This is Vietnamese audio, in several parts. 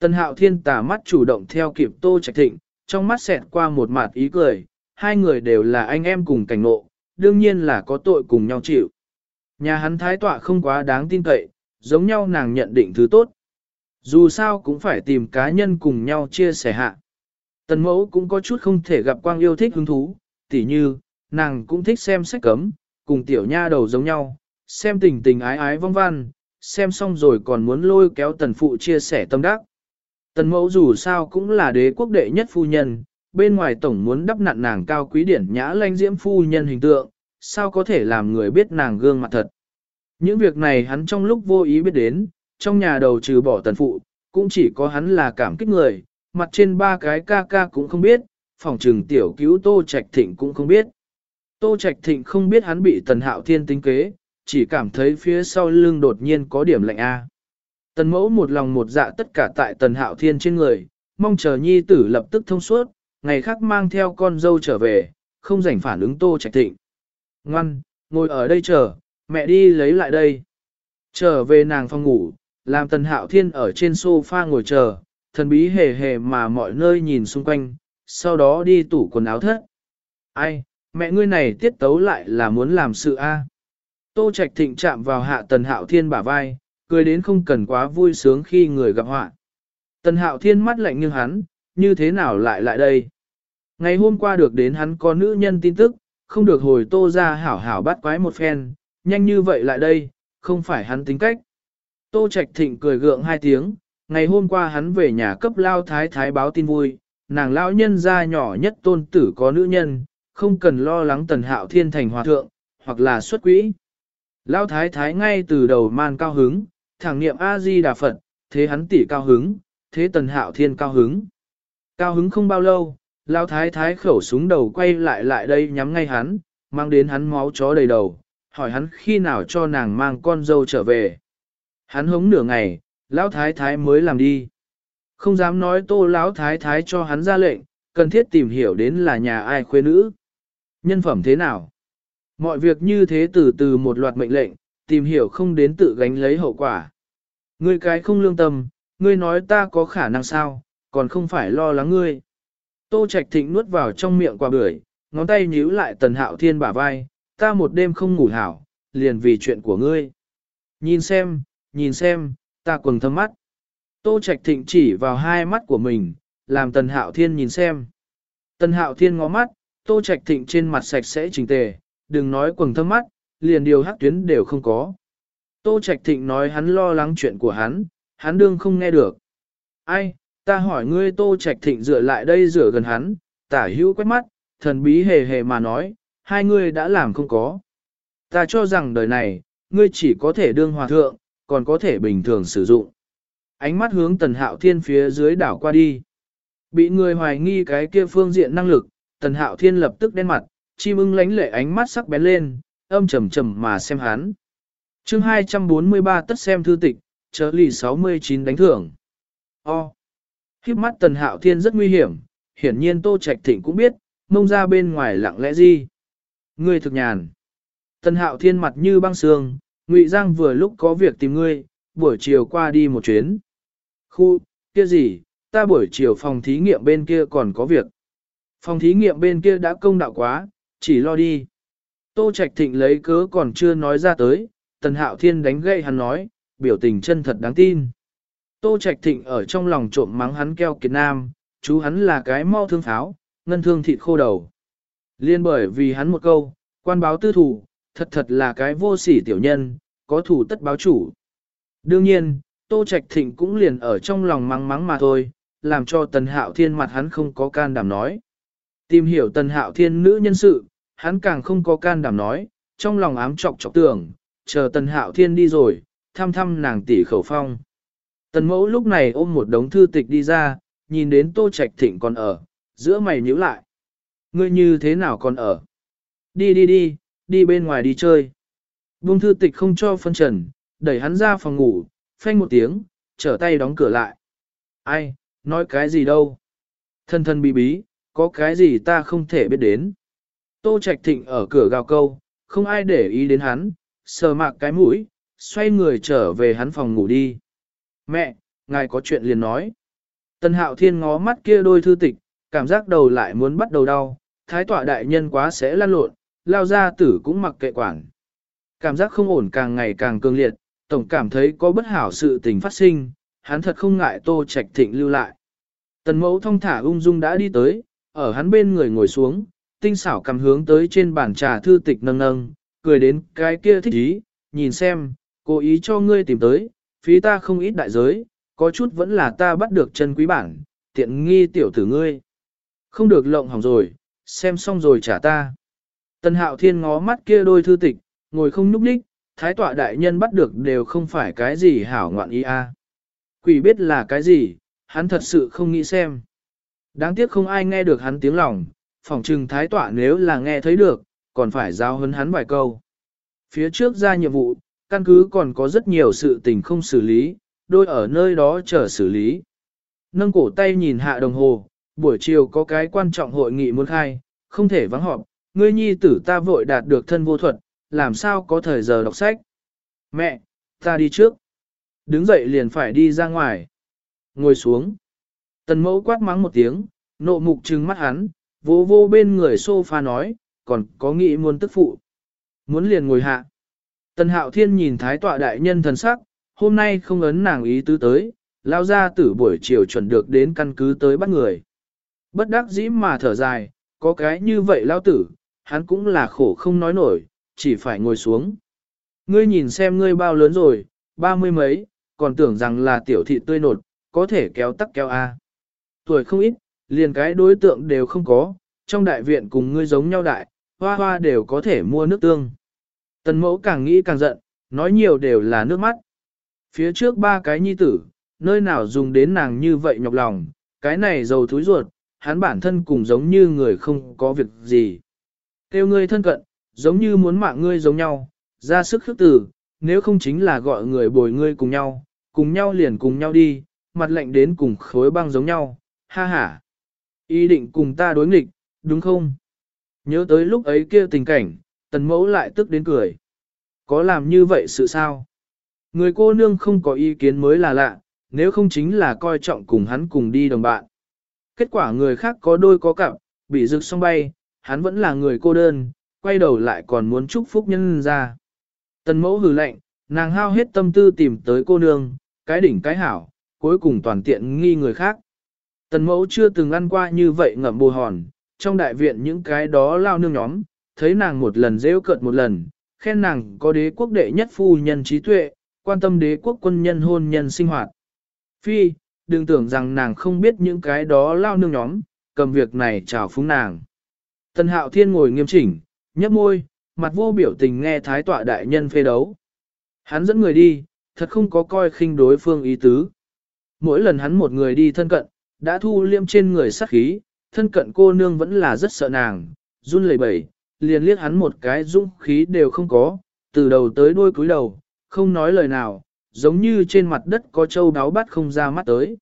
Tần hạo thiên tà mắt chủ động theo kịp tô trạch thịnh, trong mắt xẹt qua một mặt ý cười, hai người đều là anh em cùng cảnh ngộ, đương nhiên là có tội cùng nhau chịu. Nhà hắn thái tọa không quá đáng tin cậy, giống nhau nàng nhận định thứ tốt. Dù sao cũng phải tìm cá nhân cùng nhau chia sẻ hạ. Tần mẫu cũng có chút không thể gặp quang yêu thích hứng thú, tỉ như, nàng cũng thích xem sách cấm, cùng tiểu nha đầu giống nhau, xem tình tình ái ái vong văn, xem xong rồi còn muốn lôi kéo tần phụ chia sẻ tâm đắc. Tần mẫu dù sao cũng là đế quốc đệ nhất phu nhân, bên ngoài tổng muốn đắp nặn nàng cao quý điển nhã lanh diễm phu nhân hình tượng, sao có thể làm người biết nàng gương mặt thật. Những việc này hắn trong lúc vô ý biết đến, trong nhà đầu trừ bỏ tần phụ, cũng chỉ có hắn là cảm kích người, mặt trên ba cái ca ca cũng không biết, phòng trừng tiểu cứu Tô Trạch Thịnh cũng không biết. Tô Trạch Thịnh không biết hắn bị tần hạo thiên tính kế, chỉ cảm thấy phía sau lưng đột nhiên có điểm lạnh A. Tần mẫu một lòng một dạ tất cả tại tần hạo thiên trên người, mong chờ nhi tử lập tức thông suốt, ngày khác mang theo con dâu trở về, không rảnh phản ứng Tô Trạch Thịnh. Ngoan, ngồi ở đây chờ, mẹ đi lấy lại đây. Trở về nàng phòng ngủ, làm tần hạo thiên ở trên sofa ngồi chờ, thần bí hề hề mà mọi nơi nhìn xung quanh, sau đó đi tủ quần áo thất. Ai, mẹ ngươi này tiết tấu lại là muốn làm sự a. Tô Trạch Thịnh chạm vào hạ tần hạo thiên bả vai, cười đến không cần quá vui sướng khi người gặp họa. Tần hạo thiên mắt lạnh như hắn, như thế nào lại lại đây? Ngày hôm qua được đến hắn có nữ nhân tin tức, không được hồi tô ra hảo hảo bắt quái một phen, nhanh như vậy lại đây, không phải hắn tính cách. Tô Trạch Thịnh cười gượng hai tiếng, ngày hôm qua hắn về nhà cấp lao thái thái báo tin vui, nàng lão nhân gia nhỏ nhất tôn tử có nữ nhân, không cần lo lắng tần hạo thiên thành hòa thượng, hoặc là xuất quỹ. Lao thái thái ngay từ đầu man cao hứng, thẳng niệm A-di đà Phật, thế hắn tỷ cao hứng, thế tần hạo thiên cao hứng. Cao hứng không bao lâu, Lao thái thái khẩu súng đầu quay lại lại đây nhắm ngay hắn, mang đến hắn máu chó đầy đầu, hỏi hắn khi nào cho nàng mang con dâu trở về. Hắn hống nửa ngày, lão thái thái mới làm đi. Không dám nói tô lão thái thái cho hắn ra lệnh, cần thiết tìm hiểu đến là nhà ai khuê nữ. Nhân phẩm thế nào? Mọi việc như thế từ từ một loạt mệnh lệnh, tìm hiểu không đến tự gánh lấy hậu quả. Ngươi cái không lương tâm, ngươi nói ta có khả năng sao, còn không phải lo lắng ngươi. Tô Trạch Thịnh nuốt vào trong miệng quả bưởi, ngón tay nhíu lại tần hạo thiên bả vai, ta một đêm không ngủ hảo, liền vì chuyện của ngươi. Nhìn xem, nhìn xem, ta quầng thâm mắt. Tô Trạch Thịnh chỉ vào hai mắt của mình, làm Tần Hạo Thiên nhìn xem. Tần Hạo Thiên ngó mắt, Tô Trạch Thịnh trên mặt sạch sẽ chỉnh tề, đừng nói quầng thâm mắt, liền điều hắc tuyến đều không có. Tô Trạch Thịnh nói hắn lo lắng chuyện của hắn, hắn đương không nghe được. Ai, ta hỏi ngươi Tô Trạch Thịnh dựa lại đây rửa gần hắn, tả hữu quét mắt, thần bí hề hề mà nói, hai ngươi đã làm không có. Ta cho rằng đời này, ngươi chỉ có thể đương hòa thượng, còn có thể bình thường sử dụng. Ánh mắt hướng tần hạo thiên phía dưới đảo qua đi. Bị người hoài nghi cái kia phương diện năng lực, tần hạo thiên lập tức đen mặt, chim ưng lánh lệ ánh mắt sắc bén lên, âm trầm trầm mà xem hắn. chương 243 tất xem thư tịch, chớ lì 69 đánh thưởng. O. Khiếp mắt tần hạo thiên rất nguy hiểm, hiển nhiên tô trạch thịnh cũng biết, mông ra bên ngoài lặng lẽ gì. Ngươi thực nhàn. Tần hạo thiên mặt như băng sương, Ngụy Giang vừa lúc có việc tìm ngươi, buổi chiều qua đi một chuyến. Khu, kia gì, ta buổi chiều phòng thí nghiệm bên kia còn có việc. Phòng thí nghiệm bên kia đã công đạo quá, chỉ lo đi. Tô Trạch Thịnh lấy cớ còn chưa nói ra tới, Tần Hạo Thiên đánh gậy hắn nói, biểu tình chân thật đáng tin. Tô Trạch Thịnh ở trong lòng trộm mắng hắn keo kiệt nam, chú hắn là cái mau thương pháo, ngân thương thịt khô đầu. Liên bởi vì hắn một câu, quan báo tư thủ, thật thật là cái vô sỉ tiểu nhân, có thủ tất báo chủ. Đương nhiên, Tô Trạch Thịnh cũng liền ở trong lòng mắng mắng mà thôi, làm cho Tần Hạo Thiên mặt hắn không có can đảm nói. Tìm hiểu Tần Hạo Thiên nữ nhân sự, hắn càng không có can đảm nói, trong lòng ám trọc chọc tưởng, chờ Tần Hạo Thiên đi rồi, thăm thăm nàng tỷ khẩu phong. Tần Mẫu lúc này ôm một đống thư tịch đi ra, nhìn đến Tô Trạch Thịnh còn ở, giữa mày nhíu lại. Ngươi như thế nào còn ở? Đi đi đi, đi bên ngoài đi chơi. Buông thư tịch không cho phân trần, đẩy hắn ra phòng ngủ, phanh một tiếng, trở tay đóng cửa lại. Ai, nói cái gì đâu? Thân thân bí bí, có cái gì ta không thể biết đến. Tô Trạch Thịnh ở cửa gào câu, không ai để ý đến hắn, sờ mạc cái mũi, xoay người trở về hắn phòng ngủ đi. Mẹ, ngài có chuyện liền nói. Tần hạo thiên ngó mắt kia đôi thư tịch, cảm giác đầu lại muốn bắt đầu đau, thái tọa đại nhân quá sẽ lăn lộn, lao ra tử cũng mặc kệ quản. Cảm giác không ổn càng ngày càng cường liệt, tổng cảm thấy có bất hảo sự tình phát sinh, hắn thật không ngại tô trạch thịnh lưu lại. Tần mẫu thông thả ung dung đã đi tới, ở hắn bên người ngồi xuống, tinh xảo cầm hướng tới trên bàn trà thư tịch nâng nâng, cười đến cái kia thích ý, nhìn xem, cố ý cho ngươi tìm tới, phí ta không ít đại giới, có chút vẫn là ta bắt được chân quý bản, tiện nghi tiểu tử ngươi. Không được lộng hỏng rồi, xem xong rồi trả ta. tân hạo thiên ngó mắt kia đôi thư tịch, ngồi không nhúc đích, thái tọa đại nhân bắt được đều không phải cái gì hảo ngoạn ý a. Quỷ biết là cái gì, hắn thật sự không nghĩ xem. Đáng tiếc không ai nghe được hắn tiếng lòng, phỏng trừng thái tọa nếu là nghe thấy được, còn phải giao hấn hắn vài câu. Phía trước ra nhiệm vụ, căn cứ còn có rất nhiều sự tình không xử lý, đôi ở nơi đó chờ xử lý. Nâng cổ tay nhìn hạ đồng hồ, buổi chiều có cái quan trọng hội nghị muốn khai, không thể vắng họp, ngươi nhi tử ta vội đạt được thân vô thuật, làm sao có thời giờ đọc sách. Mẹ, ta đi trước. Đứng dậy liền phải đi ra ngoài. Ngồi xuống. Tần mẫu quát mắng một tiếng, nộ mục trừng mắt hắn, vô vô bên người sofa nói, còn có nghĩ muốn tức phụ. Muốn liền ngồi hạ. Tần hạo thiên nhìn thái tọa đại nhân thần sắc, hôm nay không ấn nàng ý tứ tới, lao ra tử buổi chiều chuẩn được đến căn cứ tới bắt người. Bất đắc dĩ mà thở dài, có cái như vậy lao tử, hắn cũng là khổ không nói nổi, chỉ phải ngồi xuống. Ngươi nhìn xem ngươi bao lớn rồi, ba mươi mấy, còn tưởng rằng là tiểu thị tươi nột, có thể kéo tắc kéo A. Tuổi không ít, liền cái đối tượng đều không có, trong đại viện cùng ngươi giống nhau đại, hoa hoa đều có thể mua nước tương. Tần mẫu càng nghĩ càng giận, nói nhiều đều là nước mắt. Phía trước ba cái nhi tử, nơi nào dùng đến nàng như vậy nhọc lòng, cái này dầu thúi ruột, hắn bản thân cũng giống như người không có việc gì. Kêu ngươi thân cận, giống như muốn mạng ngươi giống nhau, ra sức khước tử, nếu không chính là gọi người bồi ngươi cùng nhau, cùng nhau liền cùng nhau đi, mặt lạnh đến cùng khối băng giống nhau, ha ha. Ý định cùng ta đối nghịch, đúng không? Nhớ tới lúc ấy kia tình cảnh, tần mẫu lại tức đến cười. Có làm như vậy sự sao? Người cô nương không có ý kiến mới là lạ, nếu không chính là coi trọng cùng hắn cùng đi đồng bạn. Kết quả người khác có đôi có cặp, bị rực xong bay, hắn vẫn là người cô đơn, quay đầu lại còn muốn chúc phúc nhân ra. Tần mẫu hừ lạnh, nàng hao hết tâm tư tìm tới cô nương, cái đỉnh cái hảo, cuối cùng toàn tiện nghi người khác. Tần mẫu chưa từng ăn qua như vậy ngậm bù hòn, trong đại viện những cái đó lao nương nhóm, thấy nàng một lần rêu cợt một lần, khen nàng có đế quốc đệ nhất phu nhân trí tuệ, quan tâm đế quốc quân nhân hôn nhân sinh hoạt. Phi, đừng tưởng rằng nàng không biết những cái đó lao nương nhóm, cầm việc này chào phúng nàng. Tần hạo thiên ngồi nghiêm chỉnh, nhấp môi, mặt vô biểu tình nghe thái tọa đại nhân phê đấu. Hắn dẫn người đi, thật không có coi khinh đối phương ý tứ. Mỗi lần hắn một người đi thân cận, đã thu liêm trên người sát khí, thân cận cô nương vẫn là rất sợ nàng, run lẩy bẩy, liền liếc hắn một cái dũng khí đều không có, từ đầu tới đuôi cúi đầu, không nói lời nào, giống như trên mặt đất có châu đáo bắt không ra mắt tới.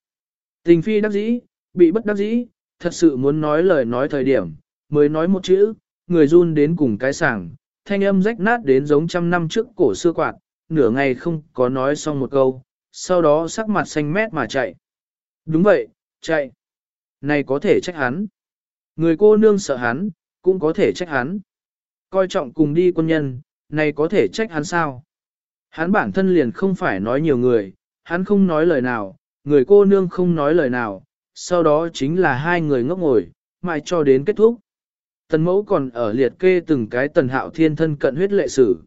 Tình phi đắc dĩ, bị bất đắc dĩ, thật sự muốn nói lời nói thời điểm, mới nói một chữ, người run đến cùng cái sảng, thanh âm rách nát đến giống trăm năm trước cổ xưa quạt, nửa ngày không có nói xong một câu, sau đó sắc mặt xanh mét mà chạy. Đúng vậy, chạy. Này có thể trách hắn. Người cô nương sợ hắn, cũng có thể trách hắn. Coi trọng cùng đi quân nhân, này có thể trách hắn sao? Hắn bản thân liền không phải nói nhiều người, hắn không nói lời nào, người cô nương không nói lời nào, sau đó chính là hai người ngốc ngồi, mãi cho đến kết thúc. Tần mẫu còn ở liệt kê từng cái tần hạo thiên thân cận huyết lệ sử.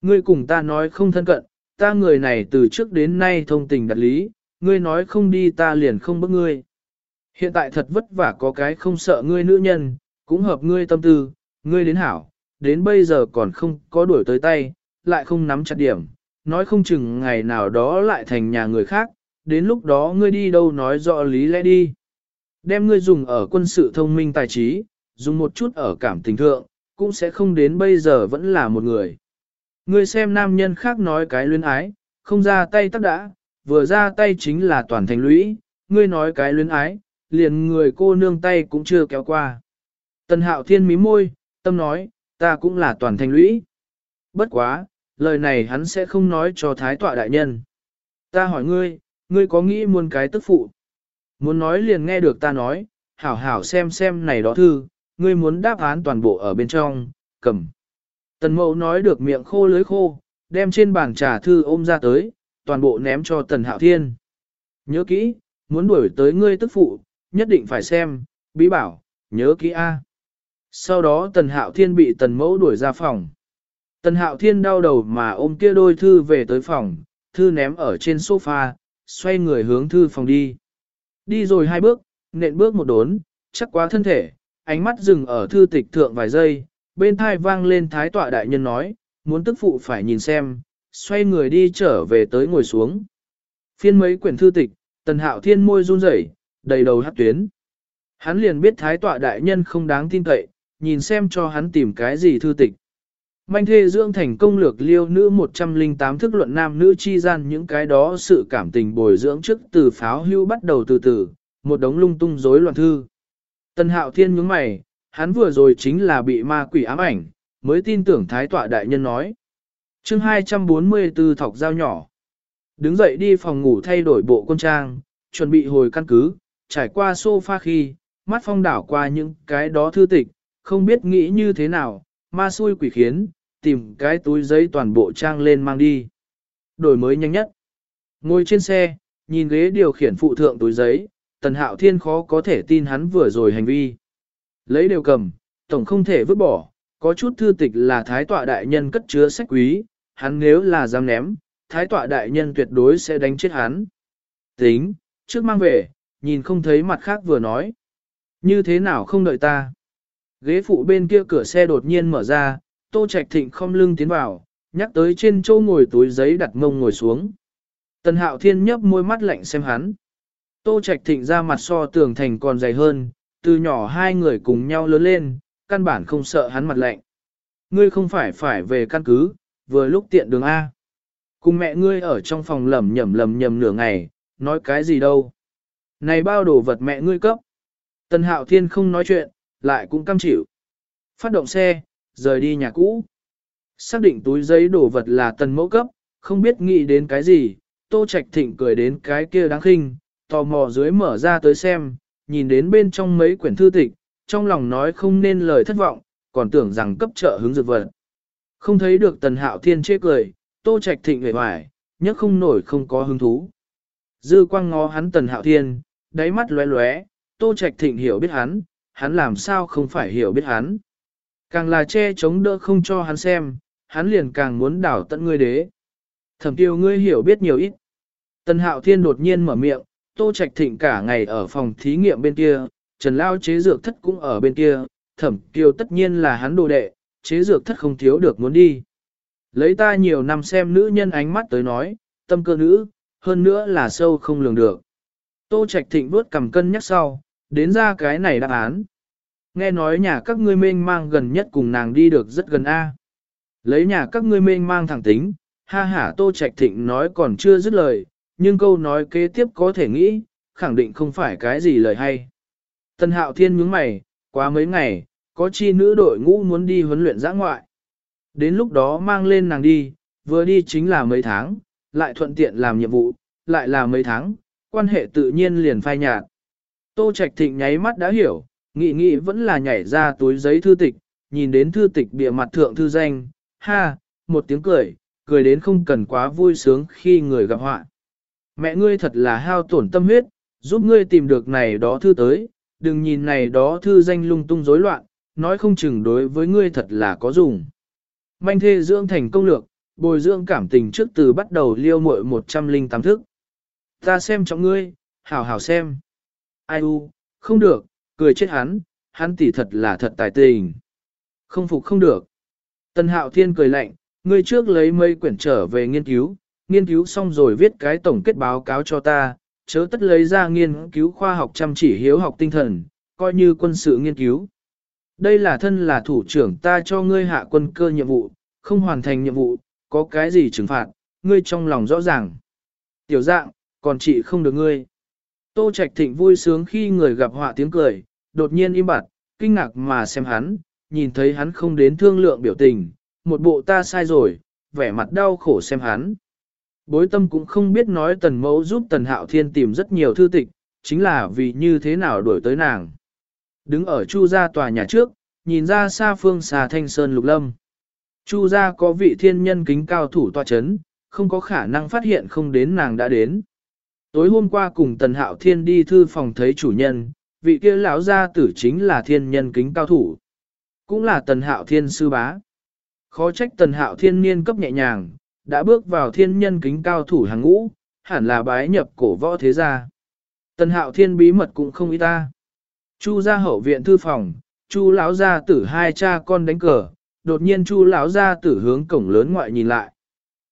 Ngươi cùng ta nói không thân cận, ta người này từ trước đến nay thông tình đặt lý, ngươi nói không đi ta liền không bức ngươi. Hiện tại thật vất vả có cái không sợ ngươi nữ nhân, cũng hợp ngươi tâm tư, ngươi đến hảo, đến bây giờ còn không có đuổi tới tay, lại không nắm chặt điểm, nói không chừng ngày nào đó lại thành nhà người khác, đến lúc đó ngươi đi đâu nói rõ lý lẽ đi. Đem ngươi dùng ở quân sự thông minh tài trí, dùng một chút ở cảm tình thượng, cũng sẽ không đến bây giờ vẫn là một người. Ngươi xem nam nhân khác nói cái luyến ái, không ra tay tắc đã, vừa ra tay chính là toàn thành lũy, ngươi nói cái luyến ái, liền người cô nương tay cũng chưa kéo qua. Tần hạo thiên mí môi, tâm nói, ta cũng là toàn thành lũy. Bất quá, lời này hắn sẽ không nói cho thái tọa đại nhân. Ta hỏi ngươi, ngươi có nghĩ muôn cái tức phụ? Muốn nói liền nghe được ta nói, hảo hảo xem xem này đó thư, ngươi muốn đáp án toàn bộ ở bên trong, cầm. Tần mẫu nói được miệng khô lưới khô, đem trên bàn trà thư ôm ra tới, toàn bộ ném cho tần hạo thiên. Nhớ kỹ, muốn đuổi tới ngươi tức phụ, nhất định phải xem, bí bảo, nhớ kỹ A. Sau đó tần hạo thiên bị tần mẫu đuổi ra phòng. Tần hạo thiên đau đầu mà ôm kia đôi thư về tới phòng, thư ném ở trên sofa, xoay người hướng thư phòng đi. Đi rồi hai bước, nện bước một đốn, chắc quá thân thể, ánh mắt dừng ở thư tịch thượng vài giây, bên thai vang lên thái tọa đại nhân nói, muốn tức phụ phải nhìn xem, xoay người đi trở về tới ngồi xuống. Phiên mấy quyển thư tịch, tần hạo thiên môi run rẩy, đầy đầu hát tuyến. Hắn liền biết thái tọa đại nhân không đáng tin cậy, nhìn xem cho hắn tìm cái gì thư tịch. Manh thê dưỡng thành công lược liêu nữ 108 thức luận nam nữ chi gian những cái đó sự cảm tình bồi dưỡng trước từ pháo hưu bắt đầu từ từ, một đống lung tung rối loạn thư. Tần hạo thiên nhướng mày, hắn vừa rồi chính là bị ma quỷ ám ảnh, mới tin tưởng thái tọa đại nhân nói chương 244 thọc dao nhỏ. Đứng dậy đi phòng ngủ thay đổi bộ quân trang, chuẩn bị hồi căn cứ, trải qua sofa khi, mắt phong đảo qua những cái đó thư tịch, không biết nghĩ như thế nào, ma xui quỷ khiến, tìm cái túi giấy toàn bộ trang lên mang đi. Đổi mới nhanh nhất. Ngồi trên xe, nhìn ghế điều khiển phụ thượng túi giấy, tần hạo thiên khó có thể tin hắn vừa rồi hành vi. Lấy đều cầm, tổng không thể vứt bỏ, có chút thư tịch là thái tọa đại nhân cất chứa sách quý, hắn nếu là dám ném, thái tọa đại nhân tuyệt đối sẽ đánh chết hắn. Tính, trước mang về, nhìn không thấy mặt khác vừa nói. Như thế nào không đợi ta? Ghế phụ bên kia cửa xe đột nhiên mở ra, Tô Trạch Thịnh không lưng tiến vào, nhắc tới trên chỗ ngồi túi giấy đặt mông ngồi xuống. Tần Hạo Thiên nhấp môi mắt lạnh xem hắn. Tô Trạch Thịnh ra mặt so tường thành còn dày hơn, từ nhỏ hai người cùng nhau lớn lên, căn bản không sợ hắn mặt lạnh. Ngươi không phải phải về căn cứ, vừa lúc tiện đường A. Cùng mẹ ngươi ở trong phòng lầm nhầm lầm nhầm nửa ngày, nói cái gì đâu. Này bao đồ vật mẹ ngươi cấp. Tần Hạo Thiên không nói chuyện, lại cũng cam chịu. Phát động xe, rời đi nhà cũ. Xác định túi giấy đồ vật là tần mẫu cấp, không biết nghĩ đến cái gì, Tô Trạch Thịnh cười đến cái kia đáng khinh, tò mò dưới mở ra tới xem, nhìn đến bên trong mấy quyển thư tịch, trong lòng nói không nên lời thất vọng, còn tưởng rằng cấp trợ hứng dược vật. Không thấy được tần hạo thiên chê cười, Tô Trạch Thịnh hề hoài, nhấc không nổi không có hứng thú. Dư quang ngó hắn tần hạo thiên, đáy mắt lóe lóe, Tô Trạch Thịnh hiểu biết hắn, hắn làm sao không phải hiểu biết hắn. Càng là che chống đỡ không cho hắn xem, hắn liền càng muốn đảo tận ngươi đế. Thẩm tiêu ngươi hiểu biết nhiều ít. Tần hạo thiên đột nhiên mở miệng, tô trạch thịnh cả ngày ở phòng thí nghiệm bên kia, trần lao chế dược thất cũng ở bên kia, thẩm tiêu tất nhiên là hắn đồ đệ, chế dược thất không thiếu được muốn đi. Lấy ta nhiều năm xem nữ nhân ánh mắt tới nói, tâm cơ nữ, hơn nữa là sâu không lường được. Tô Trạch Thịnh vuốt cầm cân nhắc sau, đến ra cái này đáp án. Nghe nói nhà các ngươi mênh mang gần nhất cùng nàng đi được rất gần A. Lấy nhà các ngươi mênh mang thẳng tính, ha ha Tô Trạch Thịnh nói còn chưa dứt lời, nhưng câu nói kế tiếp có thể nghĩ, khẳng định không phải cái gì lời hay. Tân Hạo Thiên nhướng mày, quá mấy ngày, có chi nữ đội ngũ muốn đi huấn luyện giã ngoại. Đến lúc đó mang lên nàng đi, vừa đi chính là mấy tháng, lại thuận tiện làm nhiệm vụ, lại là mấy tháng, quan hệ tự nhiên liền phai nhạt. Tô Trạch Thịnh nháy mắt đã hiểu, nghĩ nghĩ vẫn là nhảy ra túi giấy thư tịch, nhìn đến thư tịch bìa mặt thượng thư danh, ha, một tiếng cười, cười đến không cần quá vui sướng khi người gặp họa. Mẹ ngươi thật là hao tổn tâm huyết, giúp ngươi tìm được này đó thư tới, đừng nhìn này đó thư danh lung tung rối loạn, nói không chừng đối với ngươi thật là có dùng. Manh thê dưỡng thành công lược, bồi dưỡng cảm tình trước từ bắt đầu liêu muội 108 thức. Ta xem trọng ngươi, hảo hảo xem. Ai u, không được, cười chết hắn, hắn tỷ thật là thật tài tình. Không phục không được. Tần hạo thiên cười lạnh, ngươi trước lấy mấy quyển trở về nghiên cứu, nghiên cứu xong rồi viết cái tổng kết báo cáo cho ta, chớ tất lấy ra nghiên cứu khoa học chăm chỉ hiếu học tinh thần, coi như quân sự nghiên cứu. Đây là thân là thủ trưởng ta cho ngươi hạ quân cơ nhiệm vụ, không hoàn thành nhiệm vụ, có cái gì trừng phạt, ngươi trong lòng rõ ràng. Tiểu dạng, còn chị không được ngươi. Tô Trạch Thịnh vui sướng khi người gặp họa tiếng cười, đột nhiên im bặt, kinh ngạc mà xem hắn, nhìn thấy hắn không đến thương lượng biểu tình, một bộ ta sai rồi, vẻ mặt đau khổ xem hắn. Bối tâm cũng không biết nói tần mẫu giúp tần hạo thiên tìm rất nhiều thư tịch, chính là vì như thế nào đuổi tới nàng. Đứng ở chu gia tòa nhà trước, nhìn ra xa phương xà thanh sơn lục lâm. Chu gia có vị thiên nhân kính cao thủ tòa chấn, không có khả năng phát hiện không đến nàng đã đến. Tối hôm qua cùng Tần Hạo Thiên đi thư phòng thấy chủ nhân, vị kia lão gia tử chính là thiên nhân kính cao thủ. Cũng là Tần Hạo Thiên sư bá. Khó trách Tần Hạo Thiên niên cấp nhẹ nhàng, đã bước vào thiên nhân kính cao thủ hàng ngũ, hẳn là bái nhập cổ võ thế gia. Tần Hạo Thiên bí mật cũng không ý ta. Chu ra hậu viện thư phòng, Chu lão gia tử hai cha con đánh cờ, đột nhiên Chu lão gia tử hướng cổng lớn ngoại nhìn lại.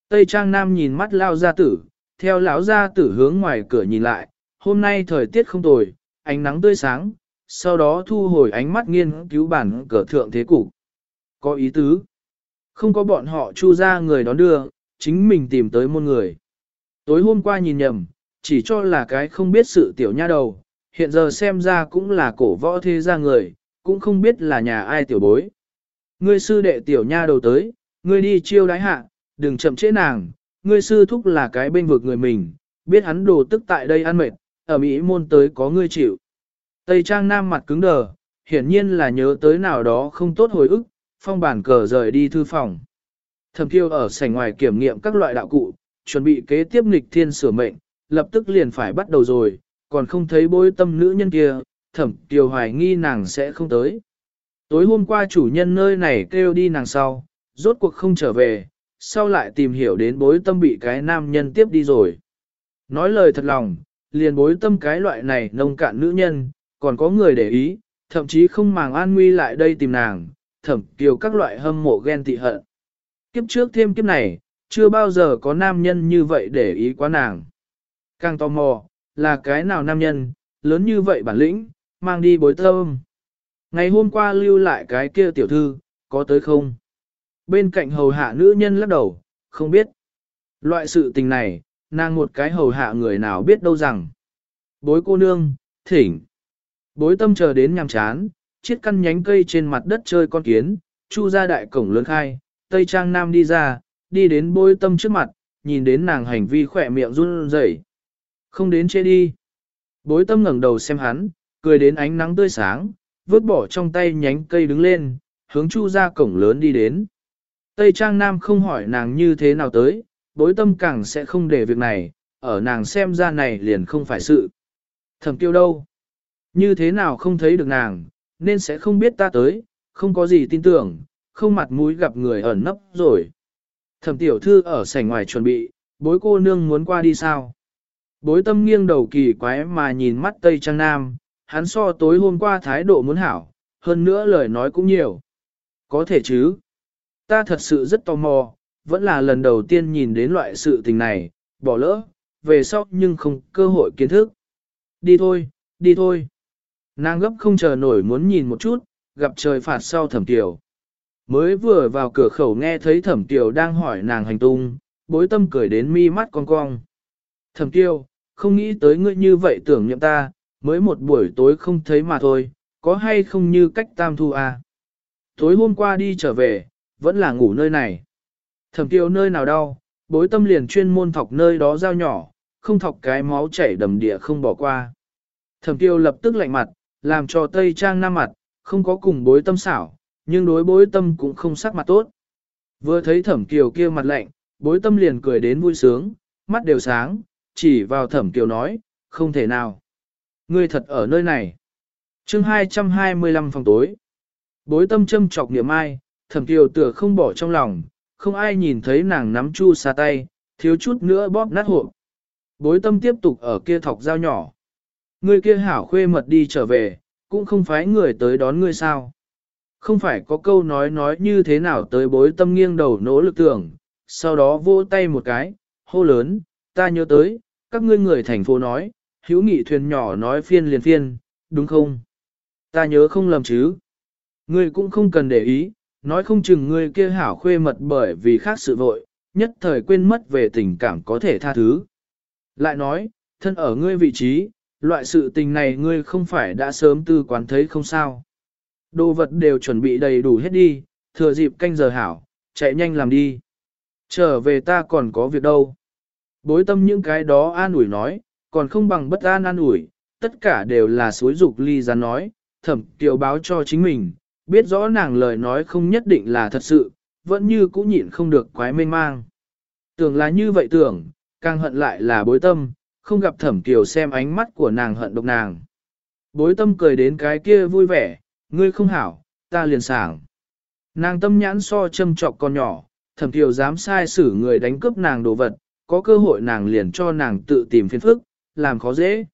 Tây Trang Nam nhìn mắt lão gia tử, theo lão gia tử hướng ngoài cửa nhìn lại, hôm nay thời tiết không tồi, ánh nắng tươi sáng, sau đó thu hồi ánh mắt nghiên cứu bản cờ thượng thế cục. Có ý tứ. Không có bọn họ chu ra người đón đưa, chính mình tìm tới môn người. Tối hôm qua nhìn nhầm, chỉ cho là cái không biết sự tiểu nha đầu, hiện giờ xem ra cũng là cổ võ thế gia người, cũng không biết là nhà ai tiểu bối. Ngươi sư đệ tiểu nha đầu tới, ngươi đi chiêu đái hạ, đừng chậm trễ nàng, ngươi sư thúc là cái bên vực người mình, biết hắn đồ tức tại đây ăn mệt, ở Mỹ môn tới có ngươi chịu. Tây Trang Nam mặt cứng đờ, hiển nhiên là nhớ tới nào đó không tốt hồi ức, phong bản cờ rời đi thư phòng. Thẩm Kiêu ở sảnh ngoài kiểm nghiệm các loại đạo cụ, chuẩn bị kế tiếp nghịch thiên sửa mệnh, lập tức liền phải bắt đầu rồi, còn không thấy bối tâm nữ nhân kia, Thẩm Kiều hoài nghi nàng sẽ không tới. Tối hôm qua chủ nhân nơi này kêu đi nàng sau, rốt cuộc không trở về, sau lại tìm hiểu đến bối tâm bị cái nam nhân tiếp đi rồi. Nói lời thật lòng, liền bối tâm cái loại này nông cạn nữ nhân, còn có người để ý, thậm chí không màng an nguy lại đây tìm nàng, thẩm kiều các loại hâm mộ ghen tị hận. Kiếp trước thêm kiếp này, chưa bao giờ có nam nhân như vậy để ý quá nàng. Càng tò mò, là cái nào nam nhân, lớn như vậy bản lĩnh, mang đi bối tâm. Ngày hôm qua lưu lại cái kia tiểu thư, có tới không? Bên cạnh hầu hạ nữ nhân lắc đầu, không biết. Loại sự tình này, nàng một cái hầu hạ người nào biết đâu rằng. Bối cô nương, thỉnh. Bối tâm chờ đến nhằm chán, chiếc căn nhánh cây trên mặt đất chơi con kiến, chu ra đại cổng lớn khai, Tây Trang Nam đi ra, đi đến bối tâm trước mặt, nhìn đến nàng hành vi khỏe miệng run rẩy. Không đến chê đi. Bối tâm ngẩng đầu xem hắn, cười đến ánh nắng tươi sáng, vứt bỏ trong tay nhánh cây đứng lên, hướng chu ra cổng lớn đi đến. Tây Trang Nam không hỏi nàng như thế nào tới, bối tâm càng sẽ không để việc này, ở nàng xem ra này liền không phải sự. Thẩm tiêu đâu? Như thế nào không thấy được nàng, nên sẽ không biết ta tới, không có gì tin tưởng, không mặt mũi gặp người ẩn nấp rồi. Thẩm tiểu thư ở sảnh ngoài chuẩn bị, bối cô nương muốn qua đi sao? Bối tâm nghiêng đầu kỳ quái mà nhìn mắt Tây Trang Nam, hắn so tối hôm qua thái độ muốn hảo, hơn nữa lời nói cũng nhiều. Có thể chứ? Ta thật sự rất tò mò, vẫn là lần đầu tiên nhìn đến loại sự tình này, bỏ lỡ, về sau nhưng không cơ hội kiến thức. Đi thôi, đi thôi. Nàng gấp không chờ nổi muốn nhìn một chút, gặp trời phạt sau thẩm tiểu. Mới vừa vào cửa khẩu nghe thấy thẩm tiểu đang hỏi nàng hành tung, bối tâm cười đến mi mắt cong cong. Thẩm tiêu, không nghĩ tới ngươi như vậy tưởng nhậm ta, mới một buổi tối không thấy mà thôi, có hay không như cách tam thu à. Tối hôm qua đi trở về, vẫn là ngủ nơi này. Thẩm tiêu nơi nào đau, bối tâm liền chuyên môn thọc nơi đó dao nhỏ, không thọc cái máu chảy đầm địa không bỏ qua. Thẩm tiêu lập tức lạnh mặt, làm cho Tây Trang Nam mặt, không có cùng bối tâm xảo, nhưng đối bối tâm cũng không sắc mặt tốt. Vừa thấy thẩm kiều kia mặt lạnh, bối tâm liền cười đến vui sướng, mắt đều sáng, chỉ vào thẩm kiều nói, không thể nào. Ngươi thật ở nơi này. chương 225 phòng tối. Bối tâm châm chọc niệm ai, thẩm kiều tựa không bỏ trong lòng, không ai nhìn thấy nàng nắm chu xa tay, thiếu chút nữa bóp nát hộp. Bối tâm tiếp tục ở kia thọc dao nhỏ. ngươi kia hảo khuê mật đi trở về, cũng không phải người tới đón ngươi sao. Không phải có câu nói nói như thế nào tới bối tâm nghiêng đầu nỗ lực tưởng, sau đó vỗ tay một cái, hô lớn, ta nhớ tới, các ngươi người thành phố nói, hữu nghị thuyền nhỏ nói phiên liền phiên, đúng không? Ta nhớ không lầm chứ. Ngươi cũng không cần để ý, nói không chừng ngươi kia hảo khuê mật bởi vì khác sự vội, nhất thời quên mất về tình cảm có thể tha thứ. Lại nói, thân ở ngươi vị trí, loại sự tình này ngươi không phải đã sớm tư quán thấy không sao. Đồ vật đều chuẩn bị đầy đủ hết đi, thừa dịp canh giờ hảo, chạy nhanh làm đi. Trở về ta còn có việc đâu. Bối tâm những cái đó an ủi nói, còn không bằng bất an an ủi, tất cả đều là suối dục ly gián nói, thẩm tiểu báo cho chính mình, biết rõ nàng lời nói không nhất định là thật sự, vẫn như cũng nhịn không được quái mênh mang. Tưởng là như vậy tưởng, càng hận lại là bối tâm, không gặp thẩm tiểu xem ánh mắt của nàng hận độc nàng. Bối tâm cười đến cái kia vui vẻ, ngươi không hảo, ta liền sảng. Nàng tâm nhãn so châm trọc con nhỏ, thẩm tiểu dám sai xử người đánh cướp nàng đồ vật, có cơ hội nàng liền cho nàng tự tìm phiền phức, làm khó dễ.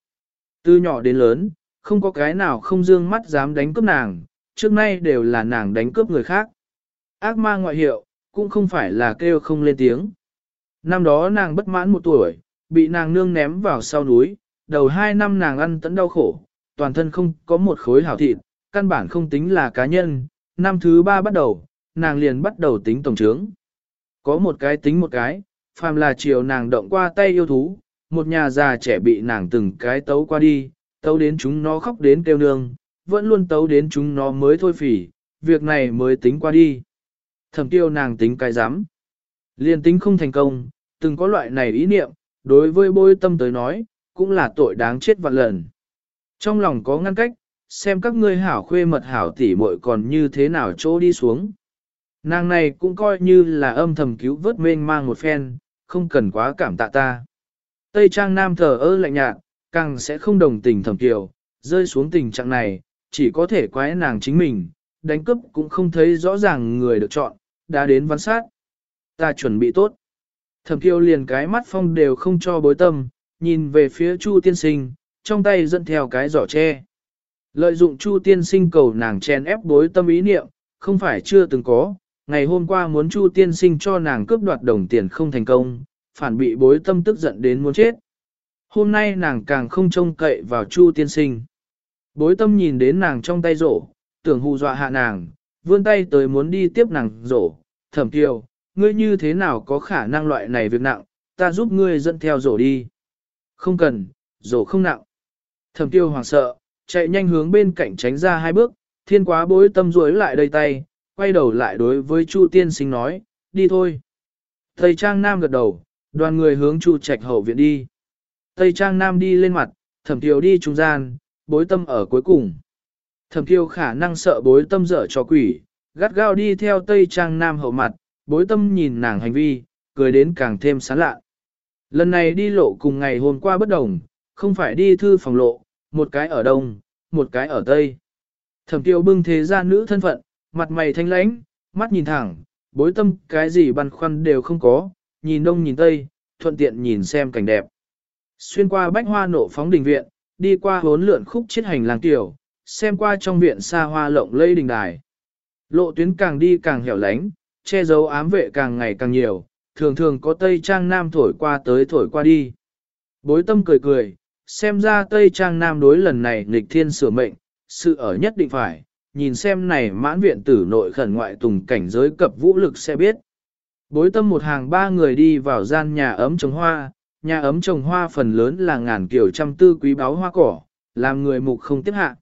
Từ nhỏ đến lớn, không có cái nào không dương mắt dám đánh cướp nàng, trước nay đều là nàng đánh cướp người khác. Ác ma ngoại hiệu, cũng không phải là kêu không lên tiếng. Năm đó nàng bất mãn một tuổi, bị nàng nương ném vào sau núi, đầu hai năm nàng ăn tẫn đau khổ, toàn thân không có một khối hảo thịt, căn bản không tính là cá nhân, năm thứ ba bắt đầu, nàng liền bắt đầu tính tổng trướng. Có một cái tính một cái, phàm là chiều nàng động qua tay yêu thú, một nhà già trẻ bị nàng từng cái tấu qua đi, tấu đến chúng nó khóc đến kêu nương, vẫn luôn tấu đến chúng nó mới thôi phỉ, việc này mới tính qua đi. Thẩm tiêu nàng tính cái dám, Liên tính không thành công, từng có loại này ý niệm, đối với bôi tâm tới nói, cũng là tội đáng chết vạn lần. Trong lòng có ngăn cách, xem các ngươi hảo khuê mật hảo tỉ muội còn như thế nào chỗ đi xuống. Nàng này cũng coi như là âm thầm cứu vớt mênh mang một phen, không cần quá cảm tạ ta. Tây Trang Nam thờ ơ lạnh nhạt, càng sẽ không đồng tình Thẩm kiều, rơi xuống tình trạng này, chỉ có thể quái nàng chính mình, đánh cướp cũng không thấy rõ ràng người được chọn, đã đến văn sát. Ta chuẩn bị tốt. Thẩm kiều liền cái mắt phong đều không cho bối tâm, nhìn về phía Chu tiên sinh, trong tay dẫn theo cái giỏ tre. Lợi dụng Chu tiên sinh cầu nàng chen ép bối tâm ý niệm, không phải chưa từng có, ngày hôm qua muốn Chu tiên sinh cho nàng cướp đoạt đồng tiền không thành công, phản bị bối tâm tức giận đến muốn chết. Hôm nay nàng càng không trông cậy vào Chu tiên sinh. Bối tâm nhìn đến nàng trong tay rổ, tưởng hù dọa hạ nàng, vươn tay tới muốn đi tiếp nàng rổ, thẩm kiều, ngươi như thế nào có khả năng loại này việc nặng, ta giúp ngươi dẫn theo rổ đi. Không cần, rổ không nặng. Thẩm tiêu hoàng sợ, chạy nhanh hướng bên cạnh tránh ra hai bước, thiên quá bối tâm rối lại đầy tay, quay đầu lại đối với Chu tiên sinh nói, đi thôi. Tây Trang Nam gật đầu, đoàn người hướng Chu Trạch hậu viện đi. Tây Trang Nam đi lên mặt, thẩm tiêu đi trung gian, bối tâm ở cuối cùng. Thẩm tiêu khả năng sợ bối tâm dở cho quỷ, gắt gao đi theo Tây Trang Nam hậu mặt, bối tâm nhìn nàng hành vi, cười đến càng thêm sán lạ. Lần này đi lộ cùng ngày hôm qua bất đồng, không phải đi thư phòng lộ, một cái ở đông, một cái ở tây. Thẩm tiêu bưng thế ra nữ thân phận, mặt mày thanh lãnh, mắt nhìn thẳng, bối tâm cái gì băn khoăn đều không có, nhìn đông nhìn tây, thuận tiện nhìn xem cảnh đẹp. Xuyên qua bách hoa nổ phóng đình viện, đi qua hốn lượn khúc chiết hành làng tiểu, xem qua trong viện xa hoa lộng lây đình đài. Lộ tuyến càng đi càng hẻo lánh, che giấu ám vệ càng ngày càng nhiều, thường thường có Tây Trang Nam thổi qua tới thổi qua đi. Bối tâm cười cười, xem ra Tây Trang Nam đối lần này nghịch thiên sửa mệnh, sự ở nhất định phải, nhìn xem này mãn viện tử nội khẩn ngoại tùng cảnh giới cập vũ lực sẽ biết. Bối tâm một hàng ba người đi vào gian nhà ấm trồng hoa, nhà ấm trồng hoa phần lớn là ngàn kiểu trăm tư quý báo hoa cỏ, làm người mục không tiếp hạ.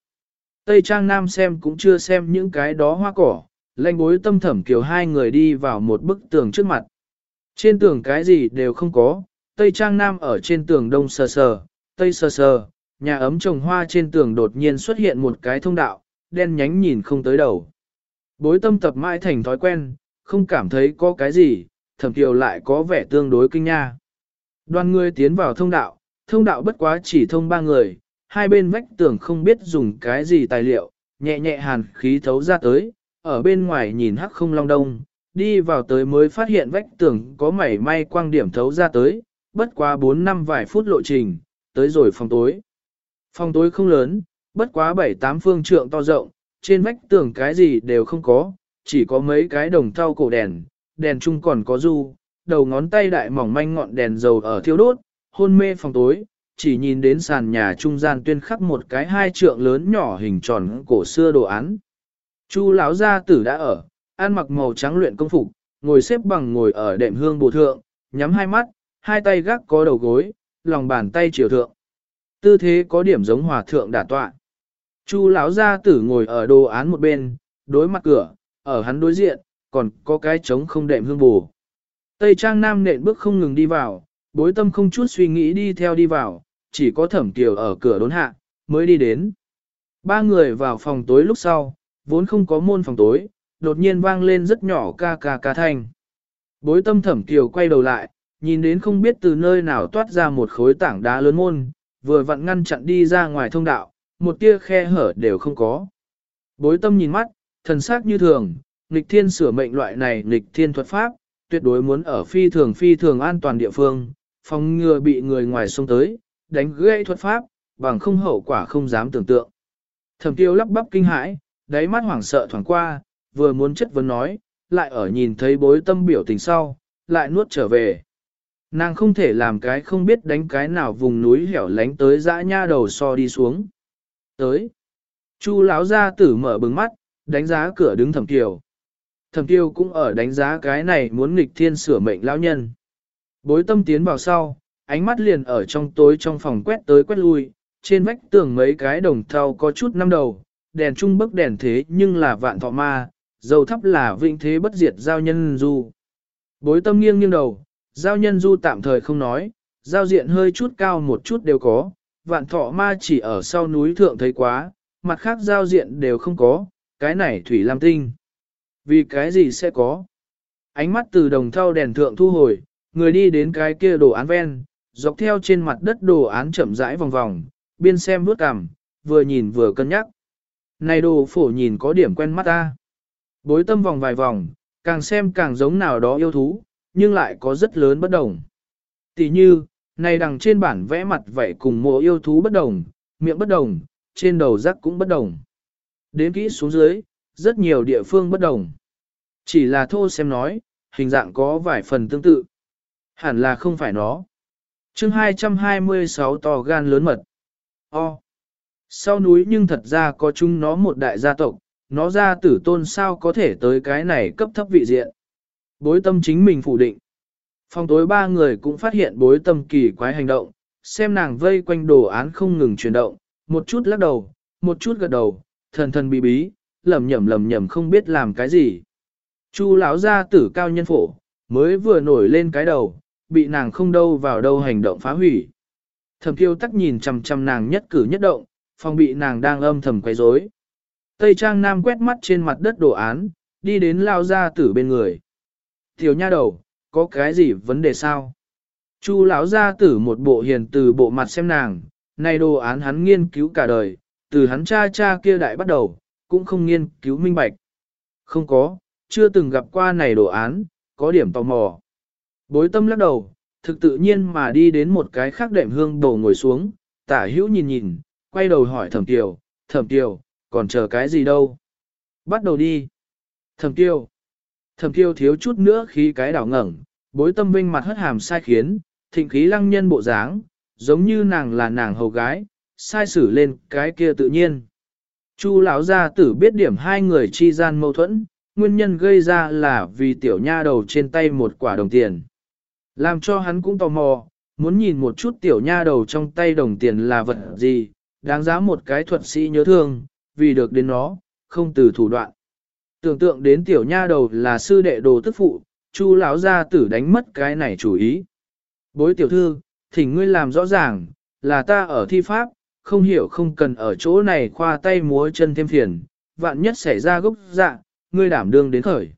Tây Trang Nam xem cũng chưa xem những cái đó hoa cỏ, lanh bối tâm thẩm kiểu hai người đi vào một bức tường trước mặt. Trên tường cái gì đều không có, Tây Trang Nam ở trên tường đông sờ sờ, Tây sờ sờ, nhà ấm trồng hoa trên tường đột nhiên xuất hiện một cái thông đạo, đen nhánh nhìn không tới đầu. Bối tâm tập mãi thành thói quen, không cảm thấy có cái gì, thẩm kiều lại có vẻ tương đối kinh nha. Đoàn người tiến vào thông đạo, thông đạo bất quá chỉ thông ba người, hai bên vách tường không biết dùng cái gì tài liệu, nhẹ nhẹ hàn khí thấu ra tới, ở bên ngoài nhìn hắc không long đông, đi vào tới mới phát hiện vách tường có mảy may quang điểm thấu ra tới, bất quá 4 năm vài phút lộ trình, tới rồi phòng tối. Phòng tối không lớn, bất quá 7-8 phương trượng to rộng, trên vách tường cái gì đều không có, chỉ có mấy cái đồng thau cổ đèn, đèn chung còn có du, đầu ngón tay đại mỏng manh ngọn đèn dầu ở thiêu đốt, hôn mê phòng tối, chỉ nhìn đến sàn nhà trung gian tuyên khắc một cái hai trượng lớn nhỏ hình tròn cổ xưa đồ án. Chu lão gia tử đã ở, ăn mặc màu trắng luyện công phục, ngồi xếp bằng ngồi ở đệm hương bồ thượng, nhắm hai mắt, hai tay gác có đầu gối, lòng bàn tay chiều thượng. Tư thế có điểm giống hòa thượng đả tọa. Chu lão gia tử ngồi ở đồ án một bên, đối mặt cửa, ở hắn đối diện, còn có cái trống không đệm hương bù. Tây Trang Nam nện bước không ngừng đi vào, bối tâm không chút suy nghĩ đi theo đi vào, chỉ có thẩm kiều ở cửa đốn hạ, mới đi đến. Ba người vào phòng tối lúc sau, vốn không có môn phòng tối, đột nhiên vang lên rất nhỏ ca ca ca thanh. Bối tâm thẩm kiều quay đầu lại, nhìn đến không biết từ nơi nào toát ra một khối tảng đá lớn môn, vừa vặn ngăn chặn đi ra ngoài thông đạo, một tia khe hở đều không có. Bối tâm nhìn mắt, thần sắc như thường, nghịch thiên sửa mệnh loại này nghịch thiên thuật pháp, tuyệt đối muốn ở phi thường phi thường an toàn địa phương, phòng ngừa bị người ngoài xông tới, đánh gãy thuật pháp, bằng không hậu quả không dám tưởng tượng. Thẩm tiêu lắp bắp kinh hãi, đáy mắt hoảng sợ thoảng qua, vừa muốn chất vấn nói, lại ở nhìn thấy bối tâm biểu tình sau, lại nuốt trở về. Nàng không thể làm cái không biết đánh cái nào vùng núi hẻo lánh tới dã nha đầu so đi xuống. Tới. Chu lão gia tử mở bừng mắt, đánh giá cửa đứng thẩm kiều. Thẩm kiều cũng ở đánh giá cái này muốn nghịch thiên sửa mệnh lão nhân. Bối tâm tiến vào sau, ánh mắt liền ở trong tối trong phòng quét tới quét lui, trên vách tường mấy cái đồng thau có chút năm đầu, đèn trung bức đèn thế nhưng là vạn thọ ma, dầu thấp là vĩnh thế bất diệt giao nhân du. Bối tâm nghiêng nghiêng đầu, giao nhân du tạm thời không nói, giao diện hơi chút cao một chút đều có, vạn thọ ma chỉ ở sau núi thượng thấy quá, mặt khác giao diện đều không có, cái này thủy lam tinh. Vì cái gì sẽ có? Ánh mắt từ đồng thau đèn thượng thu hồi, người đi đến cái kia đồ án ven, dọc theo trên mặt đất đồ án chậm rãi vòng vòng, biên xem bước cằm, vừa nhìn vừa cân nhắc. Này đồ phổ nhìn có điểm quen mắt ta. Bối tâm vòng vài vòng, càng xem càng giống nào đó yêu thú, nhưng lại có rất lớn bất đồng. Tỷ như, này đằng trên bản vẽ mặt vậy cùng mộ yêu thú bất đồng, miệng bất đồng, trên đầu rắc cũng bất đồng. Đến kỹ xuống dưới, rất nhiều địa phương bất đồng. Chỉ là thô xem nói, hình dạng có vài phần tương tự. Hẳn là không phải nó. chương 226 to gan lớn mật. O. Sau núi nhưng thật ra có chúng nó một đại gia tộc, nó ra tử tôn sao có thể tới cái này cấp thấp vị diện. Bối tâm chính mình phủ định. Phòng tối ba người cũng phát hiện bối tâm kỳ quái hành động, xem nàng vây quanh đồ án không ngừng chuyển động, một chút lắc đầu, một chút gật đầu, thần thần bí bí, lầm nhầm lầm nhầm không biết làm cái gì. Chu lão gia tử cao nhân phổ, mới vừa nổi lên cái đầu, bị nàng không đâu vào đâu hành động phá hủy. Thẩm kiêu tắc nhìn chằm chằm nàng nhất cử nhất động, phòng bị nàng đang âm thầm quấy rối. Tây Trang Nam quét mắt trên mặt đất đồ án, đi đến lao gia tử bên người. Tiểu nha đầu, có cái gì vấn đề sao? Chu lão gia tử một bộ hiền từ bộ mặt xem nàng, nay đồ án hắn nghiên cứu cả đời, từ hắn cha cha kia đại bắt đầu, cũng không nghiên cứu minh bạch. Không có, chưa từng gặp qua này đồ án, có điểm tò mò. Bối tâm lắc đầu, thực tự nhiên mà đi đến một cái khác đệm hương đổ ngồi xuống, tả hữu nhìn nhìn, quay đầu hỏi thẩm tiểu, thẩm tiểu, còn chờ cái gì đâu? Bắt đầu đi. Thẩm tiêu. Thẩm tiêu thiếu chút nữa khi cái đảo ngẩng, bối tâm vinh mặt hất hàm sai khiến, thịnh khí lăng nhân bộ dáng, giống như nàng là nàng hầu gái, sai xử lên cái kia tự nhiên. Chu lão gia tử biết điểm hai người chi gian mâu thuẫn, nguyên nhân gây ra là vì tiểu nha đầu trên tay một quả đồng tiền. Làm cho hắn cũng tò mò, muốn nhìn một chút tiểu nha đầu trong tay đồng tiền là vật gì, đáng giá một cái thuật sĩ nhớ thương, vì được đến nó, không từ thủ đoạn. Tưởng tượng đến tiểu nha đầu là sư đệ đồ tức phụ, chu lão gia tử đánh mất cái này chủ ý. Bối tiểu thư, thỉnh ngươi làm rõ ràng, là ta ở thi pháp, không hiểu không cần ở chỗ này khoa tay múa chân thêm phiền, vạn nhất xảy ra gốc dạ, ngươi đảm đương đến khởi.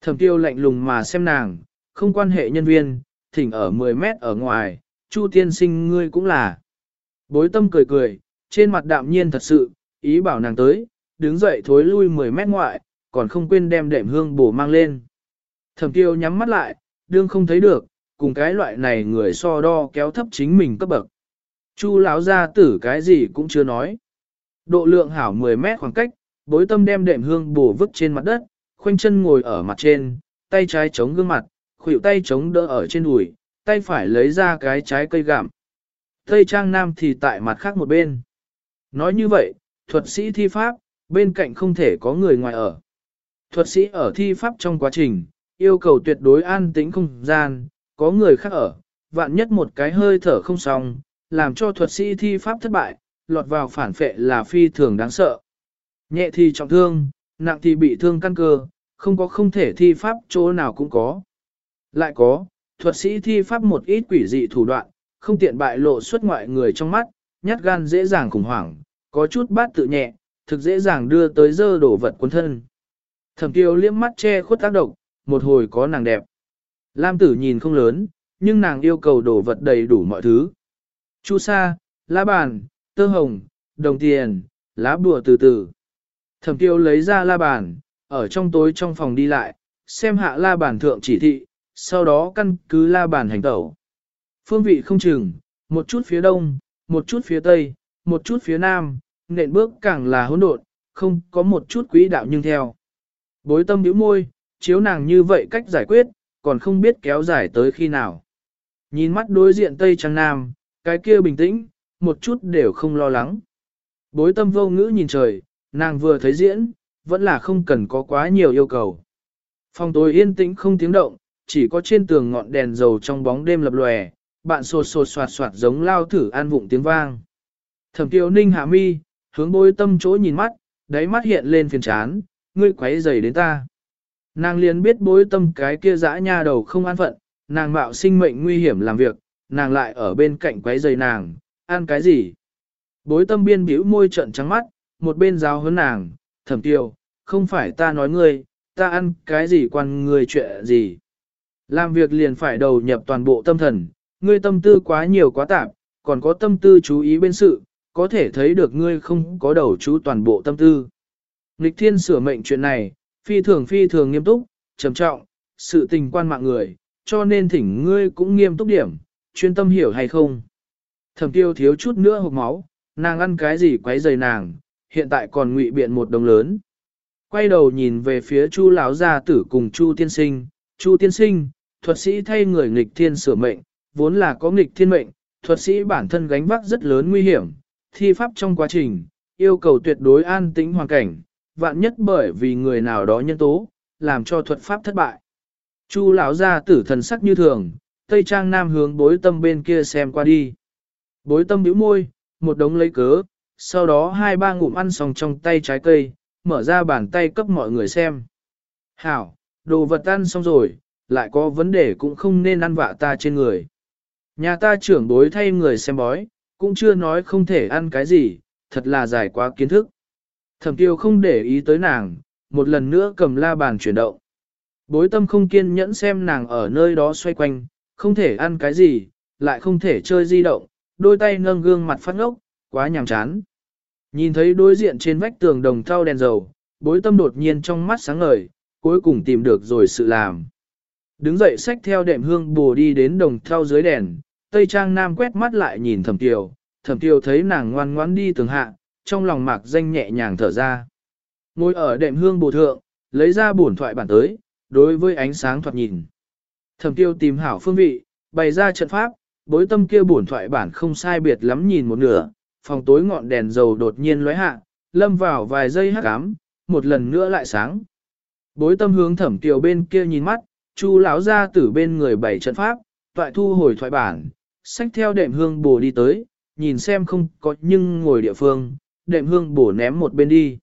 Thẩm tiêu lạnh lùng mà xem nàng, không quan hệ nhân viên, thỉnh ở 10 mét ở ngoài, chu tiên sinh ngươi cũng là. Bối tâm cười cười, trên mặt đạm nhiên thật sự, ý bảo nàng tới, đứng dậy thối lui 10 mét ngoại, còn không quên đem đệm hương bổ mang lên. Thẩm tiêu nhắm mắt lại, đương không thấy được, cùng cái loại này người so đo kéo thấp chính mình cấp bậc. Chu lão ra tử cái gì cũng chưa nói. Độ lượng hảo 10 mét khoảng cách, bối tâm đem đệm hương bổ vứt trên mặt đất, khoanh chân ngồi ở mặt trên, tay trái chống gương mặt, khuỷu tay chống đỡ ở trên đùi, tay phải lấy ra cái trái cây gạm. Tây trang nam thì tại mặt khác một bên. Nói như vậy, thuật sĩ thi pháp, bên cạnh không thể có người ngoài ở. Thuật sĩ ở thi pháp trong quá trình, yêu cầu tuyệt đối an tĩnh không gian, có người khác ở, vạn nhất một cái hơi thở không xong, làm cho thuật sĩ thi pháp thất bại, lọt vào phản phệ là phi thường đáng sợ. Nhẹ thì trọng thương, nặng thì bị thương căn cơ, không có không thể thi pháp chỗ nào cũng có. Lại có, thuật sĩ thi pháp một ít quỷ dị thủ đoạn, không tiện bại lộ xuất ngoại người trong mắt, nhát gan dễ dàng khủng hoảng, có chút bát tự nhẹ, thực dễ dàng đưa tới dơ đổ vật quân thân. Thẩm tiêu liếm mắt che khuất tác động, một hồi có nàng đẹp. Lam tử nhìn không lớn, nhưng nàng yêu cầu đồ vật đầy đủ mọi thứ. Chu sa, lá bàn, tơ hồng, đồng tiền, lá bùa từ từ. Thẩm tiêu lấy ra la bàn, ở trong tối trong phòng đi lại, xem hạ la bàn thượng chỉ thị, sau đó căn cứ la bàn hành tẩu. Phương vị không chừng, một chút phía đông, một chút phía tây, một chút phía nam, nện bước càng là hỗn độn, không có một chút quỹ đạo nhưng theo. Bối tâm nhíu môi, chiếu nàng như vậy cách giải quyết, còn không biết kéo dài tới khi nào. Nhìn mắt đối diện Tây Trang Nam, cái kia bình tĩnh, một chút đều không lo lắng. Bối tâm vô ngữ nhìn trời, nàng vừa thấy diễn, vẫn là không cần có quá nhiều yêu cầu. Phòng tối yên tĩnh không tiếng động, chỉ có trên tường ngọn đèn dầu trong bóng đêm lập lòe, bạn sột sột soạt soạt giống lao thử an vụng tiếng vang. Thẩm tiêu ninh hạ mi, hướng bối tâm chỗ nhìn mắt, đáy mắt hiện lên phiền chán, ngươi quấy rầy đến ta. Nàng liền biết bối tâm cái kia dã nha đầu không an phận, nàng mạo sinh mệnh nguy hiểm làm việc, nàng lại ở bên cạnh quấy rầy nàng, ăn cái gì? Bối tâm biên biểu môi trận trắng mắt, một bên giáo hơn nàng, thẩm tiêu, không phải ta nói ngươi, ta ăn cái gì quan ngươi chuyện gì. Làm việc liền phải đầu nhập toàn bộ tâm thần, ngươi tâm tư quá nhiều quá tạp, còn có tâm tư chú ý bên sự, có thể thấy được ngươi không có đầu chú toàn bộ tâm tư. Nịch thiên sửa mệnh chuyện này, phi thường phi thường nghiêm túc, trầm trọng, sự tình quan mạng người, cho nên thỉnh ngươi cũng nghiêm túc điểm, chuyên tâm hiểu hay không. Thẩm tiêu thiếu chút nữa hộp máu, nàng ăn cái gì quấy rầy nàng, hiện tại còn ngụy biện một đồng lớn. Quay đầu nhìn về phía Chu lão gia tử cùng Chu tiên sinh, Chu tiên sinh, thuật sĩ thay người nghịch thiên sửa mệnh, vốn là có nghịch thiên mệnh, thuật sĩ bản thân gánh vác rất lớn nguy hiểm, thi pháp trong quá trình, yêu cầu tuyệt đối an tĩnh hoàn cảnh, vạn nhất bởi vì người nào đó nhân tố, làm cho thuật pháp thất bại. Chu lão gia tử thần sắc như thường, Tây Trang Nam hướng bối tâm bên kia xem qua đi. Bối tâm bĩu môi, một đống lấy cớ, sau đó hai ba ngụm ăn xong trong tay trái cây, mở ra bàn tay cấp mọi người xem. Hảo, đồ vật ăn xong rồi, lại có vấn đề cũng không nên ăn vạ ta trên người. Nhà ta trưởng bối thay người xem bói, cũng chưa nói không thể ăn cái gì, thật là dài quá kiến thức. Thẩm tiêu không để ý tới nàng, một lần nữa cầm la bàn chuyển động. Bối tâm không kiên nhẫn xem nàng ở nơi đó xoay quanh, không thể ăn cái gì, lại không thể chơi di động, đôi tay nâng gương mặt phát ngốc, quá nhàm chán. Nhìn thấy đối diện trên vách tường đồng thau đèn dầu, bối tâm đột nhiên trong mắt sáng ngời, cuối cùng tìm được rồi sự làm. Đứng dậy xách theo đệm hương bồ đi đến đồng thau dưới đèn, Tây Trang Nam quét mắt lại nhìn thẩm Tiêu, thẩm Tiêu thấy nàng ngoan ngoãn đi tường hạ, trong lòng mạc danh nhẹ nhàng thở ra. Ngồi ở đệm hương bồ thượng, lấy ra bổn thoại bản tới, đối với ánh sáng thoạt nhìn. Thẩm tiêu tìm hảo phương vị, bày ra trận pháp, bối tâm kia bổn thoại bản không sai biệt lắm nhìn một nửa, phòng tối ngọn đèn dầu đột nhiên lóe hạ, lâm vào vài giây hắc ám, một lần nữa lại sáng. Bối tâm hướng thẩm tiêu bên kia nhìn mắt, chu lão ra từ bên người bảy trận pháp, toại thu hồi thoại bản, xách theo đệm hương bồ đi tới, nhìn xem không có nhưng ngồi địa phương, đệm hương bổ ném một bên đi.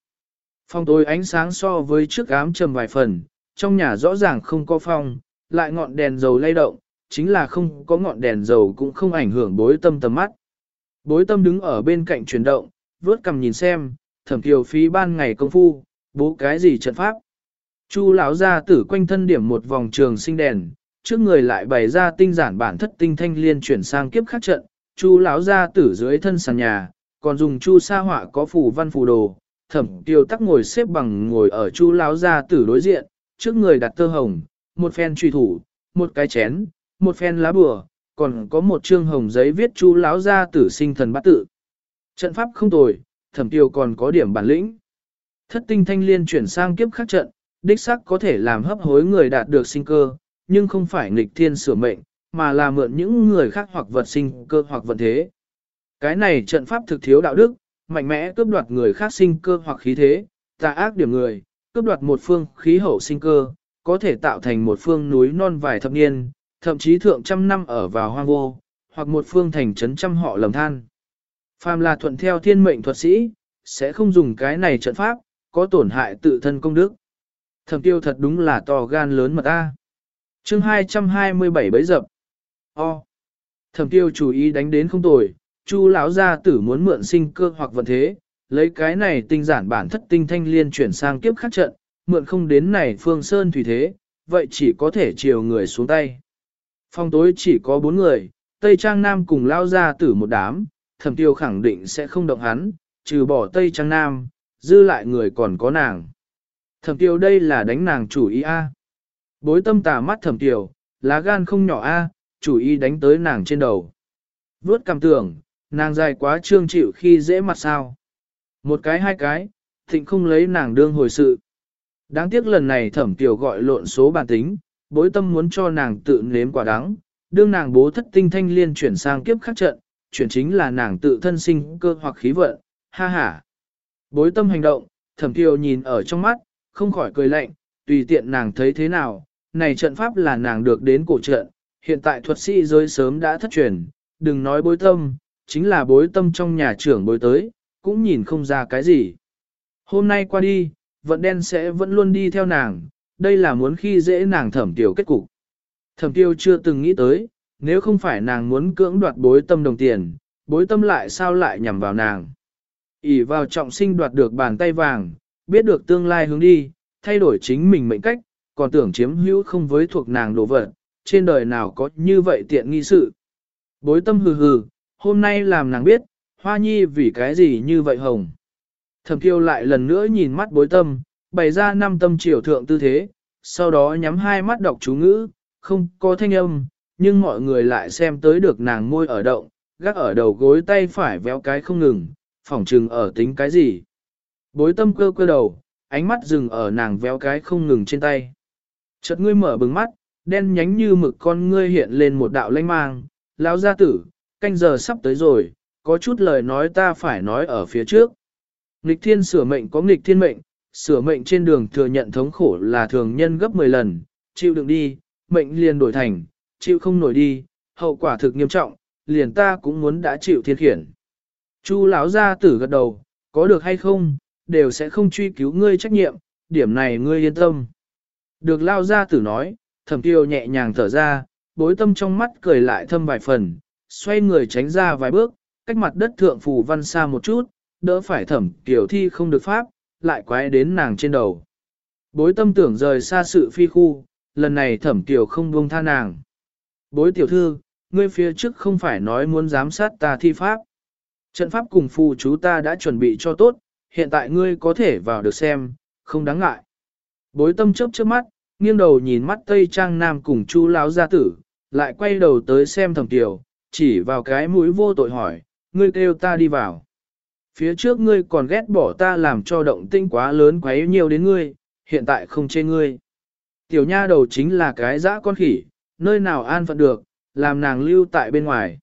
Phòng tối ánh sáng so với trước ám trầm vài phần, trong nhà rõ ràng không có phong, lại ngọn đèn dầu lay động, chính là không có ngọn đèn dầu cũng không ảnh hưởng bối tâm tầm mắt. Bối tâm đứng ở bên cạnh chuyển động, vớt cầm nhìn xem, thẩm kiều phí ban ngày công phu, bố cái gì trận pháp. Chu lão ra tử quanh thân điểm một vòng trường sinh đèn, trước người lại bày ra tinh giản bản thất tinh thanh liên chuyển sang kiếp khắc trận, chu lão ra tử dưới thân sàn nhà, còn dùng chu sa họa có phù văn phù đồ, thẩm tiêu tắc ngồi xếp bằng ngồi ở chu lão gia tử đối diện, trước người đặt tơ hồng, một phen truy thủ, một cái chén, một phen lá bùa, còn có một trương hồng giấy viết chu lão gia tử sinh thần bát tự. Trận pháp không tồi, thẩm tiêu còn có điểm bản lĩnh. Thất tinh thanh liên chuyển sang kiếp khắc trận, đích sắc có thể làm hấp hối người đạt được sinh cơ, nhưng không phải nghịch thiên sửa mệnh, mà là mượn những người khác hoặc vật sinh cơ hoặc vận thế. Cái này trận pháp thực thiếu đạo đức, mạnh mẽ cướp đoạt người khác sinh cơ hoặc khí thế, tà ác điểm người, cướp đoạt một phương khí hậu sinh cơ, có thể tạo thành một phương núi non vài thập niên, thậm chí thượng trăm năm ở vào hoang vô, hoặc một phương thành trấn trăm họ lầm than. Phàm là thuận theo thiên mệnh thuật sĩ, sẽ không dùng cái này trận pháp, có tổn hại tự thân công đức. Thẩm tiêu thật đúng là to gan lớn mà ta. chương 227 bấy dập. O. Thẩm tiêu chủ ý đánh đến không tồi, Chu lão gia tử muốn mượn sinh cơ hoặc vận thế, lấy cái này tinh giản bản thất tinh thanh liên chuyển sang kiếp khắc trận, mượn không đến này phương sơn thủy thế, vậy chỉ có thể chiều người xuống tay. Phong tối chỉ có bốn người, Tây Trang Nam cùng lao ra tử một đám, thẩm tiêu khẳng định sẽ không động hắn, trừ bỏ Tây Trang Nam, dư lại người còn có nàng. Thẩm tiêu đây là đánh nàng chủ ý A. Bối tâm tà mắt thẩm tiêu, lá gan không nhỏ A, chủ ý đánh tới nàng trên đầu. Vớt cảm tưởng, nàng dài quá trương chịu khi dễ mặt sao. Một cái hai cái, thịnh không lấy nàng đương hồi sự. Đáng tiếc lần này thẩm tiểu gọi lộn số bản tính, bối tâm muốn cho nàng tự nếm quả đắng, đương nàng bố thất tinh thanh liên chuyển sang kiếp khắc trận, chuyển chính là nàng tự thân sinh cơ hoặc khí vận, ha ha. Bối tâm hành động, thẩm tiểu nhìn ở trong mắt, không khỏi cười lạnh, tùy tiện nàng thấy thế nào, này trận pháp là nàng được đến cổ trận, hiện tại thuật sĩ giới sớm đã thất truyền, đừng nói bối tâm, chính là bối tâm trong nhà trưởng bối tới, cũng nhìn không ra cái gì. Hôm nay qua đi, vận đen sẽ vẫn luôn đi theo nàng, đây là muốn khi dễ nàng thẩm tiêu kết cục. Thẩm tiêu chưa từng nghĩ tới, nếu không phải nàng muốn cưỡng đoạt bối tâm đồng tiền, bối tâm lại sao lại nhằm vào nàng. ỉ vào trọng sinh đoạt được bàn tay vàng, biết được tương lai hướng đi, thay đổi chính mình mệnh cách, còn tưởng chiếm hữu không với thuộc nàng đồ vật, trên đời nào có như vậy tiện nghi sự. Bối tâm hừ hừ, hôm nay làm nàng biết, hoa nhi vì cái gì như vậy hồng. Thẩm kiêu lại lần nữa nhìn mắt bối tâm, bày ra năm tâm triều thượng tư thế, sau đó nhắm hai mắt đọc chú ngữ, không có thanh âm, nhưng mọi người lại xem tới được nàng môi ở động, gác ở đầu gối tay phải véo cái không ngừng, phỏng trừng ở tính cái gì. Bối tâm cơ cơ đầu, ánh mắt dừng ở nàng véo cái không ngừng trên tay. Chợt ngươi mở bừng mắt, đen nhánh như mực con ngươi hiện lên một đạo lanh mang, lão gia tử, canh giờ sắp tới rồi, có chút lời nói ta phải nói ở phía trước. Nghịch thiên sửa mệnh có nghịch thiên mệnh, sửa mệnh trên đường thừa nhận thống khổ là thường nhân gấp 10 lần, chịu đựng đi, mệnh liền đổi thành, chịu không nổi đi, hậu quả thực nghiêm trọng, liền ta cũng muốn đã chịu thiên khiển. Chu lão gia tử gật đầu, có được hay không, đều sẽ không truy cứu ngươi trách nhiệm, điểm này ngươi yên tâm. Được lao gia tử nói, thẩm tiêu nhẹ nhàng thở ra, bối tâm trong mắt cười lại thâm vài phần, xoay người tránh ra vài bước, cách mặt đất thượng phù văn xa một chút, đỡ phải thẩm tiểu thi không được pháp, lại quái đến nàng trên đầu. Bối tâm tưởng rời xa sự phi khu, lần này thẩm tiểu không buông tha nàng. Bối tiểu thư, ngươi phía trước không phải nói muốn giám sát ta thi pháp. Trận pháp cùng phù chú ta đã chuẩn bị cho tốt, hiện tại ngươi có thể vào được xem, không đáng ngại. Bối tâm chớp trước mắt, nghiêng đầu nhìn mắt Tây Trang Nam cùng chu lão gia tử, lại quay đầu tới xem thẩm tiểu, chỉ vào cái mũi vô tội hỏi, ngươi kêu ta đi vào. Phía trước ngươi còn ghét bỏ ta làm cho động tinh quá lớn quấy nhiều đến ngươi, hiện tại không chê ngươi. Tiểu nha đầu chính là cái dã con khỉ, nơi nào an phận được, làm nàng lưu tại bên ngoài.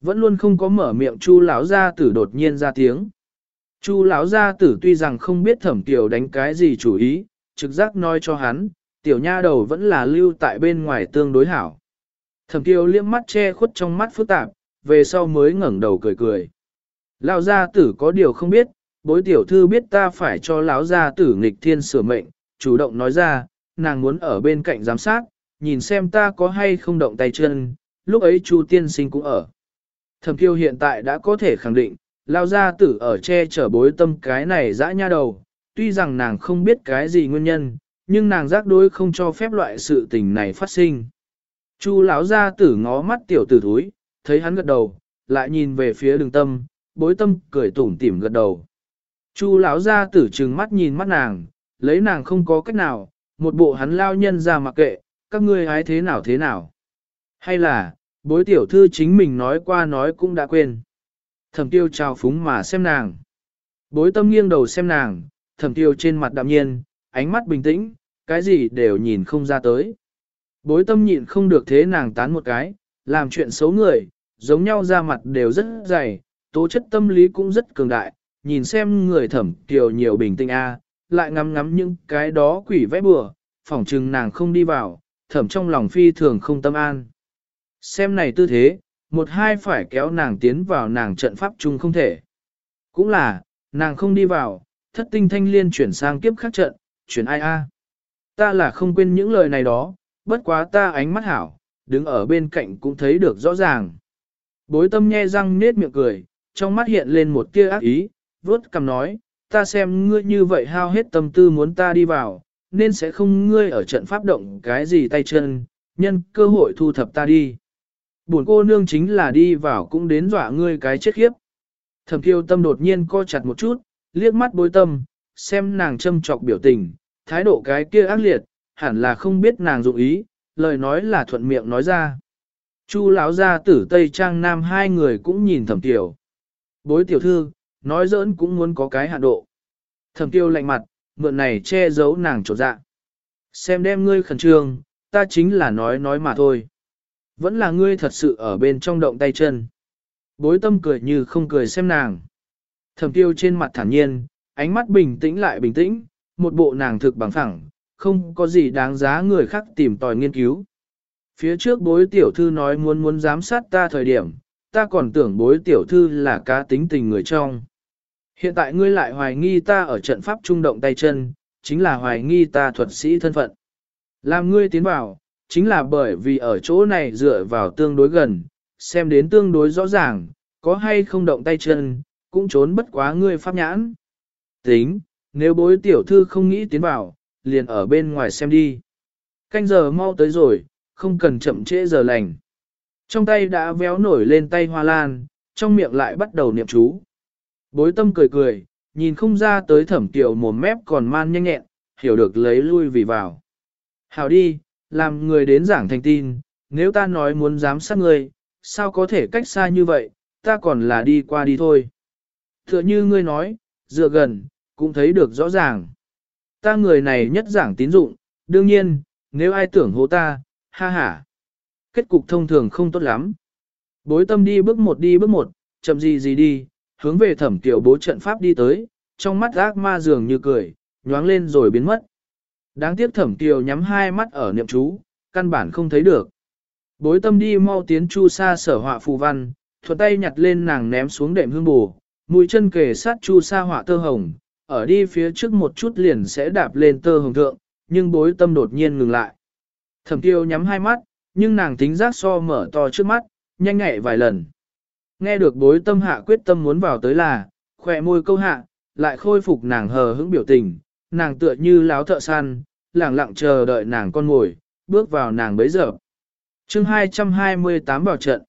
Vẫn luôn không có mở miệng chu lão gia tử đột nhiên ra tiếng. Chu lão gia tử tuy rằng không biết thẩm tiểu đánh cái gì chủ ý, trực giác nói cho hắn, tiểu nha đầu vẫn là lưu tại bên ngoài tương đối hảo. Thẩm tiêu liếc mắt che khuất trong mắt phức tạp, về sau mới ngẩng đầu cười cười. Lão gia tử có điều không biết, bối tiểu thư biết ta phải cho lão gia tử nghịch thiên sửa mệnh, chủ động nói ra, nàng muốn ở bên cạnh giám sát, nhìn xem ta có hay không động tay chân, lúc ấy Chu tiên sinh cũng ở. Thẩm kiêu hiện tại đã có thể khẳng định, lão gia tử ở che chở bối tâm cái này dã nha đầu, tuy rằng nàng không biết cái gì nguyên nhân, nhưng nàng giác đối không cho phép loại sự tình này phát sinh. Chu lão gia tử ngó mắt tiểu tử thúi, thấy hắn gật đầu, lại nhìn về phía đường tâm, bối tâm cười tủm tỉm gật đầu. Chu lão gia tử trừng mắt nhìn mắt nàng, lấy nàng không có cách nào, một bộ hắn lao nhân ra mặc kệ, các ngươi hái thế nào thế nào. Hay là, bối tiểu thư chính mình nói qua nói cũng đã quên. Thẩm tiêu trào phúng mà xem nàng. Bối tâm nghiêng đầu xem nàng, thẩm tiêu trên mặt đạm nhiên, ánh mắt bình tĩnh, cái gì đều nhìn không ra tới. Bối tâm nhịn không được thế nàng tán một cái, làm chuyện xấu người, giống nhau ra mặt đều rất dày, tố chất tâm lý cũng rất cường đại, nhìn xem người thẩm kiều nhiều bình tĩnh a, lại ngắm ngắm những cái đó quỷ vẽ bừa, phỏng chừng nàng không đi vào, thẩm trong lòng phi thường không tâm an. Xem này tư thế, một hai phải kéo nàng tiến vào nàng trận pháp chung không thể. Cũng là, nàng không đi vào, thất tinh thanh liên chuyển sang kiếp khác trận, chuyển ai a? Ta là không quên những lời này đó, bất quá ta ánh mắt hảo, đứng ở bên cạnh cũng thấy được rõ ràng. Bối tâm nhe răng nết miệng cười, trong mắt hiện lên một tia ác ý, vuốt cầm nói, ta xem ngươi như vậy hao hết tâm tư muốn ta đi vào, nên sẽ không ngươi ở trận pháp động cái gì tay chân, nhân cơ hội thu thập ta đi. Buồn cô nương chính là đi vào cũng đến dọa ngươi cái chết khiếp. Thẩm kiêu tâm đột nhiên co chặt một chút, liếc mắt bối tâm, xem nàng châm trọc biểu tình, thái độ cái kia ác liệt, hẳn là không biết nàng dụng ý, lời nói là thuận miệng nói ra. Chu lão gia tử Tây Trang Nam hai người cũng nhìn thẩm tiểu. Bối tiểu thư, nói giỡn cũng muốn có cái hạ độ. Thẩm tiêu lạnh mặt, mượn này che giấu nàng trột dạ. Xem đem ngươi khẩn trương, ta chính là nói nói mà thôi. Vẫn là ngươi thật sự ở bên trong động tay chân. Bối tâm cười như không cười xem nàng. Thẩm tiêu trên mặt thản nhiên, ánh mắt bình tĩnh lại bình tĩnh, một bộ nàng thực bằng phẳng, không có gì đáng giá người khác tìm tòi nghiên cứu. Phía trước bối tiểu thư nói muốn muốn giám sát ta thời điểm, ta còn tưởng bối tiểu thư là cá tính tình người trong. Hiện tại ngươi lại hoài nghi ta ở trận pháp trung động tay chân, chính là hoài nghi ta thuật sĩ thân phận. Làm ngươi tiến vào, chính là bởi vì ở chỗ này dựa vào tương đối gần, xem đến tương đối rõ ràng, có hay không động tay chân, cũng trốn bất quá ngươi pháp nhãn. Tính, nếu bối tiểu thư không nghĩ tiến vào, liền ở bên ngoài xem đi. Canh giờ mau tới rồi, không cần chậm trễ giờ lành. Trong tay đã véo nổi lên tay hoa lan, trong miệng lại bắt đầu niệm chú. Bối tâm cười cười, nhìn không ra tới thẩm tiểu mồm mép còn man nhanh nhẹn, hiểu được lấy lui vì vào. Hảo đi, làm người đến giảng thành tin, nếu ta nói muốn giám sát người, sao có thể cách xa như vậy, ta còn là đi qua đi thôi. Tựa như ngươi nói, dựa gần, cũng thấy được rõ ràng. Ta người này nhất giảng tín dụng, đương nhiên, nếu ai tưởng hố ta, ha ha. Kết cục thông thường không tốt lắm. Bối tâm đi bước một đi bước một, chậm gì gì đi, hướng về thẩm tiểu bố trận pháp đi tới, trong mắt ác ma dường như cười, nhoáng lên rồi biến mất. Đáng tiếc thẩm tiểu nhắm hai mắt ở niệm chú, căn bản không thấy được. Bối tâm đi mau tiến chu sa sở họa phù văn, thuận tay nhặt lên nàng ném xuống đệm hương bù, mũi chân kề sát chu sa họa tơ hồng, ở đi phía trước một chút liền sẽ đạp lên tơ hồng thượng, nhưng bối tâm đột nhiên ngừng lại. Thẩm tiêu nhắm hai mắt, nhưng nàng tính giác so mở to trước mắt, nhanh nhẹ vài lần. Nghe được bối tâm hạ quyết tâm muốn vào tới là, khỏe môi câu hạ, lại khôi phục nàng hờ hững biểu tình, nàng tựa như láo thợ săn, lẳng lặng chờ đợi nàng con ngồi, bước vào nàng bấy giờ. chương 228 vào trận.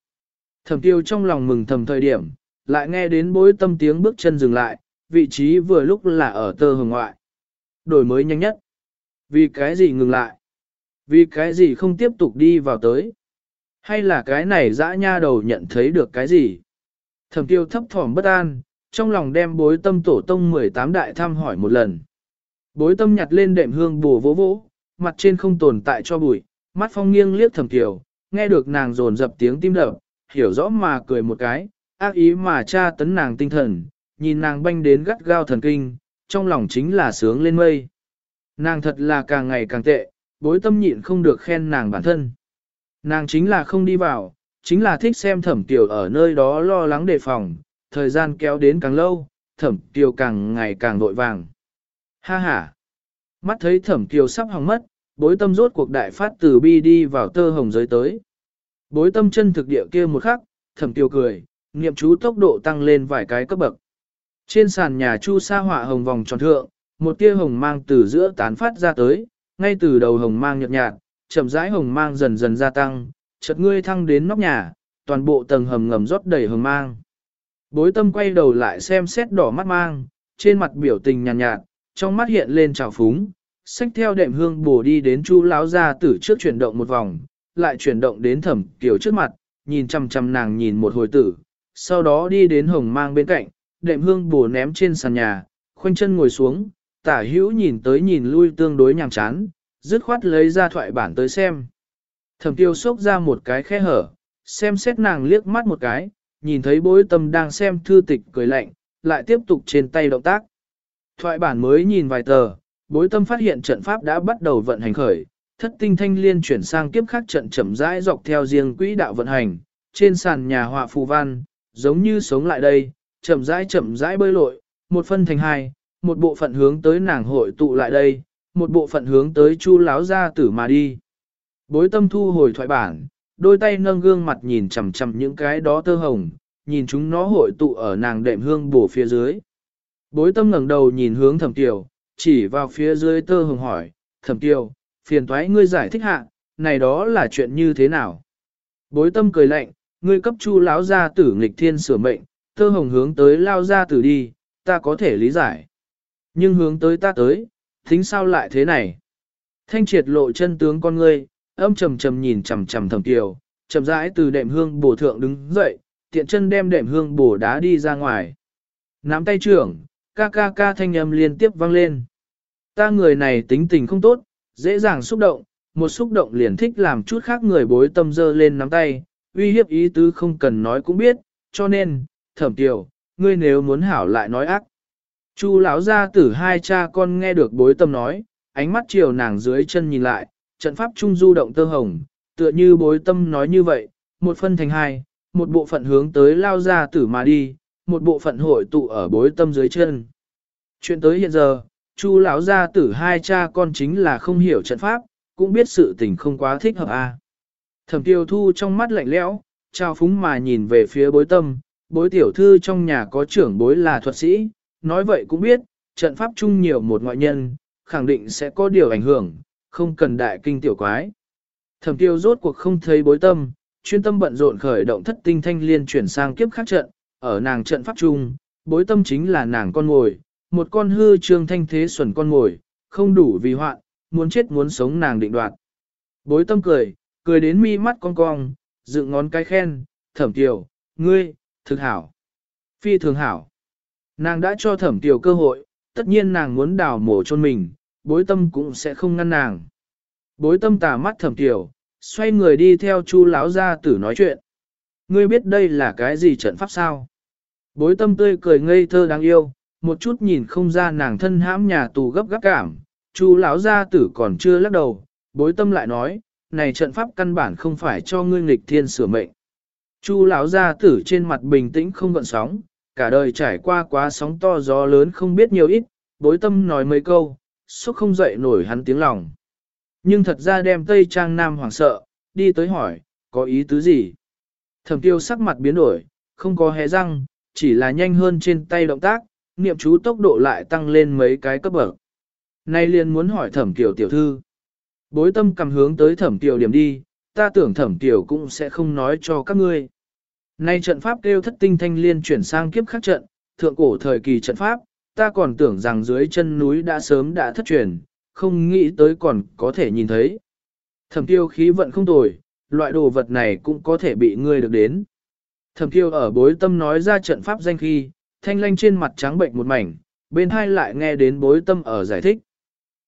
Thẩm tiêu trong lòng mừng thầm thời điểm, lại nghe đến bối tâm tiếng bước chân dừng lại, vị trí vừa lúc là ở tơ hồng ngoại. Đổi mới nhanh nhất. Vì cái gì ngừng lại? Vì cái gì không tiếp tục đi vào tới? Hay là cái này dã nha đầu nhận thấy được cái gì? Thẩm tiêu thấp thỏm bất an, trong lòng đem bối tâm tổ tông 18 đại thăm hỏi một lần. Bối tâm nhặt lên đệm hương bùa vỗ vỗ, mặt trên không tồn tại cho bụi, mắt phong nghiêng liếc thẩm tiêu, nghe được nàng rồn dập tiếng tim đập, hiểu rõ mà cười một cái, ác ý mà tra tấn nàng tinh thần, nhìn nàng banh đến gắt gao thần kinh, trong lòng chính là sướng lên mây. Nàng thật là càng ngày càng tệ, bối tâm nhịn không được khen nàng bản thân. Nàng chính là không đi vào, chính là thích xem thẩm tiểu ở nơi đó lo lắng đề phòng, thời gian kéo đến càng lâu, thẩm tiểu càng ngày càng vội vàng. Ha ha! Mắt thấy thẩm tiểu sắp hỏng mất, bối tâm rốt cuộc đại phát từ bi đi vào tơ hồng giới tới. Bối tâm chân thực địa kia một khắc, thẩm tiểu cười, niệm chú tốc độ tăng lên vài cái cấp bậc. Trên sàn nhà chu sa họa hồng vòng tròn thượng, một tia hồng mang từ giữa tán phát ra tới, ngay từ đầu hồng mang nhợt nhạt, chậm rãi hồng mang dần dần gia tăng, chợt ngươi thăng đến nóc nhà, toàn bộ tầng hầm ngầm rót đầy hồng mang. Bối tâm quay đầu lại xem xét đỏ mắt mang, trên mặt biểu tình nhàn nhạt, nhạt, trong mắt hiện lên trào phúng, xách theo đệm hương bổ đi đến chu láo ra tử trước chuyển động một vòng, lại chuyển động đến thẩm kiểu trước mặt, nhìn chăm chăm nàng nhìn một hồi tử, sau đó đi đến hồng mang bên cạnh, đệm hương bổ ném trên sàn nhà, khoanh chân ngồi xuống, tả hữu nhìn tới nhìn lui tương đối nhàm chán, dứt khoát lấy ra thoại bản tới xem. Thẩm tiêu xốc ra một cái khe hở, xem xét nàng liếc mắt một cái, nhìn thấy bối tâm đang xem thư tịch cười lạnh, lại tiếp tục trên tay động tác. Thoại bản mới nhìn vài tờ, bối tâm phát hiện trận pháp đã bắt đầu vận hành khởi, thất tinh thanh liên chuyển sang kiếp khác trận chậm rãi dọc theo riêng quỹ đạo vận hành, trên sàn nhà họa phù văn, giống như sống lại đây, chậm rãi chậm rãi bơi lội, một phân thành hai, một bộ phận hướng tới nàng hội tụ lại đây, một bộ phận hướng tới chu láo gia tử mà đi. Bối tâm thu hồi thoại bản, đôi tay nâng gương mặt nhìn chầm chầm những cái đó tơ hồng, nhìn chúng nó hội tụ ở nàng đệm hương bổ phía dưới. Bối tâm ngẩng đầu nhìn hướng thẩm tiểu, chỉ vào phía dưới tơ hồng hỏi, thẩm tiểu, phiền toái ngươi giải thích hạ, này đó là chuyện như thế nào? Bối tâm cười lạnh, ngươi cấp chu lão gia tử nghịch thiên sửa mệnh, Thơ hồng hướng tới lao ra tử đi, ta có thể lý giải. Nhưng hướng tới ta tới, thính sao lại thế này? Thanh triệt lộ chân tướng con ngươi, âm trầm trầm nhìn chằm chằm thẩm tiểu, chậm rãi từ đệm hương bổ thượng đứng dậy, tiện chân đem đệm hương bổ đá đi ra ngoài. Nắm tay trưởng, ca ca ca thanh âm liên tiếp vang lên. Ta người này tính tình không tốt, dễ dàng xúc động, một xúc động liền thích làm chút khác người bối tâm dơ lên nắm tay, uy hiếp ý tứ không cần nói cũng biết, cho nên, thẩm tiểu, ngươi nếu muốn hảo lại nói ác. Chu lão gia tử hai cha con nghe được bối tâm nói, ánh mắt chiều nàng dưới chân nhìn lại, trận pháp trung du động tơ hồng, tựa như bối tâm nói như vậy, một phân thành hai, một bộ phận hướng tới lao gia tử mà đi, một bộ phận hội tụ ở bối tâm dưới chân. Chuyện tới hiện giờ, Chu lão gia tử hai cha con chính là không hiểu trận pháp, cũng biết sự tình không quá thích hợp a. À. Thẩm Tiêu Thu trong mắt lạnh lẽo, trao phúng mà nhìn về phía bối tâm, bối tiểu thư trong nhà có trưởng bối là thuật sĩ, nói vậy cũng biết, trận pháp chung nhiều một ngoại nhân, khẳng định sẽ có điều ảnh hưởng, không cần đại kinh tiểu quái. Thẩm Tiêu rốt cuộc không thấy bối tâm, chuyên tâm bận rộn khởi động thất tinh thanh liên chuyển sang kiếp khác trận, ở nàng trận pháp chung, bối tâm chính là nàng con ngồi, một con hư trương thanh thế xuẩn con ngồi, không đủ vì hoạn, muốn chết muốn sống nàng định đoạt. Bối tâm cười, cười đến mi mắt con cong, dựng ngón cái khen, thẩm tiểu, ngươi, thực hảo. Phi thường hảo. Nàng đã cho thẩm tiểu cơ hội, tất nhiên nàng muốn đào mổ chôn mình, bối tâm cũng sẽ không ngăn nàng. Bối tâm tà mắt thẩm tiểu, xoay người đi theo chu lão gia tử nói chuyện. Ngươi biết đây là cái gì trận pháp sao? Bối tâm tươi cười ngây thơ đáng yêu, một chút nhìn không ra nàng thân hãm nhà tù gấp gáp cảm, Chu lão gia tử còn chưa lắc đầu, bối tâm lại nói, này trận pháp căn bản không phải cho ngươi nghịch thiên sửa mệnh. Chu lão gia tử trên mặt bình tĩnh không gợn sóng, cả đời trải qua quá sóng to gió lớn không biết nhiều ít, bối tâm nói mấy câu, xúc không dậy nổi hắn tiếng lòng. Nhưng thật ra đem Tây Trang Nam hoảng sợ, đi tới hỏi, có ý tứ gì? Thẩm tiêu sắc mặt biến đổi, không có hé răng, chỉ là nhanh hơn trên tay động tác, niệm chú tốc độ lại tăng lên mấy cái cấp bậc. Nay liền muốn hỏi thẩm tiểu tiểu thư. Bối tâm cầm hướng tới thẩm tiểu điểm đi, ta tưởng thẩm tiểu cũng sẽ không nói cho các ngươi. Nay trận pháp kêu thất tinh thanh liên chuyển sang kiếp khắc trận, thượng cổ thời kỳ trận pháp, ta còn tưởng rằng dưới chân núi đã sớm đã thất truyền, không nghĩ tới còn có thể nhìn thấy. Thẩm tiêu khí vận không tồi, loại đồ vật này cũng có thể bị ngươi được đến. Thẩm tiêu ở bối tâm nói ra trận pháp danh khi, thanh lanh trên mặt trắng bệnh một mảnh, bên hai lại nghe đến bối tâm ở giải thích.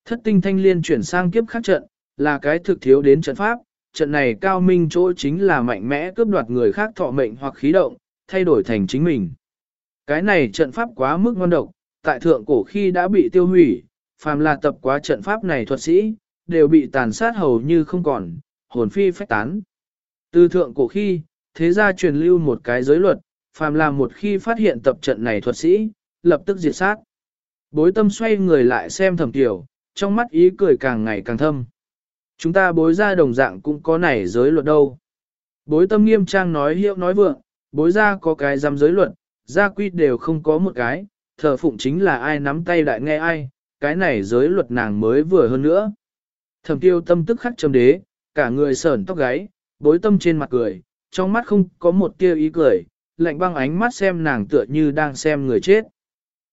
Thất tinh thanh liên chuyển sang kiếp khắc trận, là cái thực thiếu đến trận pháp, trận này cao minh chỗ chính là mạnh mẽ cướp đoạt người khác thọ mệnh hoặc khí động, thay đổi thành chính mình. Cái này trận pháp quá mức ngon độc, tại thượng cổ khi đã bị tiêu hủy, phàm là tập quá trận pháp này thuật sĩ, đều bị tàn sát hầu như không còn, hồn phi phách tán. Từ thượng cổ khi, thế gia truyền lưu một cái giới luật, phàm là một khi phát hiện tập trận này thuật sĩ, lập tức diệt sát. Bối tâm xoay người lại xem thẩm tiểu, trong mắt ý cười càng ngày càng thâm. Chúng ta bối ra đồng dạng cũng có nảy giới luật đâu. Bối tâm nghiêm trang nói hiệu nói vượng, bối ra có cái giam giới luật, gia quy đều không có một cái, thờ phụng chính là ai nắm tay đại nghe ai, cái này giới luật nàng mới vừa hơn nữa. Thẩm tiêu tâm tức khắc châm đế, cả người sởn tóc gáy, bối tâm trên mặt cười, trong mắt không có một tia ý cười, lạnh băng ánh mắt xem nàng tựa như đang xem người chết.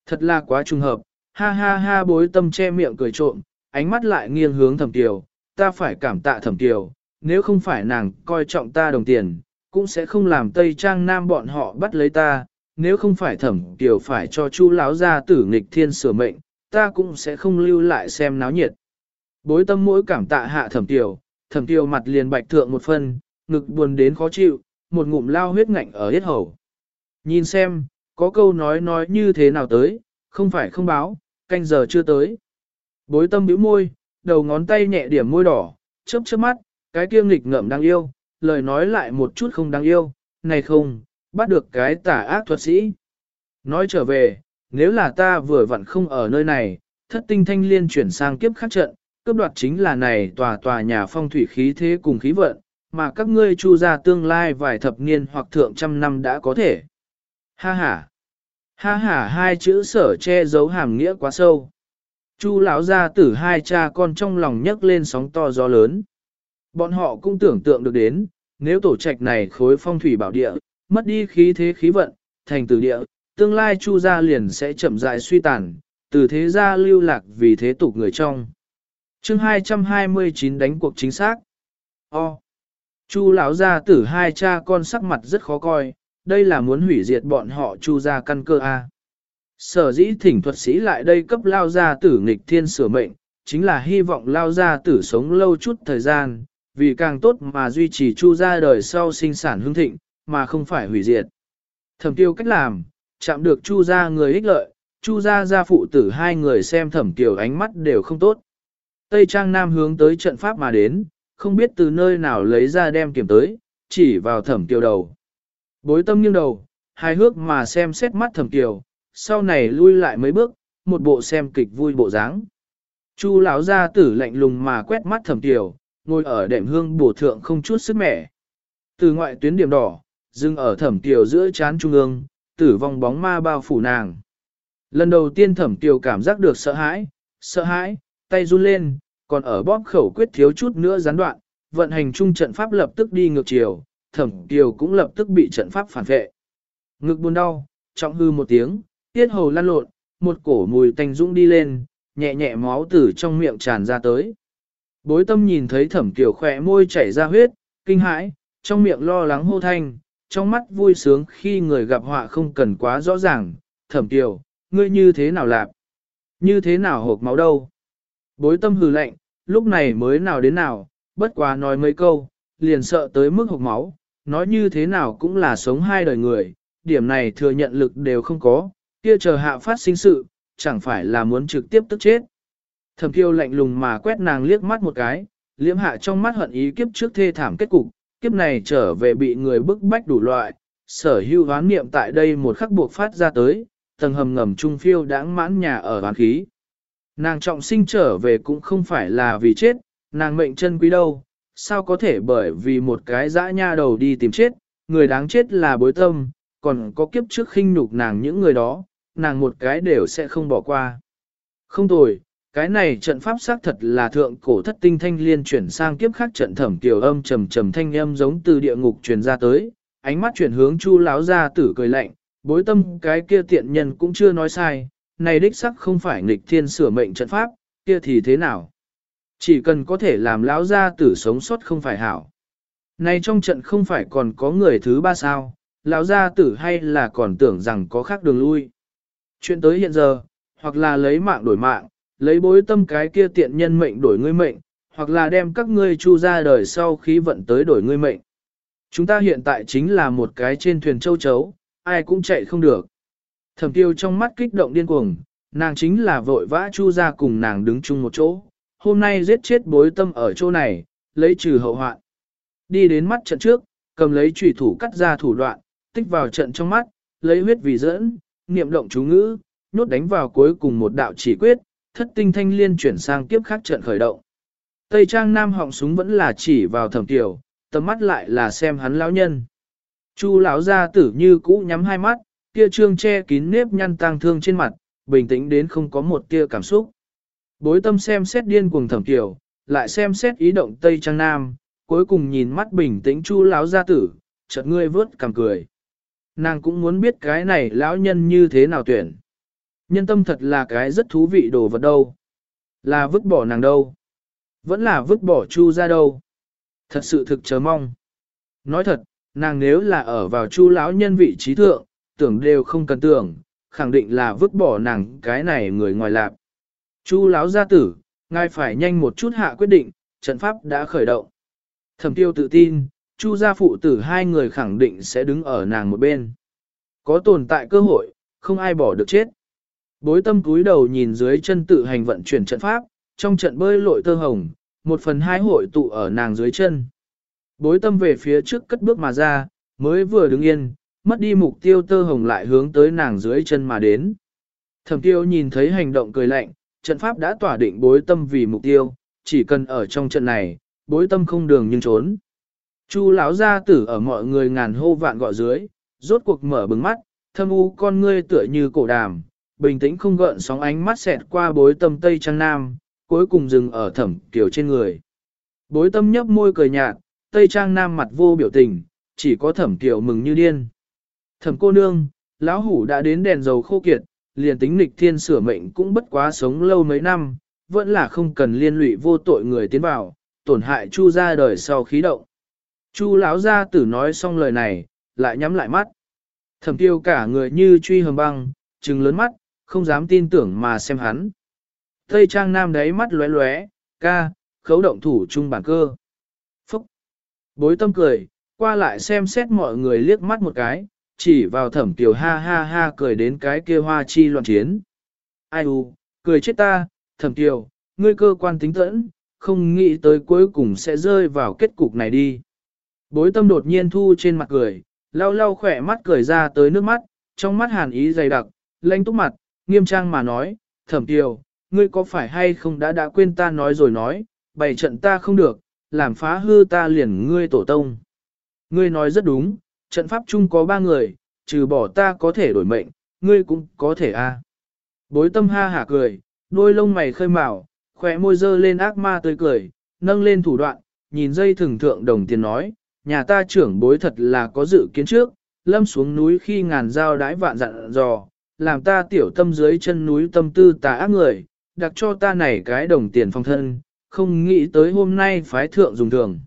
Thật là quá trùng hợp, ha ha ha bối tâm che miệng cười trộm, ánh mắt lại nghiêng hướng thẩm tiêu ta phải cảm tạ thẩm tiểu, nếu không phải nàng coi trọng ta đồng tiền, cũng sẽ không làm Tây Trang Nam bọn họ bắt lấy ta, nếu không phải thẩm tiểu phải cho chu láo ra tử nghịch thiên sửa mệnh, ta cũng sẽ không lưu lại xem náo nhiệt. Bối tâm mỗi cảm tạ hạ thẩm tiểu, thẩm tiểu mặt liền bạch thượng một phân, ngực buồn đến khó chịu, một ngụm lao huyết ngạnh ở hết hầu. Nhìn xem, có câu nói nói như thế nào tới, không phải không báo, canh giờ chưa tới. Bối tâm bĩu môi, đầu ngón tay nhẹ điểm môi đỏ, chớp chớp mắt, cái kia nghịch ngợm đang yêu, lời nói lại một chút không đáng yêu, này không, bắt được cái tà ác thuật sĩ. Nói trở về, nếu là ta vừa vặn không ở nơi này, thất tinh thanh liên chuyển sang kiếp khắc trận, cướp đoạt chính là này tòa tòa nhà phong thủy khí thế cùng khí vận, mà các ngươi chu ra tương lai vài thập niên hoặc thượng trăm năm đã có thể. Ha ha! Ha ha hai chữ sở che giấu hàm nghĩa quá sâu. Chu lão gia tử hai cha con trong lòng nhấc lên sóng to gió lớn. Bọn họ cũng tưởng tượng được đến, nếu tổ trạch này khối phong thủy bảo địa, mất đi khí thế khí vận, thành tử địa, tương lai chu gia liền sẽ chậm rãi suy tàn, từ thế gia lưu lạc vì thế tục người trong. chương 229 đánh cuộc chính xác. O. Chu lão gia tử hai cha con sắc mặt rất khó coi, đây là muốn hủy diệt bọn họ chu gia căn cơ A. Sở dĩ thỉnh thuật sĩ lại đây cấp lao gia tử nghịch thiên sửa mệnh, chính là hy vọng lao gia tử sống lâu chút thời gian, vì càng tốt mà duy trì chu gia đời sau sinh sản hương thịnh, mà không phải hủy diệt. Thẩm tiêu cách làm, chạm được chu gia người ích lợi, chu gia gia phụ tử hai người xem thẩm tiêu ánh mắt đều không tốt. Tây Trang Nam hướng tới trận pháp mà đến, không biết từ nơi nào lấy ra đem kiểm tới, chỉ vào thẩm tiêu đầu. Bối tâm nghiêng đầu, hài hước mà xem xét mắt thẩm tiêu, sau này lui lại mấy bước, một bộ xem kịch vui bộ dáng. Chu lão gia tử lạnh lùng mà quét mắt thẩm Tiểu, ngồi ở đệm hương bổ thượng không chút sức mẻ. Từ ngoại tuyến điểm đỏ, dừng ở thẩm tiểu giữa chán trung ương, tử vong bóng ma bao phủ nàng. Lần đầu tiên thẩm tiểu cảm giác được sợ hãi, sợ hãi, tay run lên, còn ở bóp khẩu quyết thiếu chút nữa gián đoạn, vận hành trung trận pháp lập tức đi ngược chiều, thẩm tiểu cũng lập tức bị trận pháp phản vệ. Ngực buồn đau, trọng hư một tiếng, tiết hầu lăn lộn, một cổ mùi tanh dũng đi lên, nhẹ nhẹ máu từ trong miệng tràn ra tới. Bối tâm nhìn thấy thẩm kiểu khỏe môi chảy ra huyết, kinh hãi, trong miệng lo lắng hô thanh, trong mắt vui sướng khi người gặp họa không cần quá rõ ràng, thẩm kiểu, ngươi như thế nào lạp? Như thế nào hộp máu đâu? Bối tâm hừ lạnh, lúc này mới nào đến nào, bất quá nói mấy câu, liền sợ tới mức hộp máu, nói như thế nào cũng là sống hai đời người, điểm này thừa nhận lực đều không có, kia chờ hạ phát sinh sự, chẳng phải là muốn trực tiếp tức chết. Thẩm kiêu lạnh lùng mà quét nàng liếc mắt một cái, liễm hạ trong mắt hận ý kiếp trước thê thảm kết cục, kiếp này trở về bị người bức bách đủ loại, sở hưu hoán niệm tại đây một khắc buộc phát ra tới, tầng hầm ngầm trung phiêu đãng mãn nhà ở hoán khí. Nàng trọng sinh trở về cũng không phải là vì chết, nàng mệnh chân quý đâu, sao có thể bởi vì một cái dã nha đầu đi tìm chết, người đáng chết là bối tâm, còn có kiếp trước khinh nhục nàng những người đó, nàng một cái đều sẽ không bỏ qua. Không tồi, cái này trận pháp xác thật là thượng cổ thất tinh thanh liên chuyển sang kiếp khác trận thẩm tiểu âm trầm trầm thanh âm giống từ địa ngục truyền ra tới, ánh mắt chuyển hướng chu láo ra tử cười lạnh, bối tâm cái kia tiện nhân cũng chưa nói sai, này đích sắc không phải nghịch thiên sửa mệnh trận pháp, kia thì thế nào? Chỉ cần có thể làm lão gia tử sống sót không phải hảo. Này trong trận không phải còn có người thứ ba sao, lão gia tử hay là còn tưởng rằng có khác đường lui. Chuyện tới hiện giờ, hoặc là lấy mạng đổi mạng, lấy bối tâm cái kia tiện nhân mệnh đổi ngươi mệnh, hoặc là đem các ngươi chu ra đời sau khí vận tới đổi ngươi mệnh. Chúng ta hiện tại chính là một cái trên thuyền châu chấu, ai cũng chạy không được. Thẩm tiêu trong mắt kích động điên cuồng, nàng chính là vội vã chu ra cùng nàng đứng chung một chỗ. Hôm nay giết chết bối tâm ở chỗ này, lấy trừ hậu hoạn. Đi đến mắt trận trước, cầm lấy trùy thủ cắt ra thủ đoạn, tích vào trận trong mắt, lấy huyết vì dẫn, niệm động chú ngữ, nốt đánh vào cuối cùng một đạo chỉ quyết, thất tinh thanh liên chuyển sang kiếp khác trận khởi động. Tây trang nam họng súng vẫn là chỉ vào thẩm tiểu, tầm mắt lại là xem hắn lão nhân. Chu lão gia tử như cũ nhắm hai mắt, kia trương che kín nếp nhăn tang thương trên mặt, bình tĩnh đến không có một tia cảm xúc. Bối tâm xem xét điên cuồng thẩm tiểu, lại xem xét ý động Tây trang nam, cuối cùng nhìn mắt bình tĩnh chu lão gia tử, chợt ngươi vớt cảm cười. Nàng cũng muốn biết cái này lão nhân như thế nào tuyển. Nhân tâm thật là cái rất thú vị đồ vật đâu. Là vứt bỏ nàng đâu. Vẫn là vứt bỏ chu ra đâu. Thật sự thực chờ mong. Nói thật, nàng nếu là ở vào chu lão nhân vị trí thượng, tưởng đều không cần tưởng, khẳng định là vứt bỏ nàng cái này người ngoài lạp. Chu lão gia tử, ngài phải nhanh một chút hạ quyết định, trận pháp đã khởi động. Thẩm tiêu tự tin, chu gia phụ tử hai người khẳng định sẽ đứng ở nàng một bên. Có tồn tại cơ hội, không ai bỏ được chết. Bối tâm cúi đầu nhìn dưới chân tự hành vận chuyển trận pháp, trong trận bơi lội tơ hồng, một phần hai hội tụ ở nàng dưới chân. Bối tâm về phía trước cất bước mà ra, mới vừa đứng yên, mất đi mục tiêu tơ hồng lại hướng tới nàng dưới chân mà đến. Thẩm tiêu nhìn thấy hành động cười lạnh, trận pháp đã tỏa định bối tâm vì mục tiêu, chỉ cần ở trong trận này, bối tâm không đường nhưng trốn. Chu lão gia tử ở mọi người ngàn hô vạn gọi dưới, rốt cuộc mở bừng mắt, thâm u con ngươi tựa như cổ đàm, bình tĩnh không gợn sóng ánh mắt xẹt qua bối tâm tây trang nam, cuối cùng dừng ở thẩm kiểu trên người. Bối tâm nhấp môi cười nhạt, tây trang nam mặt vô biểu tình, chỉ có thẩm kiểu mừng như điên. Thẩm cô nương, lão hủ đã đến đèn dầu khô kiệt, liền tính nịch thiên sửa mệnh cũng bất quá sống lâu mấy năm, vẫn là không cần liên lụy vô tội người tiến vào, tổn hại chu ra đời sau khí động. Chu lão gia tử nói xong lời này, lại nhắm lại mắt. Thẩm tiêu cả người như truy hầm băng, trừng lớn mắt, không dám tin tưởng mà xem hắn. Tây trang nam đấy mắt lóe lóe, ca, khấu động thủ chung bản cơ. Phúc! Bối tâm cười, qua lại xem xét mọi người liếc mắt một cái, chỉ vào thẩm tiểu ha ha ha cười đến cái kia hoa chi loạn chiến. Ai u, cười chết ta, thẩm tiểu, ngươi cơ quan tính tẫn, không nghĩ tới cuối cùng sẽ rơi vào kết cục này đi. Bối tâm đột nhiên thu trên mặt cười, lau lau khỏe mắt cười ra tới nước mắt, trong mắt hàn ý dày đặc, lanh túc mặt, nghiêm trang mà nói, thẩm tiều, ngươi có phải hay không đã đã quên ta nói rồi nói, bày trận ta không được, làm phá hư ta liền ngươi tổ tông. Ngươi nói rất đúng, trận pháp chung có ba người, trừ bỏ ta có thể đổi mệnh, ngươi cũng có thể a. Bối tâm ha hả cười, đôi lông mày khơi mào, khỏe môi dơ lên ác ma tươi cười, nâng lên thủ đoạn, nhìn dây thừng thượng đồng tiền nói, nhà ta trưởng bối thật là có dự kiến trước, lâm xuống núi khi ngàn dao đái vạn dặn dò, làm ta tiểu tâm dưới chân núi tâm tư tà ác người, đặt cho ta này cái đồng tiền phong thân, không nghĩ tới hôm nay phái thượng dùng thường.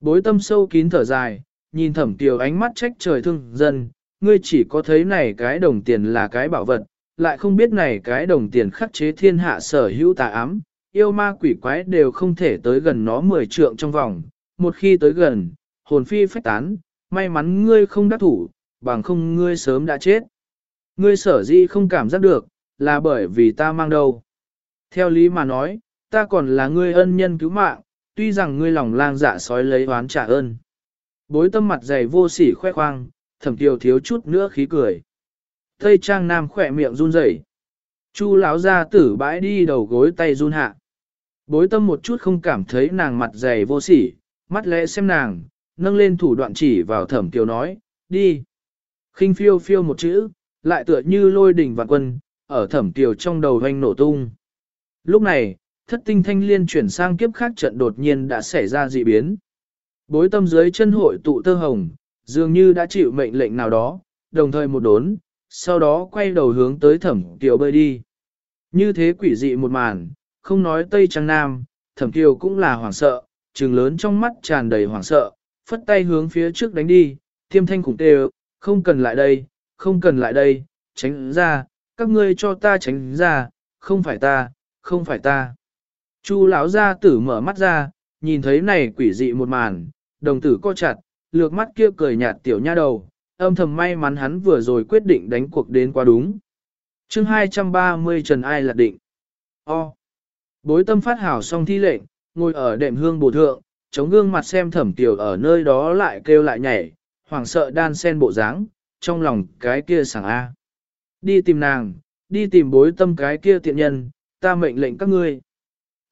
Bối tâm sâu kín thở dài, nhìn thẩm tiểu ánh mắt trách trời thương dân, ngươi chỉ có thấy này cái đồng tiền là cái bảo vật, lại không biết này cái đồng tiền khắc chế thiên hạ sở hữu tà ám, yêu ma quỷ quái đều không thể tới gần nó mười trượng trong vòng, một khi tới gần, hồn phi phách tán, may mắn ngươi không đắc thủ, bằng không ngươi sớm đã chết. Ngươi sở dĩ không cảm giác được, là bởi vì ta mang đầu. Theo lý mà nói, ta còn là ngươi ân nhân cứu mạng, tuy rằng ngươi lòng lang dạ sói lấy oán trả ơn. Bối tâm mặt dày vô sỉ khoe khoang, thẩm tiêu thiếu chút nữa khí cười. Tây trang nam khỏe miệng run rẩy. Chu lão ra tử bãi đi đầu gối tay run hạ. Bối tâm một chút không cảm thấy nàng mặt dày vô sỉ, mắt lẽ xem nàng, nâng lên thủ đoạn chỉ vào thẩm kiều nói, đi. khinh phiêu phiêu một chữ, lại tựa như lôi đỉnh vạn quân, ở thẩm kiều trong đầu hoanh nổ tung. Lúc này, thất tinh thanh liên chuyển sang kiếp khác trận đột nhiên đã xảy ra dị biến. Bối tâm dưới chân hội tụ tơ hồng, dường như đã chịu mệnh lệnh nào đó, đồng thời một đốn, sau đó quay đầu hướng tới thẩm kiều bơi đi. Như thế quỷ dị một màn, không nói Tây Trăng Nam, thẩm kiều cũng là hoảng sợ, trừng lớn trong mắt tràn đầy hoảng sợ, phất tay hướng phía trước đánh đi, tiêm thanh khủng tê không cần lại đây, không cần lại đây, tránh ra, các ngươi cho ta tránh ra, không phải ta, không phải ta. Chu lão gia tử mở mắt ra, nhìn thấy này quỷ dị một màn, đồng tử co chặt, lược mắt kia cười nhạt tiểu nha đầu, âm thầm may mắn hắn vừa rồi quyết định đánh cuộc đến quá đúng. chương 230 Trần Ai lạc định. O. Bối tâm phát hảo xong thi lệnh, ngồi ở đệm hương bổ thượng, chống gương mặt xem thẩm tiểu ở nơi đó lại kêu lại nhảy, hoảng sợ đan sen bộ dáng, trong lòng cái kia sảng A. Đi tìm nàng, đi tìm bối tâm cái kia tiện nhân, ta mệnh lệnh các ngươi.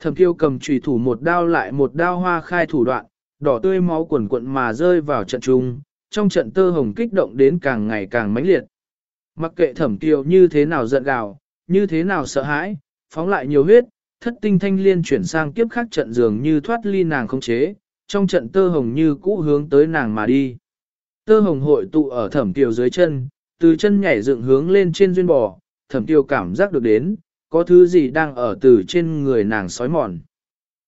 Thẩm tiêu cầm trùy thủ một đao lại một đao hoa khai thủ đoạn, đỏ tươi máu quần quận mà rơi vào trận trung, trong trận tơ hồng kích động đến càng ngày càng mãnh liệt. Mặc kệ thẩm tiêu như thế nào giận gào, như thế nào sợ hãi, phóng lại nhiều huyết, thất tinh thanh liên chuyển sang kiếp khác trận dường như thoát ly nàng không chế, trong trận tơ hồng như cũ hướng tới nàng mà đi. Tơ hồng hội tụ ở thẩm tiểu dưới chân, từ chân nhảy dựng hướng lên trên duyên bò, thẩm Tiêu cảm giác được đến, có thứ gì đang ở từ trên người nàng sói mòn.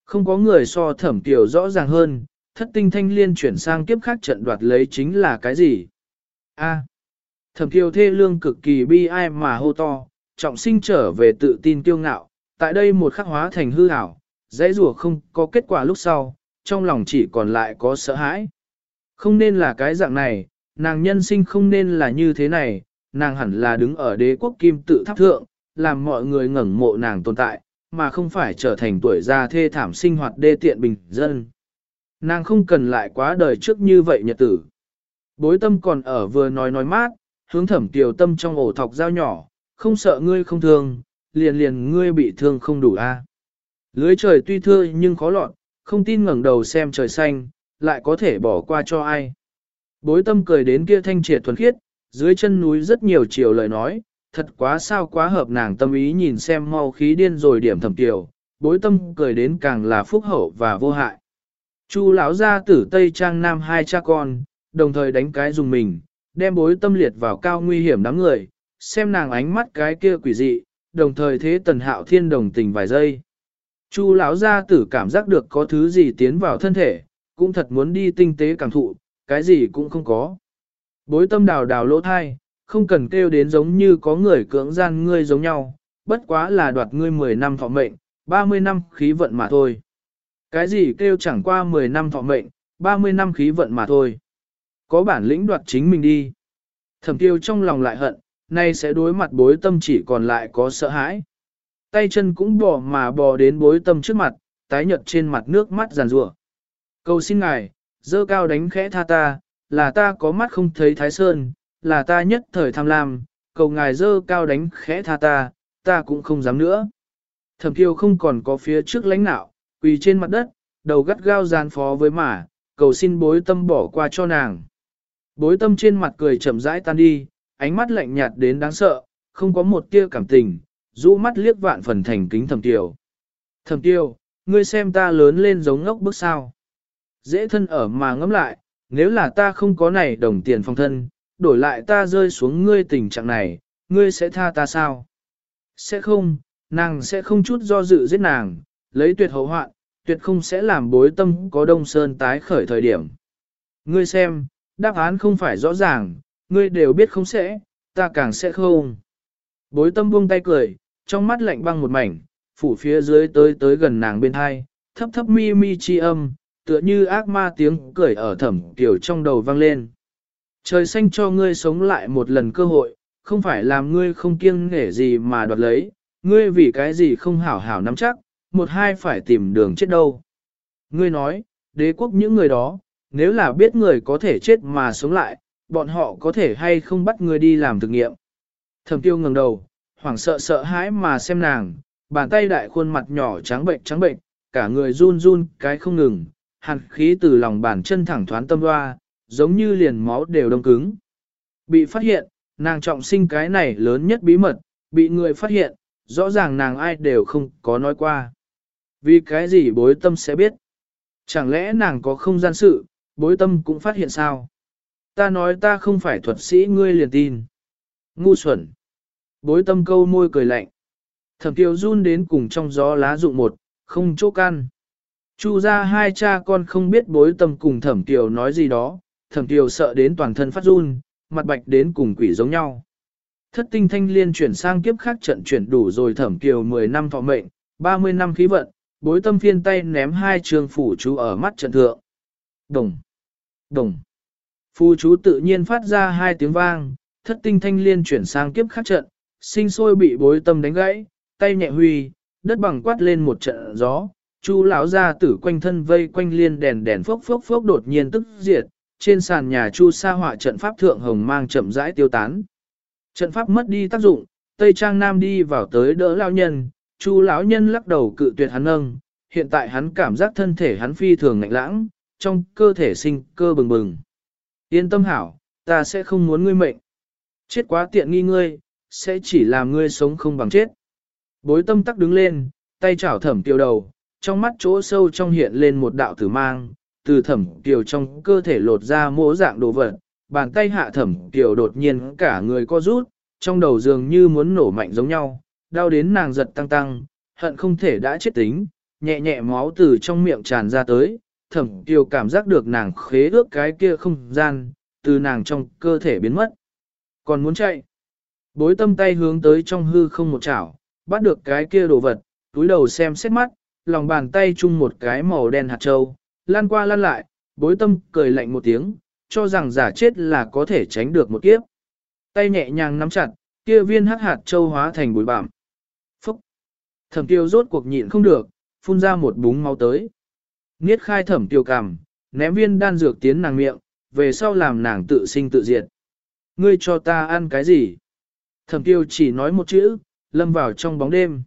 Không có người so thẩm Tiêu rõ ràng hơn, thất tinh thanh liên chuyển sang kiếp khác trận đoạt lấy chính là cái gì? A. À, thẩm Tiêu thê lương cực kỳ bi ai mà hô to, trọng sinh trở về tự tin kiêu ngạo, tại đây một khắc hóa thành hư ảo, dễ rùa không có kết quả lúc sau, trong lòng chỉ còn lại có sợ hãi. Không nên là cái dạng này, nàng nhân sinh không nên là như thế này, nàng hẳn là đứng ở đế quốc kim tự tháp thượng, làm mọi người ngẩng mộ nàng tồn tại, mà không phải trở thành tuổi già thê thảm sinh hoạt đê tiện bình dân. Nàng không cần lại quá đời trước như vậy nhật tử. Bối tâm còn ở vừa nói nói mát, hướng thẩm tiểu tâm trong ổ thọc dao nhỏ, không sợ ngươi không thương, liền liền ngươi bị thương không đủ a. À? Lưới trời tuy thưa nhưng khó lọt, không tin ngẩng đầu xem trời xanh, lại có thể bỏ qua cho ai. Bối tâm cười đến kia thanh triệt thuần khiết, dưới chân núi rất nhiều chiều lời nói, thật quá sao quá hợp nàng tâm ý nhìn xem mau khí điên rồi điểm thầm tiểu, bối tâm cười đến càng là phúc hậu và vô hại. Chu lão gia tử Tây Trang Nam hai cha con, đồng thời đánh cái dùng mình, đem bối tâm liệt vào cao nguy hiểm đám người, xem nàng ánh mắt cái kia quỷ dị, đồng thời thế tần hạo thiên đồng tình vài giây. Chu lão gia tử cảm giác được có thứ gì tiến vào thân thể, cũng thật muốn đi tinh tế cảm thụ, cái gì cũng không có. Bối tâm đào đào lỗ thai, không cần kêu đến giống như có người cưỡng gian ngươi giống nhau, bất quá là đoạt ngươi 10 năm thọ mệnh, 30 năm khí vận mà thôi. Cái gì kêu chẳng qua 10 năm thọ mệnh, 30 năm khí vận mà thôi. Có bản lĩnh đoạt chính mình đi. Thẩm tiêu trong lòng lại hận, nay sẽ đối mặt bối tâm chỉ còn lại có sợ hãi. Tay chân cũng bò mà bò đến bối tâm trước mặt, tái nhợt trên mặt nước mắt giàn rủa. Cầu xin ngài, dơ cao đánh khẽ tha ta, là ta có mắt không thấy thái sơn, là ta nhất thời tham lam, cầu ngài dơ cao đánh khẽ tha ta, ta cũng không dám nữa. Thẩm kiều không còn có phía trước lãnh nạo, quỳ trên mặt đất, đầu gắt gao gian phó với mả, cầu xin bối tâm bỏ qua cho nàng. Bối tâm trên mặt cười chậm rãi tan đi, ánh mắt lạnh nhạt đến đáng sợ, không có một tia cảm tình, rũ mắt liếc vạn phần thành kính thầm tiêu. Thầm tiêu, ngươi xem ta lớn lên giống ngốc bức sao. Dễ thân ở mà ngẫm lại, nếu là ta không có này đồng tiền phong thân, đổi lại ta rơi xuống ngươi tình trạng này, ngươi sẽ tha ta sao? Sẽ không, nàng sẽ không chút do dự giết nàng, lấy tuyệt hậu hoạn, tuyệt không sẽ làm bối tâm có đông sơn tái khởi thời điểm. Ngươi xem, đáp án không phải rõ ràng, ngươi đều biết không sẽ, ta càng sẽ không. Bối tâm buông tay cười, trong mắt lạnh băng một mảnh, phủ phía dưới tới tới gần nàng bên hai, thấp thấp mi mi chi âm, tựa như ác ma tiếng cười ở thẩm tiểu trong đầu vang lên. Trời xanh cho ngươi sống lại một lần cơ hội, không phải làm ngươi không kiêng nghể gì mà đoạt lấy, ngươi vì cái gì không hảo hảo nắm chắc, một hai phải tìm đường chết đâu. Ngươi nói, đế quốc những người đó, nếu là biết người có thể chết mà sống lại, bọn họ có thể hay không bắt người đi làm thực nghiệm. Thẩm tiêu ngẩng đầu, hoảng sợ sợ hãi mà xem nàng, bàn tay đại khuôn mặt nhỏ trắng bệnh trắng bệnh, cả người run run cái không ngừng, hàn khí từ lòng bàn chân thẳng thoán tâm hoa, giống như liền máu đều đông cứng. Bị phát hiện, nàng trọng sinh cái này lớn nhất bí mật, bị người phát hiện, rõ ràng nàng ai đều không có nói qua. Vì cái gì bối tâm sẽ biết? Chẳng lẽ nàng có không gian sự, bối tâm cũng phát hiện sao? Ta nói ta không phải thuật sĩ ngươi liền tin. Ngu xuẩn. Bối tâm câu môi cười lạnh. Thẩm tiêu run đến cùng trong gió lá rụng một, không chỗ căn. Chu ra hai cha con không biết bối tâm cùng thẩm tiêu nói gì đó, thẩm tiêu sợ đến toàn thân phát run, mặt bạch đến cùng quỷ giống nhau. Thất tinh thanh liên chuyển sang kiếp khác trận chuyển đủ rồi thẩm tiêu 10 năm thọ mệnh, 30 năm khí vận, bối tâm phiên tay ném hai trường phủ chú ở mắt trận thượng. Đồng, đồng. Phù chú tự nhiên phát ra hai tiếng vang, thất tinh thanh liên chuyển sang kiếp khắc trận, sinh sôi bị bối tâm đánh gãy, tay nhẹ huy, đất bằng quát lên một trận gió. Chu lão gia tử quanh thân vây quanh liên đèn đèn phốc phốc phốc đột nhiên tức diệt, trên sàn nhà Chu sa họa trận pháp thượng hồng mang chậm rãi tiêu tán. Trận pháp mất đi tác dụng, Tây Trang Nam đi vào tới đỡ lão nhân, Chu lão nhân lắc đầu cự tuyệt hắn nâng, hiện tại hắn cảm giác thân thể hắn phi thường ngạnh lãng, trong cơ thể sinh cơ bừng bừng. Yên tâm hảo, ta sẽ không muốn ngươi mệnh. Chết quá tiện nghi ngươi, sẽ chỉ làm ngươi sống không bằng chết. Bối tâm tắc đứng lên, tay chảo thẩm tiêu đầu, trong mắt chỗ sâu trong hiện lên một đạo tử mang, từ thẩm tiêu trong cơ thể lột ra mỗ dạng đồ vật, bàn tay hạ thẩm tiêu đột nhiên cả người co rút, trong đầu dường như muốn nổ mạnh giống nhau, đau đến nàng giật tăng tăng, hận không thể đã chết tính, nhẹ nhẹ máu từ trong miệng tràn ra tới, thẩm tiêu cảm giác được nàng khế ước cái kia không gian, từ nàng trong cơ thể biến mất. Còn muốn chạy, bối tâm tay hướng tới trong hư không một chảo, bắt được cái kia đồ vật, túi đầu xem xét mắt, lòng bàn tay chung một cái màu đen hạt trâu, lan qua lan lại, bối tâm cười lạnh một tiếng, cho rằng giả chết là có thể tránh được một kiếp. Tay nhẹ nhàng nắm chặt, kia viên hắc hạt trâu hóa thành bụi bạm. Phúc! Thẩm tiêu rốt cuộc nhịn không được, phun ra một búng máu tới. Niết khai thẩm tiêu cằm, ném viên đan dược tiến nàng miệng, về sau làm nàng tự sinh tự diệt. Ngươi cho ta ăn cái gì? Thẩm tiêu chỉ nói một chữ, lâm vào trong bóng đêm.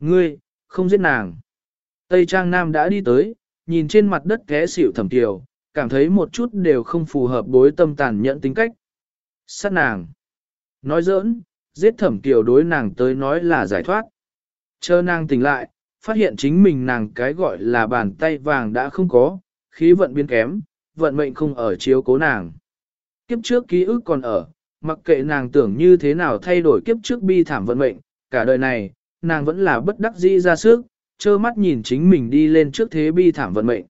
Ngươi, không giết nàng. Tây Trang Nam đã đi tới, nhìn trên mặt đất té xỉu thẩm tiêu, cảm thấy một chút đều không phù hợp bối tâm tàn nhẫn tính cách. Sát nàng. Nói giỡn, giết thẩm Tiêu đối nàng tới nói là giải thoát. Chờ nàng tỉnh lại, phát hiện chính mình nàng cái gọi là bàn tay vàng đã không có, khí vận biến kém, vận mệnh không ở chiếu cố nàng. Kiếp trước ký ức còn ở, mặc kệ nàng tưởng như thế nào thay đổi kiếp trước bi thảm vận mệnh, cả đời này, nàng vẫn là bất đắc dĩ ra sức, trơ mắt nhìn chính mình đi lên trước thế bi thảm vận mệnh.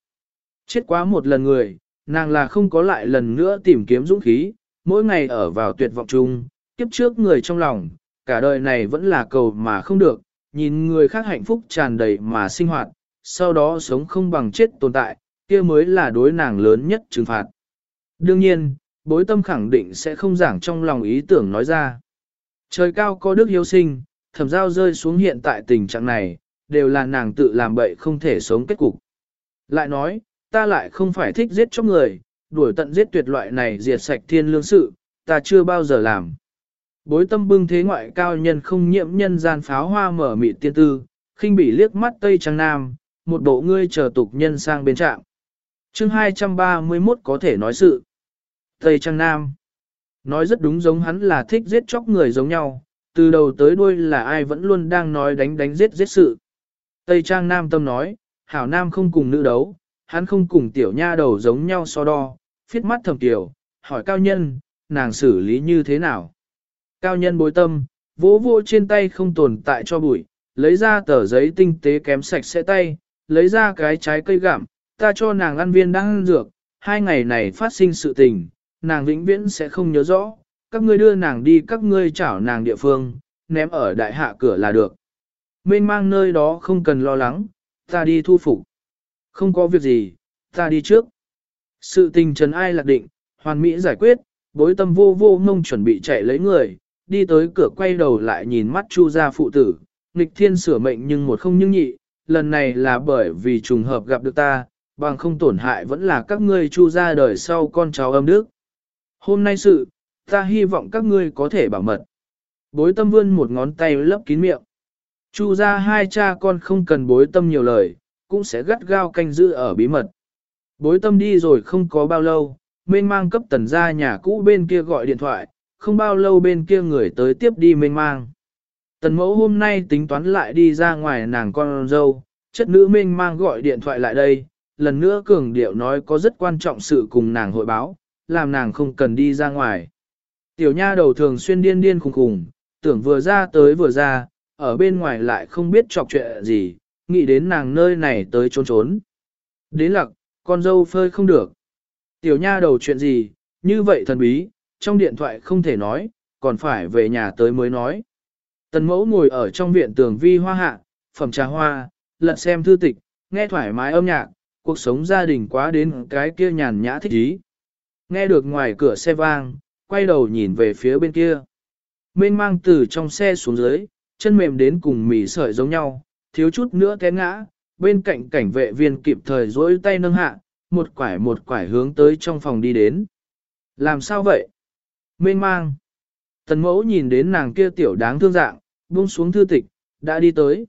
Chết quá một lần người, nàng là không có lại lần nữa tìm kiếm dũng khí, mỗi ngày ở vào tuyệt vọng chung, kiếp trước người trong lòng, cả đời này vẫn là cầu mà không được, nhìn người khác hạnh phúc tràn đầy mà sinh hoạt, sau đó sống không bằng chết tồn tại, kia mới là đối nàng lớn nhất trừng phạt. Đương nhiên, bối tâm khẳng định sẽ không giảng trong lòng ý tưởng nói ra. Trời cao có đức hiếu sinh, thẩm giao rơi xuống hiện tại tình trạng này, đều là nàng tự làm bậy không thể sống kết cục. Lại nói, ta lại không phải thích giết chóc người, đuổi tận giết tuyệt loại này diệt sạch thiên lương sự, ta chưa bao giờ làm. Bối tâm bưng thế ngoại cao nhân không nhiễm nhân gian pháo hoa mở mị tiên tư, khinh bị liếc mắt Tây Trang Nam, một bộ ngươi chờ tục nhân sang bên trạm. chương 231 có thể nói sự. Tây Trang Nam. Nói rất đúng giống hắn là thích giết chóc người giống nhau, từ đầu tới đuôi là ai vẫn luôn đang nói đánh đánh giết giết sự. Tây Trang Nam tâm nói, Hảo Nam không cùng nữ đấu, hắn không cùng tiểu nha đầu giống nhau so đo, phiết mắt thầm tiểu, hỏi cao nhân, nàng xử lý như thế nào. Cao nhân bối tâm, vỗ vỗ trên tay không tồn tại cho bụi, lấy ra tờ giấy tinh tế kém sạch sẽ tay, lấy ra cái trái cây gặm, ta cho nàng ăn viên đang ăn dược, hai ngày này phát sinh sự tình, nàng vĩnh viễn sẽ không nhớ rõ, các ngươi đưa nàng đi các ngươi chảo nàng địa phương, ném ở đại hạ cửa là được. Mênh mang nơi đó không cần lo lắng, ta đi thu phục. Không có việc gì, ta đi trước. Sự tình trần ai lạc định, hoàn mỹ giải quyết, bối tâm vô vô ngông chuẩn bị chạy lấy người, đi tới cửa quay đầu lại nhìn mắt chu gia phụ tử, nghịch thiên sửa mệnh nhưng một không nhưng nhị, lần này là bởi vì trùng hợp gặp được ta, bằng không tổn hại vẫn là các ngươi chu gia đời sau con cháu âm đức. Hôm nay sự, ta hy vọng các ngươi có thể bảo mật. Bối tâm vươn một ngón tay lấp kín miệng. Chu ra hai cha con không cần bối tâm nhiều lời, cũng sẽ gắt gao canh giữ ở bí mật. Bối tâm đi rồi không có bao lâu, mênh mang cấp tần ra nhà cũ bên kia gọi điện thoại, không bao lâu bên kia người tới tiếp đi mênh mang. Tần mẫu hôm nay tính toán lại đi ra ngoài nàng con dâu, chất nữ mênh mang gọi điện thoại lại đây, lần nữa cường điệu nói có rất quan trọng sự cùng nàng hội báo, làm nàng không cần đi ra ngoài. Tiểu nha đầu thường xuyên điên điên khùng khùng, tưởng vừa ra tới vừa ra, ở bên ngoài lại không biết chọc chuyện gì, nghĩ đến nàng nơi này tới trốn trốn. Đến lặc, con dâu phơi không được. Tiểu nha đầu chuyện gì, như vậy thần bí, trong điện thoại không thể nói, còn phải về nhà tới mới nói. Tần mẫu ngồi ở trong viện tường vi hoa hạ, phẩm trà hoa, lật xem thư tịch, nghe thoải mái âm nhạc, cuộc sống gia đình quá đến cái kia nhàn nhã thích ý. Nghe được ngoài cửa xe vang, quay đầu nhìn về phía bên kia. Mênh mang từ trong xe xuống dưới, chân mềm đến cùng mì sợi giống nhau, thiếu chút nữa té ngã, bên cạnh cảnh vệ viên kịp thời dỗi tay nâng hạ, một quải một quải hướng tới trong phòng đi đến. Làm sao vậy? Mênh mang. Tần mẫu nhìn đến nàng kia tiểu đáng thương dạng, buông xuống thư tịch, đã đi tới.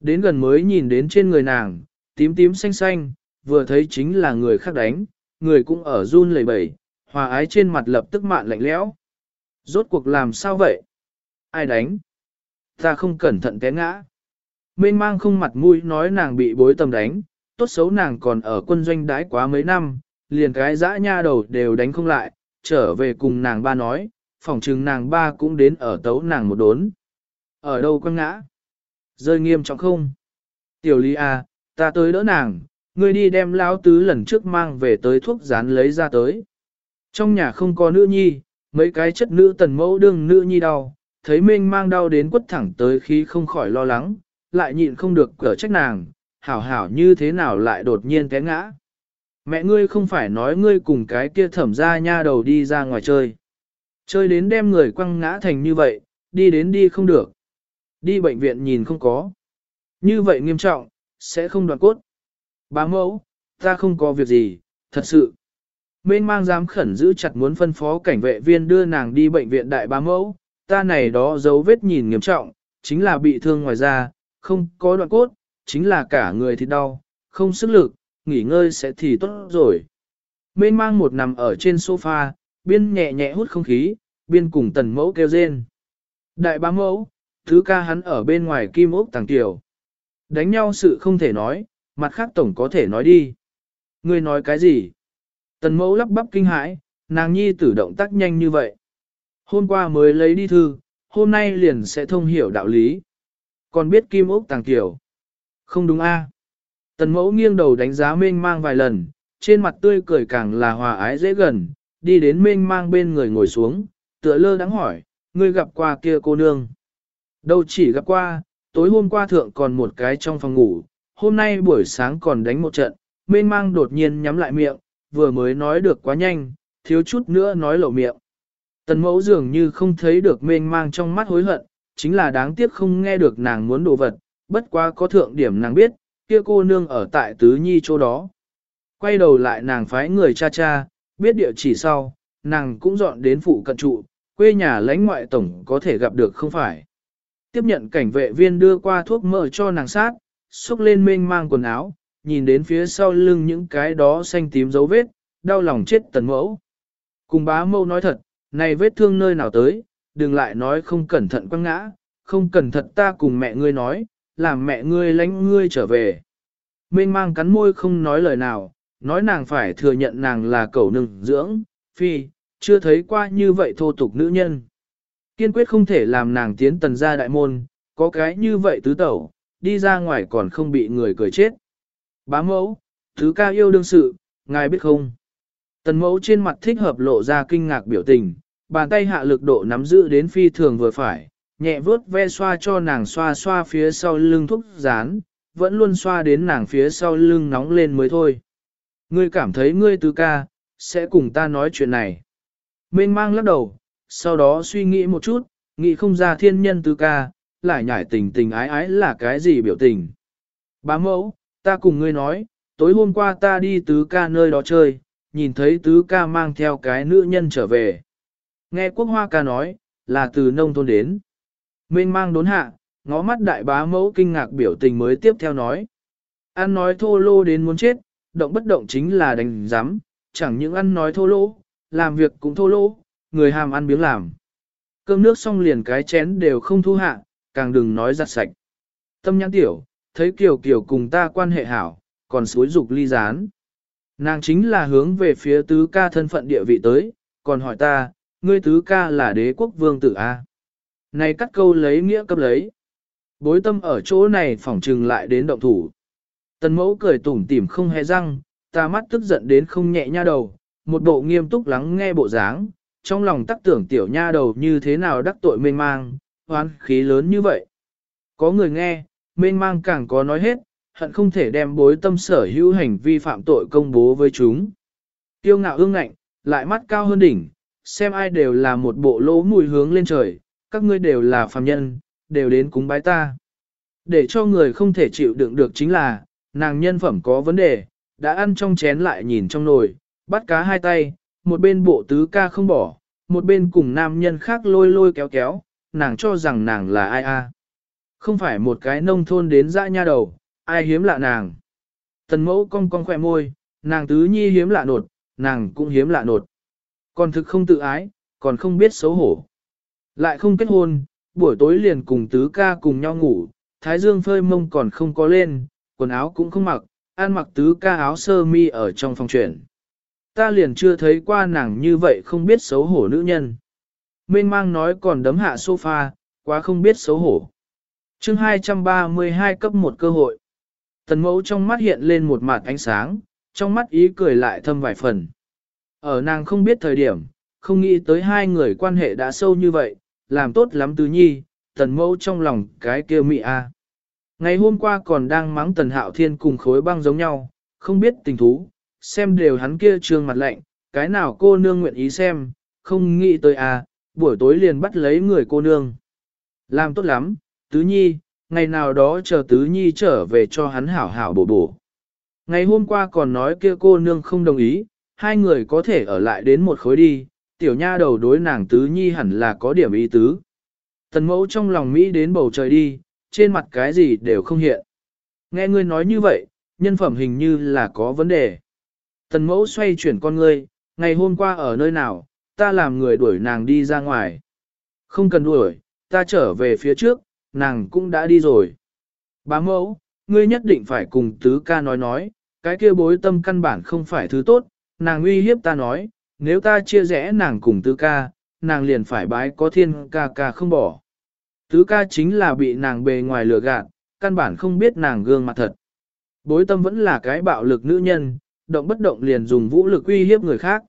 Đến gần mới nhìn đến trên người nàng, tím tím xanh xanh, vừa thấy chính là người khác đánh, người cũng ở run lẩy bẩy, hòa ái trên mặt lập tức mạn lạnh lẽo. Rốt cuộc làm sao vậy? Ai đánh? Ta không cẩn thận té ngã. Mênh mang không mặt mũi nói nàng bị bối tầm đánh, tốt xấu nàng còn ở quân doanh đái quá mấy năm, liền cái dã nha đầu đều đánh không lại, trở về cùng nàng ba nói, phòng trừng nàng ba cũng đến ở tấu nàng một đốn. Ở đâu quăng ngã? Rơi nghiêm trọng không? Tiểu Lý à, ta tới đỡ nàng, ngươi đi đem lão tứ lần trước mang về tới thuốc dán lấy ra tới. Trong nhà không có nữ nhi, mấy cái chất nữ tần mẫu đương nữ nhi đau, thấy minh mang đau đến quất thẳng tới khi không khỏi lo lắng, lại nhịn không được cở trách nàng, hảo hảo như thế nào lại đột nhiên té ngã. Mẹ ngươi không phải nói ngươi cùng cái kia thẩm ra nha đầu đi ra ngoài chơi. Chơi đến đem người quăng ngã thành như vậy, đi đến đi không được. Đi bệnh viện nhìn không có. Như vậy nghiêm trọng, sẽ không đoạn cốt. Bá mẫu, ta không có việc gì, thật sự. Mên mang dám khẩn giữ chặt muốn phân phó cảnh vệ viên đưa nàng đi bệnh viện đại bá mẫu, ta này đó dấu vết nhìn nghiêm trọng, chính là bị thương ngoài da, không có đoạn cốt, chính là cả người thì đau, không sức lực, nghỉ ngơi sẽ thì tốt rồi. Mên mang một nằm ở trên sofa, biên nhẹ nhẹ hút không khí, biên cùng tần mẫu kêu rên. Đại bá mẫu, thứ ca hắn ở bên ngoài kim ốc tàng tiểu. Đánh nhau sự không thể nói, mặt khác tổng có thể nói đi. Ngươi nói cái gì? Tần mẫu lắp bắp kinh hãi, nàng nhi tử động tác nhanh như vậy. Hôm qua mới lấy đi thư, hôm nay liền sẽ thông hiểu đạo lý. Còn biết kim ốc tàng tiểu. Không đúng a? Tần mẫu nghiêng đầu đánh giá mênh mang vài lần, trên mặt tươi cười càng là hòa ái dễ gần, đi đến mênh mang bên người ngồi xuống, tựa lơ đắng hỏi, ngươi gặp qua kia cô nương. Đâu chỉ gặp qua, tối hôm qua thượng còn một cái trong phòng ngủ, hôm nay buổi sáng còn đánh một trận, mênh mang đột nhiên nhắm lại miệng, vừa mới nói được quá nhanh, thiếu chút nữa nói lộ miệng. Tần mẫu dường như không thấy được mênh mang trong mắt hối hận, chính là đáng tiếc không nghe được nàng muốn đồ vật, bất quá có thượng điểm nàng biết, kia cô nương ở tại tứ nhi chỗ đó. Quay đầu lại nàng phái người cha cha, biết địa chỉ sau, nàng cũng dọn đến phụ cận trụ, quê nhà lãnh ngoại tổng có thể gặp được không phải. Tiếp nhận cảnh vệ viên đưa qua thuốc mỡ cho nàng sát, xúc lên mênh mang quần áo, nhìn đến phía sau lưng những cái đó xanh tím dấu vết, đau lòng chết tần mẫu. Cùng bá mâu nói thật, này vết thương nơi nào tới, đừng lại nói không cẩn thận quăng ngã, không cẩn thận ta cùng mẹ ngươi nói, làm mẹ ngươi lánh ngươi trở về. Mênh mang cắn môi không nói lời nào, nói nàng phải thừa nhận nàng là cẩu nừng dưỡng, phi, chưa thấy qua như vậy thô tục nữ nhân. Kiên quyết không thể làm nàng tiến tần gia đại môn, có cái như vậy tứ tẩu, đi ra ngoài còn không bị người cười chết. Bá mẫu, thứ ca yêu đương sự, ngài biết không? Tần mẫu trên mặt thích hợp lộ ra kinh ngạc biểu tình, bàn tay hạ lực độ nắm giữ đến phi thường vừa phải, nhẹ vớt ve xoa cho nàng xoa xoa phía sau lưng thuốc rán, vẫn luôn xoa đến nàng phía sau lưng nóng lên mới thôi. Ngươi cảm thấy ngươi tứ ca, sẽ cùng ta nói chuyện này. Mênh mang lắc đầu, sau đó suy nghĩ một chút, nghĩ không ra thiên nhân tứ ca, lại nhảy tình tình ái ái là cái gì biểu tình. Bá mẫu, ta cùng ngươi nói, tối hôm qua ta đi tứ ca nơi đó chơi, nhìn thấy tứ ca mang theo cái nữ nhân trở về. Nghe quốc hoa ca nói, là từ nông thôn đến. Mênh mang đốn hạ, ngó mắt đại bá mẫu kinh ngạc biểu tình mới tiếp theo nói. Ăn nói thô lô đến muốn chết, động bất động chính là đánh giám, chẳng những ăn nói thô lỗ, làm việc cũng thô lỗ, người hàm ăn biếng làm. Cơm nước xong liền cái chén đều không thu hạ, càng đừng nói giặt sạch. Tâm nhãn tiểu, thấy Kiều Kiều cùng ta quan hệ hảo, còn suối dục ly gián. Nàng chính là hướng về phía tứ ca thân phận địa vị tới, còn hỏi ta, ngươi tứ ca là đế quốc vương tử A. Này cắt câu lấy nghĩa cấp lấy. Bối tâm ở chỗ này phỏng trừng lại đến động thủ. Tần mẫu cười tủm tỉm không hề răng, ta mắt tức giận đến không nhẹ nha đầu, một bộ nghiêm túc lắng nghe bộ dáng, trong lòng tắc tưởng tiểu nha đầu như thế nào đắc tội mênh mang, hoán khí lớn như vậy. Có người nghe, mênh mang càng có nói hết, hận không thể đem bối tâm sở hữu hành vi phạm tội công bố với chúng. Tiêu ngạo ương ngạnh, lại mắt cao hơn đỉnh, xem ai đều là một bộ lỗ mùi hướng lên trời, các ngươi đều là phàm nhân, đều đến cúng bái ta. Để cho người không thể chịu đựng được chính là, nàng nhân phẩm có vấn đề, đã ăn trong chén lại nhìn trong nồi, bắt cá hai tay, một bên bộ tứ ca không bỏ, một bên cùng nam nhân khác lôi lôi kéo kéo, nàng cho rằng nàng là ai a? Không phải một cái nông thôn đến dã nha đầu, ai hiếm lạ nàng. Tần mẫu cong cong khỏe môi, nàng tứ nhi hiếm lạ nột, nàng cũng hiếm lạ nột. Còn thực không tự ái, còn không biết xấu hổ. Lại không kết hôn, buổi tối liền cùng tứ ca cùng nhau ngủ, thái dương phơi mông còn không có lên, quần áo cũng không mặc, ăn mặc tứ ca áo sơ mi ở trong phòng chuyển. Ta liền chưa thấy qua nàng như vậy không biết xấu hổ nữ nhân. Mênh mang nói còn đấm hạ sofa, quá không biết xấu hổ. chương 232 cấp một cơ hội. Tần mẫu trong mắt hiện lên một mặt ánh sáng, trong mắt ý cười lại thâm vài phần. Ở nàng không biết thời điểm, không nghĩ tới hai người quan hệ đã sâu như vậy, làm tốt lắm tứ nhi, tần mẫu trong lòng cái kia mị a. Ngày hôm qua còn đang mắng tần hạo thiên cùng khối băng giống nhau, không biết tình thú, xem đều hắn kia trương mặt lạnh, cái nào cô nương nguyện ý xem, không nghĩ tới a, buổi tối liền bắt lấy người cô nương. Làm tốt lắm, tứ nhi, ngày nào đó chờ tứ nhi trở về cho hắn hảo hảo bổ bổ. Ngày hôm qua còn nói kia cô nương không đồng ý, hai người có thể ở lại đến một khối đi, tiểu nha đầu đối nàng tứ nhi hẳn là có điểm ý tứ. Tần mẫu trong lòng Mỹ đến bầu trời đi, trên mặt cái gì đều không hiện. Nghe ngươi nói như vậy, nhân phẩm hình như là có vấn đề. Tần mẫu xoay chuyển con ngươi, ngày hôm qua ở nơi nào, ta làm người đuổi nàng đi ra ngoài. Không cần đuổi, ta trở về phía trước, nàng cũng đã đi rồi. Bá mẫu, ngươi nhất định phải cùng tứ ca nói nói, cái kia bối tâm căn bản không phải thứ tốt, nàng uy hiếp ta nói, nếu ta chia rẽ nàng cùng tứ ca, nàng liền phải bái có thiên ca ca không bỏ. Tứ ca chính là bị nàng bề ngoài lừa gạt, căn bản không biết nàng gương mặt thật. Bối tâm vẫn là cái bạo lực nữ nhân, động bất động liền dùng vũ lực uy hiếp người khác.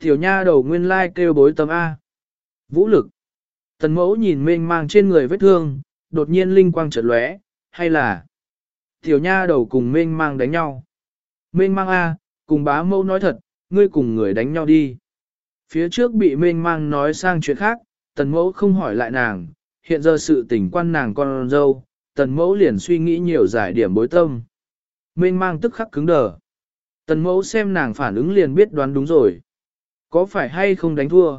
Tiểu nha đầu nguyên lai kêu bối tâm A. Vũ lực. Tần mẫu nhìn mênh mang trên người vết thương, đột nhiên linh quang chợt lóe, hay là tiểu nha đầu cùng mênh mang đánh nhau. Mênh mang A, cùng bá mẫu nói thật, ngươi cùng người đánh nhau đi. Phía trước bị mênh mang nói sang chuyện khác, tần mẫu không hỏi lại nàng, hiện giờ sự tình quan nàng con dâu, tần mẫu liền suy nghĩ nhiều giải điểm bối tâm. Mênh mang tức khắc cứng đờ. Tần mẫu xem nàng phản ứng liền biết đoán đúng rồi. Có phải hay không đánh thua?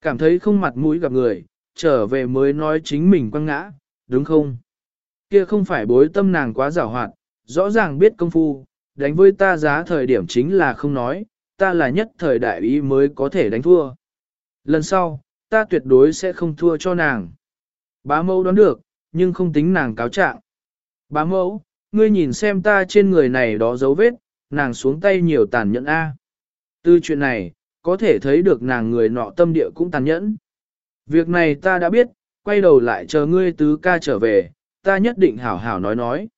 Cảm thấy không mặt mũi gặp người, trở về mới nói chính mình quăng ngã, đúng không? Kia không phải bối tâm nàng quá giảo hoạt, rõ ràng biết công phu, đánh với ta giá thời điểm chính là không nói, ta là nhất thời đại ý mới có thể đánh thua. Lần sau, ta tuyệt đối sẽ không thua cho nàng. Bá mẫu đoán được, nhưng không tính nàng cáo trạng. Bá mẫu, ngươi nhìn xem ta trên người này đó dấu vết, nàng xuống tay nhiều tàn nhẫn A. Từ chuyện này, có thể thấy được nàng người nọ tâm địa cũng tàn nhẫn. Việc này ta đã biết, quay đầu lại chờ ngươi tứ ca trở về, ta nhất định hảo hảo nói nói.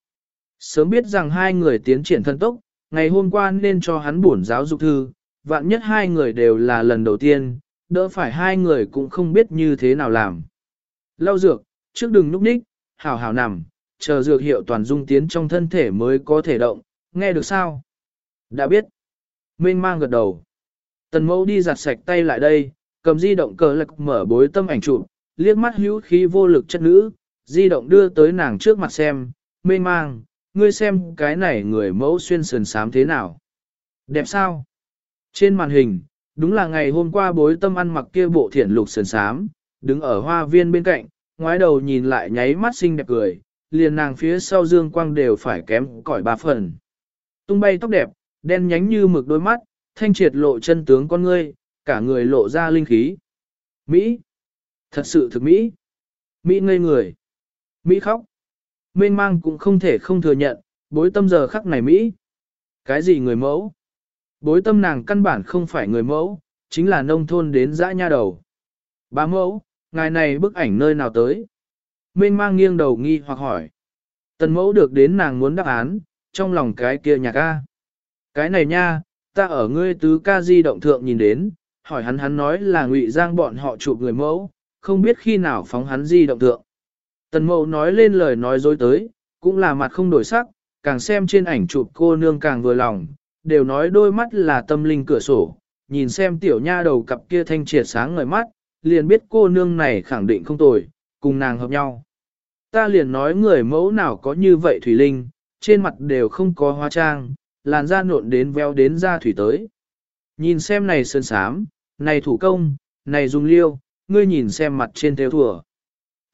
Sớm biết rằng hai người tiến triển thân tốc, ngày hôm qua nên cho hắn bổn giáo dục thư, vạn nhất hai người đều là lần đầu tiên, đỡ phải hai người cũng không biết như thế nào làm. Lau dược, trước đừng núp ních, hảo hảo nằm, chờ dược hiệu toàn dung tiến trong thân thể mới có thể động, nghe được sao? Đã biết. Minh mang gật đầu. Tần mẫu đi giặt sạch tay lại đây, cầm di động cờ lạc mở bối tâm ảnh chụp, liếc mắt hữu khí vô lực chất nữ, di động đưa tới nàng trước mặt xem, mê mang, ngươi xem cái này người mẫu xuyên sườn sám thế nào. Đẹp sao? Trên màn hình, đúng là ngày hôm qua bối tâm ăn mặc kia bộ thiển lục sườn sám, đứng ở hoa viên bên cạnh, ngoái đầu nhìn lại nháy mắt xinh đẹp cười, liền nàng phía sau dương quang đều phải kém cỏi ba phần. Tung bay tóc đẹp, đen nhánh như mực đôi mắt, thanh triệt lộ chân tướng con ngươi, cả người lộ ra linh khí. Mỹ! Thật sự thực Mỹ! Mỹ ngây người! Mỹ khóc! Mênh mang cũng không thể không thừa nhận, bối tâm giờ khắc này Mỹ. Cái gì người mẫu? Bối tâm nàng căn bản không phải người mẫu, chính là nông thôn đến dã nha đầu. Bá mẫu, ngài này bức ảnh nơi nào tới? Mênh mang nghiêng đầu nghi hoặc hỏi. Tần mẫu được đến nàng muốn đáp án, trong lòng cái kia nhạc ca. Cái này nha, ta ở ngươi tứ ca di động thượng nhìn đến, hỏi hắn hắn nói là ngụy giang bọn họ chụp người mẫu, không biết khi nào phóng hắn di động thượng. Tần mẫu nói lên lời nói dối tới, cũng là mặt không đổi sắc, càng xem trên ảnh chụp cô nương càng vừa lòng, đều nói đôi mắt là tâm linh cửa sổ, nhìn xem tiểu nha đầu cặp kia thanh triệt sáng ngời mắt, liền biết cô nương này khẳng định không tồi, cùng nàng hợp nhau. Ta liền nói người mẫu nào có như vậy Thủy Linh, trên mặt đều không có hoa trang, làn da nộn đến veo đến da thủy tới. Nhìn xem này sơn sám, này thủ công, này dùng liêu, ngươi nhìn xem mặt trên theo thùa.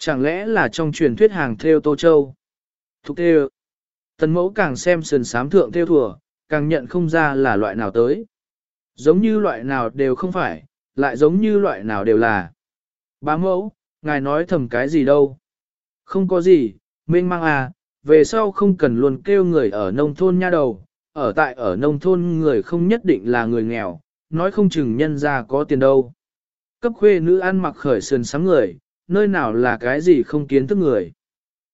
Chẳng lẽ là trong truyền thuyết hàng theo Tô Châu? Thục theo. Tần mẫu càng xem sườn sám thượng theo thùa, càng nhận không ra là loại nào tới. Giống như loại nào đều không phải, lại giống như loại nào đều là. Bá mẫu, ngài nói thầm cái gì đâu. Không có gì, mênh mang à, về sau không cần luôn kêu người ở nông thôn nha đầu, ở tại ở nông thôn người không nhất định là người nghèo, nói không chừng nhân ra có tiền đâu. Cấp khuê nữ ăn mặc khởi sườn sáng người, nơi nào là cái gì không kiến thức người.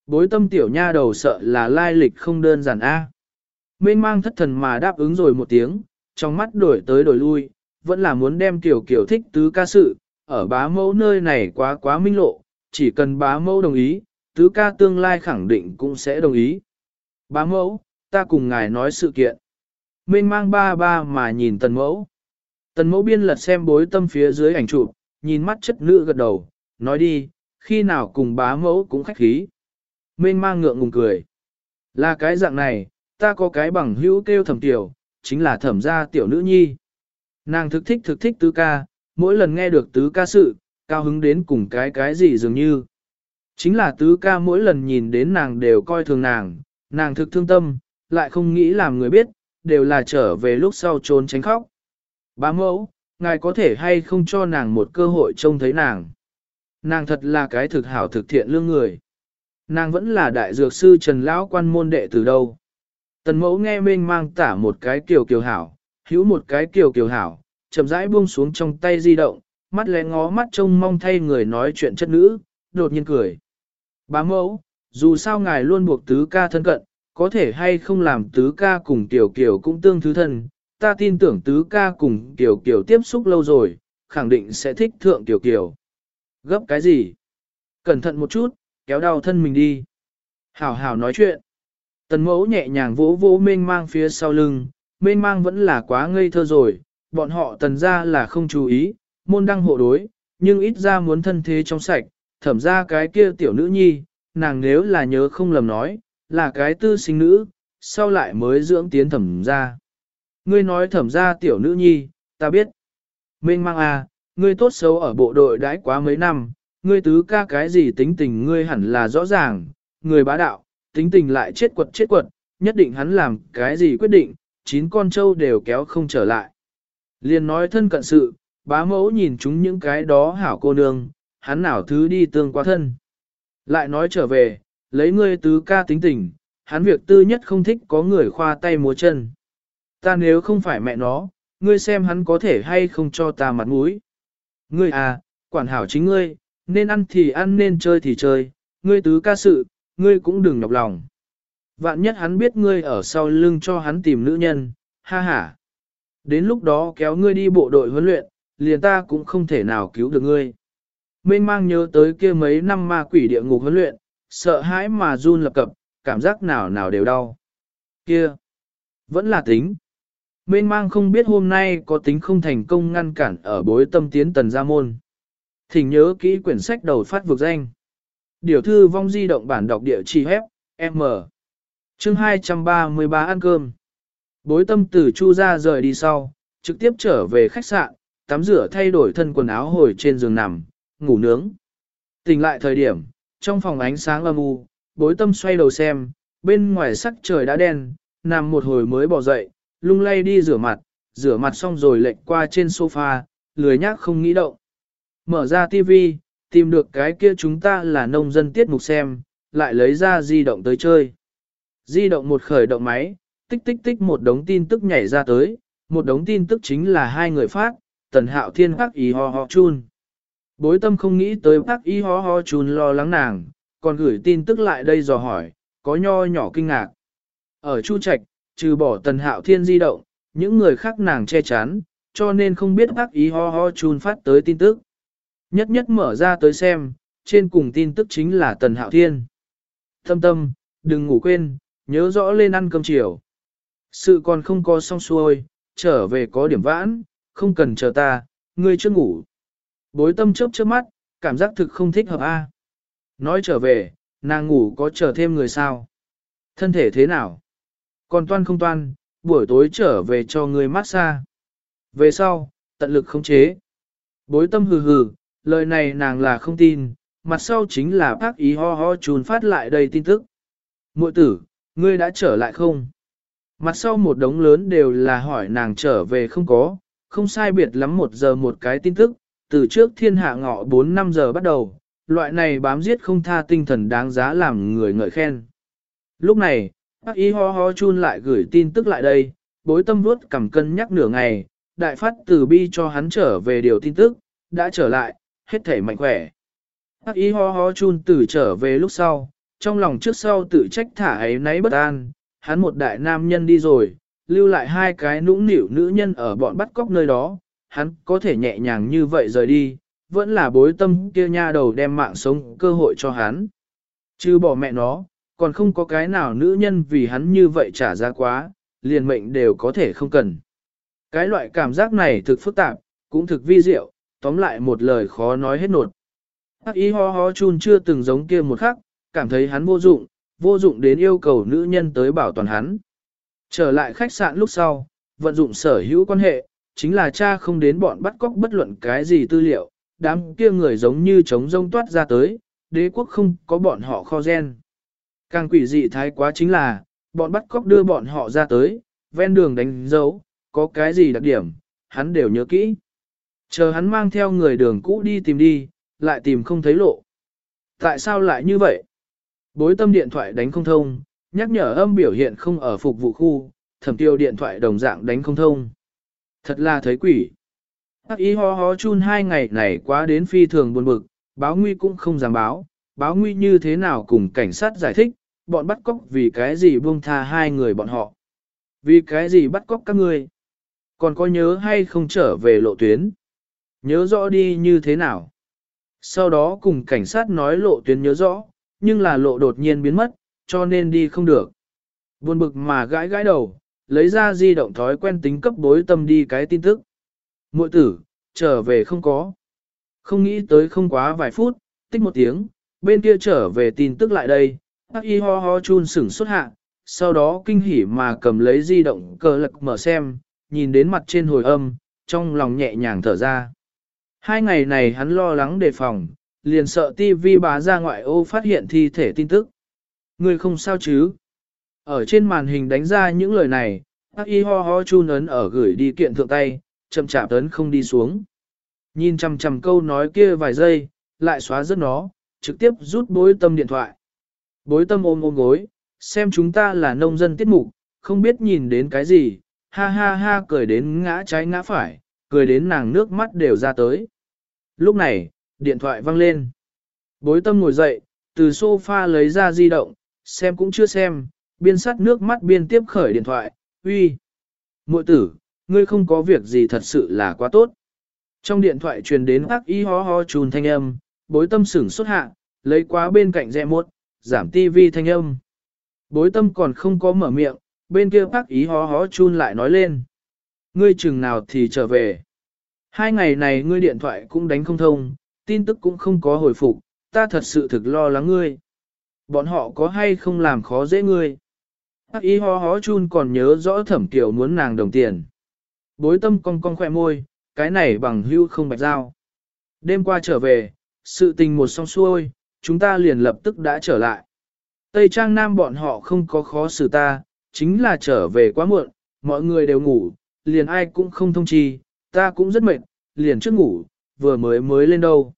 Bối tâm tiểu nha đầu sợ là lai lịch không đơn giản a. Mênh mang thất thần mà đáp ứng rồi một tiếng, trong mắt đổi tới đổi lui, vẫn là muốn đem tiểu kiểu thích tứ ca sự, ở bá mẫu nơi này quá quá minh lộ, chỉ cần bá mẫu đồng ý, tứ ca tương lai khẳng định cũng sẽ đồng ý. Bá mẫu, ta cùng ngài nói sự kiện. Mênh mang ba ba mà nhìn tần mẫu. Tần mẫu biên lật xem bối tâm phía dưới ảnh chụp, nhìn mắt chất nữ gật đầu, nói đi, khi nào cùng bá mẫu cũng khách khí. Mênh mang ngượng ngùng cười. Là cái dạng này, ta có cái bằng hữu kêu thẩm tiểu, chính là thẩm gia tiểu nữ nhi. Nàng thực thích thực thích tứ ca, mỗi lần nghe được tứ ca sự, cao hứng đến cùng cái cái gì dường như. Chính là tứ ca mỗi lần nhìn đến nàng đều coi thường nàng, nàng thực thương tâm, lại không nghĩ làm người biết, đều là trở về lúc sau trốn tránh khóc. Bá mẫu, ngài có thể hay không cho nàng một cơ hội trông thấy nàng. Nàng thật là cái thực hảo thực thiện lương người. Nàng vẫn là đại dược sư Trần Lão quan môn đệ từ đâu. Tần mẫu nghe mênh mang tả một cái kiều kiều hảo, hữu một cái kiều kiều hảo, chậm rãi buông xuống trong tay di động, mắt lẽ ngó mắt trông mong thay người nói chuyện chất nữ, đột nhiên cười. Bá mẫu, dù sao ngài luôn buộc tứ ca thân cận, có thể hay không làm tứ ca cùng tiểu kiều cũng tương thứ thân, ta tin tưởng tứ ca cùng tiểu kiều tiếp xúc lâu rồi, khẳng định sẽ thích thượng tiểu kiều. Gấp cái gì? Cẩn thận một chút, kéo đau thân mình đi. Hảo hảo nói chuyện. Tần mẫu nhẹ nhàng vỗ vỗ mênh mang phía sau lưng, mênh mang vẫn là quá ngây thơ rồi, bọn họ tần ra là không chú ý, môn đăng hộ đối, nhưng ít ra muốn thân thế trong sạch, thẩm ra cái kia tiểu nữ nhi, nàng nếu là nhớ không lầm nói, là cái tư sinh nữ, sau lại mới dưỡng tiến thẩm ra. Ngươi nói thẩm ra tiểu nữ nhi, ta biết. Mênh mang à, ngươi tốt xấu ở bộ đội đãi quá mấy năm, ngươi tứ ca cái gì tính tình ngươi hẳn là rõ ràng, người bá đạo, tính tình lại chết quật chết quật, nhất định hắn làm cái gì quyết định, chín con trâu đều kéo không trở lại. Liền nói thân cận sự, bá mẫu nhìn chúng những cái đó hảo cô nương, hắn nào thứ đi tương quá thân. Lại nói trở về, lấy ngươi tứ ca tính tình, hắn việc tư nhất không thích có người khoa tay múa chân. Ta nếu không phải mẹ nó, ngươi xem hắn có thể hay không cho ta mặt mũi. Ngươi à, quản hảo chính ngươi, nên ăn thì ăn nên chơi thì chơi, ngươi tứ ca sự, ngươi cũng đừng nhọc lòng. Vạn nhất hắn biết ngươi ở sau lưng cho hắn tìm nữ nhân, ha ha. Đến lúc đó kéo ngươi đi bộ đội huấn luyện, liền ta cũng không thể nào cứu được ngươi. Mênh mang nhớ tới kia mấy năm ma quỷ địa ngục huấn luyện, sợ hãi mà run lập cập, cảm giác nào nào đều đau. Kia, vẫn là tính. Mênh mang không biết hôm nay có tính không thành công ngăn cản ở bối tâm tiến tần gia môn. Thỉnh nhớ kỹ quyển sách đầu phát vực danh. Điều thư vong di động bản đọc địa chỉ hép, M. Chương 233 ăn cơm. Bối tâm từ chu ra rời đi sau, trực tiếp trở về khách sạn, tắm rửa thay đổi thân quần áo hồi trên giường nằm, ngủ nướng. Tỉnh lại thời điểm, trong phòng ánh sáng âm u, bối tâm xoay đầu xem, bên ngoài sắc trời đã đen, nằm một hồi mới bỏ dậy, lung lay đi rửa mặt, rửa mặt xong rồi lệnh qua trên sofa, lười nhác không nghĩ động. Mở ra tivi, tìm được cái kia chúng ta là nông dân tiết mục xem, lại lấy ra di động tới chơi. Di động một khởi động máy, tích tích tích một đống tin tức nhảy ra tới, một đống tin tức chính là hai người phát, tần hạo thiên hắc y ho ho chun. Bối tâm không nghĩ tới bác y ho ho chun lo lắng nàng, còn gửi tin tức lại đây dò hỏi, có nho nhỏ kinh ngạc. Ở Chu Trạch, trừ bỏ tần hạo thiên di động, những người khác nàng che chắn, cho nên không biết bác ý ho ho chun phát tới tin tức. Nhất nhất mở ra tới xem, trên cùng tin tức chính là tần hạo thiên. Tâm tâm, đừng ngủ quên, nhớ rõ lên ăn cơm chiều. Sự còn không có xong xuôi, trở về có điểm vãn, không cần chờ ta, ngươi chưa ngủ. Bối tâm chớp chớp mắt, cảm giác thực không thích hợp a. Nói trở về, nàng ngủ có chờ thêm người sao? Thân thể thế nào? Còn toan không toan, buổi tối trở về cho người massage. Về sau, tận lực khống chế. Bối tâm hừ hừ, lời này nàng là không tin, mặt sau chính là bác ý ho ho trùn phát lại đây tin tức. Muội tử, ngươi đã trở lại không? Mặt sau một đống lớn đều là hỏi nàng trở về không có, không sai biệt lắm một giờ một cái tin tức, từ trước thiên hạ ngọ 4-5 giờ bắt đầu, loại này bám giết không tha tinh thần đáng giá làm người ngợi khen. Lúc này, bác y ho ho chun lại gửi tin tức lại đây, bối tâm vuốt cầm cân nhắc nửa ngày, đại phát từ bi cho hắn trở về điều tin tức, đã trở lại, hết thể mạnh khỏe. Bác y ho ho chun từ trở về lúc sau, trong lòng trước sau tự trách thả ấy nấy bất an, hắn một đại nam nhân đi rồi, lưu lại hai cái nũng nịu nữ nhân ở bọn bắt cóc nơi đó, hắn có thể nhẹ nhàng như vậy rời đi, vẫn là bối tâm kia nha đầu đem mạng sống cơ hội cho hắn. Chứ bỏ mẹ nó, còn không có cái nào nữ nhân vì hắn như vậy trả ra quá, liền mệnh đều có thể không cần. Cái loại cảm giác này thực phức tạp, cũng thực vi diệu, tóm lại một lời khó nói hết nột. Hắc y ho ho chun chưa từng giống kia một khắc, cảm thấy hắn vô dụng, vô dụng đến yêu cầu nữ nhân tới bảo toàn hắn. Trở lại khách sạn lúc sau, vận dụng sở hữu quan hệ, chính là cha không đến bọn bắt cóc bất luận cái gì tư liệu, đám kia người giống như trống rông toát ra tới, đế quốc không có bọn họ kho gen. Càng quỷ dị thái quá chính là, bọn bắt cóc đưa bọn họ ra tới, ven đường đánh dấu, có cái gì đặc điểm, hắn đều nhớ kỹ. Chờ hắn mang theo người đường cũ đi tìm đi, lại tìm không thấy lộ. Tại sao lại như vậy? Bối tâm điện thoại đánh không thông, nhắc nhở âm biểu hiện không ở phục vụ khu, thẩm tiêu điện thoại đồng dạng đánh không thông. Thật là thấy quỷ. Hắc y ho ho chun hai ngày này quá đến phi thường buồn bực, báo nguy cũng không dám báo, báo nguy như thế nào cùng cảnh sát giải thích, bọn bắt cóc vì cái gì buông tha hai người bọn họ. Vì cái gì bắt cóc các ngươi? Còn có nhớ hay không trở về lộ tuyến? Nhớ rõ đi như thế nào? Sau đó cùng cảnh sát nói lộ tuyến nhớ rõ, nhưng là lộ đột nhiên biến mất, cho nên đi không được. Buồn bực mà gãi gãi đầu, lấy ra di động thói quen tính cấp bối tâm đi cái tin tức. Muội tử, trở về không có. Không nghĩ tới không quá vài phút, tích một tiếng, bên kia trở về tin tức lại đây, hắc y ho ho chun sửng xuất hạ, sau đó kinh hỉ mà cầm lấy di động cờ lực mở xem, nhìn đến mặt trên hồi âm, trong lòng nhẹ nhàng thở ra. Hai ngày này hắn lo lắng đề phòng, liền sợ TV bá ra ngoại ô phát hiện thi thể tin tức. Người không sao chứ? Ở trên màn hình đánh ra những lời này, hắc y ho ho chun ấn ở gửi đi kiện thượng tay, chậm chạp ấn không đi xuống. Nhìn chằm chằm câu nói kia vài giây, lại xóa rất nó, trực tiếp rút bối tâm điện thoại. Bối tâm ôm ôm gối, xem chúng ta là nông dân tiết mục, không biết nhìn đến cái gì, ha ha ha cười đến ngã trái ngã phải, cười đến nàng nước mắt đều ra tới. Lúc này, điện thoại văng lên. Bối tâm ngồi dậy, từ sofa lấy ra di động, xem cũng chưa xem, biên sắt nước mắt biên tiếp khởi điện thoại, uy. Mội tử, ngươi không có việc gì thật sự là quá tốt. Trong điện thoại truyền đến ác y ho ho chùn thanh âm, bối tâm sửng xuất hạ, lấy quá bên cạnh rẽ một, giảm tivi thanh âm. Bối tâm còn không có mở miệng, bên kia bác ý hó hó chun lại nói lên. Ngươi chừng nào thì trở về. Hai ngày này ngươi điện thoại cũng đánh không thông, tin tức cũng không có hồi phục, ta thật sự thực lo lắng ngươi. Bọn họ có hay không làm khó dễ ngươi. Bác ý hó hó chun còn nhớ rõ thẩm kiểu muốn nàng đồng tiền. Bối tâm cong cong khỏe môi, cái này bằng hưu không bạch giao. Đêm qua trở về, sự tình một xong xuôi, chúng ta liền lập tức đã trở lại. Tây Trang Nam bọn họ không có khó xử ta, chính là trở về quá muộn, mọi người đều ngủ, liền ai cũng không thông chi, ta cũng rất mệt, liền trước ngủ, vừa mới mới lên đâu.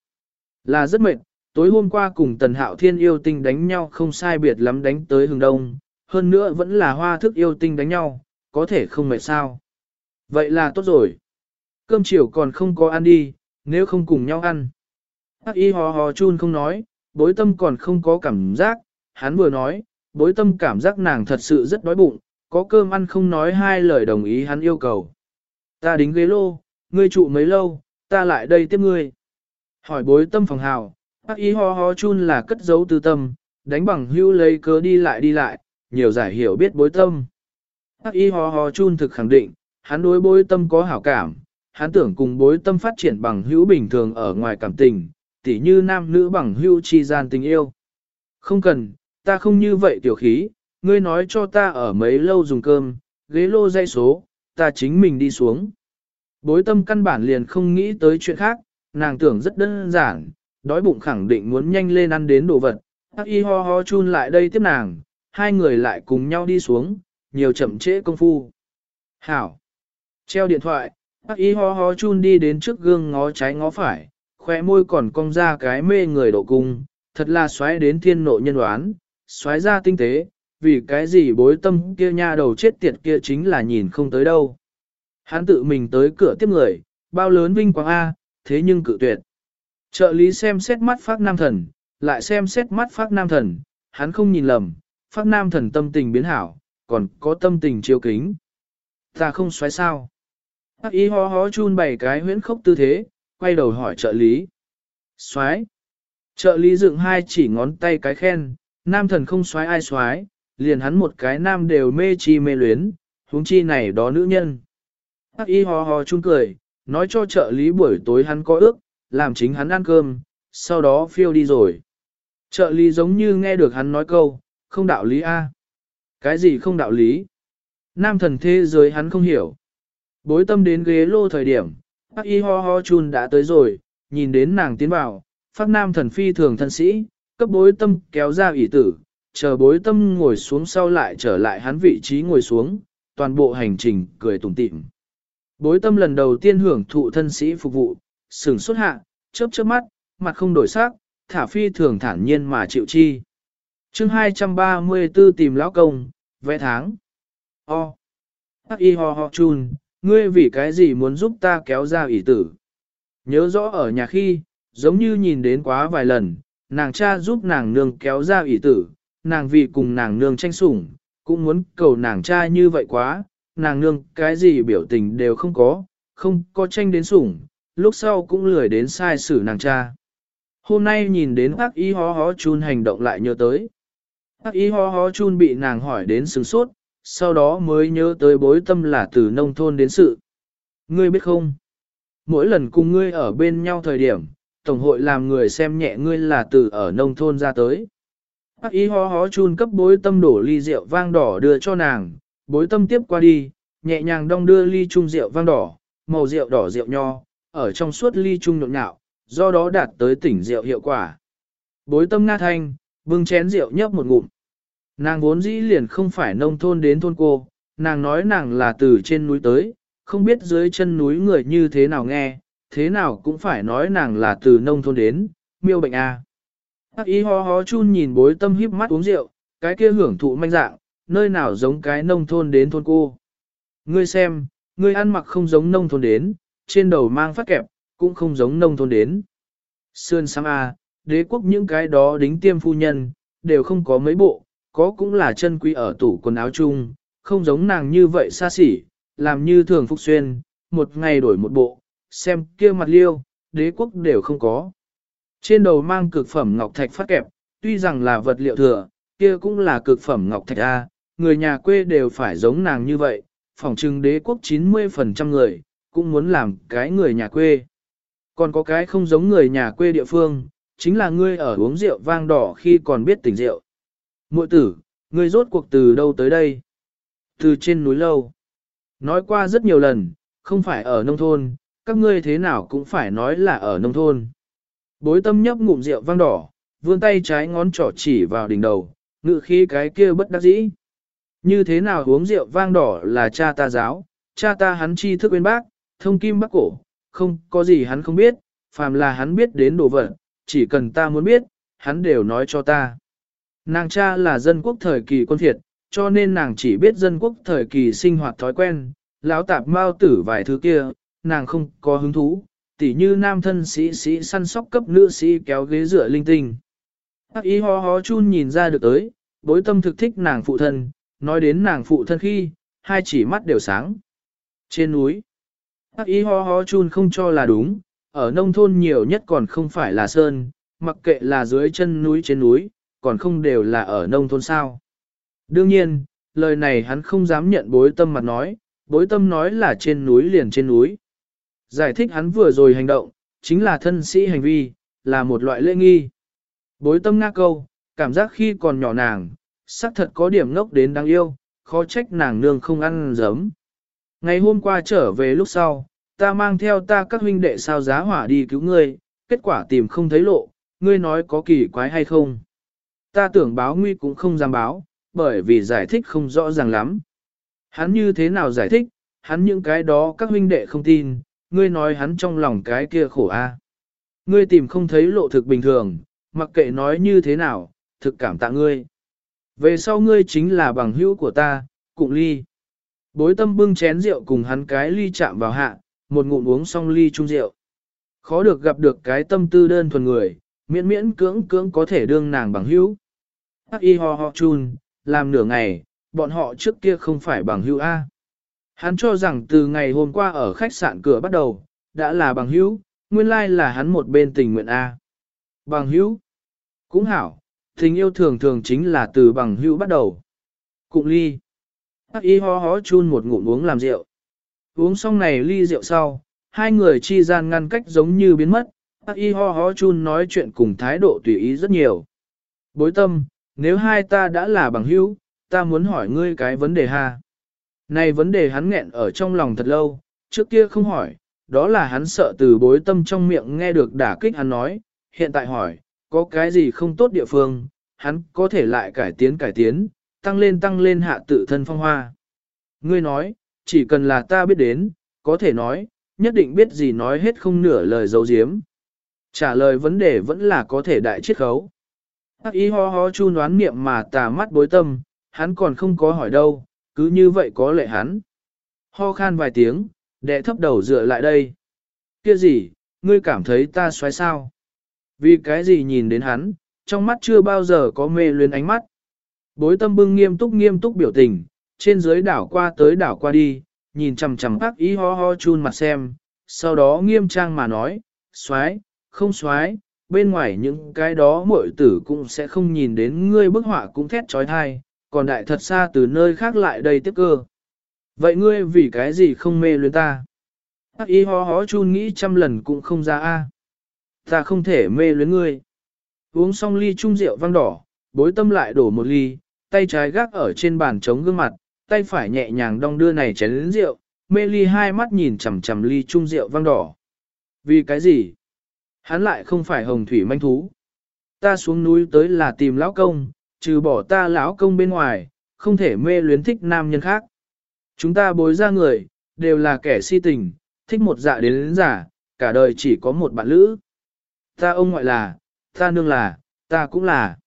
Là rất mệt, tối hôm qua cùng Tần Hạo Thiên yêu tinh đánh nhau không sai biệt lắm đánh tới hừng đông, hơn nữa vẫn là hoa thức yêu tinh đánh nhau, có thể không mệt sao. Vậy là tốt rồi. Cơm chiều còn không có ăn đi, nếu không cùng nhau ăn. Hắc y hò hò chun không nói, bối tâm còn không có cảm giác, hắn vừa nói, bối tâm cảm giác nàng thật sự rất đói bụng, có cơm ăn không nói hai lời đồng ý hắn yêu cầu. Ta đính ghế lô, ngươi trụ mấy lâu, ta lại đây tiếp ngươi. Hỏi bối tâm phòng hào, bác y ho ho chun là cất giấu tư tâm, đánh bằng hưu lấy cớ đi lại đi lại, nhiều giải hiểu biết bối tâm. Bác y ho ho chun thực khẳng định, hắn đối bối tâm có hảo cảm, hắn tưởng cùng bối tâm phát triển bằng hữu bình thường ở ngoài cảm tình, tỉ như nam nữ bằng hữu chi gian tình yêu. Không cần, ta không như vậy tiểu khí, ngươi nói cho ta ở mấy lâu dùng cơm, ghế lô dây số, ta chính mình đi xuống. Bối tâm căn bản liền không nghĩ tới chuyện khác, nàng tưởng rất đơn giản, đói bụng khẳng định muốn nhanh lên ăn đến đồ vật. Hắc y ho ho chun lại đây tiếp nàng, hai người lại cùng nhau đi xuống, nhiều chậm trễ công phu. Hảo! Treo điện thoại, hắc y ho ho chun đi đến trước gương ngó trái ngó phải, khoe môi còn cong ra cái mê người độ cung, thật là xoáy đến thiên nộ nhân đoán, xoáy ra tinh tế, vì cái gì bối tâm kia nha đầu chết tiệt kia chính là nhìn không tới đâu. Hắn tự mình tới cửa tiếp người, bao lớn vinh quang A, thế nhưng cự tuyệt. Trợ lý xem xét mắt phát nam thần, lại xem xét mắt phát nam thần, hắn không nhìn lầm, phát nam thần tâm tình biến hảo, còn có tâm tình chiêu kính. Ta không xoáy sao. Hắc y ho ho chun bảy cái huyễn khốc tư thế, quay đầu hỏi trợ lý. Xoáy. Trợ lý dựng hai chỉ ngón tay cái khen, nam thần không xoáy ai xoáy, liền hắn một cái nam đều mê chi mê luyến, huống chi này đó nữ nhân. Hắc y hò hò chung cười, nói cho trợ lý buổi tối hắn có ước, làm chính hắn ăn cơm, sau đó phiêu đi rồi. Trợ lý giống như nghe được hắn nói câu, không đạo lý a. Cái gì không đạo lý? Nam thần thế giới hắn không hiểu. Bối tâm đến ghế lô thời điểm, Bác y ho ho chun đã tới rồi, nhìn đến nàng tiến vào, phát nam thần phi thường thân sĩ, cấp bối tâm kéo ra ủy tử, chờ bối tâm ngồi xuống sau lại trở lại hắn vị trí ngồi xuống, toàn bộ hành trình cười tủm tỉm. Bối tâm lần đầu tiên hưởng thụ thân sĩ phục vụ, sừng xuất hạ, chớp chớp mắt, mặt không đổi sắc, thả phi thường thản nhiên mà chịu chi. chương 234 tìm lão công, vẽ tháng. O. Hắc y ho ho chun, ngươi vì cái gì muốn giúp ta kéo ra ỷ tử. Nhớ rõ ở nhà khi, giống như nhìn đến quá vài lần, nàng cha giúp nàng nương kéo ra ỷ tử, nàng vì cùng nàng nương tranh sủng, cũng muốn cầu nàng cha như vậy quá, nàng nương cái gì biểu tình đều không có, không có tranh đến sủng, lúc sau cũng lười đến sai xử nàng cha. Hôm nay nhìn đến bác y hó hó chun hành động lại nhớ tới. Bác y hó hó chun bị nàng hỏi đến sừng sốt, sau đó mới nhớ tới bối tâm là từ nông thôn đến sự. Ngươi biết không? Mỗi lần cùng ngươi ở bên nhau thời điểm, Tổng hội làm người xem nhẹ ngươi là từ ở nông thôn ra tới. Bác ý ho hó chun cấp bối tâm đổ ly rượu vang đỏ đưa cho nàng, bối tâm tiếp qua đi, nhẹ nhàng đong đưa ly chung rượu vang đỏ, màu rượu đỏ rượu nho, ở trong suốt ly chung nhộn nhạo, do đó đạt tới tỉnh rượu hiệu quả. Bối tâm nga thanh, vương chén rượu nhấp một ngụm. Nàng vốn dĩ liền không phải nông thôn đến thôn cô, nàng nói nàng là từ trên núi tới, không biết dưới chân núi người như thế nào nghe, thế nào cũng phải nói nàng là từ nông thôn đến, miêu bệnh. À. Hắc y ho ho chun nhìn bối tâm híp mắt uống rượu, cái kia hưởng thụ manh dạng, nơi nào giống cái nông thôn đến thôn cô. Ngươi xem, ngươi ăn mặc không giống nông thôn đến, trên đầu mang phát kẹp, cũng không giống nông thôn đến. Sườn xăm à, đế quốc những cái đó đính tiêm phu nhân, đều không có mấy bộ, có cũng là chân quý ở tủ quần áo chung, không giống nàng như vậy xa xỉ, làm như thường phục xuyên, một ngày đổi một bộ, xem kia mặt liêu, đế quốc đều không có. Trên đầu mang cực phẩm ngọc thạch phát kẹp, tuy rằng là vật liệu thừa, kia cũng là cực phẩm ngọc thạch A, người nhà quê đều phải giống nàng như vậy, phỏng trưng đế quốc 90% người, cũng muốn làm cái người nhà quê. Còn có cái không giống người nhà quê địa phương, chính là ngươi ở uống rượu vang đỏ khi còn biết tỉnh rượu. Muội tử, ngươi rốt cuộc từ đâu tới đây? Từ trên núi lâu. Nói qua rất nhiều lần, không phải ở nông thôn, các ngươi thế nào cũng phải nói là ở nông thôn. Bối tâm nhấp ngụm rượu vang đỏ, vươn tay trái ngón trỏ chỉ vào đỉnh đầu, ngự khí cái kia bất đắc dĩ. Như thế nào uống rượu vang đỏ là cha ta giáo, cha ta hắn chi thức bên bác, thông kim bác cổ, không có gì hắn không biết, phàm là hắn biết đến đồ vật, chỉ cần ta muốn biết, hắn đều nói cho ta. Nàng cha là dân quốc thời kỳ quân thiệt, cho nên nàng chỉ biết dân quốc thời kỳ sinh hoạt thói quen, lão tạp mao tử vài thứ kia, nàng không có hứng thú, tỉ như nam thân sĩ sĩ săn sóc cấp nữ sĩ kéo ghế dựa linh tinh. Hắc ý ho ho chun nhìn ra được tới, bối tâm thực thích nàng phụ thân, nói đến nàng phụ thân khi, hai chỉ mắt đều sáng. Trên núi, hắc ý ho ho chun không cho là đúng, ở nông thôn nhiều nhất còn không phải là sơn, mặc kệ là dưới chân núi trên núi, còn không đều là ở nông thôn sao. Đương nhiên, lời này hắn không dám nhận bối tâm mặt nói, bối tâm nói là trên núi liền trên núi. Giải thích hắn vừa rồi hành động, chính là thân sĩ hành vi, là một loại lễ nghi. Bối tâm ngác câu, cảm giác khi còn nhỏ nàng, xác thật có điểm ngốc đến đáng yêu, khó trách nàng nương không ăn giấm. Ngày hôm qua trở về lúc sau, ta mang theo ta các huynh đệ sao giá hỏa đi cứu ngươi, kết quả tìm không thấy lộ, ngươi nói có kỳ quái hay không. Ta tưởng báo nguy cũng không dám báo, bởi vì giải thích không rõ ràng lắm. Hắn như thế nào giải thích, hắn những cái đó các huynh đệ không tin, ngươi nói hắn trong lòng cái kia khổ a. Ngươi tìm không thấy lộ thực bình thường, mặc kệ nói như thế nào, thực cảm tạ ngươi. Về sau ngươi chính là bằng hữu của ta, cụng ly. Bối tâm bưng chén rượu cùng hắn cái ly chạm vào hạ, một ngụm uống xong ly chung rượu. Khó được gặp được cái tâm tư đơn thuần người, miễn miễn cưỡng cưỡng có thể đương nàng bằng hữu. Hắc y ho ho chun, làm nửa ngày, bọn họ trước kia không phải bằng hữu A. Hắn cho rằng từ ngày hôm qua ở khách sạn cửa bắt đầu, đã là bằng hữu, nguyên lai là hắn một bên tình nguyện A. Bằng hữu, cũng hảo, tình yêu thường thường chính là từ bằng hữu bắt đầu. Cụng ly, hắc y ho ho chun một ngụm uống làm rượu. Uống xong này ly rượu sau, hai người chi gian ngăn cách giống như biến mất, hắc y ho ho chun nói chuyện cùng thái độ tùy ý rất nhiều. Bối tâm, nếu hai ta đã là bằng hữu, ta muốn hỏi ngươi cái vấn đề ha. Này vấn đề hắn nghẹn ở trong lòng thật lâu, trước kia không hỏi, đó là hắn sợ từ bối tâm trong miệng nghe được đả kích hắn nói, hiện tại hỏi, có cái gì không tốt địa phương, hắn có thể lại cải tiến cải tiến, tăng lên tăng lên hạ tự thân phong hoa. Ngươi nói, chỉ cần là ta biết đến, có thể nói, nhất định biết gì nói hết không nửa lời dấu diếm. Trả lời vấn đề vẫn là có thể đại chiết khấu. Hắc ý ho ho chu đoán niệm mà tà mắt bối tâm, hắn còn không có hỏi đâu, cứ như vậy có lệ hắn. Ho khan vài tiếng, đệ thấp đầu dựa lại đây. Kia gì, ngươi cảm thấy ta xoáy sao? Vì cái gì nhìn đến hắn, trong mắt chưa bao giờ có mê luyến ánh mắt. Bối tâm bưng nghiêm túc nghiêm túc biểu tình, trên dưới đảo qua tới đảo qua đi, nhìn chằm chằm ác ý ho ho chun mặt xem, sau đó nghiêm trang mà nói, xoáy, không xoáy bên ngoài những cái đó muội tử cũng sẽ không nhìn đến ngươi bức họa cũng thét trói thai, còn đại thật xa từ nơi khác lại đây tiếp cơ. Vậy ngươi vì cái gì không mê luyến ta? Hắc y ho ho chun nghĩ trăm lần cũng không ra a. Ta không thể mê luyến ngươi. Uống xong ly chung rượu vang đỏ, bối tâm lại đổ một ly, tay trái gác ở trên bàn chống gương mặt, tay phải nhẹ nhàng đong đưa này chén lĩnh rượu, mê ly hai mắt nhìn chằm chằm ly chung rượu vang đỏ. Vì cái gì? Hắn lại không phải hồng thủy manh thú. Ta xuống núi tới là tìm lão công, trừ bỏ ta lão công bên ngoài, không thể mê luyến thích nam nhân khác. Chúng ta bối ra người, đều là kẻ si tình, thích một dạ đến đến giả, cả đời chỉ có một bạn lữ. Ta ông ngoại là, ta nương là, ta cũng là.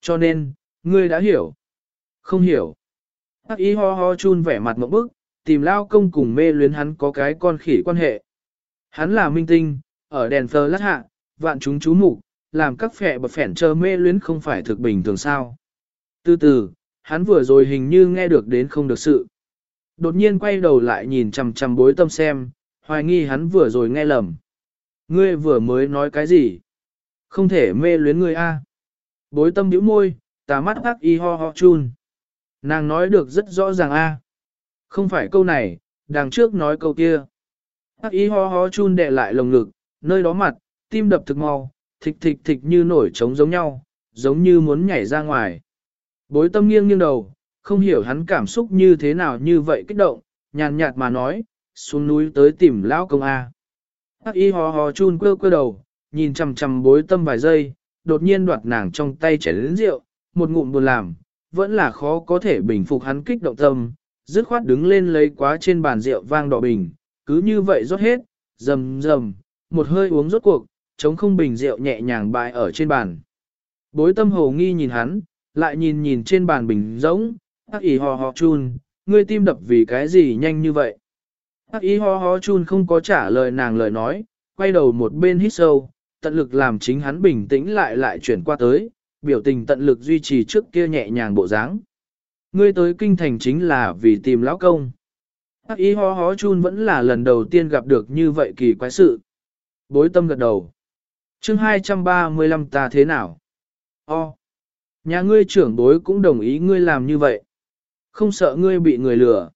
Cho nên, ngươi đã hiểu. Không hiểu. Hắc ý ho ho chun vẻ mặt một bức, tìm lao công cùng mê luyến hắn có cái con khỉ quan hệ. Hắn là minh tinh, ở đèn phơ lát hạ, vạn chúng chú mục làm các phẻ bật phẻn chờ mê luyến không phải thực bình thường sao. Từ từ, hắn vừa rồi hình như nghe được đến không được sự. Đột nhiên quay đầu lại nhìn chằm chằm bối tâm xem, hoài nghi hắn vừa rồi nghe lầm. Ngươi vừa mới nói cái gì? Không thể mê luyến ngươi a. Bối tâm nhíu môi, tà mắt ác y ho ho chun. Nàng nói được rất rõ ràng a. Không phải câu này, đằng trước nói câu kia. Ác y ho ho chun đè lại lồng ngực, nơi đó mặt, tim đập thực mau, thịch thịch thịch như nổi trống giống nhau, giống như muốn nhảy ra ngoài. Bối tâm nghiêng nghiêng đầu, không hiểu hắn cảm xúc như thế nào như vậy kích động, nhàn nhạt mà nói, xuống núi tới tìm lão công A. Hắc y hò hò chun quơ quơ đầu, nhìn chằm chằm bối tâm vài giây, đột nhiên đoạt nàng trong tay chảy lớn rượu, một ngụm buồn làm, vẫn là khó có thể bình phục hắn kích động tâm, dứt khoát đứng lên lấy quá trên bàn rượu vang đỏ bình, cứ như vậy rót hết, rầm rầm, một hơi uống rốt cuộc, chống không bình rượu nhẹ nhàng bại ở trên bàn. Bối tâm hồ nghi nhìn hắn, lại nhìn nhìn trên bàn bình rỗng, ác ý ho ho chun, ngươi tim đập vì cái gì nhanh như vậy. Ác ý ho ho chun không có trả lời nàng lời nói, quay đầu một bên hít sâu, tận lực làm chính hắn bình tĩnh lại lại chuyển qua tới, biểu tình tận lực duy trì trước kia nhẹ nhàng bộ dáng. Ngươi tới kinh thành chính là vì tìm lão công. Ác ý ho ho chun vẫn là lần đầu tiên gặp được như vậy kỳ quái sự. Bối tâm gật đầu. chương 235 ta thế nào? O. Nhà ngươi trưởng bối cũng đồng ý ngươi làm như vậy. Không sợ ngươi bị người lừa.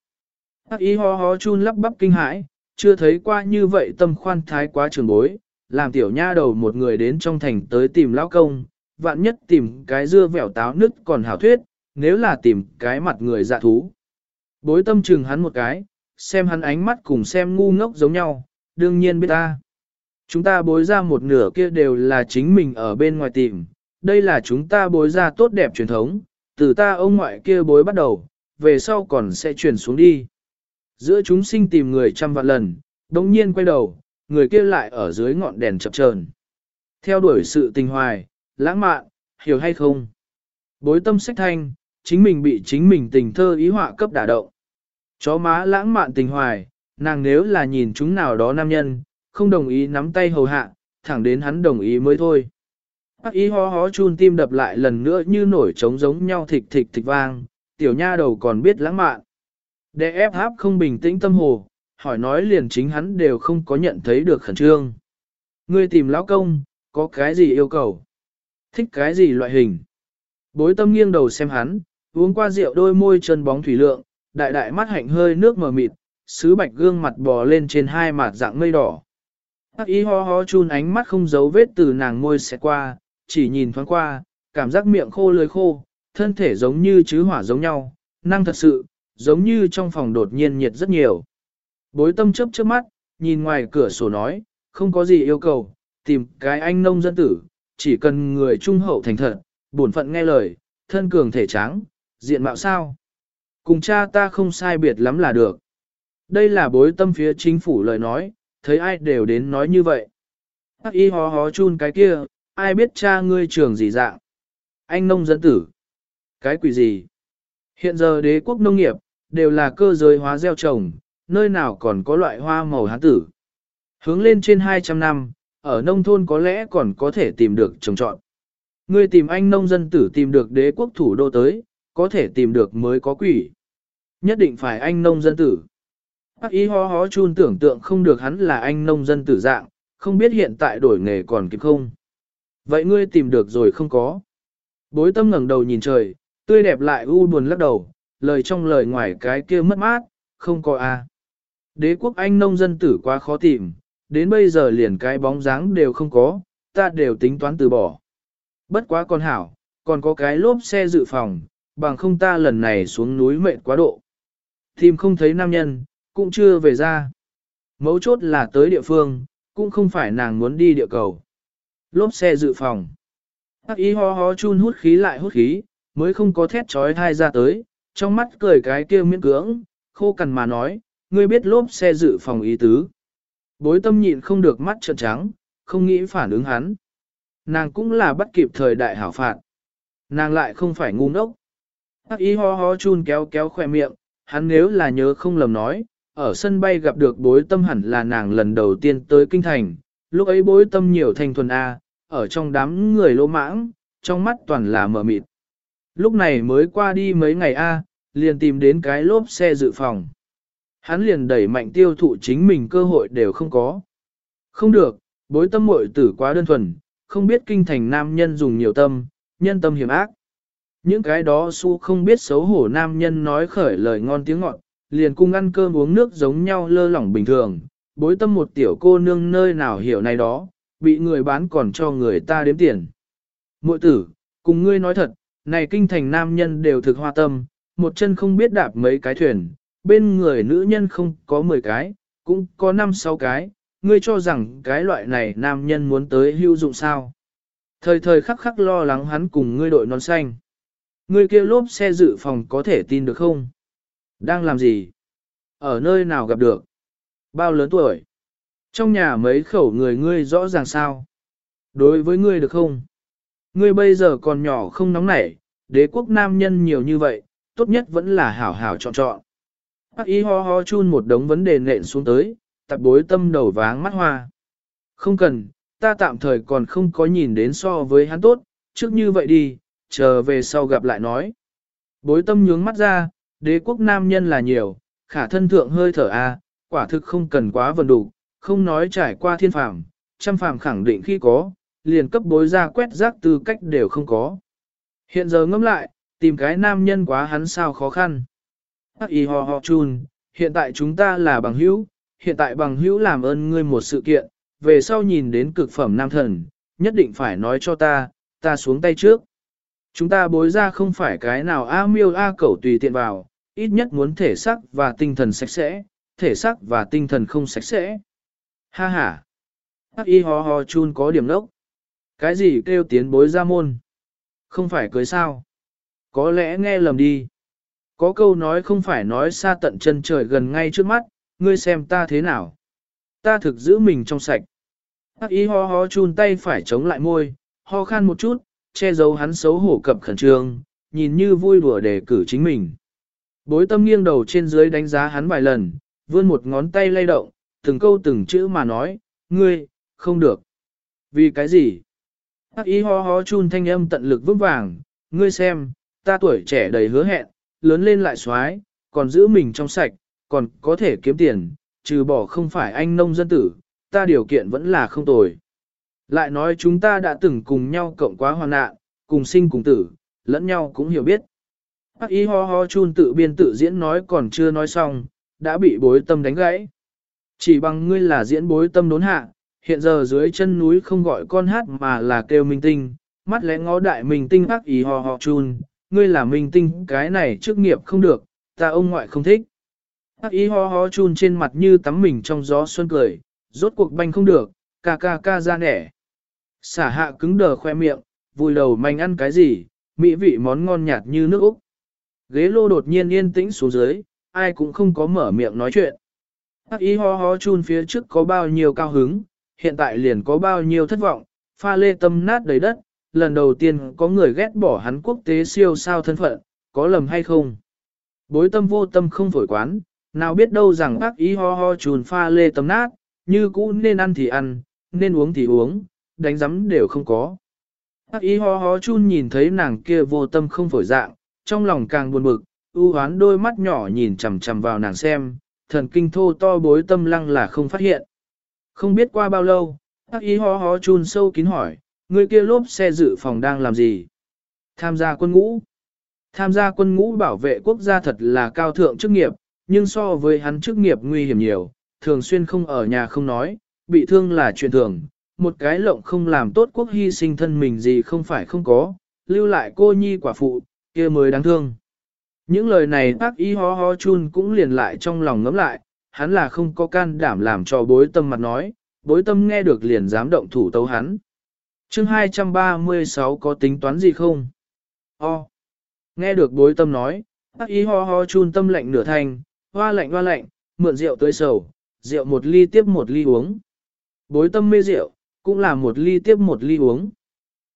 Hắc ý ho ho chun lắp bắp kinh hãi, chưa thấy qua như vậy tâm khoan thái quá trưởng bối, làm tiểu nha đầu một người đến trong thành tới tìm lão công, vạn nhất tìm cái dưa vẻo táo nứt còn hảo thuyết, nếu là tìm cái mặt người dạ thú. Bối tâm trừng hắn một cái, xem hắn ánh mắt cùng xem ngu ngốc giống nhau, đương nhiên biết ta. Chúng ta bối ra một nửa kia đều là chính mình ở bên ngoài tìm, đây là chúng ta bối ra tốt đẹp truyền thống, từ ta ông ngoại kia bối bắt đầu, về sau còn sẽ truyền xuống đi. Giữa chúng sinh tìm người trăm vạn lần, đồng nhiên quay đầu, người kia lại ở dưới ngọn đèn chập chờn. Theo đuổi sự tình hoài, lãng mạn, hiểu hay không? Bối tâm sách thanh, chính mình bị chính mình tình thơ ý họa cấp đả động. Chó má lãng mạn tình hoài, nàng nếu là nhìn chúng nào đó nam nhân, không đồng ý nắm tay hầu hạ, thẳng đến hắn đồng ý mới thôi. Bác ý ho hó chun tim đập lại lần nữa như nổi trống giống nhau thịch thịch thịch vang, tiểu nha đầu còn biết lãng mạn. Để ép háp không bình tĩnh tâm hồ, hỏi nói liền chính hắn đều không có nhận thấy được khẩn trương. Ngươi tìm lão công, có cái gì yêu cầu? Thích cái gì loại hình? Bối tâm nghiêng đầu xem hắn, uống qua rượu đôi môi chân bóng thủy lượng, đại đại mắt hạnh hơi nước mờ mịt, sứ bạch gương mặt bò lên trên hai mặt dạng mây đỏ. Hắc y ho ho chun ánh mắt không giấu vết từ nàng môi xẹt qua, chỉ nhìn thoáng qua, cảm giác miệng khô lưỡi khô, thân thể giống như chứ hỏa giống nhau, năng thật sự, giống như trong phòng đột nhiên nhiệt rất nhiều. Bối tâm chớp trước mắt, nhìn ngoài cửa sổ nói, không có gì yêu cầu, tìm cái anh nông dân tử, chỉ cần người trung hậu thành thật, bổn phận nghe lời, thân cường thể trắng, diện mạo sao. Cùng cha ta không sai biệt lắm là được. Đây là bối tâm phía chính phủ lời nói, thấy ai đều đến nói như vậy. Hắc y hó hó chun cái kia, ai biết cha ngươi trường gì dạng. Anh nông dân tử. Cái quỷ gì? Hiện giờ đế quốc nông nghiệp, đều là cơ giới hóa gieo trồng, nơi nào còn có loại hoa màu hán tử. Hướng lên trên 200 năm, ở nông thôn có lẽ còn có thể tìm được trồng trọn. Ngươi tìm anh nông dân tử tìm được đế quốc thủ đô tới, có thể tìm được mới có quỷ. Nhất định phải anh nông dân tử. Bác ý ho hó chun tưởng tượng không được hắn là anh nông dân tử dạng, không biết hiện tại đổi nghề còn kịp không. Vậy ngươi tìm được rồi không có. Bối tâm ngẩng đầu nhìn trời, tươi đẹp lại u buồn lắc đầu, lời trong lời ngoài cái kia mất mát, không có a. Đế quốc anh nông dân tử quá khó tìm, đến bây giờ liền cái bóng dáng đều không có, ta đều tính toán từ bỏ. Bất quá con hảo, còn có cái lốp xe dự phòng, bằng không ta lần này xuống núi mệt quá độ. Tìm không thấy nam nhân, cũng chưa về ra. Mấu chốt là tới địa phương, cũng không phải nàng muốn đi địa cầu. Lốp xe dự phòng. Hắc y ho ho chun hút khí lại hút khí, mới không có thét trói thai ra tới, trong mắt cười cái kia miễn cưỡng, khô cằn mà nói, ngươi biết lốp xe dự phòng ý tứ. Bối tâm nhịn không được mắt trợn trắng, không nghĩ phản ứng hắn. Nàng cũng là bắt kịp thời đại hảo phạt. Nàng lại không phải ngu ngốc. Hắc y ho ho chun kéo kéo khoe miệng, hắn nếu là nhớ không lầm nói, ở sân bay gặp được bối tâm hẳn là nàng lần đầu tiên tới kinh thành, lúc ấy bối tâm nhiều thanh thuần A, ở trong đám người lỗ mãng, trong mắt toàn là mờ mịt. Lúc này mới qua đi mấy ngày A, liền tìm đến cái lốp xe dự phòng. Hắn liền đẩy mạnh tiêu thụ chính mình cơ hội đều không có. Không được, bối tâm muội tử quá đơn thuần, không biết kinh thành nam nhân dùng nhiều tâm, nhân tâm hiểm ác. Những cái đó su không biết xấu hổ nam nhân nói khởi lời ngon tiếng ngọt, liền cùng ăn cơm uống nước giống nhau lơ lỏng bình thường, bối tâm một tiểu cô nương nơi nào hiểu này đó, bị người bán còn cho người ta đếm tiền. Mội tử, cùng ngươi nói thật, này kinh thành nam nhân đều thực hoa tâm, một chân không biết đạp mấy cái thuyền, bên người nữ nhân không có 10 cái, cũng có 5-6 cái, ngươi cho rằng cái loại này nam nhân muốn tới hữu dụng sao. Thời thời khắc khắc lo lắng hắn cùng ngươi đội nón xanh. Ngươi kia lốp xe dự phòng có thể tin được không? Đang làm gì? Ở nơi nào gặp được? Bao lớn tuổi? Trong nhà mấy khẩu người ngươi rõ ràng sao? Đối với ngươi được không? Ngươi bây giờ còn nhỏ không nóng nảy, đế quốc nam nhân nhiều như vậy, tốt nhất vẫn là hảo hảo chọn chọn. Bác y ho ho chun một đống vấn đề nện xuống tới, tập bối tâm đầu váng mắt hoa. Không cần, ta tạm thời còn không có nhìn đến so với hắn tốt, trước như vậy đi, chờ về sau gặp lại nói. Bối tâm nhướng mắt ra, đế quốc nam nhân là nhiều, khả thân thượng hơi thở a, quả thực không cần quá vần đủ, không nói trải qua thiên phàm, trăm phàm khẳng định khi có, liền cấp bối ra quét rác tư cách đều không có. Hiện giờ ngẫm lại, tìm cái nam nhân quá hắn sao khó khăn. Hắc y ho ho chun, hiện tại chúng ta là bằng hữu, hiện tại bằng hữu làm ơn ngươi một sự kiện, về sau nhìn đến cực phẩm nam thần, nhất định phải nói cho ta, ta xuống tay trước. Chúng ta bối ra không phải cái nào A miêu A cẩu tùy tiện vào, ít nhất muốn thể xác và tinh thần sạch sẽ, thể xác và tinh thần không sạch sẽ. Ha ha! Hắc y ho ho chun có điểm lốc. Cái gì kêu tiến bối ra môn? Không phải cưới sao? Có lẽ nghe lầm đi. Có câu nói không phải nói xa tận chân trời gần ngay trước mắt, ngươi xem ta thế nào. Ta thực giữ mình trong sạch. Hắc y ho ho chun tay phải chống lại môi, ho khan một chút, che giấu hắn xấu hổ cập khẩn trương, nhìn như vui đùa để cử chính mình. Bối tâm nghiêng đầu trên dưới đánh giá hắn vài lần, vươn một ngón tay lay động, từng câu từng chữ mà nói, ngươi, không được. Vì cái gì? Hắc ý ho ho chun thanh âm tận lực vững vàng, ngươi xem, ta tuổi trẻ đầy hứa hẹn, lớn lên lại xoái, còn giữ mình trong sạch, còn có thể kiếm tiền, trừ bỏ không phải anh nông dân tử, ta điều kiện vẫn là không tồi. Lại nói chúng ta đã từng cùng nhau cộng quá hoàn nạn, cùng sinh cùng tử, lẫn nhau cũng hiểu biết. Bác y ho ho chun tự biên tự diễn nói còn chưa nói xong, đã bị bối tâm đánh gãy. Chỉ bằng ngươi là diễn bối tâm đốn hạ, hiện giờ dưới chân núi không gọi con hát mà là kêu minh tinh, mắt lẽ ngó đại minh tinh bác y ho ho chun, ngươi là minh tinh cái này chức nghiệp không được, ta ông ngoại không thích. Bác y ho ho chun trên mặt như tắm mình trong gió xuân cười, rốt cuộc banh không được, ca ca ca ra nẻ. Xả hạ cứng đờ khoe miệng, vùi đầu manh ăn cái gì, mỹ vị món ngon nhạt như nước Úc. Ghế lô đột nhiên yên tĩnh xuống dưới, ai cũng không có mở miệng nói chuyện. Hắc y ho ho chun phía trước có bao nhiêu cao hứng, hiện tại liền có bao nhiêu thất vọng, pha lê tâm nát đầy đất, lần đầu tiên có người ghét bỏ hắn quốc tế siêu sao thân phận, có lầm hay không. Bối tâm vô tâm không phổi quán, nào biết đâu rằng bác ý ho ho chùn pha lê tâm nát, như cũ nên ăn thì ăn, nên uống thì uống, đánh giấm đều không có. Bác ý ho ho chun nhìn thấy nàng kia vô tâm không phổi dạng, trong lòng càng buồn bực, ưu hoán đôi mắt nhỏ nhìn chằm chằm vào nàng xem, thần kinh thô to bối tâm lăng là không phát hiện. Không biết qua bao lâu, bác ý hó hó chun sâu kín hỏi, người kia lốp xe dự phòng đang làm gì? Tham gia quân ngũ. Tham gia quân ngũ bảo vệ quốc gia thật là cao thượng chức nghiệp, nhưng so với hắn chức nghiệp nguy hiểm nhiều, thường xuyên không ở nhà không nói, bị thương là chuyện thường, một cái lộng không làm tốt quốc hy sinh thân mình gì không phải không có, lưu lại cô nhi quả phụ, kia mới đáng thương. Những lời này bác y ho ho chun cũng liền lại trong lòng ngấm lại, hắn là không có can đảm làm cho bối tâm mặt nói, bối tâm nghe được liền dám động thủ tấu hắn. chương 236 có tính toán gì không? O. Nghe được bối tâm nói, bác y ho ho chun tâm lạnh nửa thành, hoa lạnh hoa lạnh, mượn rượu tới sầu, rượu một ly tiếp một ly uống. Bối tâm mê rượu, cũng là một ly tiếp một ly uống.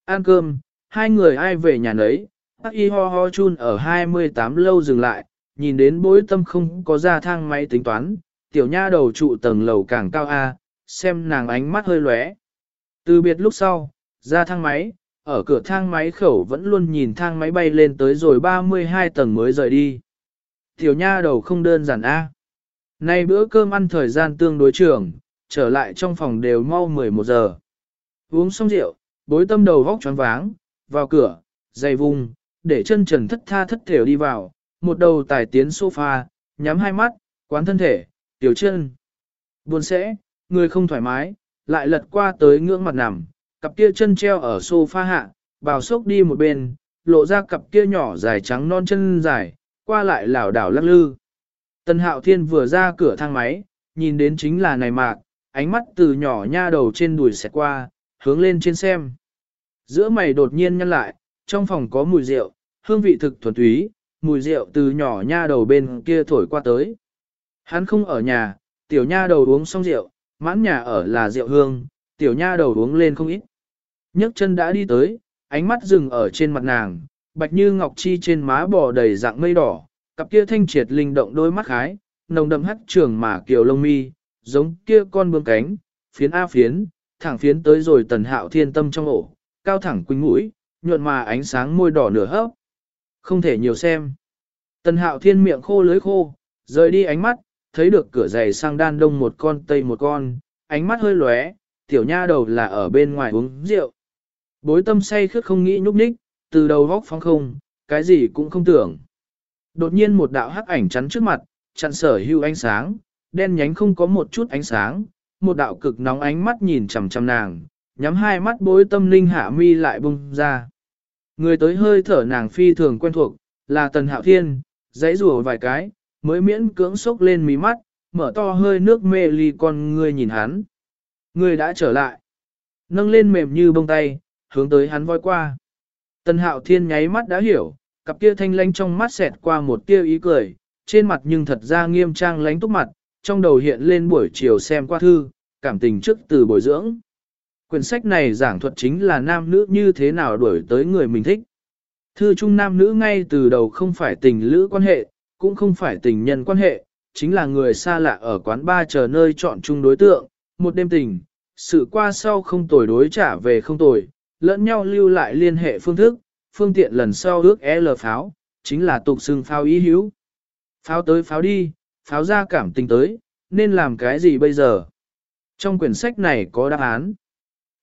Ăn cơm, hai người ai về nhà nấy, bác y ho ho chun ở 28 lâu dừng lại, nhìn đến bối tâm không có ra thang máy tính toán, tiểu nha đầu trụ tầng lầu càng cao A, xem nàng ánh mắt hơi lóe. Từ biệt lúc sau, ra thang máy, ở cửa thang máy khẩu vẫn luôn nhìn thang máy bay lên tới rồi 32 tầng mới rời đi. Tiểu nha đầu không đơn giản a. Nay bữa cơm ăn thời gian tương đối trường, trở lại trong phòng đều mau 11 giờ. Uống xong rượu, bối tâm đầu vóc choáng váng, vào cửa, dày vùng, để chân trần thất tha thất thểu đi vào, một đầu tài tiến sofa, nhắm hai mắt, quán thân thể, tiểu chân. Buồn sẽ, người không thoải mái, lại lật qua tới ngưỡng mặt nằm, cặp kia chân treo ở sofa hạ, bào sốc đi một bên, lộ ra cặp kia nhỏ dài trắng non chân dài, qua lại lảo đảo lắc lư. Tân Hạo Thiên vừa ra cửa thang máy, nhìn đến chính là này mạc, ánh mắt từ nhỏ nha đầu trên đùi xẹt qua, hướng lên trên xem. Giữa mày đột nhiên nhăn lại, trong phòng có mùi rượu, hương vị thực thuần túy, mùi rượu từ nhỏ nha đầu bên kia thổi qua tới. Hắn không ở nhà, tiểu nha đầu uống xong rượu, mãn nhà ở là rượu hương, tiểu nha đầu uống lên không ít nhấc chân đã đi tới, ánh mắt dừng ở trên mặt nàng, bạch như ngọc chi trên má bò đầy dạng mây đỏ, cặp kia thanh triệt linh động đôi mắt khái, nồng đậm hắt trường mà kiều lông mi, giống kia con bướm cánh, phiến a phiến, thẳng phiến tới rồi tần hạo thiên tâm trong ổ, cao thẳng quỳnh mũi, nhuận mà ánh sáng môi đỏ nửa hấp. Không thể nhiều xem. Tần hạo thiên miệng khô lưới khô, rời đi ánh mắt, thấy được cửa giày sang đan đông một con tây một con, ánh mắt hơi lóe, tiểu nha đầu là ở bên ngoài uống rượu, Bối tâm say khước không nghĩ nhúc nhích, từ đầu vóc phóng không, cái gì cũng không tưởng. Đột nhiên một đạo hắc ảnh chắn trước mặt, chặn sở hưu ánh sáng, đen nhánh không có một chút ánh sáng, một đạo cực nóng ánh mắt nhìn chằm chằm nàng, nhắm hai mắt bối tâm linh hạ mi lại bung ra. Người tới hơi thở nàng phi thường quen thuộc, là Tần Hạo Thiên, giấy rùa vài cái, mới miễn cưỡng sốc lên mí mắt, mở to hơi nước mê ly con người nhìn hắn. Người đã trở lại. Nâng lên mềm như bông tay, hướng tới hắn voi qua. Tần hạo thiên nháy mắt đã hiểu, cặp kia thanh lánh trong mắt xẹt qua một tia ý cười, trên mặt nhưng thật ra nghiêm trang lánh túc mặt, trong đầu hiện lên buổi chiều xem qua thư, cảm tình trước từ bồi dưỡng. Quyển sách này giảng thuật chính là nam nữ như thế nào đuổi tới người mình thích. Thư chung nam nữ ngay từ đầu không phải tình lữ quan hệ, cũng không phải tình nhân quan hệ, chính là người xa lạ ở quán ba chờ nơi chọn chung đối tượng, một đêm tình, sự qua sau không tồi đối trả về không tồi, lẫn nhau lưu lại liên hệ phương thức, phương tiện lần sau ước L pháo, chính là tục xưng pháo ý hữu. Pháo tới pháo đi, pháo ra cảm tình tới, nên làm cái gì bây giờ? Trong quyển sách này có đáp án.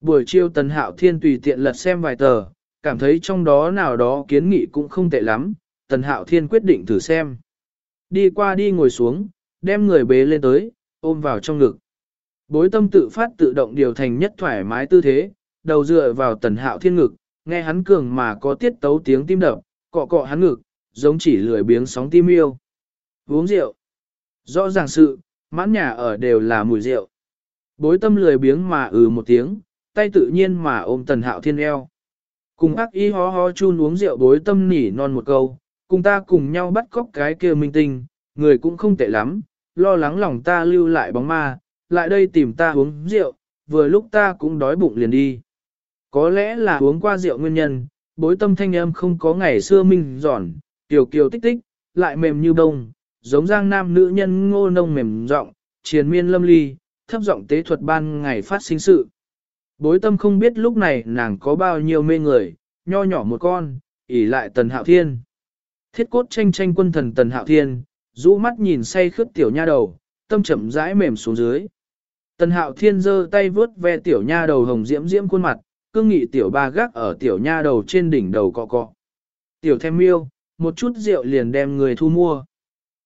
Buổi chiều Tần Hạo Thiên tùy tiện lật xem vài tờ, cảm thấy trong đó nào đó kiến nghị cũng không tệ lắm, Tần Hạo Thiên quyết định thử xem. Đi qua đi ngồi xuống, đem người bế lên tới, ôm vào trong ngực. Bối tâm tự phát tự động điều thành nhất thoải mái tư thế, đầu dựa vào tần hạo thiên ngực, nghe hắn cường mà có tiết tấu tiếng tim đập, cọ cọ hắn ngực, giống chỉ lười biếng sóng tim yêu. Uống rượu. Rõ ràng sự, mãn nhà ở đều là mùi rượu. Bối tâm lười biếng mà ừ một tiếng, tay tự nhiên mà ôm tần hạo thiên eo. Cùng ác y hó hó chun uống rượu bối tâm nỉ non một câu, cùng ta cùng nhau bắt cóc cái kia minh tinh, người cũng không tệ lắm, lo lắng lòng ta lưu lại bóng ma, lại đây tìm ta uống rượu, vừa lúc ta cũng đói bụng liền đi. Có lẽ là uống qua rượu nguyên nhân, bối tâm thanh âm không có ngày xưa minh giòn, kiều kiều tích tích, lại mềm như bông, giống giang nam nữ nhân ngô nông mềm giọng, triền miên lâm ly, thấp giọng tế thuật ban ngày phát sinh sự. Bối tâm không biết lúc này nàng có bao nhiêu mê người, nho nhỏ một con, ỉ lại tần hạo thiên. Thiết cốt tranh tranh quân thần tần hạo thiên, rũ mắt nhìn say khướt tiểu nha đầu, tâm chậm rãi mềm xuống dưới. Tần hạo thiên giơ tay vướt ve tiểu nha đầu hồng diễm diễm khuôn mặt, cương nghị tiểu ba gác ở tiểu nha đầu trên đỉnh đầu cọ cọ. Tiểu thêm miêu, một chút rượu liền đem người thu mua.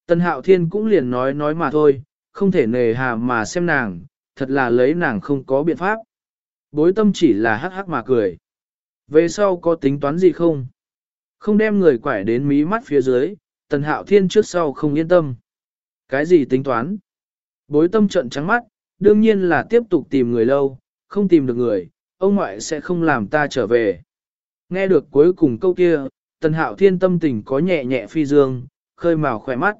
Tần hạo thiên cũng liền nói nói mà thôi, không thể nề hà mà xem nàng, thật là lấy nàng không có biện pháp. Bối tâm chỉ là hắc hắc mà cười. Về sau có tính toán gì không? Không đem người quải đến mí mắt phía dưới, tần hạo thiên trước sau không yên tâm. Cái gì tính toán? Bối tâm trận trắng mắt, đương nhiên là tiếp tục tìm người lâu, không tìm được người, ông ngoại sẽ không làm ta trở về. Nghe được cuối cùng câu kia, tần hạo thiên tâm tình có nhẹ nhẹ phi dương, khơi màu khỏe mắt.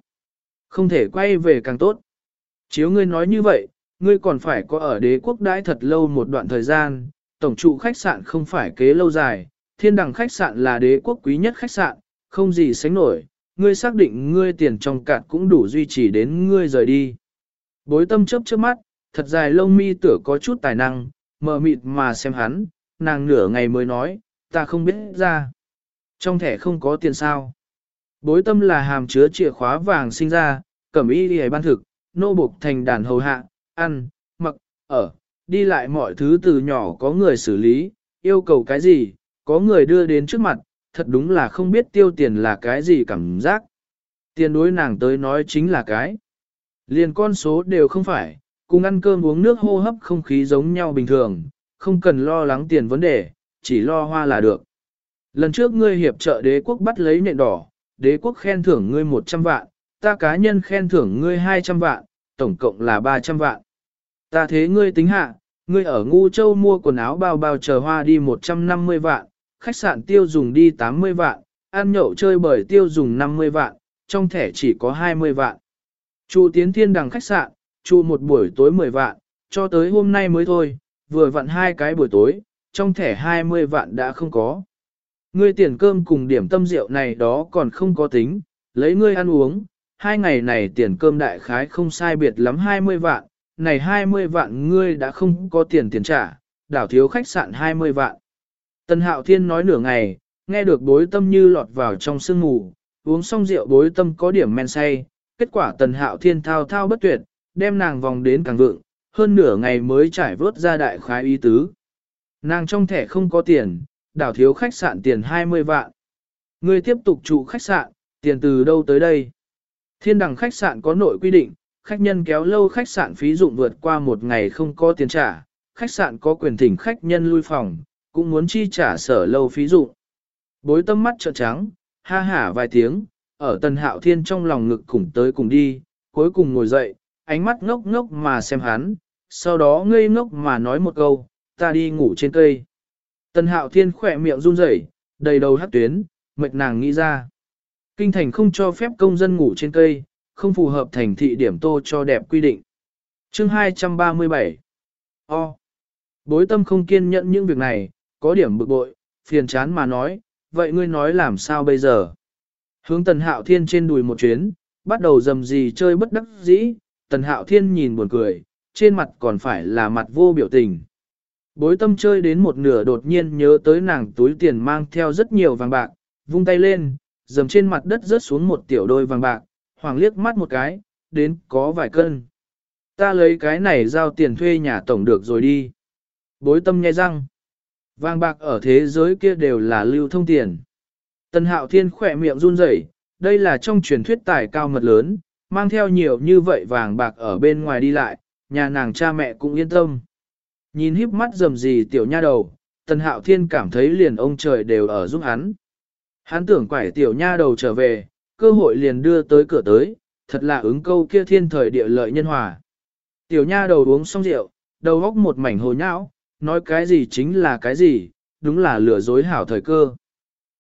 Không thể quay về càng tốt. Chiếu ngươi nói như vậy, ngươi còn phải có ở đế quốc đãi thật lâu một đoạn thời gian, tổng trụ khách sạn không phải kế lâu dài, thiên đẳng khách sạn là đế quốc quý nhất khách sạn, không gì sánh nổi, ngươi xác định ngươi tiền trong cạn cũng đủ duy trì đến ngươi rời đi. Bối tâm chớp chớp mắt, thật dài lông mi tửa có chút tài năng, mờ mịt mà xem hắn, nàng nửa ngày mới nói, ta không biết ra. Trong thẻ không có tiền sao. Bối tâm là hàm chứa chìa khóa vàng sinh ra, cẩm y đi ban thực, nô buộc thành đàn hầu hạ, ăn, mặc, ở, đi lại mọi thứ từ nhỏ có người xử lý, yêu cầu cái gì, có người đưa đến trước mặt, thật đúng là không biết tiêu tiền là cái gì cảm giác. Tiền đối nàng tới nói chính là cái. Liền con số đều không phải, cùng ăn cơm uống nước hô hấp không khí giống nhau bình thường, không cần lo lắng tiền vấn đề, chỉ lo hoa là được. Lần trước ngươi hiệp trợ đế quốc bắt lấy nhện đỏ, đế quốc khen thưởng ngươi 100 vạn, ta cá nhân khen thưởng ngươi 200 vạn, tổng cộng là 300 vạn. Ta thế ngươi tính hạ, ngươi ở Ngu Châu mua quần áo bao bao chờ hoa đi 150 vạn, khách sạn tiêu dùng đi 80 vạn, ăn nhậu chơi bời tiêu dùng 50 vạn, trong thẻ chỉ có 20 vạn. Chu tiến thiên đằng khách sạn, chu một buổi tối 10 vạn, cho tới hôm nay mới thôi, vừa vặn hai cái buổi tối, trong thẻ 20 vạn đã không có. Ngươi tiền cơm cùng điểm tâm rượu này đó còn không có tính, lấy ngươi ăn uống, hai ngày này tiền cơm đại khái không sai biệt lắm 20 vạn, này 20 vạn ngươi đã không có tiền tiền trả, đảo thiếu khách sạn 20 vạn. Tần Hạo Thiên nói nửa ngày, nghe được bối tâm như lọt vào trong sương ngủ, uống xong rượu bối tâm có điểm men say, kết quả Tần Hạo Thiên thao thao bất tuyệt, đem nàng vòng đến càng vượng, hơn nửa ngày mới trải vớt ra đại khái y tứ. Nàng trong thẻ không có tiền, đảo thiếu khách sạn tiền 20 vạn. Ngươi tiếp tục trụ khách sạn, tiền từ đâu tới đây? Thiên đẳng khách sạn có nội quy định, khách nhân kéo lâu khách sạn phí dụng vượt qua một ngày không có tiền trả, khách sạn có quyền thỉnh khách nhân lui phòng, cũng muốn chi trả sở lâu phí dụng. Bối tâm mắt trợn trắng, ha hả vài tiếng, ở tần hạo thiên trong lòng ngực cùng tới cùng đi, cuối cùng ngồi dậy, ánh mắt ngốc ngốc mà xem hắn, sau đó ngây ngốc mà nói một câu, ta đi ngủ trên cây. Tần hạo thiên khỏe miệng run rẩy, đầy đầu hát tuyến, mệt nàng nghĩ ra. Kinh thành không cho phép công dân ngủ trên cây, không phù hợp thành thị điểm tô cho đẹp quy định. Chương 237 O. Bối tâm không kiên nhẫn những việc này, có điểm bực bội, phiền chán mà nói, vậy ngươi nói làm sao bây giờ? Hướng tần hạo thiên trên đùi một chuyến, bắt đầu dầm gì chơi bất đắc dĩ, tần hạo thiên nhìn buồn cười, trên mặt còn phải là mặt vô biểu tình. Bối tâm chơi đến một nửa đột nhiên nhớ tới nàng túi tiền mang theo rất nhiều vàng bạc, vung tay lên, dầm trên mặt đất rớt xuống một tiểu đôi vàng bạc, hoàng liếc mắt một cái, đến có vài cân. Ta lấy cái này giao tiền thuê nhà tổng được rồi đi. Bối tâm nhai răng. Vàng bạc ở thế giới kia đều là lưu thông tiền. Tần hạo thiên khỏe miệng run rẩy, đây là trong truyền thuyết tài cao mật lớn, mang theo nhiều như vậy vàng bạc ở bên ngoài đi lại, nhà nàng cha mẹ cũng yên tâm. Nhìn híp mắt rầm gì tiểu nha đầu, tần hạo thiên cảm thấy liền ông trời đều ở giúp hắn. Hắn tưởng quải tiểu nha đầu trở về, cơ hội liền đưa tới cửa tới, thật là ứng câu kia thiên thời địa lợi nhân hòa. Tiểu nha đầu uống xong rượu, đầu góc một mảnh hồ nhão, nói cái gì chính là cái gì, đúng là lừa dối hảo thời cơ.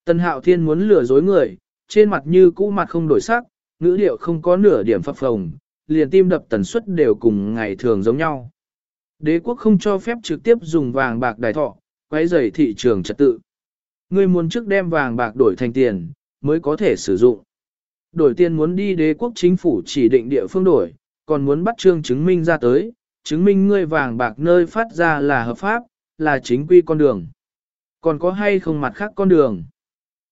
Tân hạo thiên muốn lừa dối người, trên mặt như cũ mặt không đổi sắc, ngữ điệu không có nửa điểm phập phồng, liền tim đập tần suất đều cùng ngày thường giống nhau. Đế quốc không cho phép trực tiếp dùng vàng bạc đài thọ, quay rầy thị trường trật tự. Ngươi muốn trước đem vàng bạc đổi thành tiền, mới có thể sử dụng. Đổi tiền muốn đi đế quốc chính phủ chỉ định địa phương đổi, còn muốn bắt trương chứng minh ra tới, chứng minh ngươi vàng bạc nơi phát ra là hợp pháp, là chính quy con đường. Còn có hay không mặt khác con đường?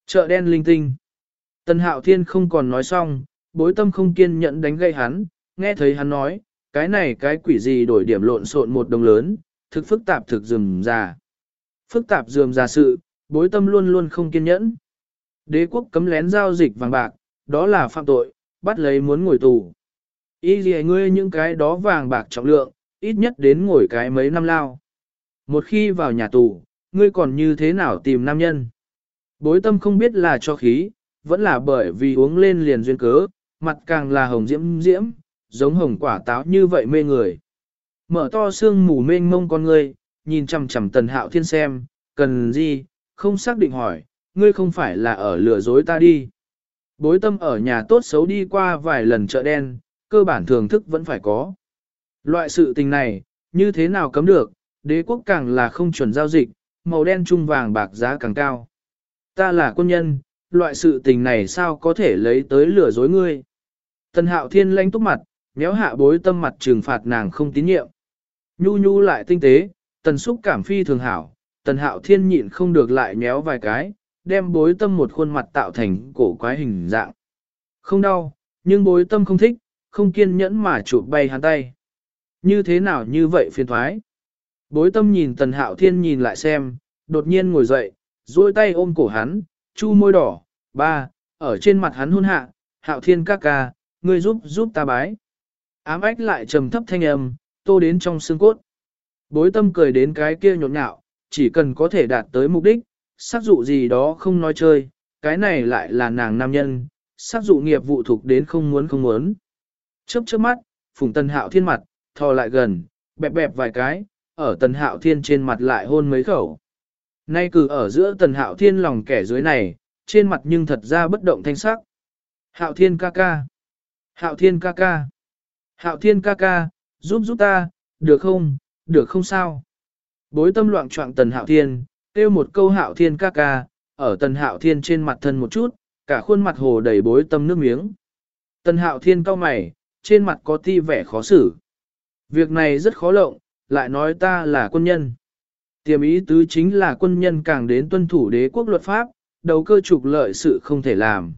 Chợ đen linh tinh. Tần Hạo Thiên không còn nói xong, bối tâm không kiên nhẫn đánh gây hắn, nghe thấy hắn nói, cái này cái quỷ gì đổi điểm lộn xộn một đồng lớn, thực phức tạp thực dườm già. Phức tạp dườm già sự, bối tâm luôn luôn không kiên nhẫn. Đế quốc cấm lén giao dịch vàng bạc, đó là phạm tội, bắt lấy muốn ngồi tù. Ý gì ngươi những cái đó vàng bạc trọng lượng, ít nhất đến ngồi cái mấy năm lao. Một khi vào nhà tù, ngươi còn như thế nào tìm nam nhân? Bối tâm không biết là cho khí, vẫn là bởi vì uống lên liền duyên cớ, mặt càng là hồng diễm diễm, giống hồng quả táo như vậy mê người. Mở to xương mù mênh mông con ngươi, nhìn chằm chằm tần hạo thiên xem, cần gì, không xác định hỏi, ngươi không phải là ở lừa dối ta đi. Bối tâm ở nhà tốt xấu đi qua vài lần chợ đen, cơ bản thưởng thức vẫn phải có. Loại sự tình này, như thế nào cấm được, đế quốc càng là không chuẩn giao dịch, màu đen trung vàng bạc giá càng cao. Ta là quân nhân, loại sự tình này sao có thể lấy tới lừa dối ngươi. Tần hạo thiên lãnh túc mặt, méo hạ bối tâm mặt trừng phạt nàng không tín nhiệm. Nhu nhu lại tinh tế, tần xúc cảm phi thường hảo, tần hạo thiên nhịn không được lại méo vài cái, đem bối tâm một khuôn mặt tạo thành cổ quái hình dạng. Không đau, nhưng bối tâm không thích, không kiên nhẫn mà chụp bay hắn tay. Như thế nào như vậy phiền thoái? Bối tâm nhìn tần hạo thiên nhìn lại xem, đột nhiên ngồi dậy, duỗi tay ôm cổ hắn, chu môi đỏ, ba, ở trên mặt hắn hôn hạ, hạo thiên ca ca, ngươi giúp giúp ta bái. Ám ách lại trầm thấp thanh âm, tô đến trong xương cốt. Bối tâm cười đến cái kia nhộn nhạo, chỉ cần có thể đạt tới mục đích, sắc dụ gì đó không nói chơi, cái này lại là nàng nam nhân, sắc dụ nghiệp vụ thuộc đến không muốn không muốn. Chớp chớp mắt, phùng tần hạo thiên mặt, thò lại gần, bẹp bẹp vài cái, ở tần hạo thiên trên mặt lại hôn mấy khẩu. Nay cử ở giữa tần hạo thiên lòng kẻ dưới này, trên mặt nhưng thật ra bất động thanh sắc. Hạo thiên ca ca. Hạo thiên ca ca. Hạo thiên ca ca, giúp giúp ta, được không, được không sao. Bối tâm loạn trọng tần hạo thiên, kêu một câu hạo thiên ca ca, ở tần hạo thiên trên mặt thân một chút, cả khuôn mặt hồ đầy bối tâm nước miếng. Tần hạo thiên cao mày, trên mặt có ti vẻ khó xử. Việc này rất khó lộng, lại nói ta là quân nhân. Tiềm ý tứ chính là quân nhân càng đến tuân thủ đế quốc luật pháp, đầu cơ trục lợi sự không thể làm.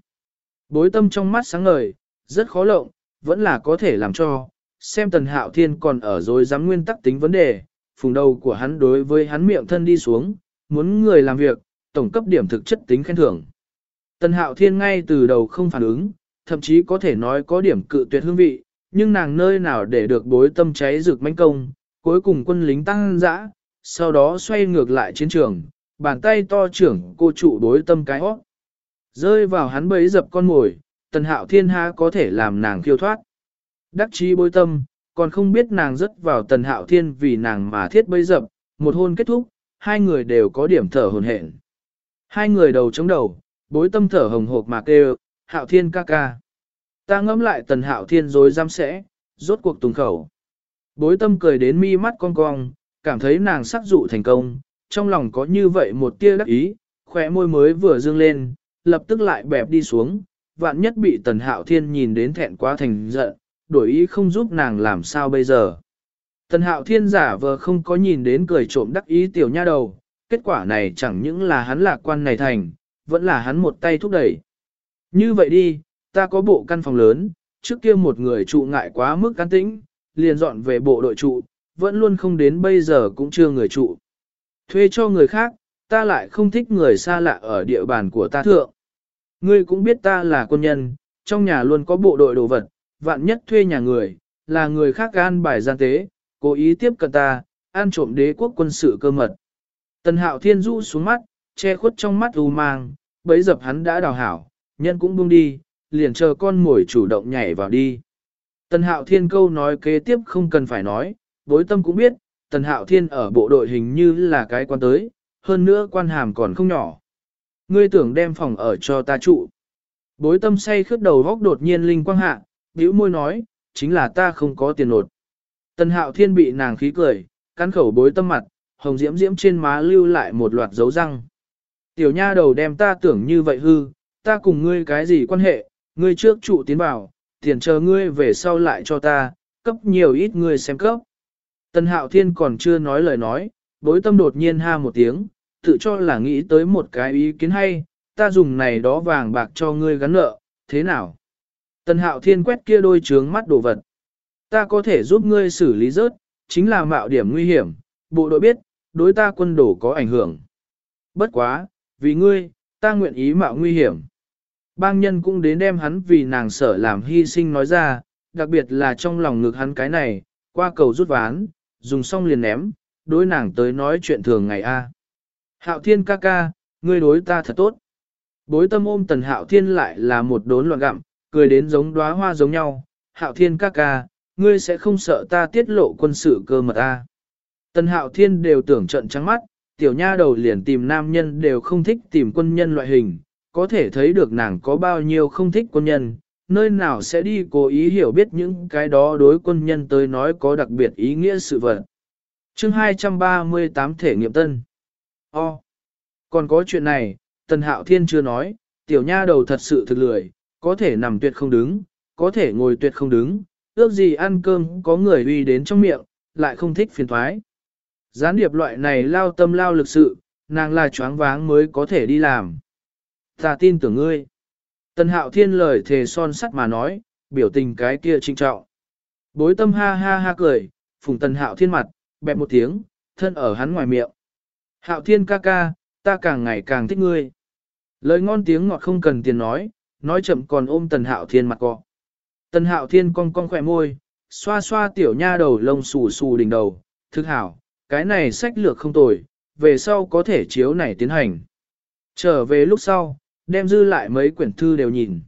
Bối tâm trong mắt sáng ngời, rất khó lộng, vẫn là có thể làm cho, xem tần hạo thiên còn ở rồi dám nguyên tắc tính vấn đề, phùng đầu của hắn đối với hắn miệng thân đi xuống, muốn người làm việc, tổng cấp điểm thực chất tính khen thưởng. Tần hạo thiên ngay từ đầu không phản ứng, thậm chí có thể nói có điểm cự tuyệt hương vị, nhưng nàng nơi nào để được bối tâm cháy rực manh công, cuối cùng quân lính tăng dã, sau đó xoay ngược lại chiến trường, bàn tay to trưởng cô trụ đối tâm cái hót. Rơi vào hắn bấy dập con mồi, tần hạo thiên ha có thể làm nàng khiêu thoát. Đắc chí bối tâm, còn không biết nàng rất vào tần hạo thiên vì nàng mà thiết bấy dập, một hôn kết thúc, hai người đều có điểm thở hồn hển. Hai người đầu chống đầu, bối tâm thở hồng hộc mà kêu, hạo thiên ca ca. Ta ngẫm lại tần hạo thiên rồi giam sẽ, rốt cuộc tùng khẩu. Bối tâm cười đến mi mắt cong cong, cảm thấy nàng sắc dụ thành công, trong lòng có như vậy một tia đắc ý, khỏe môi mới vừa dương lên, lập tức lại bẹp đi xuống, vạn nhất bị tần hạo thiên nhìn đến thẹn quá thành giận, đổi ý không giúp nàng làm sao bây giờ. Tần hạo thiên giả vờ không có nhìn đến cười trộm đắc ý tiểu nha đầu, kết quả này chẳng những là hắn lạc quan này thành, vẫn là hắn một tay thúc đẩy. Như vậy đi, ta có bộ căn phòng lớn, trước kia một người trụ ngại quá mức can tĩnh, liền dọn về bộ đội trụ, vẫn luôn không đến bây giờ cũng chưa người trụ. Thuê cho người khác, ta lại không thích người xa lạ ở địa bàn của ta thượng. Ngươi cũng biết ta là quân nhân, trong nhà luôn có bộ đội đồ vật, vạn nhất thuê nhà người, là người khác gan bài gian tế, cố ý tiếp cận ta, ăn trộm đế quốc quân sự cơ mật. Tần hạo thiên rũ xuống mắt, che khuất trong mắt u mang, bấy dập hắn đã đào hảo, nhân cũng buông đi, liền chờ con mồi chủ động nhảy vào đi. Tần hạo thiên câu nói kế tiếp không cần phải nói, bối tâm cũng biết, tần hạo thiên ở bộ đội hình như là cái quan tới, hơn nữa quan hàm còn không nhỏ. Ngươi tưởng đem phòng ở cho ta trụ. Bối tâm say khướt đầu góc đột nhiên linh quang hạ, bĩu môi nói, chính là ta không có tiền nột. Tần hạo thiên bị nàng khí cười, cắn khẩu bối tâm mặt, hồng diễm diễm trên má lưu lại một loạt dấu răng. Tiểu nha đầu đem ta tưởng như vậy hư, ta cùng ngươi cái gì quan hệ, ngươi trước trụ tiến bảo, tiền chờ ngươi về sau lại cho ta, cấp nhiều ít ngươi xem cấp. Tần hạo thiên còn chưa nói lời nói, bối tâm đột nhiên ha một tiếng, tự cho là nghĩ tới một cái ý kiến hay, ta dùng này đó vàng bạc cho ngươi gắn nợ, thế nào? Tần hạo thiên quét kia đôi trướng mắt đồ vật. Ta có thể giúp ngươi xử lý rớt, chính là mạo điểm nguy hiểm, bộ đội biết, đối ta quân đổ có ảnh hưởng. Bất quá, vì ngươi, ta nguyện ý mạo nguy hiểm. Bang nhân cũng đến đem hắn vì nàng sở làm hy sinh nói ra, đặc biệt là trong lòng ngực hắn cái này, qua cầu rút ván, dùng xong liền ném, đối nàng tới nói chuyện thường ngày a. Hạo thiên ca ca, ngươi đối ta thật tốt. Bối tâm ôm tần hạo thiên lại là một đốn loạn gặm, cười đến giống đóa hoa giống nhau. Hạo thiên ca ca, ngươi sẽ không sợ ta tiết lộ quân sự cơ mật a. Tần hạo thiên đều tưởng trận trắng mắt, tiểu nha đầu liền tìm nam nhân đều không thích tìm quân nhân loại hình, có thể thấy được nàng có bao nhiêu không thích quân nhân, nơi nào sẽ đi cố ý hiểu biết những cái đó đối quân nhân tới nói có đặc biệt ý nghĩa sự vật. Chương 238 thể nghiệm tân. O. Còn có chuyện này, Tần Hạo Thiên chưa nói, tiểu nha đầu thật sự thực lười, có thể nằm tuyệt không đứng, có thể ngồi tuyệt không đứng, ước gì ăn cơm có người uy đến trong miệng, lại không thích phiền thoái. Gián điệp loại này lao tâm lao lực sự, nàng là choáng váng mới có thể đi làm. Ta tin tưởng ngươi. Tần hạo thiên lời thề son sắt mà nói, biểu tình cái kia trinh trọng. Bối tâm ha ha ha cười, phùng tần hạo thiên mặt, bẹp một tiếng, thân ở hắn ngoài miệng. Hạo thiên ca ca, ta càng ngày càng thích ngươi. Lời ngon tiếng ngọt không cần tiền nói, nói chậm còn ôm tần hạo thiên mặt cọ. Tần hạo thiên cong cong khỏe môi, xoa xoa tiểu nha đầu lông xù xù đỉnh đầu, thức hảo, cái này sách lược không tồi, về sau có thể chiếu này tiến hành. Trở về lúc sau, đem dư lại mấy quyển thư đều nhìn.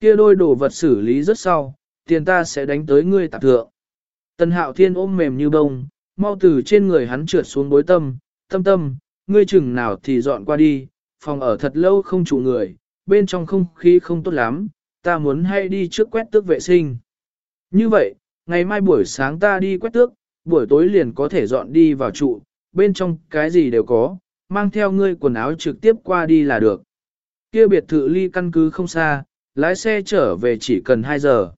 Kia đôi đồ vật xử lý rất sau, tiền ta sẽ đánh tới ngươi tạp thượng. Tần hạo thiên ôm mềm như bông, mau từ trên người hắn trượt xuống bối tâm, tâm tâm, ngươi chừng nào thì dọn qua đi, phòng ở thật lâu không chủ người, bên trong không khí không tốt lắm, ta muốn hay đi trước quét tước vệ sinh. Như vậy, ngày mai buổi sáng ta đi quét tước, buổi tối liền có thể dọn đi vào trụ, bên trong cái gì đều có, mang theo ngươi quần áo trực tiếp qua đi là được. Kia biệt thự ly căn cứ không xa, lái xe trở về chỉ cần 2 giờ.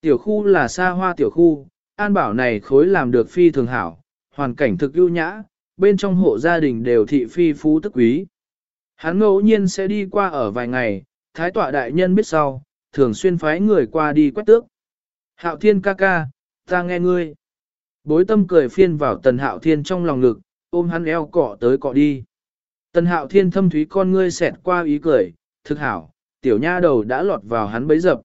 Tiểu khu là xa hoa tiểu khu, an bảo này khối làm được phi thường hảo, hoàn cảnh thực ưu nhã, bên trong hộ gia đình đều thị phi phú tức quý. Hắn ngẫu nhiên sẽ đi qua ở vài ngày, thái tọa đại nhân biết sau, thường xuyên phái người qua đi quét tước. Hạo thiên ca ca, ta nghe ngươi. Bối tâm cười phiên vào tần hạo thiên trong lòng ngực, ôm hắn eo cọ tới cọ đi. Tần hạo thiên thâm thúy con ngươi xẹt qua ý cười, thực hảo, tiểu nha đầu đã lọt vào hắn bấy dập.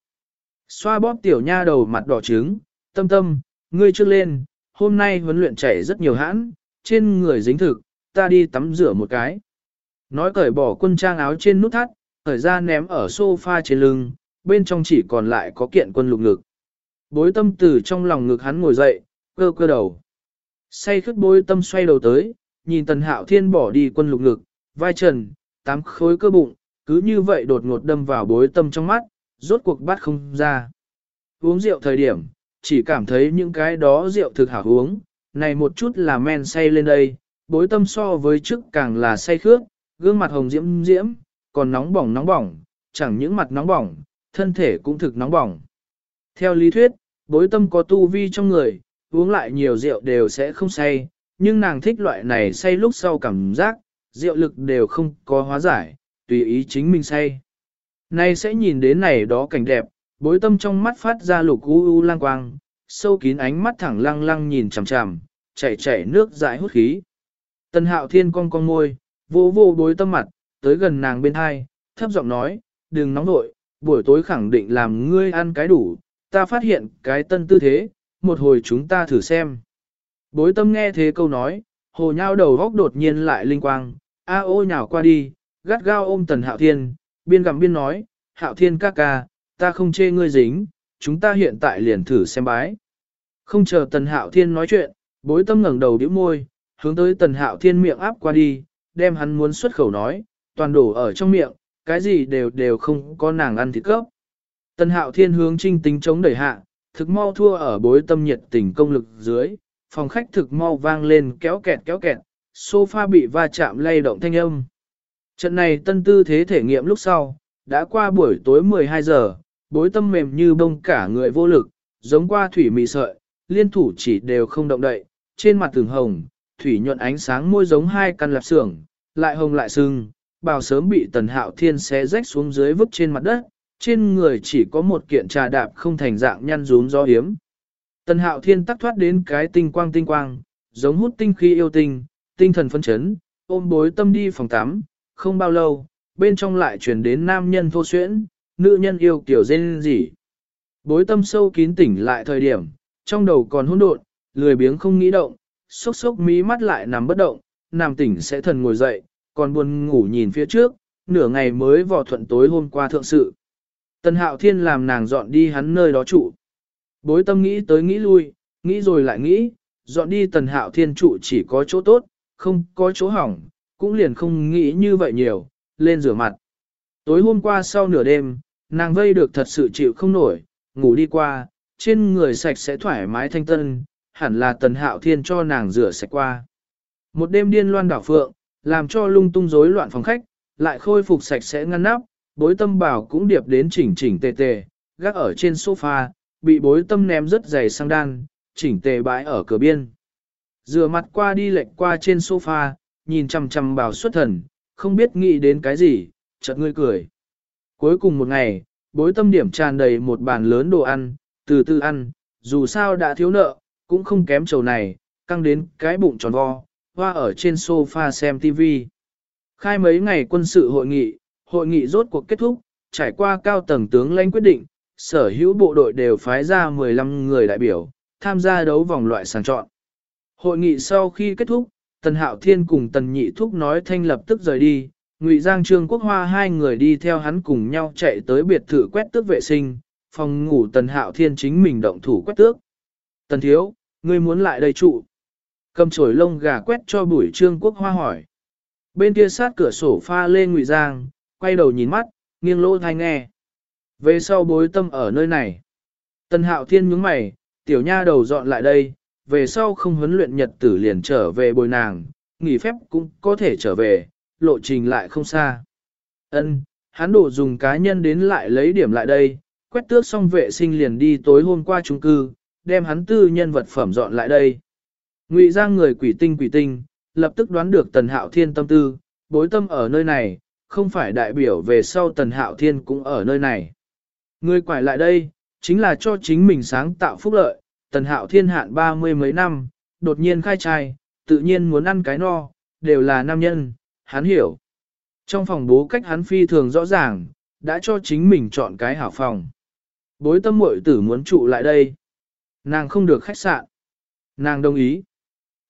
Xoa bóp tiểu nha đầu mặt đỏ trứng, tâm tâm, ngươi trước lên, hôm nay huấn luyện chảy rất nhiều hãn, trên người dính thực, ta đi tắm rửa một cái. Nói cởi bỏ quân trang áo trên nút thắt, cởi ra ném ở sofa trên lưng, bên trong chỉ còn lại có kiện quân lục ngực. Bối tâm từ trong lòng ngực hắn ngồi dậy, cơ cơ đầu. Say khất bối tâm xoay đầu tới, nhìn tần hạo thiên bỏ đi quân lục ngực, vai trần, tám khối cơ bụng, cứ như vậy đột ngột đâm vào bối tâm trong mắt, rốt cuộc bắt không ra. Uống rượu thời điểm, chỉ cảm thấy những cái đó rượu thực hảo uống, này một chút là men say lên đây, bối tâm so với trước càng là say khước, gương mặt hồng diễm diễm, còn nóng bỏng nóng bỏng, chẳng những mặt nóng bỏng, thân thể cũng thực nóng bỏng. Theo lý thuyết, bối tâm có tu vi trong người, uống lại nhiều rượu đều sẽ không say, nhưng nàng thích loại này say lúc sau cảm giác, rượu lực đều không có hóa giải, tùy ý chính mình say. Nay sẽ nhìn đến này đó cảnh đẹp, bối tâm trong mắt phát ra lục u u lang quang, sâu kín ánh mắt thẳng lăng lăng nhìn chằm chằm, chảy chảy nước dãi hút khí. Tần hạo thiên cong cong môi, vô vô bối tâm mặt, tới gần nàng bên hai, thấp giọng nói, đừng nóng nội, buổi tối khẳng định làm ngươi ăn cái đủ, ta phát hiện cái tân tư thế, một hồi chúng ta thử xem. Bối tâm nghe thế câu nói, hồ nhao đầu góc đột nhiên lại linh quang, a ô nhào qua đi, gắt gao ôm tần hạo thiên, biên gặm biên nói, hạo thiên ca ca, ta không chê ngươi dính, chúng ta hiện tại liền thử xem bái. Không chờ tần hạo thiên nói chuyện, bối tâm ngẩng đầu điếu môi, hướng tới tần hạo thiên miệng áp qua đi, đem hắn muốn xuất khẩu nói, toàn đổ ở trong miệng, cái gì đều đều không có nàng ăn thịt cấp. Tân hạo thiên hướng trinh tính chống đẩy hạ, thực mau thua ở bối tâm nhiệt tình công lực dưới, phòng khách thực mau vang lên kéo kẹt kéo kẹt, sofa bị va chạm lay động thanh âm. Trận này tân tư thế thể nghiệm lúc sau, đã qua buổi tối 12 giờ, bối tâm mềm như bông cả người vô lực, giống qua thủy mị sợi, liên thủ chỉ đều không động đậy, trên mặt tường hồng, thủy nhuận ánh sáng môi giống hai căn lạp xưởng, lại hồng lại sưng, bào sớm bị tần hạo thiên xé rách xuống dưới vứt trên mặt đất, trên người chỉ có một kiện trà đạp không thành dạng nhăn rúm do hiếm. Tần hạo thiên tắc thoát đến cái tinh quang tinh quang, giống hút tinh khi yêu tinh, tinh thần phân chấn, ôm bối tâm đi phòng tắm, không bao lâu, bên trong lại chuyển đến nam nhân thô xuyễn, nữ nhân yêu kiểu dên gì. Bối tâm sâu kín tỉnh lại thời điểm, trong đầu còn hỗn độn, lười biếng không nghĩ động, sốc sốc mí mắt lại nằm bất động, nằm tỉnh sẽ thần ngồi dậy, còn buồn ngủ nhìn phía trước, nửa ngày mới vò thuận tối hôm qua thượng sự. Tần hạo thiên làm nàng dọn đi hắn nơi đó trụ. Bối tâm nghĩ tới nghĩ lui, nghĩ rồi lại nghĩ, dọn đi tần hạo thiên trụ chỉ có chỗ tốt, không có chỗ hỏng, cũng liền không nghĩ như vậy nhiều, lên rửa mặt. Tối hôm qua sau nửa đêm, nàng vây được thật sự chịu không nổi, ngủ đi qua, trên người sạch sẽ thoải mái thanh tân, hẳn là tần hạo thiên cho nàng rửa sạch qua. Một đêm điên loan đảo phượng, làm cho lung tung rối loạn phòng khách, lại khôi phục sạch sẽ ngăn nắp, bối tâm bảo cũng điệp đến chỉnh chỉnh tề tề, gác ở trên sofa, bị bối tâm ném rất dày sang đan, chỉnh tề bãi ở cửa biên. Dừa mặt qua đi lệch qua trên sofa, nhìn chằm chằm bảo xuất thần, không biết nghĩ đến cái gì, chợt ngươi cười. Cuối cùng một ngày, bối tâm điểm tràn đầy một bàn lớn đồ ăn, từ từ ăn, dù sao đã thiếu nợ, cũng không kém trầu này, căng đến cái bụng tròn vo, hoa ở trên sofa xem TV. Khai mấy ngày quân sự hội nghị, hội nghị rốt cuộc kết thúc, trải qua cao tầng tướng lãnh quyết định, sở hữu bộ đội đều phái ra 15 người đại biểu, tham gia đấu vòng loại sàng chọn. Hội nghị sau khi kết thúc, Tần Hạo Thiên cùng Tần Nhị Thúc nói thanh lập tức rời đi, Ngụy Giang Trương Quốc Hoa hai người đi theo hắn cùng nhau chạy tới biệt thự quét tước vệ sinh, phòng ngủ Tần Hạo Thiên chính mình động thủ quét tước. Tần Thiếu, ngươi muốn lại đây trụ. Cầm chổi lông gà quét cho bùi Trương Quốc Hoa hỏi. Bên kia sát cửa sổ pha lên Ngụy Giang, quay đầu nhìn mắt, nghiêng lỗ thai nghe. Về sau bối tâm ở nơi này. tân Hạo Thiên nhướng mày, tiểu nha đầu dọn lại đây, về sau không huấn luyện nhật tử liền trở về bồi nàng, nghỉ phép cũng có thể trở về, lộ trình lại không xa. Ân, hắn đổ dùng cá nhân đến lại lấy điểm lại đây, quét tước xong vệ sinh liền đi tối hôm qua trung cư, đem hắn tư nhân vật phẩm dọn lại đây. Ngụy Giang người quỷ tinh quỷ tinh, lập tức đoán được Tần Hạo Thiên tâm tư, bối tâm ở nơi này, không phải đại biểu về sau Tần Hạo Thiên cũng ở nơi này. Người quải lại đây, chính là cho chính mình sáng tạo phúc lợi, Tần Hạo Thiên hạn ba mươi mấy năm, đột nhiên khai trai, tự nhiên muốn ăn cái no, đều là nam nhân, hắn hiểu. Trong phòng bố cách hắn phi thường rõ ràng, đã cho chính mình chọn cái hảo phòng. Bối tâm mội tử muốn trụ lại đây. Nàng không được khách sạn. Nàng đồng ý.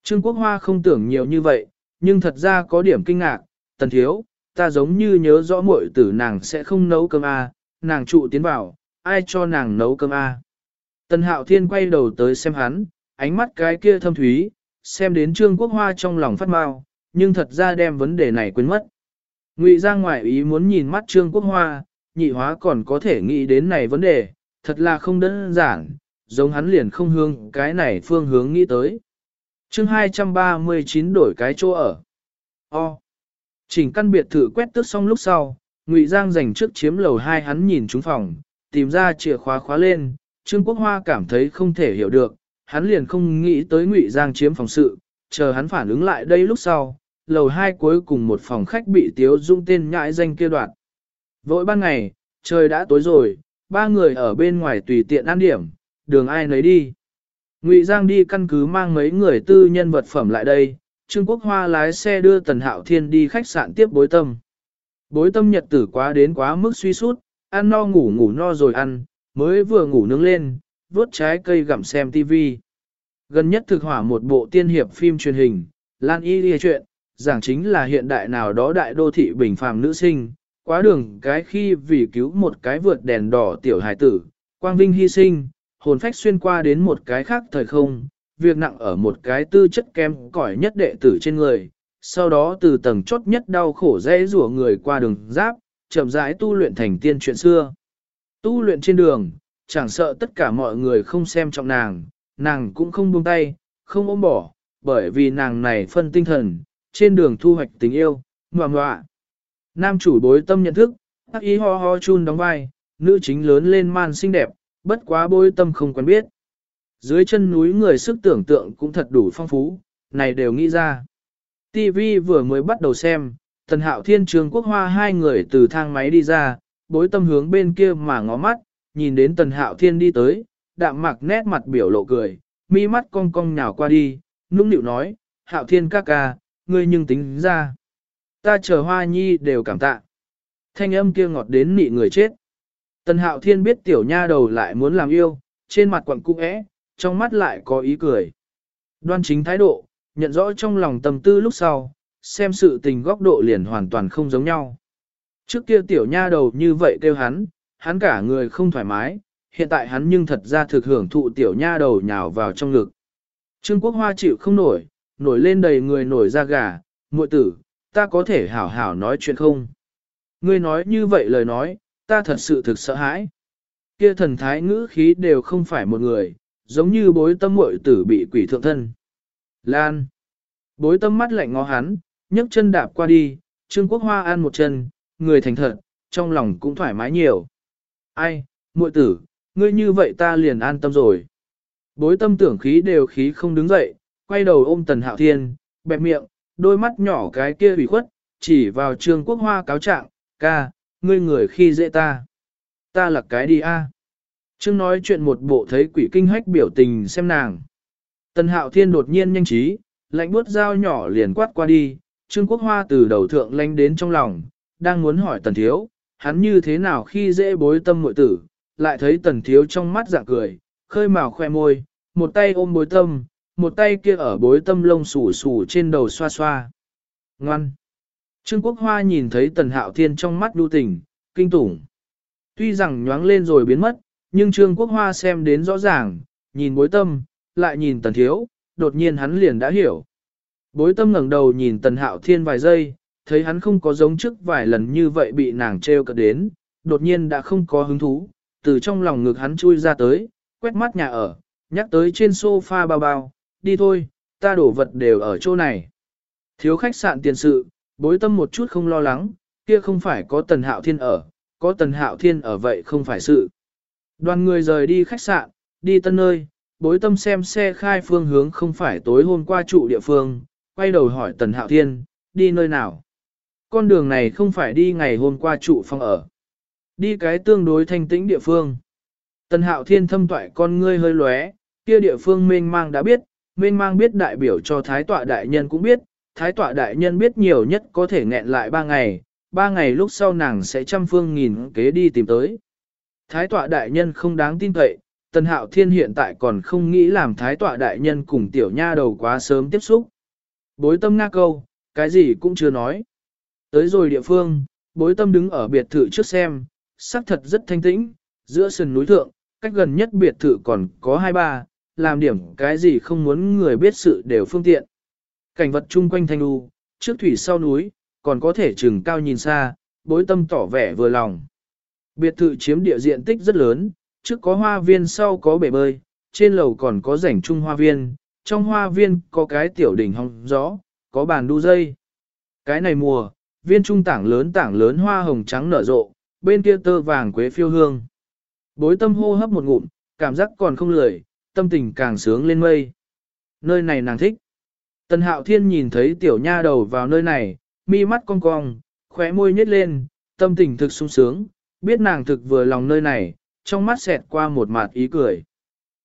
Trương Quốc Hoa không tưởng nhiều như vậy, nhưng thật ra có điểm kinh ngạc, tần thiếu, ta giống như nhớ rõ muội tử nàng sẽ không nấu cơm a, à, nàng trụ tiến vào, ai cho nàng nấu cơm a? À. Tần Hạo Thiên quay đầu tới xem hắn, ánh mắt cái kia thâm thúy, xem đến Trương Quốc Hoa trong lòng phát mau, nhưng thật ra đem vấn đề này quên mất. Ngụy ra ngoại ý muốn nhìn mắt Trương Quốc Hoa, nhị hóa còn có thể nghĩ đến này vấn đề, thật là không đơn giản, giống hắn liền không hướng cái này phương hướng nghĩ tới chương 239 đổi cái chỗ ở. O. Chỉnh căn biệt thự quét tước xong lúc sau, Ngụy Giang dành trước chiếm lầu hai hắn nhìn trúng phòng, tìm ra chìa khóa khóa lên, Trương Quốc Hoa cảm thấy không thể hiểu được, hắn liền không nghĩ tới Ngụy Giang chiếm phòng sự, chờ hắn phản ứng lại đây lúc sau, lầu hai cuối cùng một phòng khách bị Tiếu Dung tên nhãi danh kia đoạt. Vội ban ngày, trời đã tối rồi, ba người ở bên ngoài tùy tiện ăn điểm, đường ai nấy đi. Ngụy Giang đi căn cứ mang mấy người tư nhân vật phẩm lại đây, Trương Quốc Hoa lái xe đưa Tần Hạo Thiên đi khách sạn tiếp bối tâm. Bối tâm nhật tử quá đến quá mức suy sút, ăn no ngủ ngủ no rồi ăn, mới vừa ngủ nướng lên, vớt trái cây gặm xem TV. Gần nhất thực hỏa một bộ tiên hiệp phim truyền hình, Lan Y Lìa chuyện, giảng chính là hiện đại nào đó đại đô thị bình phàm nữ sinh, quá đường cái khi vì cứu một cái vượt đèn đỏ tiểu hải tử, quang vinh hy sinh, hồn phách xuyên qua đến một cái khác thời không, việc nặng ở một cái tư chất kem cỏi nhất đệ tử trên người, sau đó từ tầng chốt nhất đau khổ dễ rủa người qua đường giáp, chậm rãi tu luyện thành tiên chuyện xưa. Tu luyện trên đường, chẳng sợ tất cả mọi người không xem trọng nàng, nàng cũng không buông tay, không ôm bỏ, bởi vì nàng này phân tinh thần, trên đường thu hoạch tình yêu, ngoạ ngoạ. Nam chủ bối tâm nhận thức, tác ý ho ho chun đóng vai, nữ chính lớn lên man xinh đẹp, bất quá bối tâm không quen biết. Dưới chân núi người sức tưởng tượng cũng thật đủ phong phú, này đều nghĩ ra. TV vừa mới bắt đầu xem, Tần Hạo Thiên Trường Quốc Hoa hai người từ thang máy đi ra, bối tâm hướng bên kia mà ngó mắt, nhìn đến Tần Hạo Thiên đi tới, đạm mặc nét mặt biểu lộ cười, mi mắt cong cong nhào qua đi, nũng nịu nói, Hạo Thiên ca ca, ngươi nhưng tính ra. Ta chờ Hoa Nhi đều cảm tạ. Thanh âm kia ngọt đến nị người chết. Tần Hạo Thiên biết tiểu nha đầu lại muốn làm yêu, trên mặt quặng cung ẽ, trong mắt lại có ý cười. Đoan chính thái độ, nhận rõ trong lòng tâm tư lúc sau, xem sự tình góc độ liền hoàn toàn không giống nhau. Trước kia tiểu nha đầu như vậy kêu hắn, hắn cả người không thoải mái, hiện tại hắn nhưng thật ra thực hưởng thụ tiểu nha đầu nhào vào trong ngực. Trương Quốc Hoa chịu không nổi, nổi lên đầy người nổi da gà, muội tử, ta có thể hảo hảo nói chuyện không? Ngươi nói như vậy lời nói, ta thật sự thực sợ hãi. Kia thần thái ngữ khí đều không phải một người, giống như bối tâm muội tử bị quỷ thượng thân. Lan. Bối tâm mắt lạnh ngó hắn, nhấc chân đạp qua đi, Trương Quốc Hoa ăn một chân, người thành thật, trong lòng cũng thoải mái nhiều. Ai, muội tử, ngươi như vậy ta liền an tâm rồi. Bối tâm tưởng khí đều khí không đứng dậy, quay đầu ôm Tần Hạo Thiên, bẹp miệng, đôi mắt nhỏ cái kia ủy khuất, chỉ vào Trương Quốc Hoa cáo trạng, ca, ngươi người khi dễ ta. Ta là cái đi a. Trương nói chuyện một bộ thấy quỷ kinh hách biểu tình xem nàng. Tần Hạo Thiên đột nhiên nhanh trí, lạnh buốt dao nhỏ liền quát qua đi, Trương Quốc Hoa từ đầu thượng lanh đến trong lòng, đang muốn hỏi Tần Thiếu, hắn như thế nào khi dễ bối tâm mội tử, lại thấy Tần Thiếu trong mắt dạng cười, khơi mào khoe môi, một tay ôm bối tâm, một tay kia ở bối tâm lông xù xù trên đầu xoa xoa. Ngoan! Trương Quốc Hoa nhìn thấy Tần Hạo Thiên trong mắt đu tình, kinh tủng. Tuy rằng nhoáng lên rồi biến mất, nhưng Trương Quốc Hoa xem đến rõ ràng, nhìn bối tâm, lại nhìn Tần Thiếu, đột nhiên hắn liền đã hiểu. Bối tâm ngẩng đầu nhìn Tần Hạo Thiên vài giây, thấy hắn không có giống trước vài lần như vậy bị nàng treo cợt đến, đột nhiên đã không có hứng thú, từ trong lòng ngực hắn chui ra tới, quét mắt nhà ở, nhắc tới trên sofa bao bao, đi thôi, ta đổ vật đều ở chỗ này. Thiếu khách sạn tiền sự, bối tâm một chút không lo lắng, kia không phải có Tần Hạo Thiên ở, có Tần Hạo Thiên ở vậy không phải sự. Đoàn người rời đi khách sạn, đi tân nơi, bối tâm xem xe khai phương hướng không phải tối hôm qua trụ địa phương, quay đầu hỏi Tần Hạo Thiên, đi nơi nào? Con đường này không phải đi ngày hôm qua trụ phòng ở. Đi cái tương đối thanh tĩnh địa phương. Tần Hạo Thiên thâm toại con ngươi hơi lóe, kia địa phương mênh mang đã biết, mênh mang biết đại biểu cho thái tọa đại nhân cũng biết, thái tọa đại nhân biết nhiều nhất có thể nghẹn lại ba ngày, ba ngày lúc sau nàng sẽ trăm phương nghìn kế đi tìm tới. Thái tọa đại nhân không đáng tin cậy, Tần Hạo Thiên hiện tại còn không nghĩ làm thái tọa đại nhân cùng tiểu nha đầu quá sớm tiếp xúc. Bối tâm nga câu, cái gì cũng chưa nói. Tới rồi địa phương, bối tâm đứng ở biệt thự trước xem, sắc thật rất thanh tĩnh, giữa sườn núi thượng, cách gần nhất biệt thự còn có hai ba, làm điểm cái gì không muốn người biết sự đều phương tiện. Cảnh vật chung quanh thanh u trước thủy sau núi, còn có thể chừng cao nhìn xa, bối tâm tỏ vẻ vừa lòng. Biệt thự chiếm địa diện tích rất lớn, trước có hoa viên sau có bể bơi, trên lầu còn có rảnh trung hoa viên, trong hoa viên có cái tiểu đỉnh hong gió, có bàn đu dây. Cái này mùa, viên trung tảng lớn tảng lớn hoa hồng trắng nở rộ, bên kia tơ vàng quế phiêu hương. Bối tâm hô hấp một ngụm, cảm giác còn không lười, tâm tình càng sướng lên mây. Nơi này nàng thích. Tần hạo thiên nhìn thấy tiểu nha đầu vào nơi này, mi mắt cong cong, khóe môi nhếch lên, tâm tình thực sung sướng, biết nàng thực vừa lòng nơi này, trong mắt xẹt qua một mặt ý cười.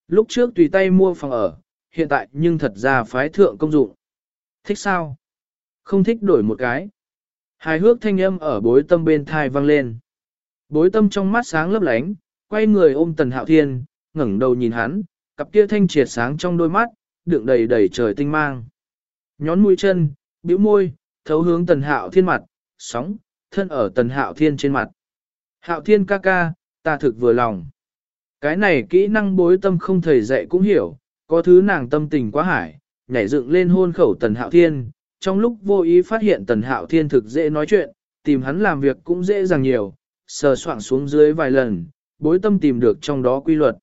Lúc trước tùy tay mua phòng ở, hiện tại nhưng thật ra phái thượng công dụng. Thích sao? Không thích đổi một cái. Hài hước thanh âm ở bối tâm bên thai vang lên. Bối tâm trong mắt sáng lấp lánh, quay người ôm tần hạo thiên, ngẩng đầu nhìn hắn, cặp kia thanh triệt sáng trong đôi mắt, đựng đầy đầy trời tinh mang. Nhón mũi chân, bĩu môi, thấu hướng tần hạo thiên mặt, sóng, thân ở tần hạo thiên trên mặt. Hạo thiên ca ca, ta thực vừa lòng. Cái này kỹ năng bối tâm không thầy dạy cũng hiểu, có thứ nàng tâm tình quá hải, nhảy dựng lên hôn khẩu tần hạo thiên, trong lúc vô ý phát hiện tần hạo thiên thực dễ nói chuyện, tìm hắn làm việc cũng dễ dàng nhiều, sờ soạng xuống dưới vài lần, bối tâm tìm được trong đó quy luật.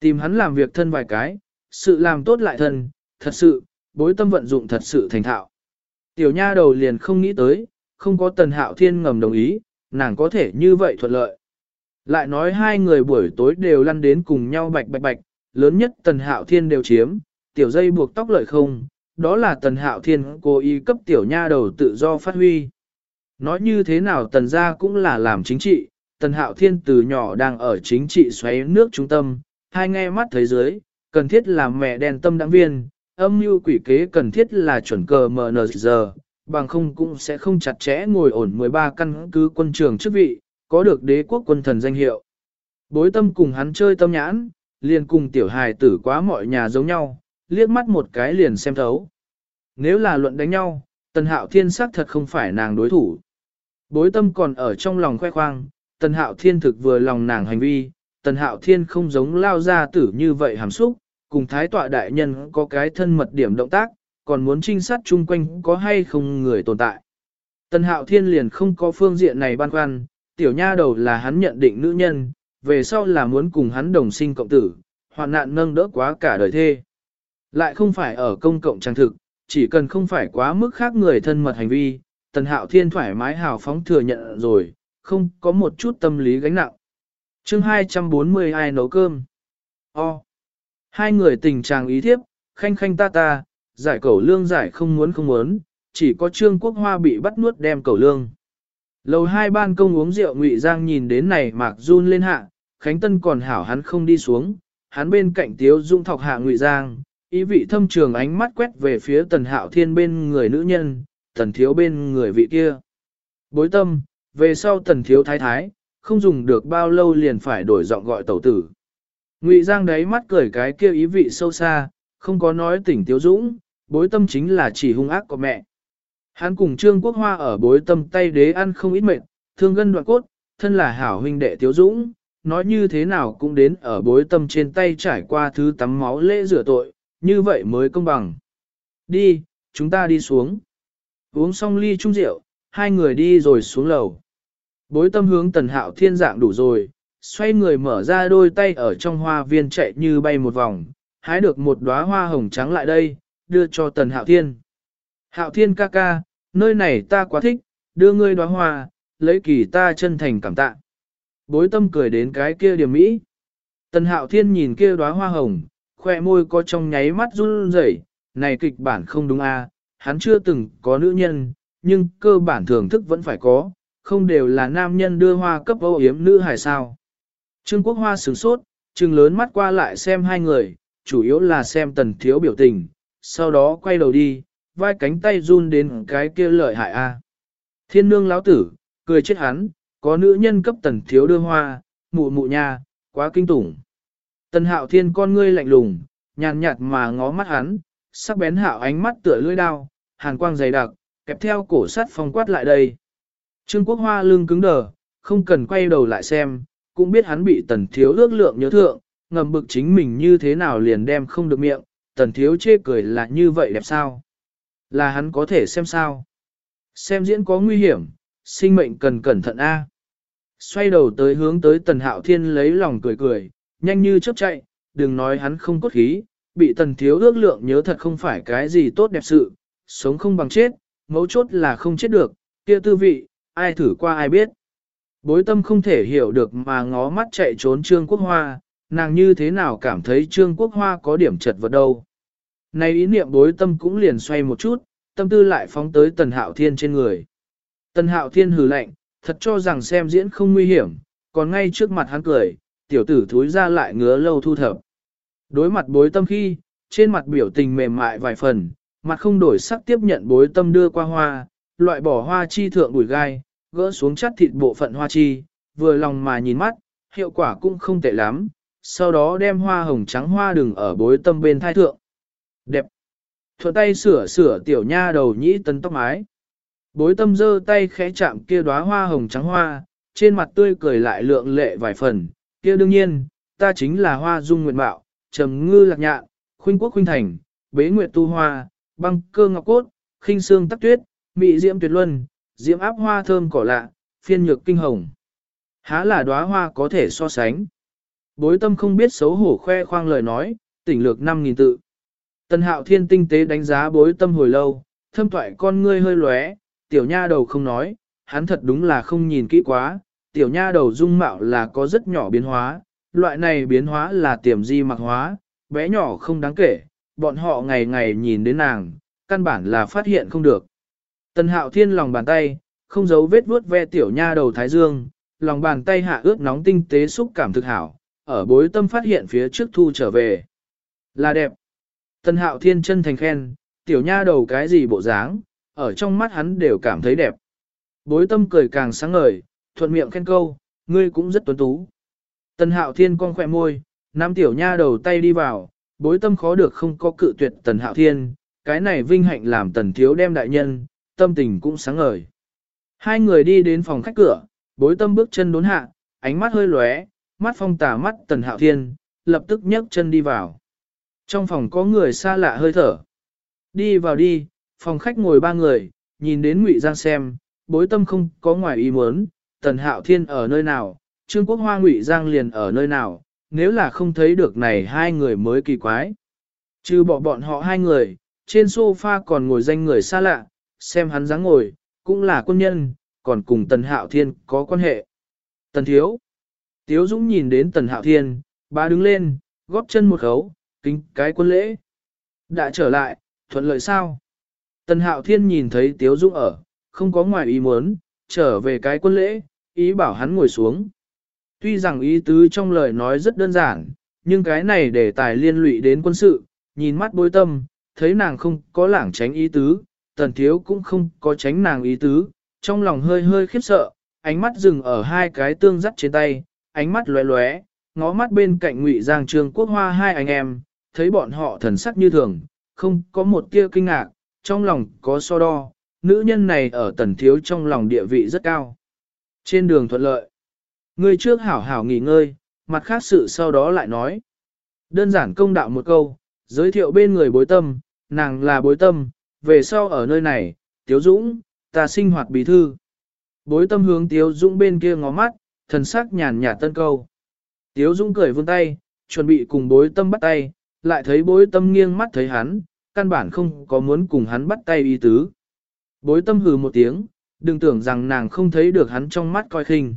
Tìm hắn làm việc thân vài cái, sự làm tốt lại thân, thật sự, bối tâm vận dụng thật sự thành thạo. Tiểu nha đầu liền không nghĩ tới, không có tần hạo thiên ngầm đồng ý, nàng có thể như vậy thuận lợi. Lại nói hai người buổi tối đều lăn đến cùng nhau bạch bạch bạch, lớn nhất tần hạo thiên đều chiếm, tiểu dây buộc tóc lợi không, đó là tần hạo thiên cố ý cấp tiểu nha đầu tự do phát huy. Nói như thế nào tần gia cũng là làm chính trị, tần hạo thiên từ nhỏ đang ở chính trị xoáy nước trung tâm, hai nghe mắt thế giới cần thiết là mẹ đèn tâm đảng viên, âm mưu quỷ kế cần thiết là chuẩn cờ MNZ, bằng không cũng sẽ không chặt chẽ ngồi ổn 13 căn cứ quân trường chức vị, có được đế quốc quân thần danh hiệu. Bối tâm cùng hắn chơi tâm nhãn, liền cùng tiểu hài tử quá mọi nhà giống nhau, liếc mắt một cái liền xem thấu. Nếu là luận đánh nhau, tần hạo thiên xác thật không phải nàng đối thủ. Bối tâm còn ở trong lòng khoe khoang, tần hạo thiên thực vừa lòng nàng hành vi, tần hạo thiên không giống lao ra tử như vậy hàm xúc, cùng thái tọa đại nhân có cái thân mật điểm động tác, còn muốn trinh sát chung quanh có hay không người tồn tại. Tần hạo thiên liền không có phương diện này băn khoăn, tiểu nha đầu là hắn nhận định nữ nhân, về sau là muốn cùng hắn đồng sinh cộng tử, hoạn nạn nâng đỡ quá cả đời thê. Lại không phải ở công cộng trang thực, chỉ cần không phải quá mức khác người thân mật hành vi, tần hạo thiên thoải mái hào phóng thừa nhận rồi, không có một chút tâm lý gánh nặng. chương 240 ai nấu cơm? O. Hai người tình trạng ý thiếp, khanh khanh ta ta, giải cẩu lương giải không muốn không muốn, chỉ có Trương Quốc Hoa bị bắt nuốt đem cẩu lương. Lầu hai ban công uống rượu Ngụy Giang nhìn đến này mạc run lên hạ, Khánh Tân còn hảo hắn không đi xuống, hắn bên cạnh Tiếu Dung thọc hạ Ngụy Giang, ý vị thâm trường ánh mắt quét về phía Tần Hạo Thiên bên người nữ nhân, Tần Thiếu bên người vị kia. Bối tâm, về sau Tần Thiếu thái thái, không dùng được bao lâu liền phải đổi giọng gọi tẩu tử. Ngụy Giang đáy mắt cười cái kia ý vị sâu xa, không có nói tỉnh Tiếu Dũng, bối tâm chính là chỉ hung ác của mẹ. Hắn cùng Trương Quốc Hoa ở bối tâm tay đế ăn không ít mệt, thương gân đoạn cốt, thân là hảo huynh đệ Tiếu Dũng, nói như thế nào cũng đến ở bối tâm trên tay trải qua thứ tắm máu lễ rửa tội, như vậy mới công bằng. Đi, chúng ta đi xuống. Uống xong ly chung rượu, hai người đi rồi xuống lầu. Bối tâm hướng tần hạo thiên dạng đủ rồi, xoay người mở ra đôi tay ở trong hoa viên chạy như bay một vòng, hái được một đóa hoa hồng trắng lại đây, đưa cho tần hạo thiên. Hạo thiên ca ca, nơi này ta quá thích, đưa ngươi đóa hoa, lấy kỳ ta chân thành cảm tạ. Bối tâm cười đến cái kia điểm mỹ. Tần hạo thiên nhìn kia đóa hoa hồng, khoe môi có trong nháy mắt run rẩy, này kịch bản không đúng a, à, hắn chưa từng có nữ nhân, nhưng cơ bản thưởng thức vẫn phải có, không đều là nam nhân đưa hoa cấp âu yếm nữ hài sao. Trương Quốc Hoa sửng sốt, trừng lớn mắt qua lại xem hai người, chủ yếu là xem tần thiếu biểu tình, sau đó quay đầu đi, vai cánh tay run đến cái kia lợi hại a. Thiên nương lão tử, cười chết hắn, có nữ nhân cấp tần thiếu đưa hoa, mụ mụ nha, quá kinh tủng. Tần hạo thiên con ngươi lạnh lùng, nhàn nhạt mà ngó mắt hắn, sắc bén hạo ánh mắt tựa lưỡi đao, hàn quang dày đặc, kẹp theo cổ sắt phong quát lại đây. Trương Quốc Hoa lưng cứng đờ, không cần quay đầu lại xem, cũng biết hắn bị tần thiếu ước lượng nhớ thượng, ngầm bực chính mình như thế nào liền đem không được miệng, tần thiếu chê cười là như vậy đẹp sao? Là hắn có thể xem sao? Xem diễn có nguy hiểm, sinh mệnh cần cẩn thận A. Xoay đầu tới hướng tới tần hạo thiên lấy lòng cười cười, nhanh như chớp chạy, đừng nói hắn không cốt khí, bị tần thiếu ước lượng nhớ thật không phải cái gì tốt đẹp sự, sống không bằng chết, mấu chốt là không chết được, kia tư vị, ai thử qua ai biết. Bối tâm không thể hiểu được mà ngó mắt chạy trốn Trương Quốc Hoa, nàng như thế nào cảm thấy Trương Quốc Hoa có điểm chật vật đâu. Này ý niệm bối tâm cũng liền xoay một chút, tâm tư lại phóng tới Tần Hạo Thiên trên người. Tần Hạo Thiên hừ lạnh, thật cho rằng xem diễn không nguy hiểm, còn ngay trước mặt hắn cười, tiểu tử thúi ra lại ngứa lâu thu thập. Đối mặt bối tâm khi, trên mặt biểu tình mềm mại vài phần, mặt không đổi sắc tiếp nhận bối tâm đưa qua hoa, loại bỏ hoa chi thượng bùi gai, gỡ xuống chắt thịt bộ phận hoa chi, vừa lòng mà nhìn mắt, hiệu quả cũng không tệ lắm, sau đó đem hoa hồng trắng hoa đừng ở bối tâm bên thai thượng. Đẹp! Thuận tay sửa sửa tiểu nha đầu nhĩ tấn tóc mái. Bối tâm giơ tay khẽ chạm kia đóa hoa hồng trắng hoa, trên mặt tươi cười lại lượng lệ vài phần, kia đương nhiên, ta chính là hoa dung nguyện bạo, trầm ngư lạc nhạn, khuynh quốc khuynh thành, bế nguyệt tu hoa, băng cơ ngọc cốt, khinh xương tắc tuyết, mị diễm tuyệt luân, diễm áp hoa thơm cỏ lạ, phiên nhược kinh hồng. Há là đóa hoa có thể so sánh. Bối tâm không biết xấu hổ khoe khoang lời nói, tỉnh lược 5.000 tự. Tần hạo thiên tinh tế đánh giá bối tâm hồi lâu, thâm thoại con ngươi hơi lóe, tiểu nha đầu không nói, hắn thật đúng là không nhìn kỹ quá, tiểu nha đầu dung mạo là có rất nhỏ biến hóa, loại này biến hóa là tiềm di mặc hóa, bé nhỏ không đáng kể, bọn họ ngày ngày nhìn đến nàng, căn bản là phát hiện không được. Tần hạo thiên lòng bàn tay, không giấu vết vuốt ve tiểu nha đầu thái dương, lòng bàn tay hạ ướt nóng tinh tế xúc cảm thực hảo, ở bối tâm phát hiện phía trước thu trở về. Là đẹp. Tần hạo thiên chân thành khen, tiểu nha đầu cái gì bộ dáng, ở trong mắt hắn đều cảm thấy đẹp. Bối tâm cười càng sáng ngời, thuận miệng khen câu, ngươi cũng rất tuấn tú. Tần hạo thiên con khỏe môi, nam tiểu nha đầu tay đi vào, bối tâm khó được không có cự tuyệt tần hạo thiên, cái này vinh hạnh làm tần thiếu đem đại nhân, tâm tình cũng sáng ngời. Hai người đi đến phòng khách cửa, bối tâm bước chân đốn hạ, ánh mắt hơi lóe, mắt phong tà mắt tần hạo thiên, lập tức nhấc chân đi vào. Trong phòng có người xa lạ hơi thở. Đi vào đi, phòng khách ngồi ba người, nhìn đến ngụy Giang xem, bối tâm không có ngoài ý muốn, tần hạo thiên ở nơi nào, Trương Quốc Hoa ngụy Giang liền ở nơi nào, nếu là không thấy được này hai người mới kỳ quái. Trừ bỏ bọn họ hai người, trên sofa còn ngồi danh người xa lạ, xem hắn dáng ngồi, cũng là quân nhân, còn cùng Tần Hạo Thiên có quan hệ. Tần Thiếu. Tiếu Dũng nhìn đến Tần Hạo Thiên, ba đứng lên, góp chân một khấu, kính cái quân lễ. Đã trở lại, thuận lợi sao? Tần Hạo Thiên nhìn thấy Tiếu Dũng ở, không có ngoài ý muốn, trở về cái quân lễ, ý bảo hắn ngồi xuống. Tuy rằng ý tứ trong lời nói rất đơn giản, nhưng cái này để tài liên lụy đến quân sự, nhìn mắt bối tâm, thấy nàng không có lảng tránh ý tứ, tần thiếu cũng không có tránh nàng ý tứ, trong lòng hơi hơi khiếp sợ, ánh mắt dừng ở hai cái tương dắt trên tay, ánh mắt lóe lóe, ngó mắt bên cạnh ngụy giang trương quốc hoa hai anh em, thấy bọn họ thần sắc như thường, không có một tia kinh ngạc, trong lòng có so đo, nữ nhân này ở tần thiếu trong lòng địa vị rất cao. Trên đường thuận lợi, người trước hảo hảo nghỉ ngơi, mặt khác sự sau đó lại nói. Đơn giản công đạo một câu, giới thiệu bên người bối tâm, nàng là bối tâm, về sau ở nơi này, Tiếu Dũng, ta sinh hoạt bí thư. Bối tâm hướng Tiếu Dũng bên kia ngó mắt, thần sắc nhàn nhạt tân câu. Tiếu Dũng cười vươn tay, chuẩn bị cùng bối tâm bắt tay, lại thấy bối tâm nghiêng mắt thấy hắn, căn bản không có muốn cùng hắn bắt tay y tứ. Bối tâm hừ một tiếng, đừng tưởng rằng nàng không thấy được hắn trong mắt coi khinh.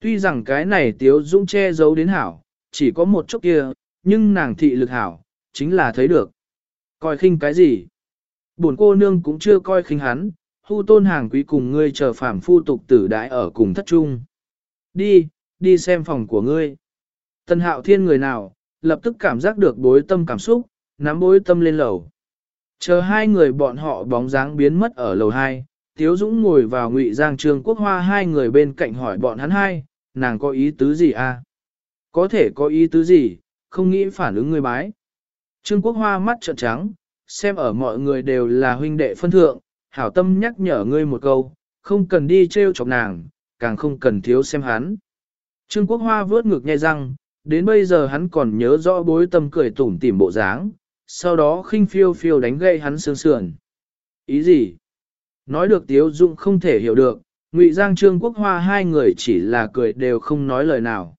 Tuy rằng cái này Tiếu Dũng che giấu đến hảo, chỉ có một chút kia, nhưng nàng thị lực hảo, chính là thấy được. Coi khinh cái gì? Buồn cô nương cũng chưa coi khinh hắn, hu tôn hàng quý cùng ngươi chờ phàm phu tục tử đại ở cùng thất trung. Đi, đi xem phòng của ngươi. tân hạo thiên người nào, lập tức cảm giác được bối tâm cảm xúc, nắm bối tâm lên lầu. Chờ hai người bọn họ bóng dáng biến mất ở lầu hai, Tiếu Dũng ngồi vào ngụy giang trương quốc hoa hai người bên cạnh hỏi bọn hắn hai, nàng có ý tứ gì à? Có thể có ý tứ gì, không nghĩ phản ứng người bái. Trương quốc hoa mắt trợn trắng, xem ở mọi người đều là huynh đệ phân thượng, hảo tâm nhắc nhở ngươi một câu, không cần đi trêu chọc nàng, càng không cần thiếu xem hắn. Trương Quốc Hoa vớt ngực nhai răng, đến bây giờ hắn còn nhớ rõ bối tâm cười tủm tỉm bộ dáng, sau đó khinh phiêu phiêu đánh gây hắn sương sườn. Ý gì? Nói được Tiếu Dung không thể hiểu được, Ngụy Giang Trương Quốc Hoa hai người chỉ là cười đều không nói lời nào.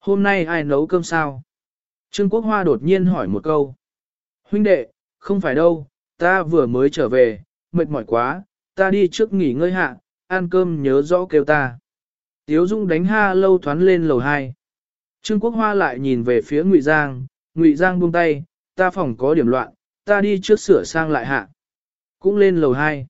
Hôm nay ai nấu cơm sao? Trương Quốc Hoa đột nhiên hỏi một câu. Huynh đệ, không phải đâu, ta vừa mới trở về, mệt mỏi quá, ta đi trước nghỉ ngơi hạ, ăn cơm nhớ rõ kêu ta. Tiếu Dung đánh ha lâu thoán lên lầu 2. Trương Quốc Hoa lại nhìn về phía Ngụy Giang, Ngụy Giang buông tay, ta phòng có điểm loạn, ta đi trước sửa sang lại hạ. Cũng lên lầu 2.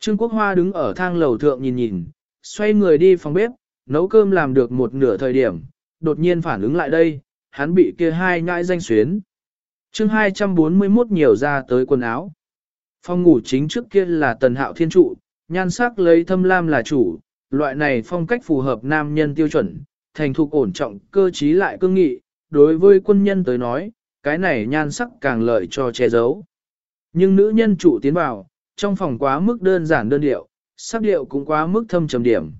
Trương Quốc Hoa đứng ở thang lầu thượng nhìn nhìn, xoay người đi phòng bếp, nấu cơm làm được một nửa thời điểm, đột nhiên phản ứng lại đây, hắn bị kia hai nhãi danh xuyến chương 241 nhiều ra tới quần áo. Phòng ngủ chính trước kia là tần hạo thiên trụ, nhan sắc lấy thâm lam là chủ, loại này phong cách phù hợp nam nhân tiêu chuẩn, thành thục ổn trọng cơ trí lại cương nghị, đối với quân nhân tới nói, cái này nhan sắc càng lợi cho che giấu. Nhưng nữ nhân trụ tiến vào, trong phòng quá mức đơn giản đơn điệu, sắc điệu cũng quá mức thâm trầm điểm.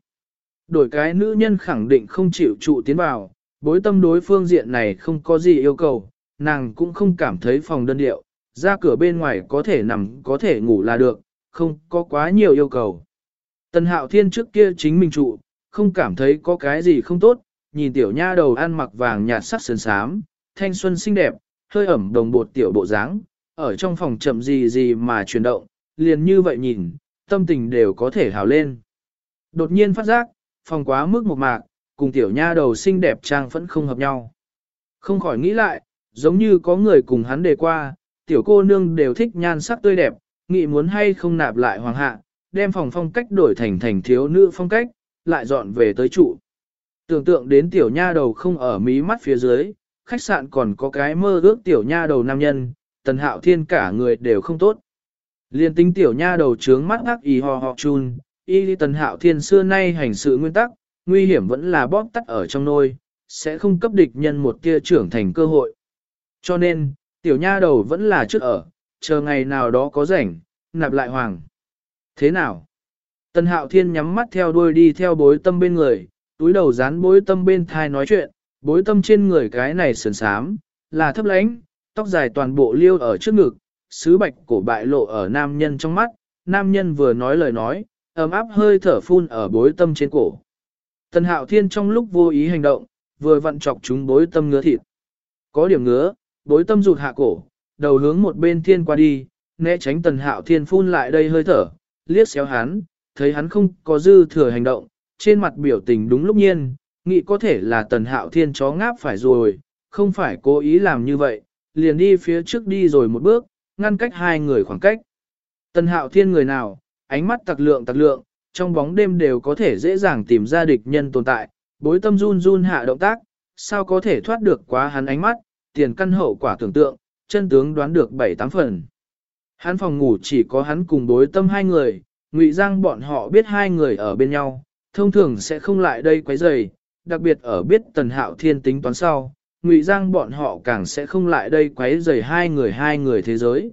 Đổi cái nữ nhân khẳng định không chịu trụ tiến vào, bối tâm đối phương diện này không có gì yêu cầu, nàng cũng không cảm thấy phòng đơn điệu, ra cửa bên ngoài có thể nằm có thể ngủ là được, không có quá nhiều yêu cầu. Tần hạo thiên trước kia chính mình trụ, không cảm thấy có cái gì không tốt, nhìn tiểu nha đầu ăn mặc vàng nhạt sắc sườn sám, thanh xuân xinh đẹp, hơi ẩm đồng bột tiểu bộ dáng, ở trong phòng chậm gì gì mà chuyển động, liền như vậy nhìn, tâm tình đều có thể hào lên. Đột nhiên phát giác, phòng quá mức một mạc, cùng tiểu nha đầu xinh đẹp trang vẫn không hợp nhau. Không khỏi nghĩ lại, giống như có người cùng hắn đề qua, tiểu cô nương đều thích nhan sắc tươi đẹp, nghĩ muốn hay không nạp lại hoàng hạ, đem phòng phong cách đổi thành thành thiếu nữ phong cách, lại dọn về tới trụ. Tưởng tượng đến tiểu nha đầu không ở mí mắt phía dưới, khách sạn còn có cái mơ ước tiểu nha đầu nam nhân, tần hạo thiên cả người đều không tốt. Liên tính tiểu nha đầu trướng mắt ác y ho ho chun, y tần hạo thiên xưa nay hành sự nguyên tắc, nguy hiểm vẫn là bóp tắt ở trong nôi, sẽ không cấp địch nhân một tia trưởng thành cơ hội. Cho nên, tiểu nha đầu vẫn là trước ở, chờ ngày nào đó có rảnh, nạp lại hoàng. Thế nào? Tần hạo thiên nhắm mắt theo đuôi đi theo bối tâm bên người, túi đầu dán bối tâm bên thai nói chuyện, bối tâm trên người cái này sườn sám, là thấp lánh, tóc dài toàn bộ liêu ở trước ngực, sứ bạch cổ bại lộ ở nam nhân trong mắt, nam nhân vừa nói lời nói, ấm áp hơi thở phun ở bối tâm trên cổ. Tần hạo thiên trong lúc vô ý hành động, vừa vặn chọc chúng bối tâm ngứa thịt. Có điểm ngứa, bối tâm rụt hạ cổ, đầu hướng một bên thiên qua đi, né tránh tần hạo thiên phun lại đây hơi thở, liếc xéo hắn, thấy hắn không có dư thừa hành động, trên mặt biểu tình đúng lúc nhiên, nghĩ có thể là tần hạo thiên chó ngáp phải rồi, không phải cố ý làm như vậy, liền đi phía trước đi rồi một bước, ngăn cách hai người khoảng cách. Tần hạo thiên người nào, ánh mắt tặc lượng tặc lượng, trong bóng đêm đều có thể dễ dàng tìm ra địch nhân tồn tại, bối tâm run run hạ động tác, sao có thể thoát được quá hắn ánh mắt, tiền căn hậu quả tưởng tượng, chân tướng đoán được bảy tám phần. Hắn phòng ngủ chỉ có hắn cùng đối tâm hai người, ngụy giang bọn họ biết hai người ở bên nhau, thông thường sẽ không lại đây quấy rầy, đặc biệt ở biết tần hạo thiên tính toán sau, ngụy giang bọn họ càng sẽ không lại đây quấy rầy hai người hai người thế giới.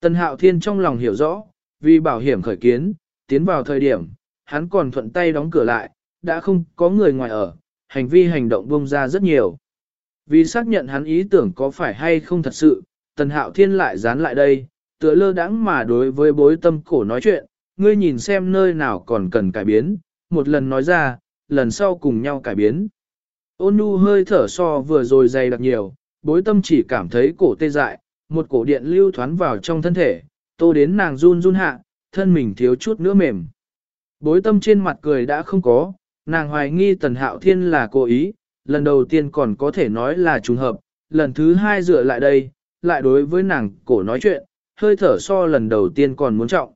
Tần hạo thiên trong lòng hiểu rõ, vì bảo hiểm khởi kiến, tiến vào thời điểm, hắn còn thuận tay đóng cửa lại, đã không có người ngoài ở, hành vi hành động bông ra rất nhiều. Vì xác nhận hắn ý tưởng có phải hay không thật sự, tần hạo thiên lại dán lại đây, tựa lơ đãng mà đối với bối tâm cổ nói chuyện, ngươi nhìn xem nơi nào còn cần cải biến, một lần nói ra, lần sau cùng nhau cải biến. Ôn nhu hơi thở so vừa rồi dày đặc nhiều, bối tâm chỉ cảm thấy cổ tê dại, một cổ điện lưu thoán vào trong thân thể, tô đến nàng run run hạ, thân mình thiếu chút nữa mềm. Bối tâm trên mặt cười đã không có, nàng hoài nghi tần hạo thiên là cố ý, lần đầu tiên còn có thể nói là trùng hợp, lần thứ hai dựa lại đây, lại đối với nàng cổ nói chuyện, hơi thở so lần đầu tiên còn muốn trọng.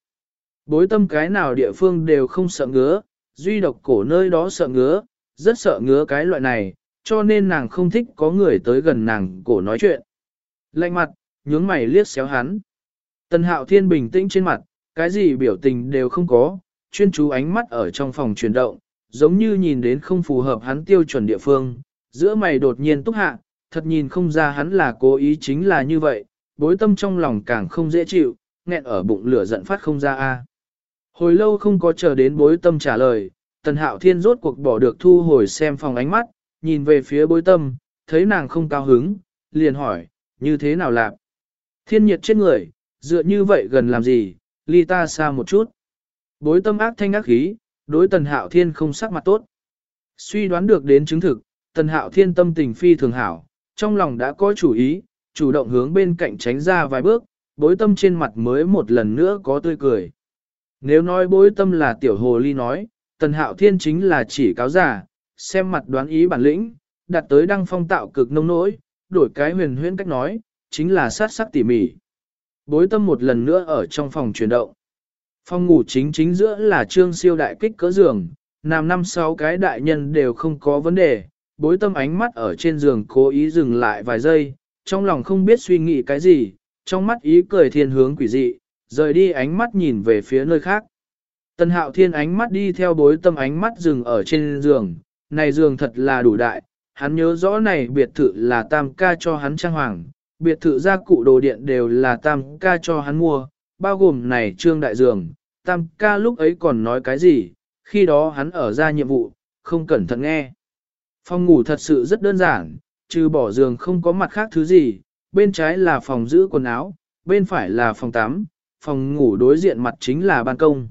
Bối tâm cái nào địa phương đều không sợ ngứa, duy độc cổ nơi đó sợ ngứa, rất sợ ngứa cái loại này, cho nên nàng không thích có người tới gần nàng cổ nói chuyện. Lạnh mặt, nhướng mày liếc xéo hắn. Tần hạo thiên bình tĩnh trên mặt, cái gì biểu tình đều không có, chuyên chú ánh mắt ở trong phòng chuyển động, giống như nhìn đến không phù hợp hắn tiêu chuẩn địa phương, giữa mày đột nhiên túc hạ, thật nhìn không ra hắn là cố ý chính là như vậy, bối tâm trong lòng càng không dễ chịu, nghẹn ở bụng lửa giận phát không ra a. Hồi lâu không có chờ đến bối tâm trả lời, tần hạo thiên rốt cuộc bỏ được thu hồi xem phòng ánh mắt, nhìn về phía bối tâm, thấy nàng không cao hứng, liền hỏi, như thế nào lạc? Thiên nhiệt trên người, dựa như vậy gần làm gì, ly ta xa một chút. Bối tâm ác thanh ác khí, đối tần hạo thiên không sắc mặt tốt. Suy đoán được đến chứng thực, tần hạo thiên tâm tình phi thường hảo, trong lòng đã có chủ ý, chủ động hướng bên cạnh tránh ra vài bước, bối tâm trên mặt mới một lần nữa có tươi cười. Nếu nói bối tâm là tiểu hồ ly nói, tần hạo thiên chính là chỉ cáo giả, xem mặt đoán ý bản lĩnh, đặt tới đăng phong tạo cực nông nỗi, đổi cái huyền huyễn cách nói, chính là sát sắc tỉ mỉ. Bối tâm một lần nữa ở trong phòng chuyển động. Phòng ngủ chính chính giữa là trương siêu đại kích cỡ giường, nằm năm sáu cái đại nhân đều không có vấn đề, bối tâm ánh mắt ở trên giường cố ý dừng lại vài giây, trong lòng không biết suy nghĩ cái gì, trong mắt ý cười thiên hướng quỷ dị, rời đi ánh mắt nhìn về phía nơi khác. Tần hạo thiên ánh mắt đi theo bối tâm ánh mắt dừng ở trên giường, này giường thật là đủ đại, hắn nhớ rõ này biệt thự là tam ca cho hắn trang hoàng, biệt thự gia cụ đồ điện đều là tam ca cho hắn mua, bao gồm này trương đại giường, tam ca lúc ấy còn nói cái gì, khi đó hắn ở ra nhiệm vụ, không cẩn thận nghe. Phòng ngủ thật sự rất đơn giản, trừ bỏ giường không có mặt khác thứ gì, bên trái là phòng giữ quần áo, bên phải là phòng tắm, phòng ngủ đối diện mặt chính là ban công.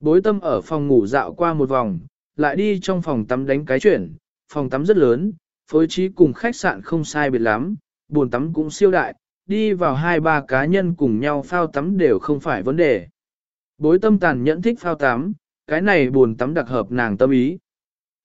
Bối tâm ở phòng ngủ dạo qua một vòng, lại đi trong phòng tắm đánh cái chuyển, phòng tắm rất lớn, phối trí cùng khách sạn không sai biệt lắm, buồn tắm cũng siêu đại, đi vào hai ba cá nhân cùng nhau phao tắm đều không phải vấn đề. Bối tâm tàn nhẫn thích phao tắm, cái này buồn tắm đặc hợp nàng tâm ý.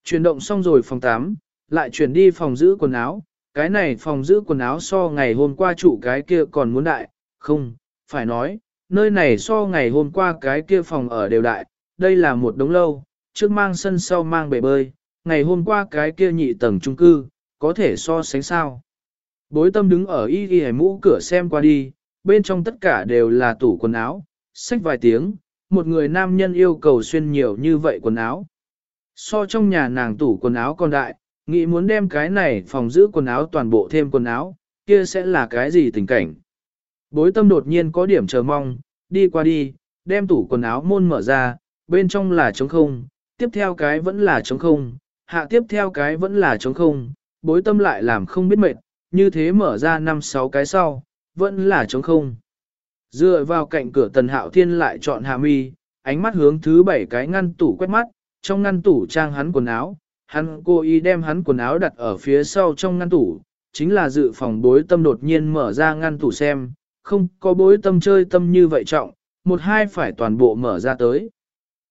Chuyển động xong rồi phòng tắm, lại chuyển đi phòng giữ quần áo, cái này phòng giữ quần áo so ngày hôm qua chủ cái kia còn muốn đại, không, phải nói, nơi này so ngày hôm qua cái kia phòng ở đều đại, đây là một đống lâu, trước mang sân sau mang bể bơi, ngày hôm qua cái kia nhị tầng trung cư, có thể so sánh sao. Bối tâm đứng ở y y mũ cửa xem qua đi, bên trong tất cả đều là tủ quần áo, xách vài tiếng, một người nam nhân yêu cầu xuyên nhiều như vậy quần áo. So trong nhà nàng tủ quần áo còn đại, nghĩ muốn đem cái này phòng giữ quần áo toàn bộ thêm quần áo, kia sẽ là cái gì tình cảnh. Bối tâm đột nhiên có điểm chờ mong, đi qua đi, đem tủ quần áo môn mở ra, bên trong là trống không, tiếp theo cái vẫn là trống không, hạ tiếp theo cái vẫn là trống không, bối tâm lại làm không biết mệt, như thế mở ra năm sáu cái sau, vẫn là trống không. Dựa vào cạnh cửa tần hạo thiên lại chọn hạ mi, ánh mắt hướng thứ bảy cái ngăn tủ quét mắt, trong ngăn tủ trang hắn quần áo, hắn cố ý đem hắn quần áo đặt ở phía sau trong ngăn tủ, chính là dự phòng bối tâm đột nhiên mở ra ngăn tủ xem, không có bối tâm chơi tâm như vậy trọng, một hai phải toàn bộ mở ra tới.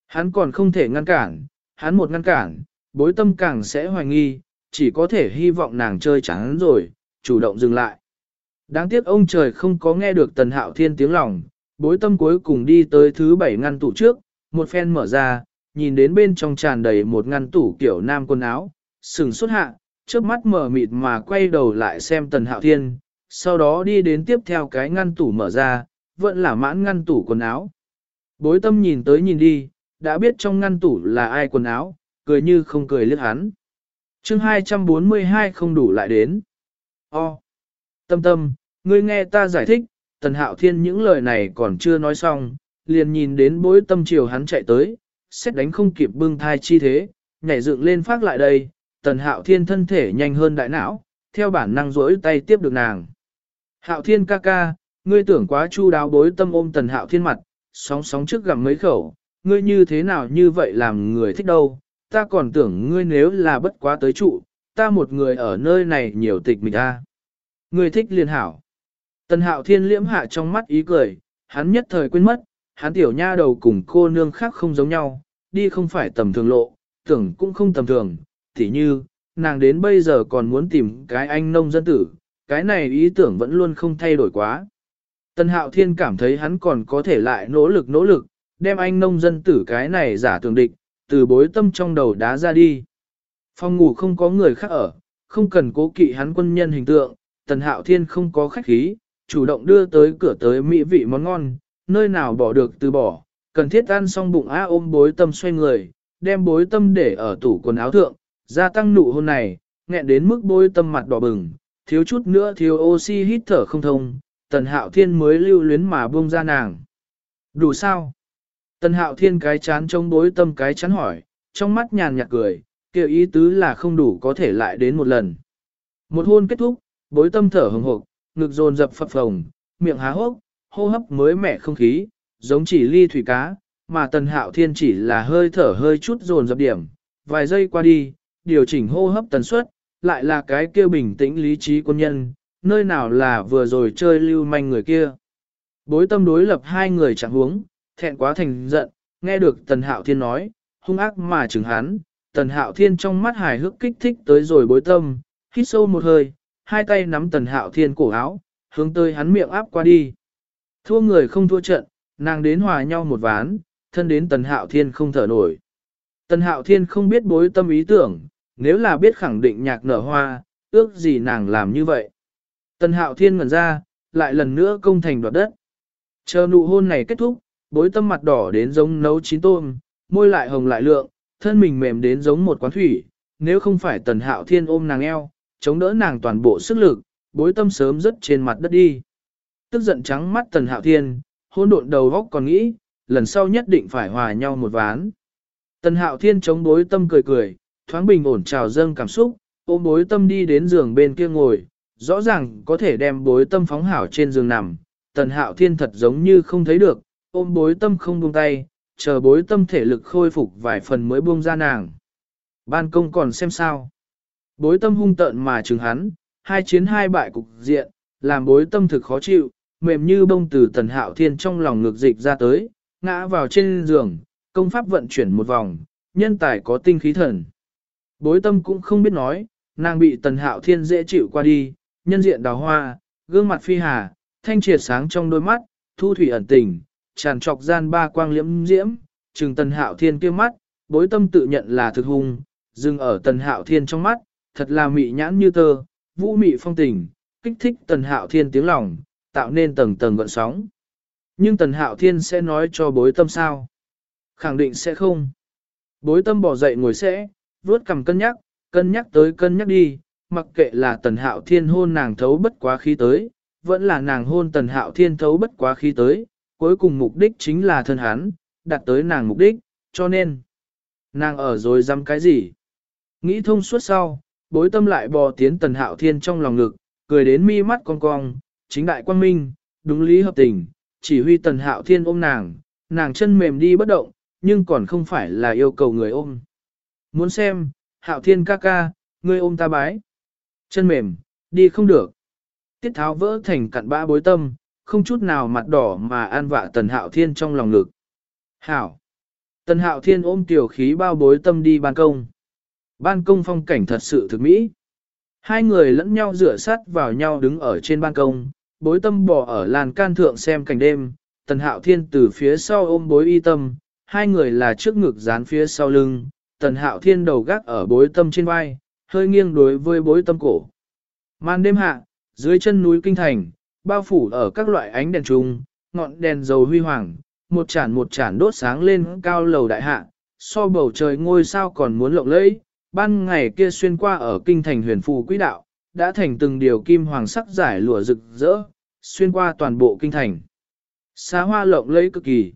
Hắn còn không thể ngăn cản, hắn một ngăn cản, bối tâm càng sẽ hoài nghi, chỉ có thể hy vọng nàng chơi trắng rồi, chủ động dừng lại. Đáng tiếc ông trời không có nghe được tần hạo thiên tiếng lòng, bối tâm cuối cùng đi tới thứ bảy ngăn tủ trước, một phen mở ra, nhìn đến bên trong tràn đầy một ngăn tủ kiểu nam quần áo, sừng xuất hạ, trước mắt mở mịt mà quay đầu lại xem tần hạo thiên, sau đó đi đến tiếp theo cái ngăn tủ mở ra, vẫn là mãn ngăn tủ quần áo. Bối tâm nhìn tới nhìn đi, đã biết trong ngăn tủ là ai quần áo, cười như không cười liếc hắn. chương 242 không đủ lại đến. O. Tâm tâm, ngươi nghe ta giải thích, tần hạo thiên những lời này còn chưa nói xong, liền nhìn đến bối tâm chiều hắn chạy tới, xét đánh không kịp bưng thai chi thế, nhảy dựng lên phát lại đây, tần hạo thiên thân thể nhanh hơn đại não, theo bản năng rỗi tay tiếp được nàng. Hạo thiên ca ca, ngươi tưởng quá chu đáo bối tâm ôm tần hạo thiên mặt, sóng sóng trước gặm mấy khẩu, ngươi như thế nào như vậy làm người thích đâu, ta còn tưởng ngươi nếu là bất quá tới trụ, ta một người ở nơi này nhiều tịch mình ta. Ngươi thích liền hảo. Tần hạo thiên liễm hạ trong mắt ý cười, hắn nhất thời quên mất, hắn tiểu nha đầu cùng cô nương khác không giống nhau, đi không phải tầm thường lộ, tưởng cũng không tầm thường, tỉ như, nàng đến bây giờ còn muốn tìm cái anh nông dân tử, cái này ý tưởng vẫn luôn không thay đổi quá. Tần hạo thiên cảm thấy hắn còn có thể lại nỗ lực nỗ lực, đem anh nông dân tử cái này giả tường địch, từ bối tâm trong đầu đá ra đi. Phòng ngủ không có người khác ở, không cần cố kỵ hắn quân nhân hình tượng, tần hạo thiên không có khách khí, chủ động đưa tới cửa tới mỹ vị món ngon, nơi nào bỏ được từ bỏ, cần thiết ăn xong bụng á ôm bối tâm xoay người, đem bối tâm để ở tủ quần áo thượng, gia tăng nụ hôn này, nghẹn đến mức bối tâm mặt đỏ bừng, thiếu chút nữa thiếu oxy hít thở không thông, tần hạo thiên mới lưu luyến mà buông ra nàng. Đủ sao? Tần hạo thiên cái chán trông bối tâm cái chán hỏi, trong mắt nhàn nhạt cười, kêu ý tứ là không đủ có thể lại đến một lần. Một hôn kết thúc, bối tâm thở hồng hộp, ngực dồn dập phập phồng, miệng há hốc, hô hấp mới mẻ không khí, giống chỉ ly thủy cá, mà tần hạo thiên chỉ là hơi thở hơi chút dồn dập điểm, vài giây qua đi, điều chỉnh hô hấp tần suất, lại là cái kêu bình tĩnh lý trí quân nhân, nơi nào là vừa rồi chơi lưu manh người kia. Bối tâm đối lập hai người chẳng huống, thẹn quá thành giận, nghe được tần hạo thiên nói, hung ác mà chừng hắn, tần hạo thiên trong mắt hài hước kích thích tới rồi bối tâm, hít sâu một hơi, hai tay nắm tần hạo thiên cổ áo, hướng tới hắn miệng áp qua đi. Thua người không thua trận, nàng đến hòa nhau một ván, thân đến tần hạo thiên không thở nổi. Tần hạo thiên không biết bối tâm ý tưởng, nếu là biết khẳng định nhạc nở hoa, ước gì nàng làm như vậy. Tần hạo thiên ngẩn ra, lại lần nữa công thành đoạt đất. Chờ nụ hôn này kết thúc, bối tâm mặt đỏ đến giống nấu chín tôm, môi lại hồng lại lượng, thân mình mềm đến giống một quán thủy, nếu không phải tần hạo thiên ôm nàng eo, chống đỡ nàng toàn bộ sức lực, bối tâm sớm rất trên mặt đất đi. Tức giận trắng mắt tần hạo thiên, hôn độn đầu góc còn nghĩ, lần sau nhất định phải hòa nhau một ván. Tần hạo thiên chống bối tâm cười cười, thoáng bình ổn trào dâng cảm xúc, ôm bối tâm đi đến giường bên kia ngồi, rõ ràng có thể đem bối tâm phóng hảo trên giường nằm. Tần hạo thiên thật giống như không thấy được, ôm bối tâm không buông tay, chờ bối tâm thể lực khôi phục vài phần mới buông ra nàng. Ban công còn xem sao. Bối tâm hung tợn mà chừng hắn, hai chiến hai bại cục diện, làm bối tâm thực khó chịu, mềm như bông từ tần hạo thiên trong lòng ngược dịch ra tới, ngã vào trên giường, công pháp vận chuyển một vòng, nhân tài có tinh khí thần. Bối tâm cũng không biết nói, nàng bị tần hạo thiên dễ chịu qua đi, nhân diện đào hoa, gương mặt phi hà, thanh triệt sáng trong đôi mắt, thu thủy ẩn tình, tràn trọc gian ba quang liễm diễm, trừng tần hạo thiên kia mắt, bối tâm tự nhận là thực hung, dừng ở tần hạo thiên trong mắt, thật là mị nhãn như tơ, vũ mị phong tình, kích thích tần hạo thiên tiếng lòng, tạo nên tầng tầng gợn sóng. Nhưng tần hạo thiên sẽ nói cho bối tâm sao? Khẳng định sẽ không. Bối tâm bỏ dậy ngồi sẽ, vuốt cầm cân nhắc, cân nhắc tới cân nhắc đi, mặc kệ là tần hạo thiên hôn nàng thấu bất quá khí tới, vẫn là nàng hôn tần hạo thiên thấu bất quá khí tới, cuối cùng mục đích chính là thân hắn, đạt tới nàng mục đích, cho nên, nàng ở rồi dám cái gì? Nghĩ thông suốt sau, bối tâm lại bò tiến tần hạo thiên trong lòng ngực, cười đến mi mắt cong cong, chính đại quang minh, đúng lý hợp tình, chỉ huy tần hạo thiên ôm nàng, nàng chân mềm đi bất động, nhưng còn không phải là yêu cầu người ôm. Muốn xem, hạo thiên ca ca, ngươi ôm ta bái. Chân mềm, đi không được. Tiết tháo vỡ thành cặn bã bối tâm, không chút nào mặt đỏ mà an vạ tần hạo thiên trong lòng ngực. Hảo. Tần hạo thiên ôm tiểu khí bao bối tâm đi ban công. Ban công phong cảnh thật sự thực mỹ. Hai người lẫn nhau rửa sát vào nhau đứng ở trên ban công, bối tâm bò ở làn can thượng xem cảnh đêm, tần hạo thiên từ phía sau ôm bối y tâm, hai người là trước ngực dán phía sau lưng, tần hạo thiên đầu gác ở bối tâm trên vai, hơi nghiêng đối với bối tâm cổ. Màn đêm hạ, dưới chân núi kinh thành, bao phủ ở các loại ánh đèn trùng, ngọn đèn dầu huy hoàng, một chản một chản đốt sáng lên cao lầu đại hạ, so bầu trời ngôi sao còn muốn lộng lẫy, ban ngày kia xuyên qua ở kinh thành huyền phù quỹ đạo, đã thành từng điều kim hoàng sắc giải lụa rực rỡ, xuyên qua toàn bộ kinh thành. Xá hoa lộng lẫy cực kỳ.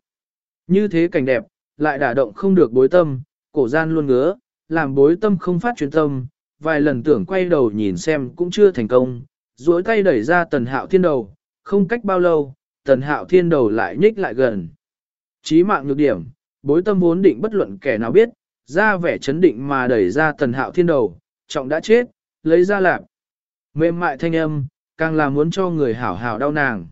Như thế cảnh đẹp, lại đả động không được bối tâm, cổ gian luôn ngứa, làm bối tâm không phát truyền tâm, vài lần tưởng quay đầu nhìn xem cũng chưa thành công, duỗi tay đẩy ra tần hạo thiên đầu, không cách bao lâu, tần hạo thiên đầu lại nhích lại gần. Chí mạng nhược điểm, bối tâm vốn định bất luận kẻ nào biết, ra vẻ chấn định mà đẩy ra tần hạo thiên đầu, trọng đã chết, lấy ra lạp. Mềm mại thanh âm, càng là muốn cho người hảo hảo đau nàng.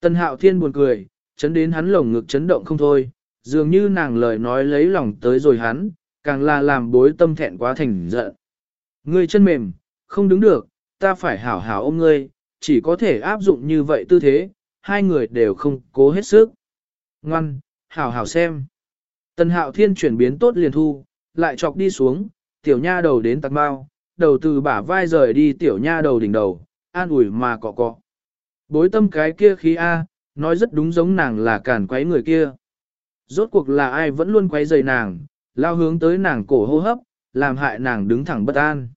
Tần hạo thiên buồn cười, chấn đến hắn lồng ngực chấn động không thôi, dường như nàng lời nói lấy lòng tới rồi hắn, càng là làm bối tâm thẹn quá thành giận. Ngươi chân mềm, không đứng được, ta phải hảo hảo ôm ngươi, chỉ có thể áp dụng như vậy tư thế, hai người đều không cố hết sức. Ngoan, hảo hảo xem. Tần hạo thiên chuyển biến tốt liền thu, lại chọc đi xuống, tiểu nha đầu đến tạc bao, đầu từ bả vai rời đi tiểu nha đầu đỉnh đầu, an ủi mà cọ cọ. Bối tâm cái kia khí A, nói rất đúng giống nàng là cản quấy người kia. Rốt cuộc là ai vẫn luôn quấy rời nàng, lao hướng tới nàng cổ hô hấp, làm hại nàng đứng thẳng bất an.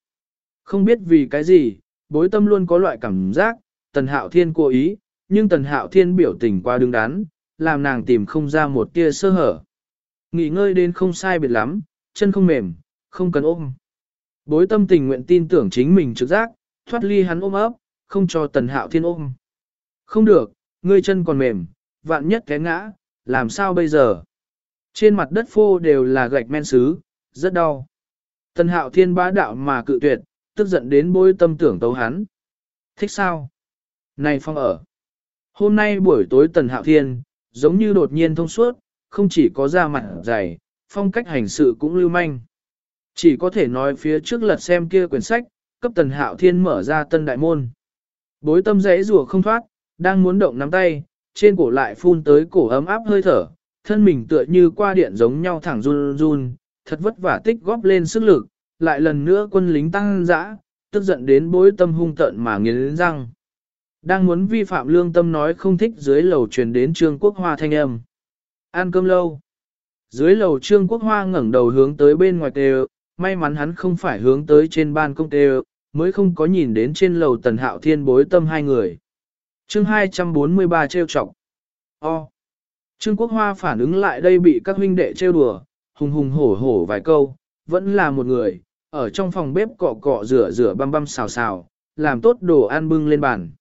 Không biết vì cái gì, bối tâm luôn có loại cảm giác, tần hạo thiên cố ý, nhưng tần hạo thiên biểu tình qua đứng đắn, làm nàng tìm không ra một tia sơ hở. Nghỉ ngơi đến không sai biệt lắm, chân không mềm, không cần ôm. Bối tâm tình nguyện tin tưởng chính mình trực giác, thoát ly hắn ôm ấp, không cho tần hạo thiên ôm. Không được, ngươi chân còn mềm, vạn nhất té ngã, làm sao bây giờ? Trên mặt đất phô đều là gạch men sứ, rất đau. Tần hạo thiên bá đạo mà cự tuyệt, tức giận đến bối tâm tưởng tấu hắn. Thích sao? Này phong ở. Hôm nay buổi tối tần hạo thiên, giống như đột nhiên thông suốt, không chỉ có da mặt dày, phong cách hành sự cũng lưu manh. Chỉ có thể nói phía trước lật xem kia quyển sách, cấp tần hạo thiên mở ra tân đại môn. Bối tâm rẽ rùa không thoát, đang muốn động nắm tay, trên cổ lại phun tới cổ ấm áp hơi thở, thân mình tựa như qua điện giống nhau thẳng run run, thật vất vả tích góp lên sức lực, lại lần nữa quân lính tăng dã, tức giận đến bối tâm hung tận mà nghiến răng. Đang muốn vi phạm lương tâm nói không thích dưới lầu truyền đến trương quốc hoa thanh âm. Ăn cơm lâu. Dưới lầu trương quốc hoa ngẩng đầu hướng tới bên ngoài tề, may mắn hắn không phải hướng tới trên ban công tề, mới không có nhìn đến trên lầu tần hạo thiên bối tâm hai người. chương 243 trêu chọc. O. Trương quốc hoa phản ứng lại đây bị các huynh đệ trêu đùa, hùng hùng hổ hổ vài câu, vẫn là một người, ở trong phòng bếp cọ cọ rửa rửa băm băm xào xào, làm tốt đồ ăn bưng lên bàn.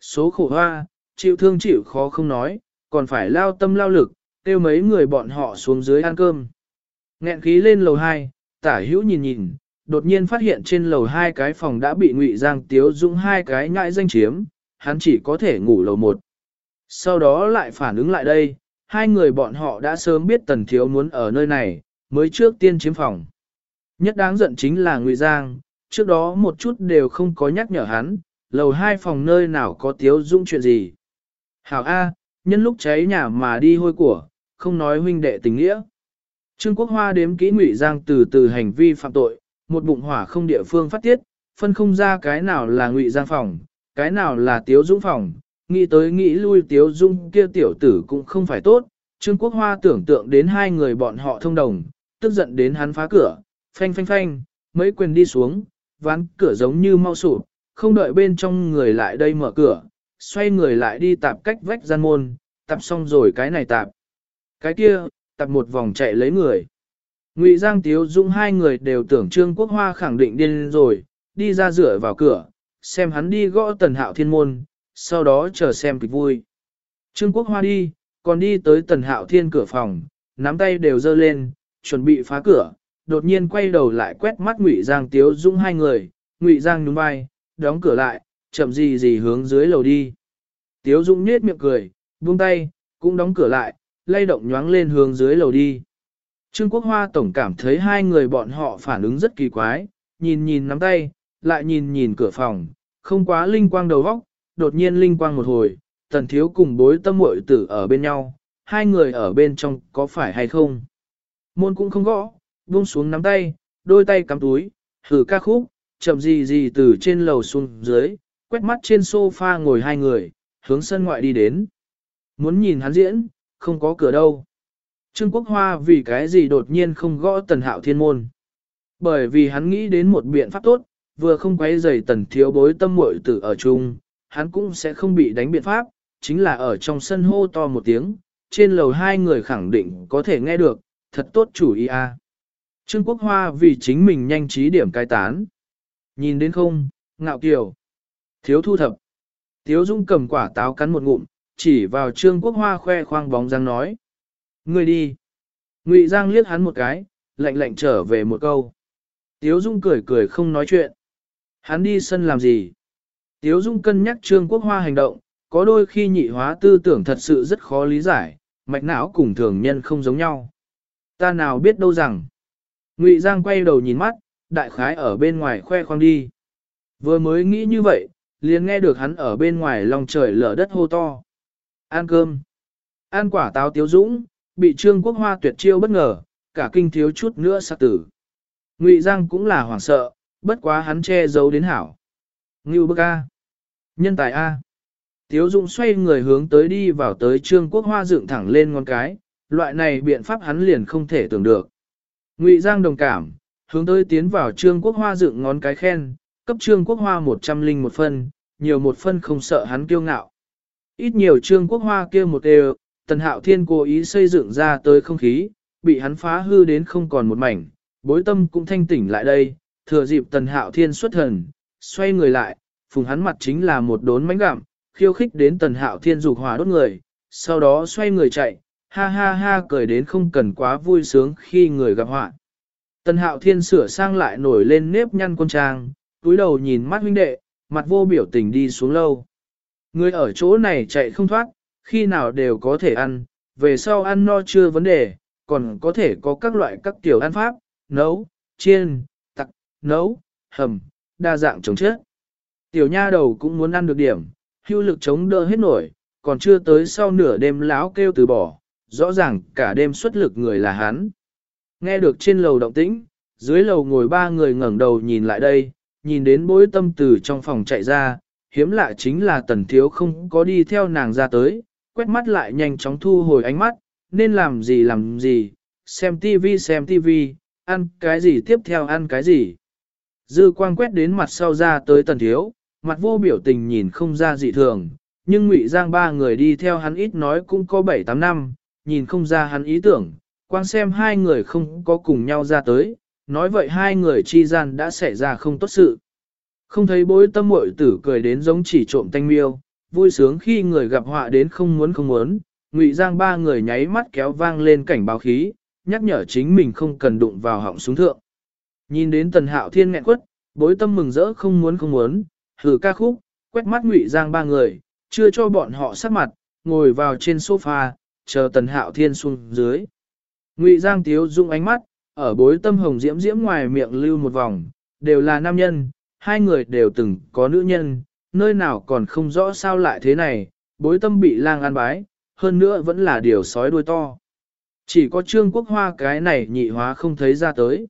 Số khổ hoa, chịu thương chịu khó không nói, còn phải lao tâm lao lực, kêu mấy người bọn họ xuống dưới ăn cơm. Nghẹn khí lên lầu 2, tả hữu nhìn nhìn, đột nhiên phát hiện trên lầu hai cái phòng đã bị ngụy Giang Tiếu Dũng hai cái nhãi danh chiếm, hắn chỉ có thể ngủ lầu một. Sau đó lại phản ứng lại đây, hai người bọn họ đã sớm biết Tần Thiếu muốn ở nơi này, mới trước tiên chiếm phòng. Nhất đáng giận chính là ngụy Giang, trước đó một chút đều không có nhắc nhở hắn, lầu hai phòng nơi nào có Tiếu Dũng chuyện gì. Hảo A, nhân lúc cháy nhà mà đi hôi của, không nói huynh đệ tình nghĩa. Trương Quốc Hoa đếm kỹ Ngụy Giang từ từ hành vi phạm tội, một bụng hỏa không địa phương phát tiết, phân không ra cái nào là Ngụy Giang phòng, cái nào là Tiếu Dũng phòng, nghĩ tới nghĩ lui Tiếu Dung kia tiểu tử cũng không phải tốt. Trương Quốc Hoa tưởng tượng đến hai người bọn họ thông đồng, tức giận đến hắn phá cửa, phanh phanh phanh, mấy quyền đi xuống, ván cửa giống như mau sụp, không đợi bên trong người lại đây mở cửa, xoay người lại đi tạp cách vách gian môn, tạp xong rồi cái này tạp. Cái kia, tập một vòng chạy lấy người. Ngụy Giang Tiếu Dũng hai người đều tưởng Trương Quốc Hoa khẳng định điên rồi, đi ra rửa vào cửa, xem hắn đi gõ tần hạo thiên môn, sau đó chờ xem kịch vui. Trương Quốc Hoa đi, còn đi tới tần hạo thiên cửa phòng, nắm tay đều dơ lên, chuẩn bị phá cửa, đột nhiên quay đầu lại quét mắt Ngụy Giang Tiếu Dũng hai người, Ngụy Giang nhún vai, đóng cửa lại, chậm gì gì hướng dưới lầu đi. Tiếu Dũng nhếch miệng cười, buông tay, cũng đóng cửa lại, lay động nhoáng lên hướng dưới lầu đi. Trương Quốc Hoa tổng cảm thấy hai người bọn họ phản ứng rất kỳ quái, nhìn nhìn nắm tay, lại nhìn nhìn cửa phòng, không quá linh quang đầu vóc, đột nhiên linh quang một hồi, tần thiếu cùng bối tâm muội tử ở bên nhau, hai người ở bên trong có phải hay không? Môn cũng không gõ, buông xuống nắm tay, đôi tay cắm túi, thử ca khúc, chậm gì gì từ trên lầu xuống dưới, quét mắt trên sofa ngồi hai người, hướng sân ngoại đi đến. Muốn nhìn hắn diễn, không có cửa đâu. Trương Quốc Hoa vì cái gì đột nhiên không gõ tần hạo thiên môn. Bởi vì hắn nghĩ đến một biện pháp tốt, vừa không quấy rầy tần thiếu bối tâm muội tử ở chung, hắn cũng sẽ không bị đánh biện pháp, chính là ở trong sân hô to một tiếng, trên lầu hai người khẳng định có thể nghe được, thật tốt chủ ý a. Trương Quốc Hoa vì chính mình nhanh trí điểm cai tán. Nhìn đến không, ngạo kiều. Thiếu thu thập. Thiếu Dung cầm quả táo cắn một ngụm, chỉ vào Trương Quốc Hoa khoe khoang bóng răng nói. Ngươi đi. Ngụy Giang liếc hắn một cái, lạnh lạnh trở về một câu. Tiếu Dung cười cười không nói chuyện. Hắn đi sân làm gì? Tiếu Dung cân nhắc Trương Quốc Hoa hành động, có đôi khi nhị hóa tư tưởng thật sự rất khó lý giải, mạch não cùng thường nhân không giống nhau. Ta nào biết đâu rằng. Ngụy Giang quay đầu nhìn mắt, đại khái ở bên ngoài khoe khoang đi. Vừa mới nghĩ như vậy, liền nghe được hắn ở bên ngoài lòng trời lở đất hô to. Ăn cơm. Ăn quả táo Tiếu Dũng, bị Trương Quốc Hoa tuyệt chiêu bất ngờ, cả kinh thiếu chút nữa sát tử. Ngụy Giang cũng là hoảng sợ, bất quá hắn che giấu đến hảo. Ngưu bức A. Nhân tài A. Tiếu Dũng xoay người hướng tới đi vào tới Trương Quốc Hoa dựng thẳng lên ngón cái, loại này biện pháp hắn liền không thể tưởng được. Ngụy Giang đồng cảm, hướng tới tiến vào Trương Quốc Hoa dựng ngón cái khen, cấp Trương Quốc Hoa một trăm linh một phân, nhiều một phân không sợ hắn kiêu ngạo. Ít nhiều Trương Quốc Hoa kia một đều, Tần Hạo Thiên cố ý xây dựng ra tới không khí, bị hắn phá hư đến không còn một mảnh, bối tâm cũng thanh tỉnh lại đây, thừa dịp Tần Hạo Thiên xuất thần, xoay người lại, phùng hắn mặt chính là một đốn mánh gặm, khiêu khích đến Tần Hạo Thiên dục hỏa đốt người, sau đó xoay người chạy, ha ha ha cười đến không cần quá vui sướng khi người gặp họa. Tần Hạo Thiên sửa sang lại nổi lên nếp nhăn con trang, túi đầu nhìn mắt huynh đệ, mặt vô biểu tình đi xuống lâu. Người ở chỗ này chạy không thoát, khi nào đều có thể ăn, về sau ăn no chưa vấn đề, còn có thể có các loại các tiểu ăn pháp, nấu, chiên, tặc, nấu, hầm, đa dạng chống chết. Tiểu nha đầu cũng muốn ăn được điểm, hưu lực chống đỡ hết nổi, còn chưa tới sau nửa đêm láo kêu từ bỏ, rõ ràng cả đêm xuất lực người là hắn. Nghe được trên lầu động tĩnh, dưới lầu ngồi ba người ngẩng đầu nhìn lại đây, nhìn đến bối tâm từ trong phòng chạy ra, hiếm lạ chính là tần thiếu không có đi theo nàng ra tới, quét mắt lại nhanh chóng thu hồi ánh mắt, nên làm gì làm gì, xem tivi xem tivi, ăn cái gì tiếp theo ăn cái gì. Dư quang quét đến mặt sau ra tới tần thiếu, mặt vô biểu tình nhìn không ra dị thường, nhưng ngụy giang ba người đi theo hắn ít nói cũng có 7-8 năm, nhìn không ra hắn ý tưởng, quang xem hai người không có cùng nhau ra tới, nói vậy hai người chi gian đã xảy ra không tốt sự. Không thấy bối tâm mội tử cười đến giống chỉ trộm tanh miêu, vui sướng khi người gặp họa đến không muốn không muốn, Ngụy Giang ba người nháy mắt kéo vang lên cảnh báo khí, nhắc nhở chính mình không cần đụng vào họng súng thượng. Nhìn đến Tần Hạo Thiên nghẹn quất, bối tâm mừng rỡ không muốn không muốn, hử ca khúc, quét mắt Ngụy Giang ba người, chưa cho bọn họ sắc mặt, ngồi vào trên sofa, chờ Tần Hạo Thiên xuống dưới. Ngụy Giang Tiếu dung ánh mắt, ở bối tâm hồng diễm diễm ngoài miệng lưu một vòng, đều là nam nhân, hai người đều từng có nữ nhân, nơi nào còn không rõ sao lại thế này, bối tâm bị lang an bái, hơn nữa vẫn là điều sói đuôi to. Chỉ có trương quốc hoa cái này nhị hóa không thấy ra tới.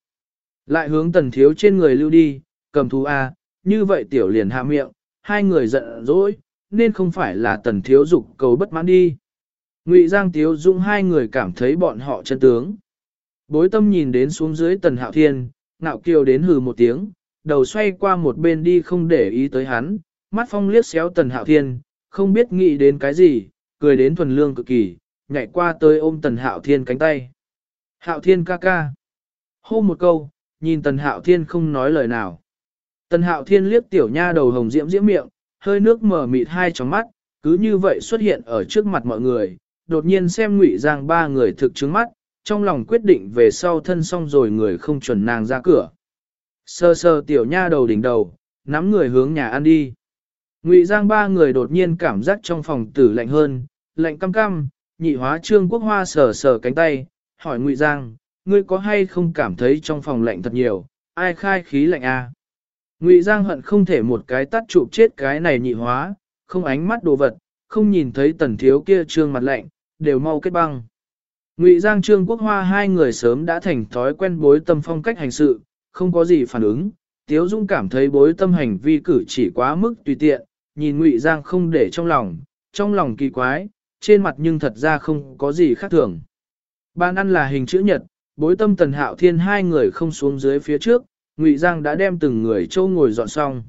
Lại hướng tần thiếu trên người lưu đi, cầm thú A, như vậy tiểu liền hạ miệng, hai người giận dỗi, nên không phải là tần thiếu dục cầu bất mãn đi. Ngụy Giang Tiếu Dung hai người cảm thấy bọn họ chân tướng. Bối tâm nhìn đến xuống dưới tần hạo thiên, ngạo kiều đến hừ một tiếng, đầu xoay qua một bên đi không để ý tới hắn, mắt phong liếc xéo tần hạo thiên, không biết nghĩ đến cái gì, cười đến thuần lương cực kỳ, nhảy qua tới ôm tần hạo thiên cánh tay. Hạo thiên ca ca. Hô một câu, nhìn tần hạo thiên không nói lời nào. Tần hạo thiên liếc tiểu nha đầu hồng diễm diễm miệng, hơi nước mở mịt hai tròng mắt, cứ như vậy xuất hiện ở trước mặt mọi người, đột nhiên xem ngụy giang ba người thực chứng mắt, trong lòng quyết định về sau thân xong rồi người không chuẩn nàng ra cửa. Sơ sơ tiểu nha đầu đỉnh đầu, nắm người hướng nhà ăn đi. Ngụy Giang ba người đột nhiên cảm giác trong phòng tử lạnh hơn, lạnh căm căm, nhị hóa trương quốc hoa sờ sờ cánh tay, hỏi Ngụy Giang, ngươi có hay không cảm thấy trong phòng lạnh thật nhiều, ai khai khí lạnh a? À? Ngụy Giang hận không thể một cái tắt chụp chết cái này nhị hóa, không ánh mắt đồ vật, không nhìn thấy tần thiếu kia trương mặt lạnh, đều mau kết băng. Ngụy Giang Trương Quốc Hoa hai người sớm đã thành thói quen bối tâm phong cách hành sự, không có gì phản ứng. Tiếu Dung cảm thấy bối tâm hành vi cử chỉ quá mức tùy tiện, nhìn Ngụy Giang không để trong lòng, trong lòng kỳ quái, trên mặt nhưng thật ra không có gì khác thường. Ban ăn là hình chữ nhật, bối tâm tần hạo thiên hai người không xuống dưới phía trước, Ngụy Giang đã đem từng người châu ngồi dọn xong.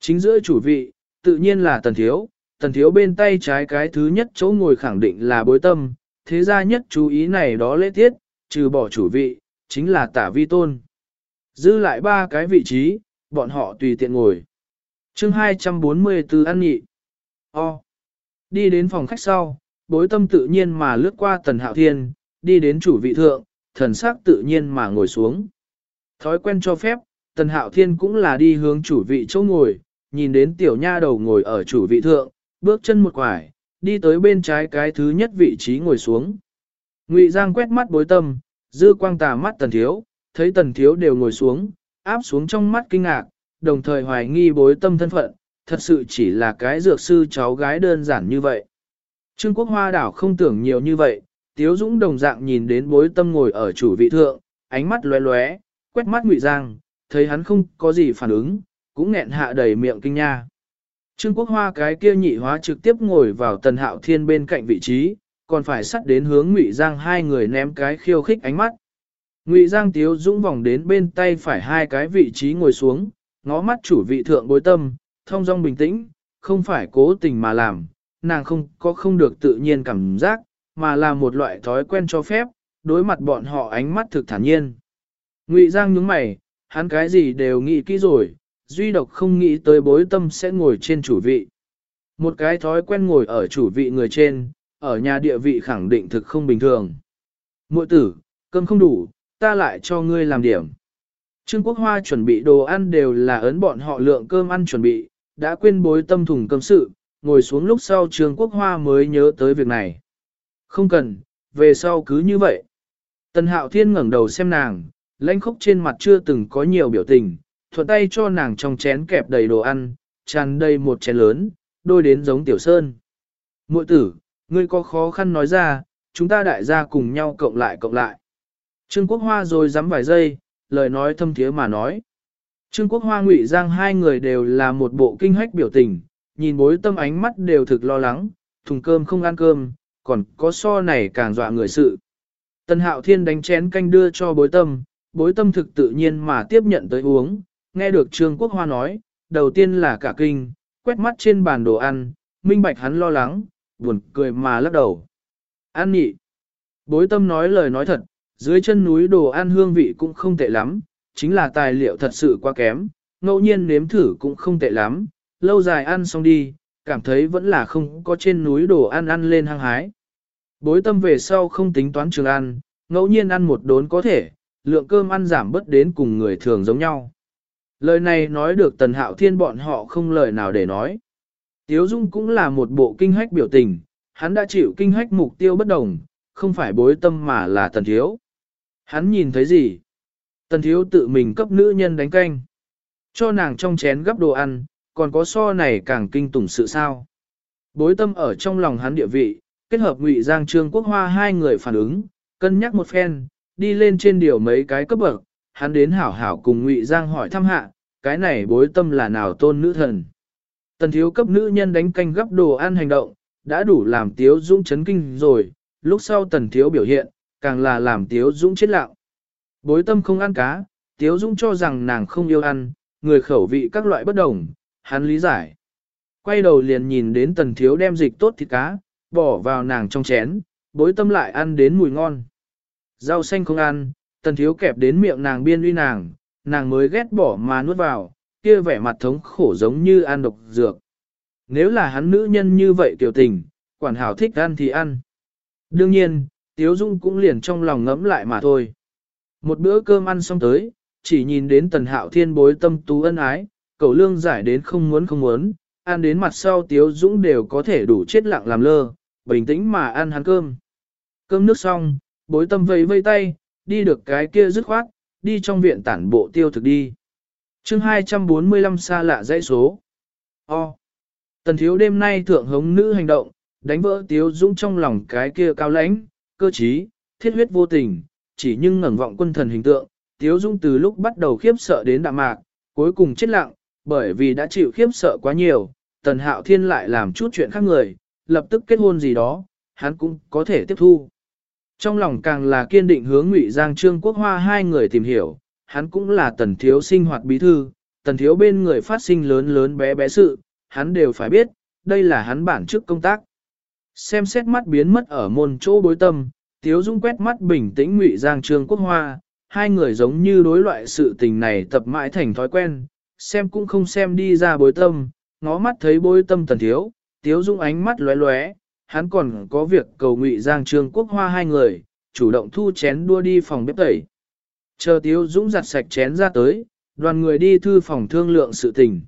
Chính giữa chủ vị, tự nhiên là tần thiếu, tần thiếu bên tay trái cái thứ nhất chỗ ngồi khẳng định là bối tâm, thế gia nhất chú ý này đó lễ tiết, trừ bỏ chủ vị, chính là tả vi tôn. Dư lại ba cái vị trí, bọn họ tùy tiện ngồi. chương 244 ăn nhị. O. Đi đến phòng khách sau, bối tâm tự nhiên mà lướt qua tần hạo thiên, đi đến chủ vị thượng, thần sắc tự nhiên mà ngồi xuống. Thói quen cho phép, tần hạo thiên cũng là đi hướng chủ vị chỗ ngồi, nhìn đến tiểu nha đầu ngồi ở chủ vị thượng, bước chân một quải, đi tới bên trái cái thứ nhất vị trí ngồi xuống. Ngụy Giang quét mắt bối tâm, dư quang tà mắt tần thiếu, thấy tần thiếu đều ngồi xuống, áp xuống trong mắt kinh ngạc, đồng thời hoài nghi bối tâm thân phận, thật sự chỉ là cái dược sư cháu gái đơn giản như vậy. Trương Quốc Hoa đảo không tưởng nhiều như vậy, Tiếu Dũng đồng dạng nhìn đến bối tâm ngồi ở chủ vị thượng, ánh mắt lóe lóe, quét mắt Ngụy Giang, thấy hắn không có gì phản ứng, cũng nghẹn hạ đầy miệng kinh nha. Trương Quốc Hoa cái kia nhị hóa trực tiếp ngồi vào Tần Hạo Thiên bên cạnh vị trí, còn phải sắt đến hướng Ngụy Giang hai người ném cái khiêu khích ánh mắt. Ngụy Giang Tiếu dũng vòng đến bên tay phải hai cái vị trí ngồi xuống, ngó mắt chủ vị thượng bối tâm, thông dong bình tĩnh, không phải cố tình mà làm, nàng không có không được tự nhiên cảm giác, mà là một loại thói quen cho phép, đối mặt bọn họ ánh mắt thực thản nhiên. Ngụy Giang nhướng mày, hắn cái gì đều nghĩ kỹ rồi, duy độc không nghĩ tới bối tâm sẽ ngồi trên chủ vị. Một cái thói quen ngồi ở chủ vị người trên, ở nhà địa vị khẳng định thực không bình thường. Mội tử, cơm không đủ, ta lại cho ngươi làm điểm. Trương Quốc Hoa chuẩn bị đồ ăn đều là ấn bọn họ lượng cơm ăn chuẩn bị, đã quên bối tâm thùng cơm sự, ngồi xuống lúc sau Trương Quốc Hoa mới nhớ tới việc này. Không cần, về sau cứ như vậy. Tần Hạo Thiên ngẩng đầu xem nàng, lãnh khốc trên mặt chưa từng có nhiều biểu tình, thuận tay cho nàng trong chén kẹp đầy đồ ăn, tràn đầy một chén lớn, đôi đến giống tiểu sơn. Muội tử, ngươi có khó khăn nói ra, chúng ta đại gia cùng nhau cộng lại cộng lại. Trương Quốc Hoa rồi dám vài giây, lời nói thâm thiế mà nói. Trương Quốc Hoa ngụy giang hai người đều là một bộ kinh hách biểu tình, nhìn bối tâm ánh mắt đều thực lo lắng, thùng cơm không ăn cơm, còn có so này càng dọa người sự. Tân Hạo Thiên đánh chén canh đưa cho bối tâm, bối tâm thực tự nhiên mà tiếp nhận tới uống, nghe được Trương Quốc Hoa nói, đầu tiên là cả kinh, quét mắt trên bàn đồ ăn, minh bạch hắn lo lắng, buồn cười mà lắc đầu. Ăn nhị. Bối tâm nói lời nói thật, dưới chân núi đồ ăn hương vị cũng không tệ lắm, chính là tài liệu thật sự quá kém, ngẫu nhiên nếm thử cũng không tệ lắm, lâu dài ăn xong đi, cảm thấy vẫn là không có trên núi đồ ăn ăn lên hăng hái. Bối tâm về sau không tính toán trường ăn, ngẫu nhiên ăn một đốn có thể, lượng cơm ăn giảm bớt đến cùng người thường giống nhau. Lời này nói được tần hạo thiên bọn họ không lời nào để nói. Tiếu Dung cũng là một bộ kinh hách biểu tình, hắn đã chịu kinh hách mục tiêu bất đồng, không phải bối tâm mà là tần thiếu. Hắn nhìn thấy gì? Tần thiếu tự mình cấp nữ nhân đánh canh. Cho nàng trong chén gấp đồ ăn, còn có so này càng kinh tủng sự sao. Bối tâm ở trong lòng hắn địa vị, kết hợp ngụy giang trương quốc hoa hai người phản ứng, cân nhắc một phen, đi lên trên điều mấy cái cấp bậc, hắn đến hảo hảo cùng ngụy giang hỏi thăm hạ, cái này bối tâm là nào tôn nữ thần. Tần thiếu cấp nữ nhân đánh canh gấp đồ ăn hành động, đã đủ làm tiếu dũng chấn kinh rồi, lúc sau tần thiếu biểu hiện, càng là làm tiếu dũng chết lạo. Bối tâm không ăn cá, tiếu dũng cho rằng nàng không yêu ăn, người khẩu vị các loại bất đồng, hắn lý giải. Quay đầu liền nhìn đến tần thiếu đem dịch tốt thịt cá, bỏ vào nàng trong chén, bối tâm lại ăn đến mùi ngon. Rau xanh không ăn, tần thiếu kẹp đến miệng nàng biên uy nàng, nàng mới ghét bỏ mà nuốt vào, kia vẻ mặt thống khổ giống như ăn độc dược. Nếu là hắn nữ nhân như vậy tiểu tình, quản hảo thích ăn thì ăn. Đương nhiên, Tiếu Dung cũng liền trong lòng ngẫm lại mà thôi. Một bữa cơm ăn xong tới, chỉ nhìn đến tần hạo thiên bối tâm tú ân ái, cậu lương giải đến không muốn không muốn, ăn đến mặt sau Tiếu Dũng đều có thể đủ chết lặng làm lơ, bình tĩnh mà ăn hắn cơm. Cơm nước xong, bối tâm vây vây tay, đi được cái kia dứt khoát, đi trong viện tản bộ tiêu thực đi. chương 245 xa lạ dãy số. O. Tần thiếu đêm nay thượng hống nữ hành động, đánh vỡ Tiếu Dũng trong lòng cái kia cao lãnh, cơ trí, thiết huyết vô tình, chỉ nhưng ngẩng vọng quân thần hình tượng, Tiếu dung từ lúc bắt đầu khiếp sợ đến đạm mạc, cuối cùng chết lặng, bởi vì đã chịu khiếp sợ quá nhiều, Tần Hạo Thiên lại làm chút chuyện khác người, lập tức kết hôn gì đó, hắn cũng có thể tiếp thu. Trong lòng càng là kiên định hướng Ngụy Giang Trương Quốc Hoa hai người tìm hiểu, hắn cũng là Tần Thiếu sinh hoạt bí thư, Tần Thiếu bên người phát sinh lớn lớn bé bé sự, hắn đều phải biết, đây là hắn bản chức công tác. Xem xét mắt biến mất ở môn chỗ bối tâm, Tiếu Dung quét mắt bình tĩnh Ngụy Giang Trương Quốc Hoa, hai người giống như đối loại sự tình này tập mãi thành thói quen, xem cũng không xem đi ra bối tâm, ngó mắt thấy bối tâm tần thiếu, Tiếu Dung ánh mắt lóe lóe, hắn còn có việc cầu Ngụy Giang Trương Quốc Hoa hai người, chủ động thu chén đua đi phòng bếp tẩy. Chờ Tiếu Dũng giặt sạch chén ra tới, đoàn người đi thư phòng thương lượng sự tình.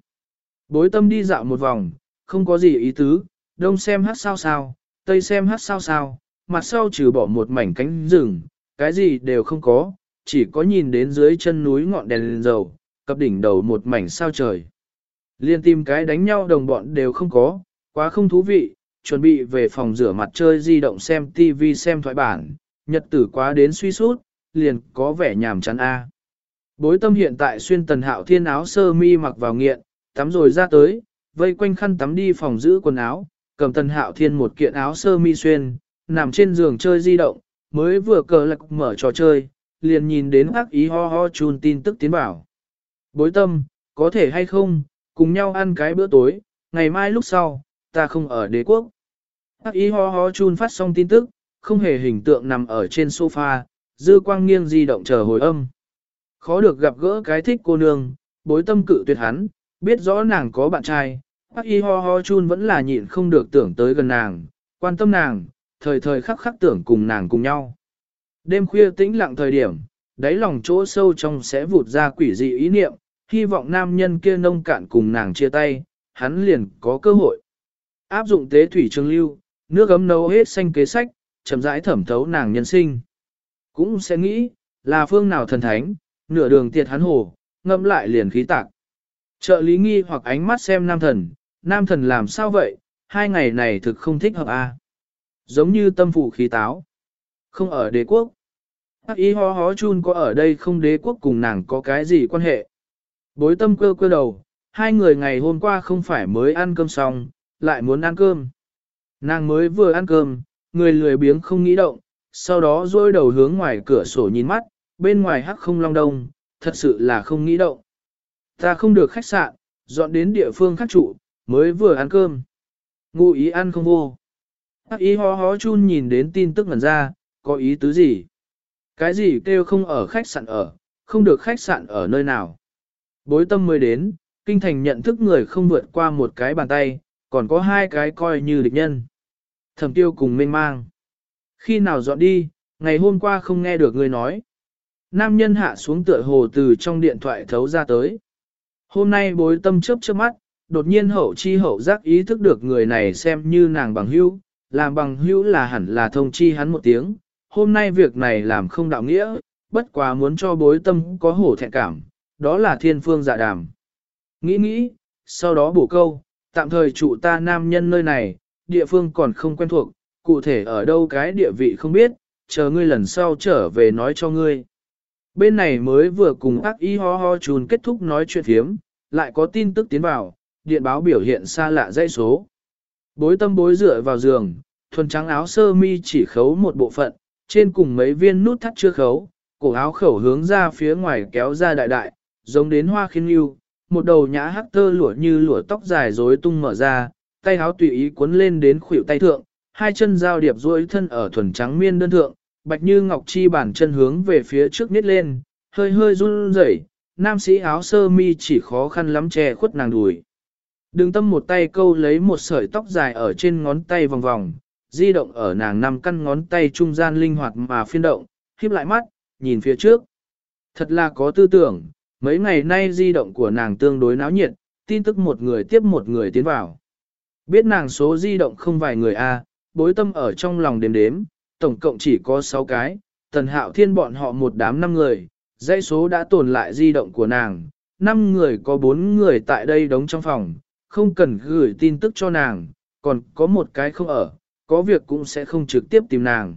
Bối tâm đi dạo một vòng, không có gì ý tứ, đông xem hát sao sao, tây xem hát sao sao, mặt sau trừ bỏ một mảnh cánh rừng, cái gì đều không có, chỉ có nhìn đến dưới chân núi ngọn đèn lên dầu, cập đỉnh đầu một mảnh sao trời. Liên tìm cái đánh nhau đồng bọn đều không có, quá không thú vị, chuẩn bị về phòng rửa mặt chơi di động xem TV xem thoại bản, nhật tử quá đến suy sút, liền có vẻ nhàm chán a. Bối tâm hiện tại xuyên tần hạo thiên áo sơ mi mặc vào nghiện, tắm rồi ra tới, vây quanh khăn tắm đi phòng giữ quần áo, cầm tần hạo thiên một kiện áo sơ mi xuyên, nằm trên giường chơi di động, mới vừa cờ lạc mở trò chơi, liền nhìn đến ác ý ho ho chun tin tức tiến bảo. Bối tâm, có thể hay không, cùng nhau ăn cái bữa tối, ngày mai lúc sau, ta không ở đế quốc. Ác ý ho ho chun phát xong tin tức, không hề hình tượng nằm ở trên sofa, dư quang nghiêng di động chờ hồi âm. Khó được gặp gỡ cái thích cô nương, bối tâm cự tuyệt hắn, biết rõ nàng có bạn trai, Bác y ho ho chun vẫn là nhịn không được tưởng tới gần nàng, quan tâm nàng, thời thời khắc khắc tưởng cùng nàng cùng nhau. Đêm khuya tĩnh lặng thời điểm, đáy lòng chỗ sâu trong sẽ vụt ra quỷ dị ý niệm, hy vọng nam nhân kia nông cạn cùng nàng chia tay, hắn liền có cơ hội. Áp dụng tế thủy trường lưu, nước ấm nấu hết xanh kế sách, chậm rãi thẩm thấu nàng nhân sinh. Cũng sẽ nghĩ, là phương nào thần thánh, nửa đường tiệt hắn hồ, ngâm lại liền khí tạc. Trợ lý nghi hoặc ánh mắt xem nam thần, nam thần làm sao vậy, hai ngày này thực không thích hợp a. À? Giống như tâm phụ khí táo. Không ở đế quốc. Hắc y ho hó chun có ở đây không đế quốc cùng nàng có cái gì quan hệ. Bối tâm cơ cơ đầu, hai người ngày hôm qua không phải mới ăn cơm xong, lại muốn ăn cơm. Nàng mới vừa ăn cơm, người lười biếng không nghĩ động, sau đó dôi đầu hướng ngoài cửa sổ nhìn mắt, bên ngoài hắc không long đông, thật sự là không nghĩ động. Ta không được khách sạn, dọn đến địa phương khác trụ, mới vừa ăn cơm. Ngụ ý ăn không vô. Hắc ý ho hó chun nhìn đến tin tức ngẩn ra, có ý tứ gì? Cái gì kêu không ở khách sạn ở, không được khách sạn ở nơi nào? Bối tâm mới đến, kinh thành nhận thức người không vượt qua một cái bàn tay, còn có hai cái coi như địch nhân. Thẩm tiêu cùng mênh mang. Khi nào dọn đi, ngày hôm qua không nghe được người nói. Nam nhân hạ xuống tựa hồ từ trong điện thoại thấu ra tới. Hôm nay bối tâm chớp chớp mắt, đột nhiên hậu chi hậu giác ý thức được người này xem như nàng bằng hữu, làm bằng hữu là hẳn là thông chi hắn một tiếng. Hôm nay việc này làm không đạo nghĩa, bất quá muốn cho bối tâm có hổ thẹn cảm, đó là thiên phương dạ đàm. Nghĩ nghĩ, sau đó bổ câu, tạm thời trụ ta nam nhân nơi này, địa phương còn không quen thuộc, cụ thể ở đâu cái địa vị không biết, chờ ngươi lần sau trở về nói cho ngươi. Bên này mới vừa cùng ác y ho ho chùn kết thúc nói chuyện thiếm, lại có tin tức tiến vào, điện báo biểu hiện xa lạ dãy số. Bối tâm bối dựa vào giường, thuần trắng áo sơ mi chỉ khấu một bộ phận, trên cùng mấy viên nút thắt chưa khấu, cổ áo khẩu hướng ra phía ngoài kéo ra đại đại, giống đến hoa khiên yêu, một đầu nhã hắc tơ lụa như lụa tóc dài rối tung mở ra, tay áo tùy ý cuốn lên đến khuỷu tay thượng, hai chân giao điệp duỗi thân ở thuần trắng miên đơn thượng, bạch như ngọc chi bản chân hướng về phía trước nít lên, hơi hơi run rẩy, nam sĩ áo sơ mi chỉ khó khăn lắm che khuất nàng đùi. Đường tâm một tay câu lấy một sợi tóc dài ở trên ngón tay vòng vòng, di động ở nàng nằm căn ngón tay trung gian linh hoạt mà phiên động, khiếp lại mắt, nhìn phía trước. Thật là có tư tưởng, mấy ngày nay di động của nàng tương đối náo nhiệt, tin tức một người tiếp một người tiến vào. Biết nàng số di động không vài người a, bối tâm ở trong lòng đếm đếm, tổng cộng chỉ có 6 cái, tần hạo thiên bọn họ một đám 5 người, dãy số đã tồn lại di động của nàng, 5 người có 4 người tại đây đóng trong phòng, không cần gửi tin tức cho nàng, còn có một cái không ở, có việc cũng sẽ không trực tiếp tìm nàng.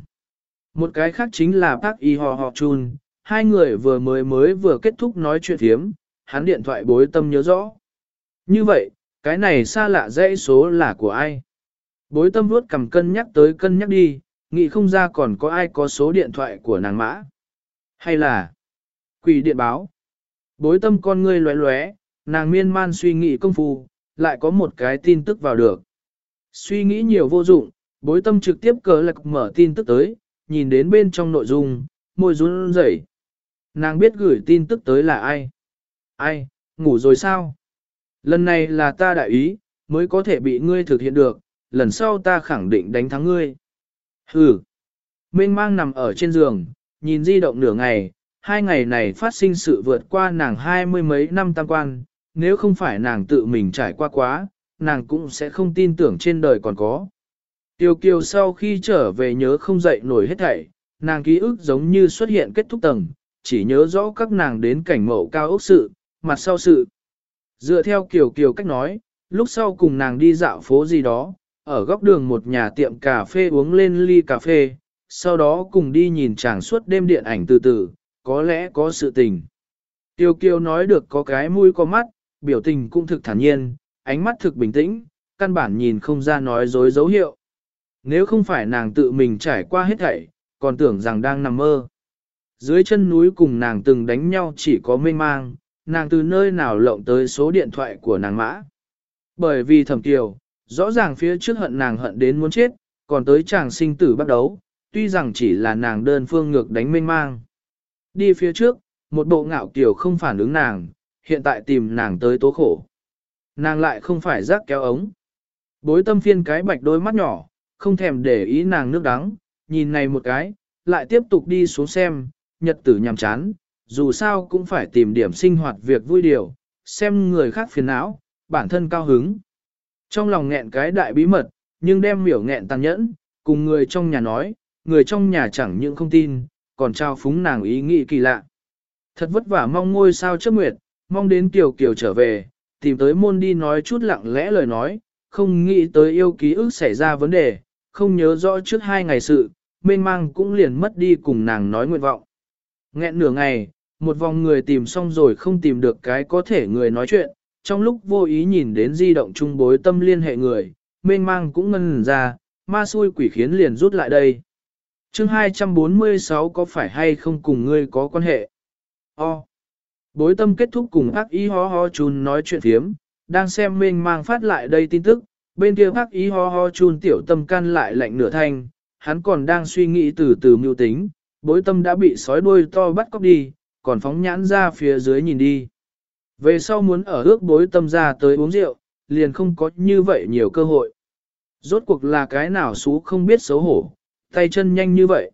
Một cái khác chính là Park Y Ho Ho Chun, hai người vừa mới mới vừa kết thúc nói chuyện thiếm, hắn điện thoại bối tâm nhớ rõ. Như vậy, cái này xa lạ dãy số là của ai? Bối tâm vuốt cầm cân nhắc tới cân nhắc đi, nghĩ không ra còn có ai có số điện thoại của nàng mã. Hay là quỷ điện báo? Bối tâm con ngươi lóe lóe, nàng miên man suy nghĩ công phu, lại có một cái tin tức vào được. Suy nghĩ nhiều vô dụng, bối tâm trực tiếp cờ lạc mở tin tức tới, nhìn đến bên trong nội dung, môi run rẩy. Nàng biết gửi tin tức tới là ai? Ai, ngủ rồi sao? Lần này là ta đại ý, mới có thể bị ngươi thực hiện được, lần sau ta khẳng định đánh thắng ngươi. Hừ. Mênh mang nằm ở trên giường, nhìn di động nửa ngày, hai ngày này phát sinh sự vượt qua nàng hai mươi mấy năm tam quan, nếu không phải nàng tự mình trải qua quá, nàng cũng sẽ không tin tưởng trên đời còn có. Tiêu kiều sau khi trở về nhớ không dậy nổi hết thảy, nàng ký ức giống như xuất hiện kết thúc tầng, chỉ nhớ rõ các nàng đến cảnh mẫu cao ốc sự, mặt sau sự. Dựa theo kiều kiều cách nói, lúc sau cùng nàng đi dạo phố gì đó, ở góc đường một nhà tiệm cà phê uống lên ly cà phê, sau đó cùng đi nhìn chàng suốt đêm điện ảnh từ từ, có lẽ có sự tình. Tiêu kiều nói được có cái mũi có mắt, biểu tình cũng thực thản nhiên, ánh mắt thực bình tĩnh, căn bản nhìn không ra nói dối dấu hiệu. Nếu không phải nàng tự mình trải qua hết thảy, còn tưởng rằng đang nằm mơ. Dưới chân núi cùng nàng từng đánh nhau chỉ có mê mang, nàng từ nơi nào lộng tới số điện thoại của nàng mã. Bởi vì thẩm kiều, rõ ràng phía trước hận nàng hận đến muốn chết, còn tới chàng sinh tử bắt đấu, tuy rằng chỉ là nàng đơn phương ngược đánh mênh mang. Đi phía trước, một bộ ngạo kiều không phản ứng nàng, hiện tại tìm nàng tới tố khổ. Nàng lại không phải rác kéo ống. Bối tâm phiên cái bạch đôi mắt nhỏ, không thèm để ý nàng nước đắng, nhìn này một cái, lại tiếp tục đi xuống xem, nhật tử nhằm chán, dù sao cũng phải tìm điểm sinh hoạt việc vui điều, xem người khác phiền não, bản thân cao hứng. Trong lòng nghẹn cái đại bí mật, nhưng đem miểu nghẹn tàn nhẫn, cùng người trong nhà nói, người trong nhà chẳng những không tin, còn trao phúng nàng ý nghĩ kỳ lạ. Thật vất vả mong ngôi sao chấp nguyệt, mong đến Kiều Kiều trở về, tìm tới môn đi nói chút lặng lẽ lời nói, không nghĩ tới yêu ký ức xảy ra vấn đề, không nhớ rõ trước hai ngày sự, mênh mang cũng liền mất đi cùng nàng nói nguyện vọng. Nghẹn nửa ngày, một vòng người tìm xong rồi không tìm được cái có thể người nói chuyện, trong lúc vô ý nhìn đến di động trung bối tâm liên hệ người, mênh mang cũng ngân ra, ma xui quỷ khiến liền rút lại đây. chương 246 có phải hay không cùng ngươi có quan hệ? O. Bối tâm kết thúc cùng ác ý ho ho chun nói chuyện thiếm, đang xem mênh mang phát lại đây tin tức, bên kia ác ý ho ho chun tiểu tâm can lại lạnh nửa thanh, hắn còn đang suy nghĩ từ từ mưu tính, bối tâm đã bị sói đuôi to bắt cóc đi, còn phóng nhãn ra phía dưới nhìn đi. Về sau muốn ở ước bối tâm ra tới uống rượu, liền không có như vậy nhiều cơ hội. Rốt cuộc là cái nào xú không biết xấu hổ, Tay chân nhanh như vậy.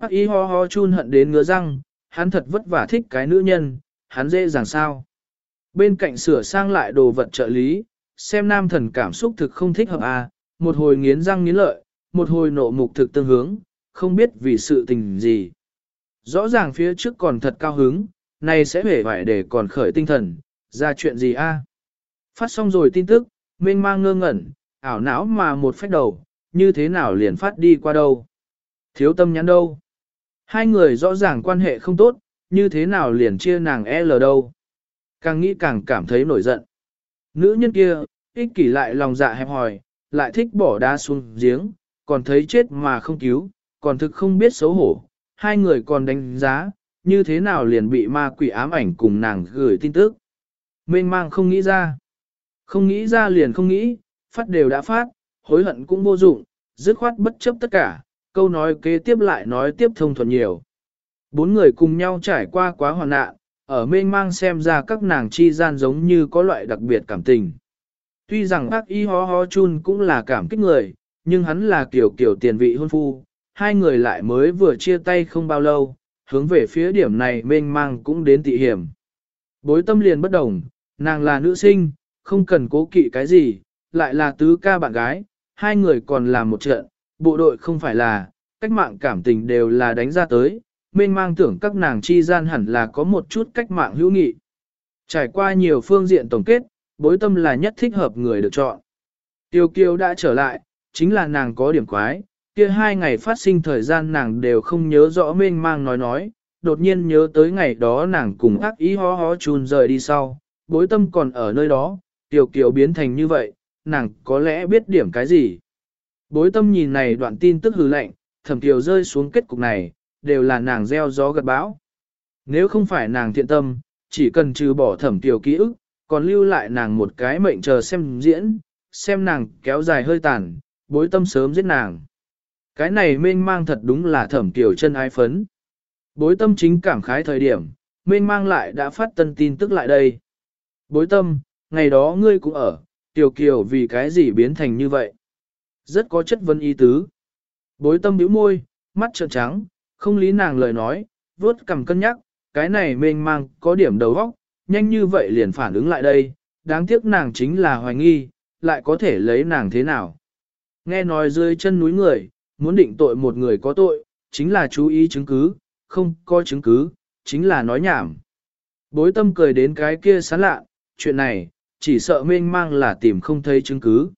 Bác y ho ho chun hận đến ngứa răng, hắn thật vất vả thích cái nữ nhân, hắn dễ dàng sao. Bên cạnh sửa sang lại đồ vật trợ lý, xem nam thần cảm xúc thực không thích hợp à, một hồi nghiến răng nghiến lợi, một hồi nộ mục thực tương hướng, không biết vì sự tình gì. Rõ ràng phía trước còn thật cao hứng, này sẽ hề vải để còn khởi tinh thần, ra chuyện gì a? Phát xong rồi tin tức, mênh mang ngơ ngẩn, ảo não mà một phách đầu, như thế nào liền phát đi qua đâu? Thiếu tâm nhắn đâu? Hai người rõ ràng quan hệ không tốt, như thế nào liền chia nàng L đâu? Càng nghĩ càng cảm thấy nổi giận. Nữ nhân kia, ích kỷ lại lòng dạ hẹp hòi, lại thích bỏ đá xuống giếng, còn thấy chết mà không cứu, còn thực không biết xấu hổ. Hai người còn đánh giá, như thế nào liền bị ma quỷ ám ảnh cùng nàng gửi tin tức. Mênh mang không nghĩ ra. Không nghĩ ra liền không nghĩ, phát đều đã phát, hối hận cũng vô dụng, dứt khoát bất chấp tất cả, câu nói kế tiếp lại nói tiếp thông thuận nhiều. Bốn người cùng nhau trải qua quá hoàn nạn, ở mênh mang xem ra các nàng chi gian giống như có loại đặc biệt cảm tình. Tuy rằng bác y ho ho chun cũng là cảm kích người, nhưng hắn là kiểu kiểu tiền vị hôn phu, hai người lại mới vừa chia tay không bao lâu, hướng về phía điểm này mênh mang cũng đến tị hiểm. Bối tâm liền bất đồng, nàng là nữ sinh, không cần cố kỵ cái gì, lại là tứ ca bạn gái, hai người còn làm một trận, bộ đội không phải là, cách mạng cảm tình đều là đánh ra tới, mênh mang tưởng các nàng chi gian hẳn là có một chút cách mạng hữu nghị. Trải qua nhiều phương diện tổng kết, bối tâm là nhất thích hợp người được chọn. Tiêu kiêu đã trở lại, chính là nàng có điểm quái, kia hai ngày phát sinh thời gian nàng đều không nhớ rõ mênh mang nói nói, đột nhiên nhớ tới ngày đó nàng cùng ác ý hó hó chùn rời đi sau, bối tâm còn ở nơi đó, tiểu kiều biến thành như vậy, nàng có lẽ biết điểm cái gì. Bối tâm nhìn này đoạn tin tức hư lệnh, thẩm kiều rơi xuống kết cục này, đều là nàng gieo gió gật bão. Nếu không phải nàng thiện tâm, chỉ cần trừ bỏ thẩm tiểu ký ức, còn lưu lại nàng một cái mệnh chờ xem diễn, xem nàng kéo dài hơi tàn, bối tâm sớm giết nàng. Cái này mênh mang thật đúng là thẩm tiểu chân ái phấn. Bối tâm chính cảm khái thời điểm, mênh mang lại đã phát tân tin tức lại đây. Bối tâm, ngày đó ngươi cũng ở, tiểu kiều vì cái gì biến thành như vậy? Rất có chất vấn ý tứ. Bối tâm nhíu môi, mắt trợn trắng, không lý nàng lời nói, vuốt cầm cân nhắc, cái này mênh mang có điểm đầu óc, nhanh như vậy liền phản ứng lại đây, đáng tiếc nàng chính là hoài nghi, lại có thể lấy nàng thế nào. Nghe nói dưới chân núi người, muốn định tội một người có tội, chính là chú ý chứng cứ, không có chứng cứ, chính là nói nhảm. Bối tâm cười đến cái kia sán lạ, chuyện này, chỉ sợ mênh mang là tìm không thấy chứng cứ.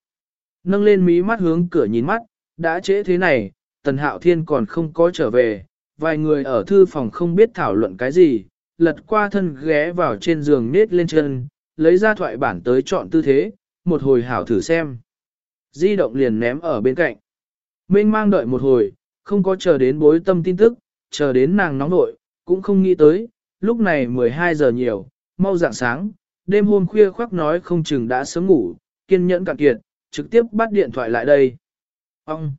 Nâng lên mí mắt hướng cửa nhìn mắt, đã trễ thế này, tần hạo thiên còn không có trở về, vài người ở thư phòng không biết thảo luận cái gì, lật qua thân ghé vào trên giường nết lên chân, lấy ra thoại bản tới chọn tư thế, một hồi hảo thử xem. Di động liền ném ở bên cạnh. Mênh mang đợi một hồi, không có chờ đến bối tâm tin tức, chờ đến nàng nóng nội, cũng không nghĩ tới, lúc này 12 giờ nhiều, mau dạng sáng, đêm hôm khuya khoác nói không chừng đã sớm ngủ, kiên nhẫn cạn kiệt, trực tiếp bắt điện thoại lại đây. Ông!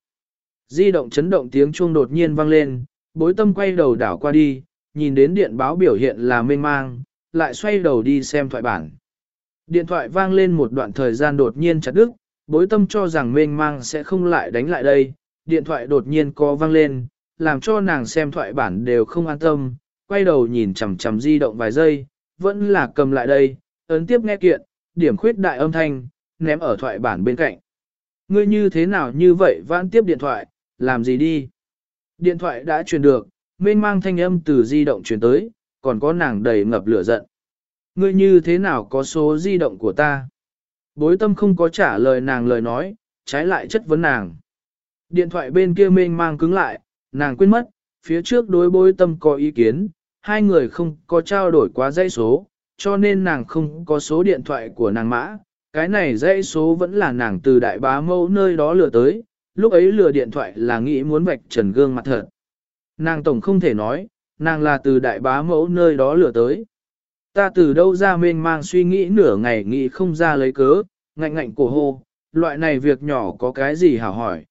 Di động chấn động tiếng chuông đột nhiên vang lên, bối tâm quay đầu đảo qua đi, nhìn đến điện báo biểu hiện là mênh mang, lại xoay đầu đi xem thoại bản. Điện thoại vang lên một đoạn thời gian đột nhiên chặt đứt, bối tâm cho rằng mênh mang sẽ không lại đánh lại đây, điện thoại đột nhiên có vang lên, làm cho nàng xem thoại bản đều không an tâm, quay đầu nhìn chằm chằm di động vài giây, vẫn là cầm lại đây, ấn tiếp nghe kiện, điểm khuyết đại âm thanh, ném ở thoại bản bên cạnh. Ngươi như thế nào như vậy vãn tiếp điện thoại, làm gì đi? Điện thoại đã truyền được, mênh mang thanh âm từ di động truyền tới, còn có nàng đầy ngập lửa giận. Ngươi như thế nào có số di động của ta? Bối tâm không có trả lời nàng lời nói, trái lại chất vấn nàng. Điện thoại bên kia mênh mang cứng lại, nàng quên mất, phía trước đối bối tâm có ý kiến, hai người không có trao đổi quá dây số, cho nên nàng không có số điện thoại của nàng mã. Cái này dãy số vẫn là nàng từ đại bá mẫu nơi đó lừa tới, lúc ấy lừa điện thoại là nghĩ muốn vạch trần gương mặt thật. Nàng tổng không thể nói, nàng là từ đại bá mẫu nơi đó lừa tới. Ta từ đâu ra mênh mang suy nghĩ nửa ngày nghĩ không ra lấy cớ, ngạnh ngạnh cổ hô, loại này việc nhỏ có cái gì hảo hỏi.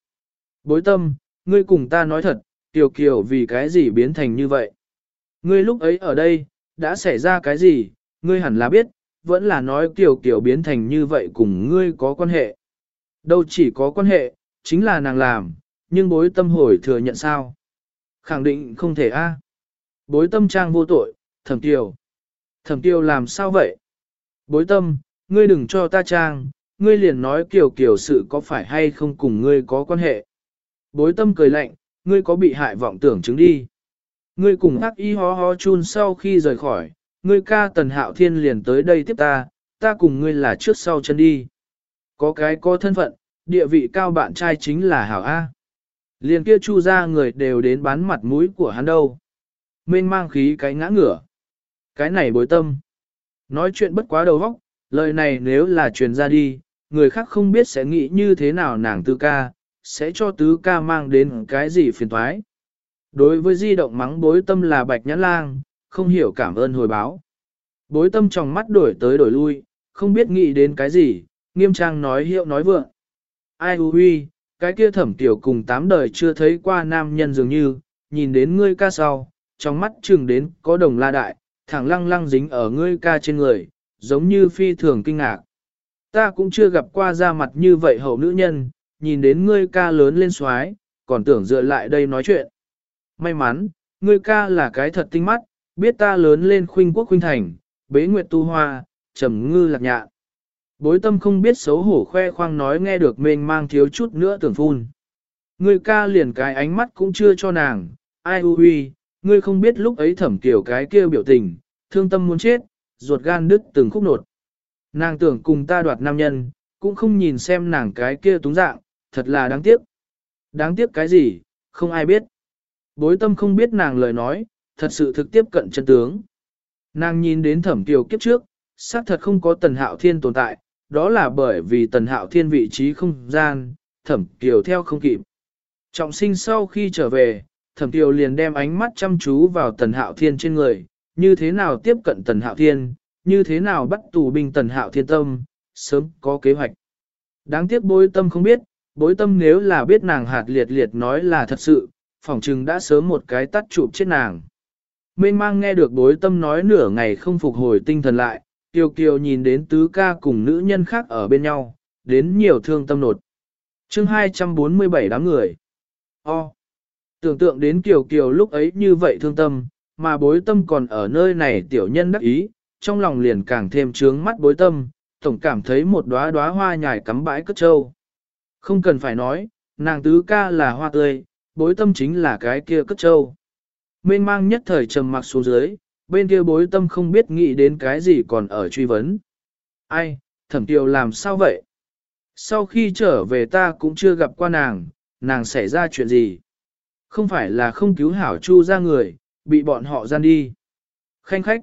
Bối tâm, ngươi cùng ta nói thật, tiểu Kiều vì cái gì biến thành như vậy? Ngươi lúc ấy ở đây, đã xảy ra cái gì, ngươi hẳn là biết, vẫn là nói tiểu Kiều biến thành như vậy cùng ngươi có quan hệ. Đâu chỉ có quan hệ, chính là nàng làm, nhưng bối tâm hồi thừa nhận sao? Khẳng định không thể a. À. Bối tâm trang vô tội, thẩm tiêu. Thẩm tiêu làm sao vậy? Bối tâm, ngươi đừng cho ta trang, ngươi liền nói kiểu kiểu sự có phải hay không cùng ngươi có quan hệ. Bối tâm cười lạnh, ngươi có bị hại vọng tưởng chứng đi. Ngươi cùng ác y ho ho chun sau khi rời khỏi, ngươi ca tần hạo thiên liền tới đây tiếp ta, ta cùng ngươi là trước sau chân đi. Có cái có thân phận, địa vị cao bạn trai chính là hảo A. Liền kia chu ra người đều đến bán mặt mũi của hắn đâu. Mênh mang khí cái ngã ngửa. Cái này bối tâm. Nói chuyện bất quá đầu óc, lời này nếu là truyền ra đi, người khác không biết sẽ nghĩ như thế nào nàng tư ca, sẽ cho tứ ca mang đến cái gì phiền thoái. Đối với di động mắng bối tâm là bạch nhãn lang, không hiểu cảm ơn hồi báo. Bối tâm trong mắt đổi tới đổi lui, không biết nghĩ đến cái gì, nghiêm trang nói hiệu nói vượng. Ai hư huy, cái kia thẩm tiểu cùng tám đời chưa thấy qua nam nhân dường như, nhìn đến ngươi ca sau, trong mắt chừng đến có đồng la đại, thẳng lăng lăng dính ở ngươi ca trên người, giống như phi thường kinh ngạc. Ta cũng chưa gặp qua da mặt như vậy hậu nữ nhân, nhìn đến ngươi ca lớn lên xoái, còn tưởng dựa lại đây nói chuyện. May mắn, ngươi ca là cái thật tinh mắt, biết ta lớn lên khuynh quốc khuynh thành, bế nguyệt tu hoa, trầm ngư lạc nhạn. Bối tâm không biết xấu hổ khoe khoang nói nghe được mình mang thiếu chút nữa tưởng phun. Người ca liền cái ánh mắt cũng chưa cho nàng, ai u huy, ngươi không biết lúc ấy thẩm kiểu cái kia biểu tình, thương tâm muốn chết, ruột gan đứt từng khúc nột. Nàng tưởng cùng ta đoạt nam nhân, cũng không nhìn xem nàng cái kia túng dạng, thật là đáng tiếc. Đáng tiếc cái gì, không ai biết. Bối tâm không biết nàng lời nói, thật sự thực tiếp cận chân tướng. Nàng nhìn đến thẩm kiều kiếp trước, xác thật không có tần hạo thiên tồn tại, đó là bởi vì tần hạo thiên vị trí không gian, thẩm kiều theo không kịp. Trọng sinh sau khi trở về, thẩm kiều liền đem ánh mắt chăm chú vào tần hạo thiên trên người, như thế nào tiếp cận tần hạo thiên, như thế nào bắt tù binh tần hạo thiên tâm, sớm có kế hoạch. Đáng tiếc bối tâm không biết, bối tâm nếu là biết nàng hạt liệt liệt nói là thật sự, phỏng chừng đã sớm một cái tắt chụp chết nàng. Mênh mang nghe được bối tâm nói nửa ngày không phục hồi tinh thần lại, Kiều Kiều nhìn đến tứ ca cùng nữ nhân khác ở bên nhau, đến nhiều thương tâm nột. chương 247 đám người. O. Tưởng tượng đến Kiều Kiều lúc ấy như vậy thương tâm, mà bối tâm còn ở nơi này tiểu nhân đắc ý, trong lòng liền càng thêm trướng mắt bối tâm, tổng cảm thấy một đóa đóa hoa nhài cắm bãi cất trâu. Không cần phải nói, nàng tứ ca là hoa tươi, bối tâm chính là cái kia cất trâu. Mênh mang nhất thời trầm mặc xuống dưới, bên kia bối tâm không biết nghĩ đến cái gì còn ở truy vấn. Ai, thẩm tiều làm sao vậy? Sau khi trở về ta cũng chưa gặp qua nàng, nàng xảy ra chuyện gì? Không phải là không cứu hảo chu ra người, bị bọn họ gian đi. Khanh khách.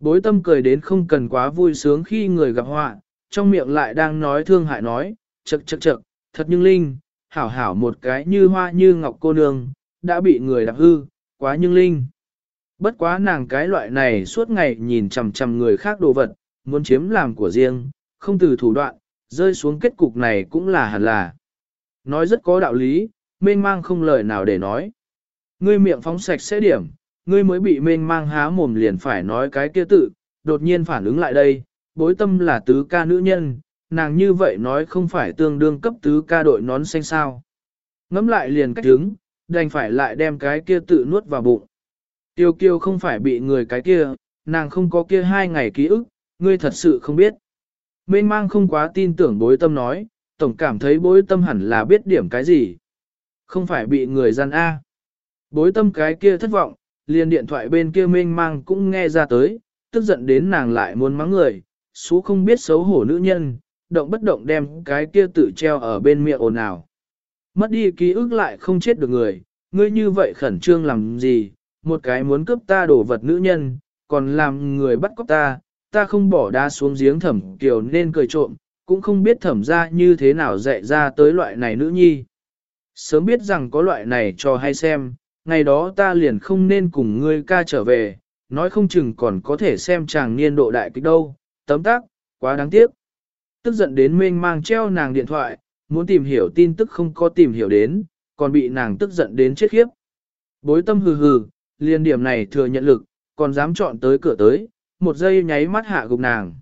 Bối tâm cười đến không cần quá vui sướng khi người gặp họa, trong miệng lại đang nói thương hại nói, chật chật chật, thật nhưng linh, hảo hảo một cái như hoa như ngọc cô nương, đã bị người đạp hư, quá nhưng linh. Bất quá nàng cái loại này suốt ngày nhìn chằm chằm người khác đồ vật, muốn chiếm làm của riêng, không từ thủ đoạn, rơi xuống kết cục này cũng là hẳn là. Nói rất có đạo lý, mênh mang không lời nào để nói. Ngươi miệng phóng sạch sẽ điểm, ngươi mới bị mênh mang há mồm liền phải nói cái kia tự, đột nhiên phản ứng lại đây, bối tâm là tứ ca nữ nhân, nàng như vậy nói không phải tương đương cấp tứ ca đội nón xanh sao. Ngắm lại liền cách đứng, đành phải lại đem cái kia tự nuốt vào bụng. Tiêu kiêu không phải bị người cái kia, nàng không có kia hai ngày ký ức, ngươi thật sự không biết. Mênh mang không quá tin tưởng bối tâm nói, tổng cảm thấy bối tâm hẳn là biết điểm cái gì. Không phải bị người gian A. Bối tâm cái kia thất vọng, liền điện thoại bên kia mênh mang cũng nghe ra tới, tức giận đến nàng lại muốn mắng người, số không biết xấu hổ nữ nhân, động bất động đem cái kia tự treo ở bên miệng ồn ào. Mất đi ký ức lại không chết được người, ngươi như vậy khẩn trương làm gì, một cái muốn cướp ta đổ vật nữ nhân, còn làm người bắt cóc ta, ta không bỏ đá xuống giếng thẩm kiều nên cười trộm, cũng không biết thẩm ra như thế nào dạy ra tới loại này nữ nhi. Sớm biết rằng có loại này cho hay xem, ngày đó ta liền không nên cùng ngươi ca trở về, nói không chừng còn có thể xem chàng niên độ đại kịch đâu, tấm tắc, quá đáng tiếc. Tức giận đến mênh mang treo nàng điện thoại, muốn tìm hiểu tin tức không có tìm hiểu đến, còn bị nàng tức giận đến chết khiếp. Bối tâm hừ hừ, liên điểm này thừa nhận lực, còn dám chọn tới cửa tới, một giây nháy mắt hạ gục nàng.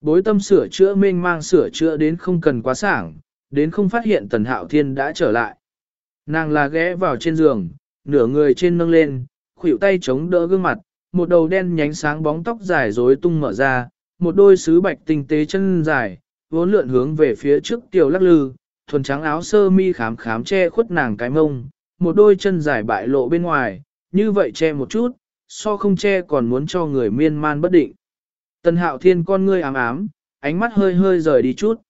Bối tâm sửa chữa mênh mang sửa chữa đến không cần quá sảng, đến không phát hiện tần hạo thiên đã trở lại. Nàng là ghé vào trên giường, nửa người trên nâng lên, khuỷu tay chống đỡ gương mặt, một đầu đen nhánh sáng bóng tóc dài rối tung mở ra, một đôi sứ bạch tinh tế chân dài, vốn lượn hướng về phía trước tiểu lắc lư, thuần trắng áo sơ mi khám khám che khuất nàng cái mông, một đôi chân dài bại lộ bên ngoài, như vậy che một chút, so không che còn muốn cho người miên man bất định. Tần hạo thiên con ngươi ám ám, ánh mắt hơi hơi rời đi chút.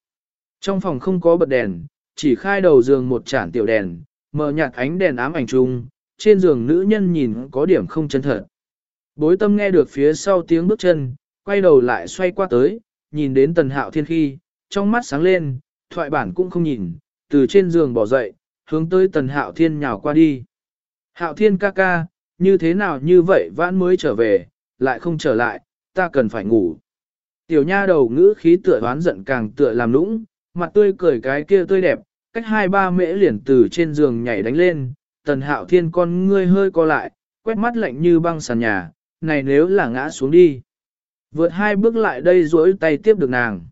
Trong phòng không có bật đèn, chỉ khai đầu giường một chản tiểu đèn, mở nhạt ánh đèn ám ảnh chung, trên giường nữ nhân nhìn có điểm không chân thật. Bối tâm nghe được phía sau tiếng bước chân, quay đầu lại xoay qua tới, nhìn đến tần hạo thiên khi, trong mắt sáng lên, thoại bản cũng không nhìn, từ trên giường bỏ dậy, hướng tới tần hạo thiên nhào qua đi. Hạo thiên ca ca, như thế nào như vậy vãn mới trở về, lại không trở lại, ta cần phải ngủ. Tiểu nha đầu ngữ khí tựa đoán giận càng tựa làm nũng, mặt tươi cười cái kia tươi đẹp, cách hai ba mễ liền từ trên giường nhảy đánh lên, tần hạo thiên con ngươi hơi co lại, quét mắt lạnh như băng sàn nhà, này nếu là ngã xuống đi. Vượt hai bước lại đây duỗi tay tiếp được nàng.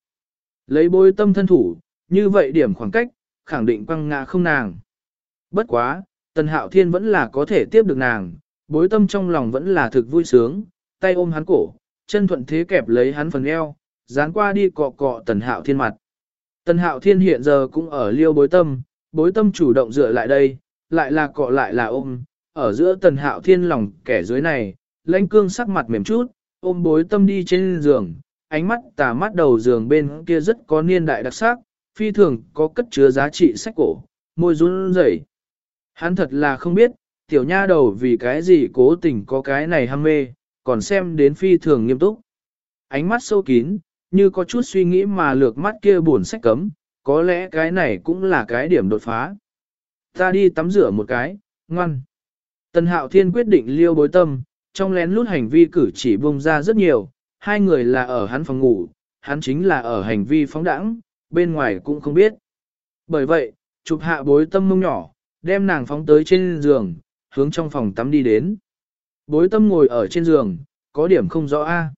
Lấy bối tâm thân thủ, như vậy điểm khoảng cách, khẳng định quăng ngã không nàng. Bất quá, tần hạo thiên vẫn là có thể tiếp được nàng, bối tâm trong lòng vẫn là thực vui sướng, tay ôm hắn cổ, chân thuận thế kẹp lấy hắn phần eo, dán qua đi cọ cọ tần hạo thiên mặt. Tần hạo thiên hiện giờ cũng ở liêu bối tâm, bối tâm chủ động dựa lại đây, lại là cọ lại là ôm, ở giữa tần hạo thiên lòng kẻ dưới này, lãnh cương sắc mặt mềm chút, ôm bối tâm đi trên giường, ánh mắt tà mắt đầu giường bên kia rất có niên đại đặc sắc, phi thường có cất chứa giá trị sách cổ, môi run rẩy. Hắn thật là không biết, tiểu nha đầu vì cái gì cố tình có cái này ham mê, còn xem đến phi thường nghiêm túc. Ánh mắt sâu kín, như có chút suy nghĩ mà lược mắt kia buồn sách cấm, có lẽ cái này cũng là cái điểm đột phá. Ta đi tắm rửa một cái, ngoan. Tần Hạo Thiên quyết định liêu bối tâm, trong lén lút hành vi cử chỉ bông ra rất nhiều, hai người là ở hắn phòng ngủ, hắn chính là ở hành vi phóng đẳng, bên ngoài cũng không biết. Bởi vậy, chụp hạ bối tâm mông nhỏ, đem nàng phóng tới trên giường, hướng trong phòng tắm đi đến. Bối tâm ngồi ở trên giường, có điểm không rõ a. À.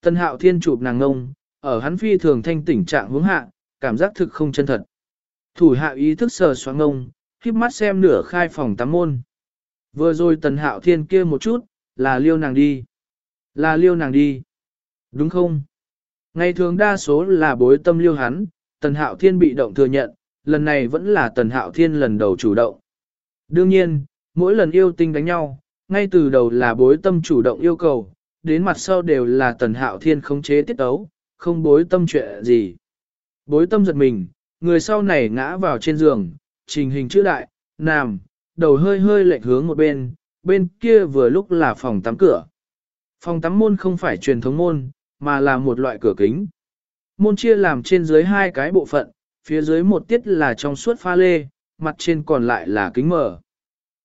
Tân hạo thiên chụp nàng ngông, ở hắn phi thường thanh tỉnh trạng hướng hạ, cảm giác thực không chân thật. Thủ hạ ý thức sờ xoáng ngông, khiếp mắt xem nửa khai phòng tắm môn. Vừa rồi tần hạo thiên kia một chút, là liêu nàng đi. Là liêu nàng đi. Đúng không? Ngày thường đa số là bối tâm liêu hắn, tần hạo thiên bị động thừa nhận, lần này vẫn là tần hạo thiên lần đầu chủ động. Đương nhiên, mỗi lần yêu tinh đánh nhau, ngay từ đầu là bối tâm chủ động yêu cầu, đến mặt sau đều là tần hạo thiên khống chế tiết ấu, không bối tâm chuyện gì. Bối tâm giật mình, người sau này ngã vào trên giường, trình hình chữ đại, nằm, đầu hơi hơi lệch hướng một bên, bên kia vừa lúc là phòng tắm cửa. Phòng tắm môn không phải truyền thống môn, mà là một loại cửa kính. Môn chia làm trên dưới hai cái bộ phận, phía dưới một tiết là trong suốt pha lê, mặt trên còn lại là kính mở.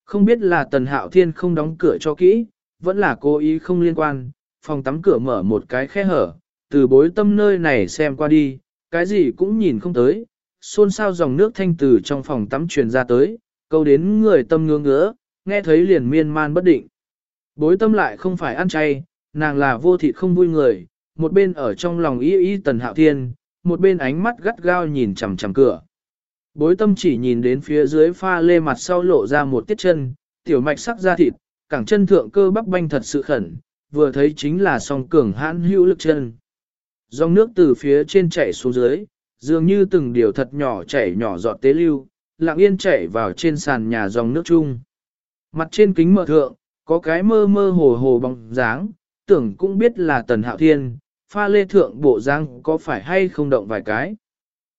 Không biết là tần hạo thiên không đóng cửa cho kỹ, vẫn là cố ý không liên quan, phòng tắm cửa mở một cái khe hở, từ bối tâm nơi này xem qua đi, cái gì cũng nhìn không tới, xôn xao dòng nước thanh từ trong phòng tắm truyền ra tới, câu đến người tâm ngứa ngứa, nghe thấy liền miên man bất định. Bối tâm lại không phải ăn chay, nàng là vô thịt không vui người, một bên ở trong lòng ý ý tần hạo thiên, một bên ánh mắt gắt gao nhìn chằm chằm cửa. Bối tâm chỉ nhìn đến phía dưới pha lê mặt sau lộ ra một tiết chân, tiểu mạch sắc da thịt, cẳng chân thượng cơ bắp banh thật sự khẩn, vừa thấy chính là song cường hãn hữu lực chân. Dòng nước từ phía trên chảy xuống dưới, dường như từng điều thật nhỏ chảy nhỏ giọt tế lưu, lặng yên chảy vào trên sàn nhà dòng nước chung. Mặt trên kính mở thượng, có cái mơ mơ hồ hồ bóng dáng, tưởng cũng biết là tần hạo thiên, pha lê thượng bộ răng có phải hay không động vài cái.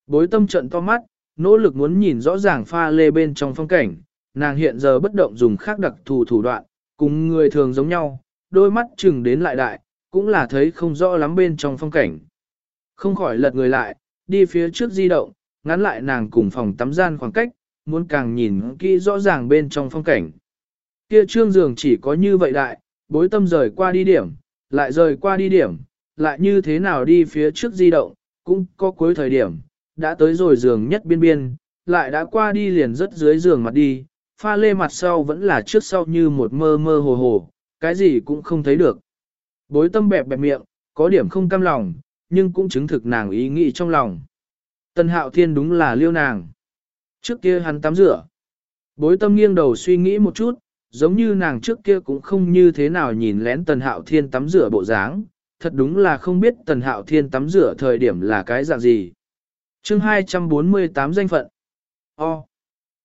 Bối tâm trận to mắt, nỗ lực muốn nhìn rõ ràng pha lê bên trong phong cảnh, nàng hiện giờ bất động dùng khác đặc thù thủ đoạn, cùng người thường giống nhau, đôi mắt chừng đến lại đại, cũng là thấy không rõ lắm bên trong phong cảnh. Không khỏi lật người lại, đi phía trước di động, ngắn lại nàng cùng phòng tắm gian khoảng cách, muốn càng nhìn kỹ rõ ràng bên trong phong cảnh. Kia trương giường chỉ có như vậy đại, bối tâm rời qua đi điểm, lại rời qua đi điểm, lại như thế nào đi phía trước di động, cũng có cuối thời điểm, đã tới rồi giường nhất biên biên, lại đã qua đi liền rất dưới giường mặt đi, pha lê mặt sau vẫn là trước sau như một mơ mơ hồ hồ, cái gì cũng không thấy được. Bối tâm bẹp bẹp miệng, có điểm không cam lòng, nhưng cũng chứng thực nàng ý nghĩ trong lòng. Tân hạo thiên đúng là liêu nàng. Trước kia hắn tắm rửa. Bối tâm nghiêng đầu suy nghĩ một chút, giống như nàng trước kia cũng không như thế nào nhìn lén tần hạo thiên tắm rửa bộ dáng, thật đúng là không biết tần hạo thiên tắm rửa thời điểm là cái dạng gì. chương 248 danh phận. O.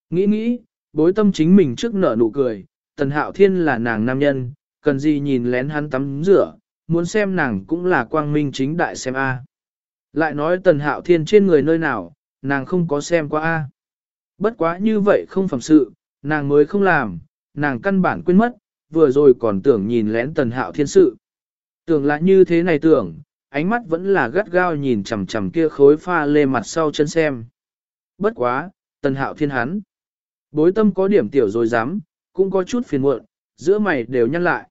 Nghĩ nghĩ, bối tâm chính mình trước nở nụ cười, tần hạo thiên là nàng nam nhân, cần gì nhìn lén hắn tắm rửa, muốn xem nàng cũng là quang minh chính đại xem A. Lại nói tần hạo thiên trên người nơi nào, nàng không có xem qua A. Bất quá như vậy không phẩm sự, nàng mới không làm, nàng căn bản quên mất, vừa rồi còn tưởng nhìn lén tần hạo thiên sự. Tưởng là như thế này tưởng, ánh mắt vẫn là gắt gao nhìn chằm chằm kia khối pha lê mặt sau chân xem. Bất quá, tần hạo thiên hắn. Bối tâm có điểm tiểu rồi dám, cũng có chút phiền muộn, giữa mày đều nhăn lại.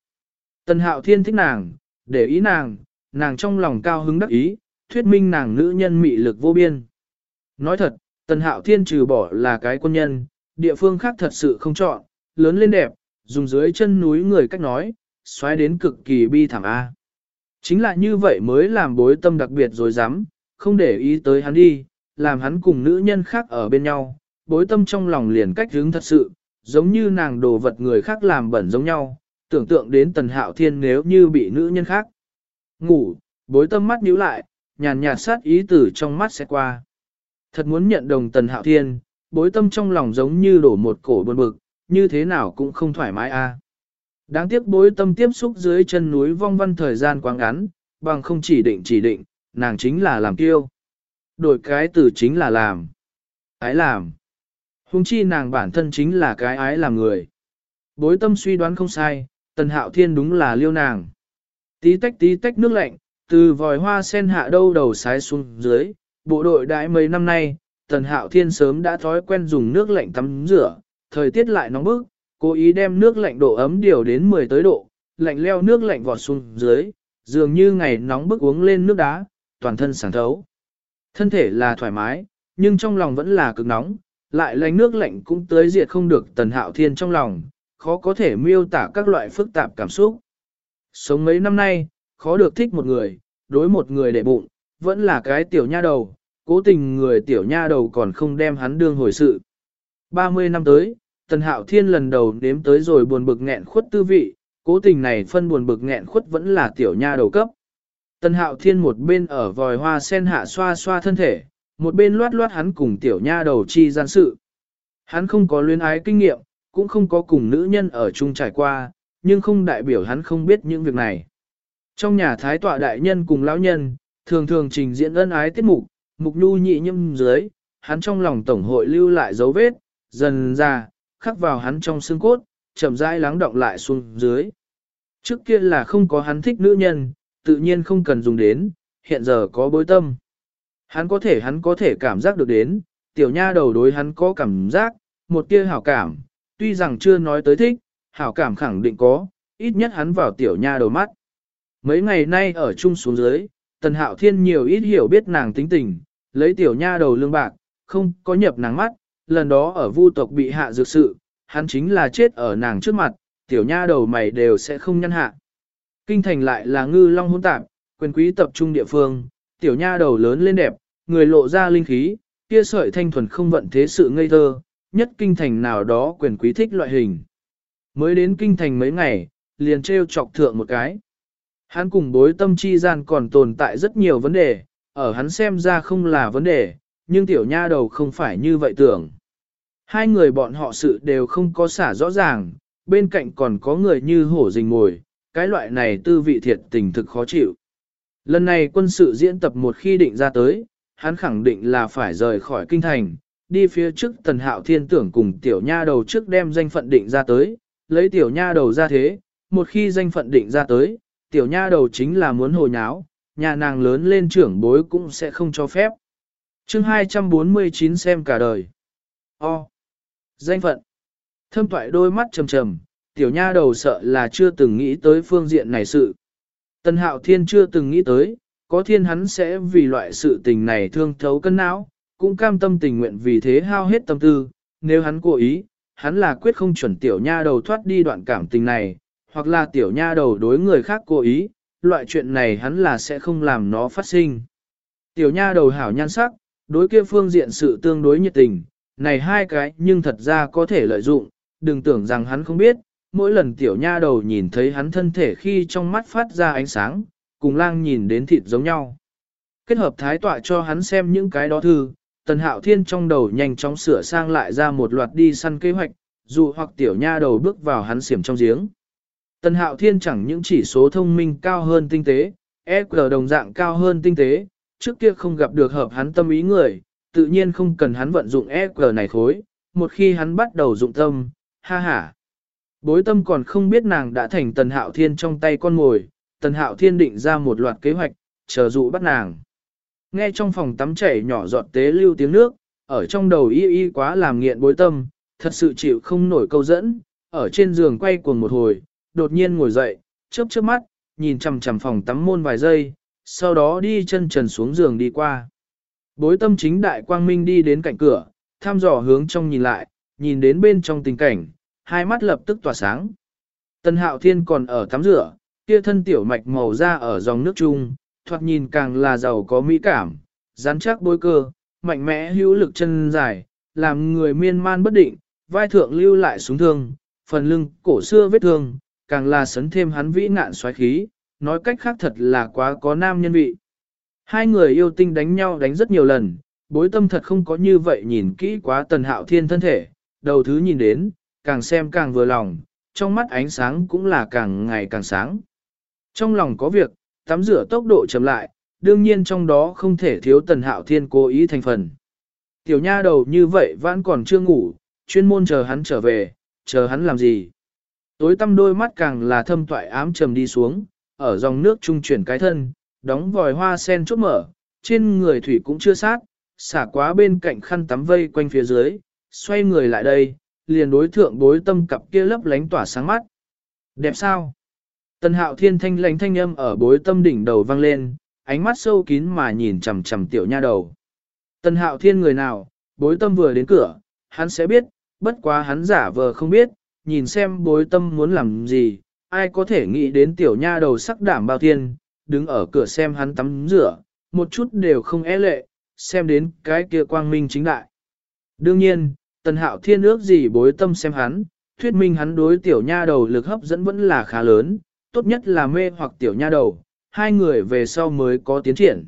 Tần hạo thiên thích nàng, để ý nàng, nàng trong lòng cao hứng đắc ý, thuyết minh nàng nữ nhân mị lực vô biên. Nói thật, tần hạo thiên trừ bỏ là cái quân nhân, địa phương khác thật sự không chọn, lớn lên đẹp, dùng dưới chân núi người cách nói, xoáy đến cực kỳ bi thảm A. Chính là như vậy mới làm bối tâm đặc biệt rồi dám, không để ý tới hắn đi, làm hắn cùng nữ nhân khác ở bên nhau, bối tâm trong lòng liền cách hướng thật sự, giống như nàng đồ vật người khác làm bẩn giống nhau, tưởng tượng đến tần hạo thiên nếu như bị nữ nhân khác. Ngủ, bối tâm mắt nhíu lại, nhàn nhạt sát ý tử trong mắt sẽ qua. Thật muốn nhận đồng tần hạo thiên, bối tâm trong lòng giống như đổ một cổ buồn bực, như thế nào cũng không thoải mái a. Đáng tiếc bối tâm tiếp xúc dưới chân núi vong văn thời gian quá ngắn, bằng không chỉ định chỉ định, nàng chính là làm kiêu. Đổi cái từ chính là làm. Ái làm. Hùng chi nàng bản thân chính là cái ái làm người. Bối tâm suy đoán không sai, tần hạo thiên đúng là liêu nàng. Tí tách tí tách nước lạnh, từ vòi hoa sen hạ đâu đầu sái xuống dưới, bộ đội đại mấy năm nay, tần hạo thiên sớm đã thói quen dùng nước lạnh tắm rửa, thời tiết lại nóng bức, cố ý đem nước lạnh độ ấm điều đến 10 tới độ, lạnh leo nước lạnh vọt xuống dưới, dường như ngày nóng bức uống lên nước đá, toàn thân sảng thấu. Thân thể là thoải mái, nhưng trong lòng vẫn là cực nóng, lại lạnh nước lạnh cũng tới diệt không được tần hạo thiên trong lòng, khó có thể miêu tả các loại phức tạp cảm xúc. Sống mấy năm nay, khó được thích một người, đối một người để bụng, vẫn là cái tiểu nha đầu, cố tình người tiểu nha đầu còn không đem hắn đương hồi sự. 30 năm tới, Tần Hạo Thiên lần đầu nếm tới rồi buồn bực nghẹn khuất tư vị, cố tình này phân buồn bực nghẹn khuất vẫn là tiểu nha đầu cấp. Tần Hạo Thiên một bên ở vòi hoa sen hạ xoa xoa thân thể, một bên loát loát hắn cùng tiểu nha đầu chi gian sự. Hắn không có luyến ái kinh nghiệm, cũng không có cùng nữ nhân ở chung trải qua, nhưng không đại biểu hắn không biết những việc này. Trong nhà thái tọa đại nhân cùng lão nhân, thường thường trình diễn ân ái tiết mục, mục nhu nhị nhâm dưới, hắn trong lòng tổng hội lưu lại dấu vết, dần ra, khắc vào hắn trong xương cốt, chậm rãi lắng động lại xuống dưới. Trước kia là không có hắn thích nữ nhân, tự nhiên không cần dùng đến, hiện giờ có bối tâm. Hắn có thể hắn có thể cảm giác được đến, tiểu nha đầu đối hắn có cảm giác, một tia hảo cảm, tuy rằng chưa nói tới thích, hảo cảm khẳng định có, ít nhất hắn vào tiểu nha đầu mắt. Mấy ngày nay ở chung xuống dưới, tần hạo thiên nhiều ít hiểu biết nàng tính tình, lấy tiểu nha đầu lương bạc, không có nhập nàng mắt, lần đó ở vu tộc bị hạ dược sự, hắn chính là chết ở nàng trước mặt, tiểu nha đầu mày đều sẽ không nhân hạ. Kinh thành lại là ngư long hỗn tạp, quyền quý tập trung địa phương, tiểu nha đầu lớn lên đẹp, người lộ ra linh khí, kia sợi thanh thuần không vận thế sự ngây thơ, nhất kinh thành nào đó quyền quý thích loại hình. Mới đến kinh thành mấy ngày, liền treo chọc thượng một cái. Hắn cùng bối tâm chi gian còn tồn tại rất nhiều vấn đề, ở hắn xem ra không là vấn đề, nhưng tiểu nha đầu không phải như vậy tưởng. Hai người bọn họ sự đều không có xả rõ ràng, bên cạnh còn có người như hổ rình mồi, cái loại này tư vị thiệt tình thực khó chịu. Lần này quân sự diễn tập một khi định ra tới, hắn khẳng định là phải rời khỏi kinh thành, đi phía trước tần hạo thiên tưởng cùng tiểu nha đầu trước đem danh phận định ra tới, lấy tiểu nha đầu ra thế, một khi danh phận định ra tới, tiểu nha đầu chính là muốn hồ nháo, nhà nàng lớn lên trưởng bối cũng sẽ không cho phép. chương 249 xem cả đời. O. Danh phận. Thâm toại đôi mắt trầm trầm, tiểu nha đầu sợ là chưa từng nghĩ tới phương diện này sự. Tân hạo thiên chưa từng nghĩ tới, có thiên hắn sẽ vì loại sự tình này thương thấu cân não, cũng cam tâm tình nguyện vì thế hao hết tâm tư, nếu hắn cố ý, hắn là quyết không chuẩn tiểu nha đầu thoát đi đoạn cảm tình này, hoặc là tiểu nha đầu đối người khác cố ý, loại chuyện này hắn là sẽ không làm nó phát sinh. Tiểu nha đầu hảo nhan sắc, đối kia phương diện sự tương đối nhiệt tình, này hai cái nhưng thật ra có thể lợi dụng, đừng tưởng rằng hắn không biết, mỗi lần tiểu nha đầu nhìn thấy hắn thân thể khi trong mắt phát ra ánh sáng, cùng lang nhìn đến thịt giống nhau. Kết hợp thái tọa cho hắn xem những cái đó thư, tần hạo thiên trong đầu nhanh chóng sửa sang lại ra một loạt đi săn kế hoạch, dù hoặc tiểu nha đầu bước vào hắn xiểm trong giếng. Tần hạo thiên chẳng những chỉ số thông minh cao hơn tinh tế, EQ đồng dạng cao hơn tinh tế, trước kia không gặp được hợp hắn tâm ý người, tự nhiên không cần hắn vận dụng EQ này khối, một khi hắn bắt đầu dụng tâm, ha ha. Bối tâm còn không biết nàng đã thành tần hạo thiên trong tay con ngồi, tần hạo thiên định ra một loạt kế hoạch, chờ dụ bắt nàng. Nghe trong phòng tắm chảy nhỏ giọt tế lưu tiếng nước, ở trong đầu y y quá làm nghiện bối tâm, thật sự chịu không nổi câu dẫn, ở trên giường quay cuồng một hồi, đột nhiên ngồi dậy, chớp chớp mắt, nhìn chằm chằm phòng tắm môn vài giây, sau đó đi chân trần xuống giường đi qua. Bối tâm chính đại quang minh đi đến cạnh cửa, thăm dò hướng trong nhìn lại, nhìn đến bên trong tình cảnh, hai mắt lập tức tỏa sáng. Tân hạo thiên còn ở tắm rửa, kia thân tiểu mạch màu ra ở dòng nước chung, thoạt nhìn càng là giàu có mỹ cảm, rắn chắc bối cơ, mạnh mẽ hữu lực chân dài, làm người miên man bất định, vai thượng lưu lại xuống thương, phần lưng cổ xưa vết thương, càng là sấn thêm hắn vĩ ngạn xoáy khí, nói cách khác thật là quá có nam nhân vị. Hai người yêu tinh đánh nhau đánh rất nhiều lần, bối tâm thật không có như vậy nhìn kỹ quá tần hạo thiên thân thể, đầu thứ nhìn đến, càng xem càng vừa lòng, trong mắt ánh sáng cũng là càng ngày càng sáng. Trong lòng có việc, tắm rửa tốc độ chậm lại, đương nhiên trong đó không thể thiếu tần hạo thiên cố ý thành phần. Tiểu nha đầu như vậy vẫn còn chưa ngủ, chuyên môn chờ hắn trở về, chờ hắn làm gì. Tối tăm đôi mắt càng là thâm toại ám trầm đi xuống, ở dòng nước trung chuyển cái thân, đóng vòi hoa sen chốt mở, trên người thủy cũng chưa sát, xả quá bên cạnh khăn tắm vây quanh phía dưới, xoay người lại đây, liền đối thượng bối tâm cặp kia lấp lánh tỏa sáng mắt. Đẹp sao? Tần hạo thiên thanh lánh thanh âm ở bối tâm đỉnh đầu vang lên, ánh mắt sâu kín mà nhìn chầm chầm tiểu nha đầu. Tần hạo thiên người nào, bối tâm vừa đến cửa, hắn sẽ biết, bất quá hắn giả vờ không biết, nhìn xem bối tâm muốn làm gì, ai có thể nghĩ đến tiểu nha đầu sắc đảm bao thiên, đứng ở cửa xem hắn tắm rửa, một chút đều không e lệ, xem đến cái kia quang minh chính đại. Đương nhiên, tần hạo thiên ước gì bối tâm xem hắn, thuyết minh hắn đối tiểu nha đầu lực hấp dẫn vẫn là khá lớn, tốt nhất là mê hoặc tiểu nha đầu, hai người về sau mới có tiến triển.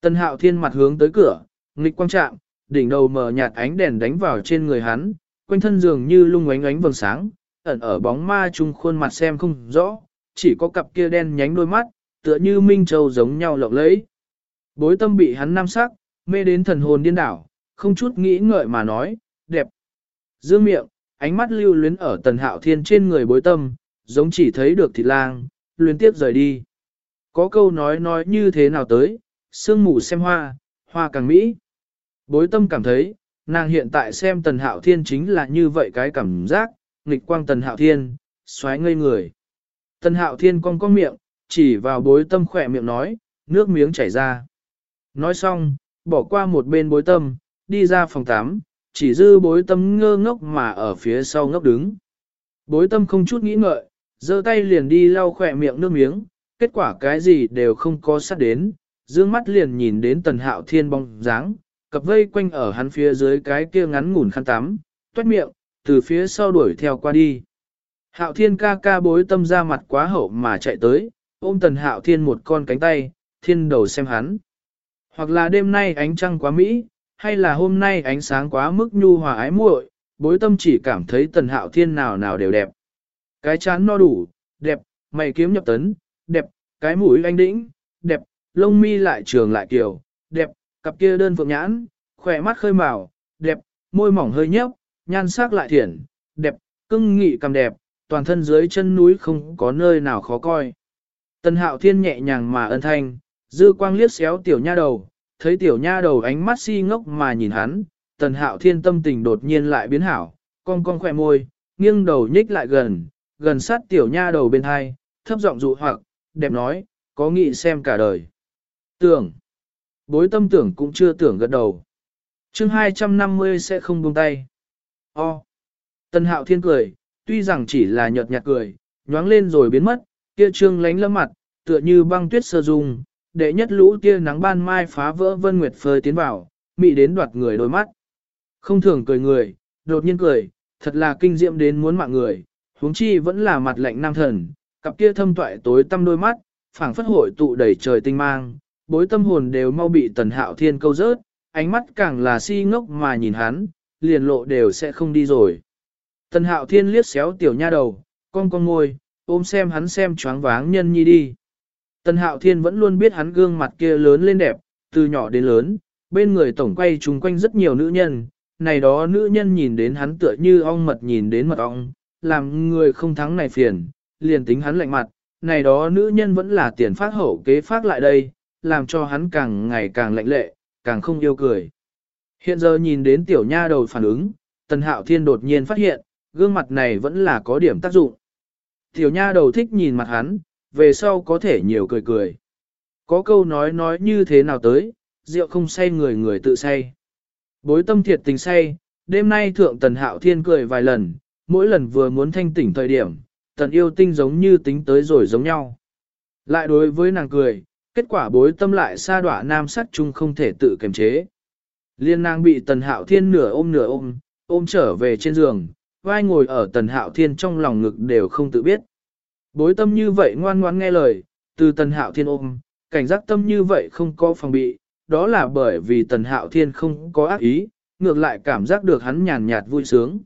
Tần hạo thiên mặt hướng tới cửa, nghịch quang trạm, đỉnh đầu mở nhạt ánh đèn đánh vào trên người hắn, quanh thân dường như lung ánh ánh vầng sáng, ẩn ở bóng ma chung khuôn mặt xem không rõ, chỉ có cặp kia đen nhánh đôi mắt, tựa như minh châu giống nhau lộng lẫy. Bối tâm bị hắn nam sắc, mê đến thần hồn điên đảo, không chút nghĩ ngợi mà nói, đẹp. Dương miệng, ánh mắt lưu luyến ở tần hạo thiên trên người bối tâm, giống chỉ thấy được thịt lang, luyến tiếp rời đi. Có câu nói nói như thế nào tới, sương mù xem hoa, hoa càng mỹ. Bối tâm cảm thấy, nàng hiện tại xem tần hạo thiên chính là như vậy cái cảm giác, nghịch quang tần hạo thiên, xoáy ngây người. Tần hạo thiên cong cong miệng, chỉ vào bối tâm khỏe miệng nói, nước miếng chảy ra. Nói xong, bỏ qua một bên bối tâm, đi ra phòng tắm, chỉ dư bối tâm ngơ ngốc mà ở phía sau ngốc đứng. Bối tâm không chút nghĩ ngợi, giơ tay liền đi lau khỏe miệng nước miếng, kết quả cái gì đều không có sát đến, dương mắt liền nhìn đến tần hạo thiên bóng dáng, cặp vây quanh ở hắn phía dưới cái kia ngắn ngủn khăn tắm, toát miệng, từ phía sau đuổi theo qua đi. Hạo thiên ca ca bối tâm ra mặt quá hậu mà chạy tới, ôm tần hạo thiên một con cánh tay, thiên đầu xem hắn. Hoặc là đêm nay ánh trăng quá mỹ, hay là hôm nay ánh sáng quá mức nhu hòa ái muội, bối tâm chỉ cảm thấy tần hạo thiên nào nào đều đẹp. Cái chán no đủ, đẹp, mày kiếm nhập tấn, đẹp, cái mũi anh đĩnh, đẹp, lông mi lại trường lại kiều, đẹp, cặp kia đơn phượng nhãn, khỏe mắt khơi màu, đẹp, môi mỏng hơi nhấp, nhan sắc lại thiển, đẹp, cưng nghị cầm đẹp, toàn thân dưới chân núi không có nơi nào khó coi. Tần hạo thiên nhẹ nhàng mà ân thanh, dư quang liếc xéo tiểu nha đầu, thấy tiểu nha đầu ánh mắt si ngốc mà nhìn hắn, tần hạo thiên tâm tình đột nhiên lại biến hảo, cong cong khỏe môi, nghiêng đầu nhích lại gần, gần sát tiểu nha đầu bên hai, thấp giọng dụ hoặc, đẹp nói, có nghĩ xem cả đời. Tưởng, bối tâm tưởng cũng chưa tưởng gật đầu. chương 250 sẽ không buông tay. O. Tần hạo thiên cười, tuy rằng chỉ là nhợt nhạt cười, nhoáng lên rồi biến mất, kia trương lánh lâm mặt, tựa như băng tuyết sơ dung, đệ nhất lũ tia nắng ban mai phá vỡ vân nguyệt phơi tiến vào, mị đến đoạt người đôi mắt. Không thường cười người, đột nhiên cười, thật là kinh diệm đến muốn mạng người, huống chi vẫn là mặt lạnh nam thần, cặp kia thâm toại tối tăm đôi mắt, phảng phất hội tụ đầy trời tinh mang, bối tâm hồn đều mau bị tần hạo thiên câu rớt, ánh mắt càng là si ngốc mà nhìn hắn, liền lộ đều sẽ không đi rồi. Tần hạo thiên liếc xéo tiểu nha đầu, con con ngôi, ôm xem hắn xem choáng váng nhân nhi đi. Tần hạo thiên vẫn luôn biết hắn gương mặt kia lớn lên đẹp, từ nhỏ đến lớn, bên người tổng quay chung quanh rất nhiều nữ nhân, này đó nữ nhân nhìn đến hắn tựa như ong mật nhìn đến mật ong, làm người không thắng này phiền, liền tính hắn lạnh mặt, này đó nữ nhân vẫn là tiền phát hậu kế phát lại đây, làm cho hắn càng ngày càng lạnh lệ, càng không yêu cười. Hiện giờ nhìn đến tiểu nha đầu phản ứng, tần hạo thiên đột nhiên phát hiện, gương mặt này vẫn là có điểm tác dụng. Tiểu nha đầu thích nhìn mặt hắn, về sau có thể nhiều cười cười. Có câu nói nói như thế nào tới, rượu không say người người tự say. Bối tâm thiệt tình say, đêm nay thượng tần hạo thiên cười vài lần, mỗi lần vừa muốn thanh tỉnh thời điểm, tần yêu tinh giống như tính tới rồi giống nhau. Lại đối với nàng cười, kết quả bối tâm lại xa đọa nam sắc chung không thể tự kiềm chế. Liên nàng bị tần hạo thiên nửa ôm nửa ôm, ôm trở về trên giường, vai ngồi ở tần hạo thiên trong lòng ngực đều không tự biết. Bối tâm như vậy ngoan ngoan nghe lời, từ tần hạo thiên ôm, cảnh giác tâm như vậy không có phòng bị, đó là bởi vì tần hạo thiên không có ác ý, ngược lại cảm giác được hắn nhàn nhạt vui sướng.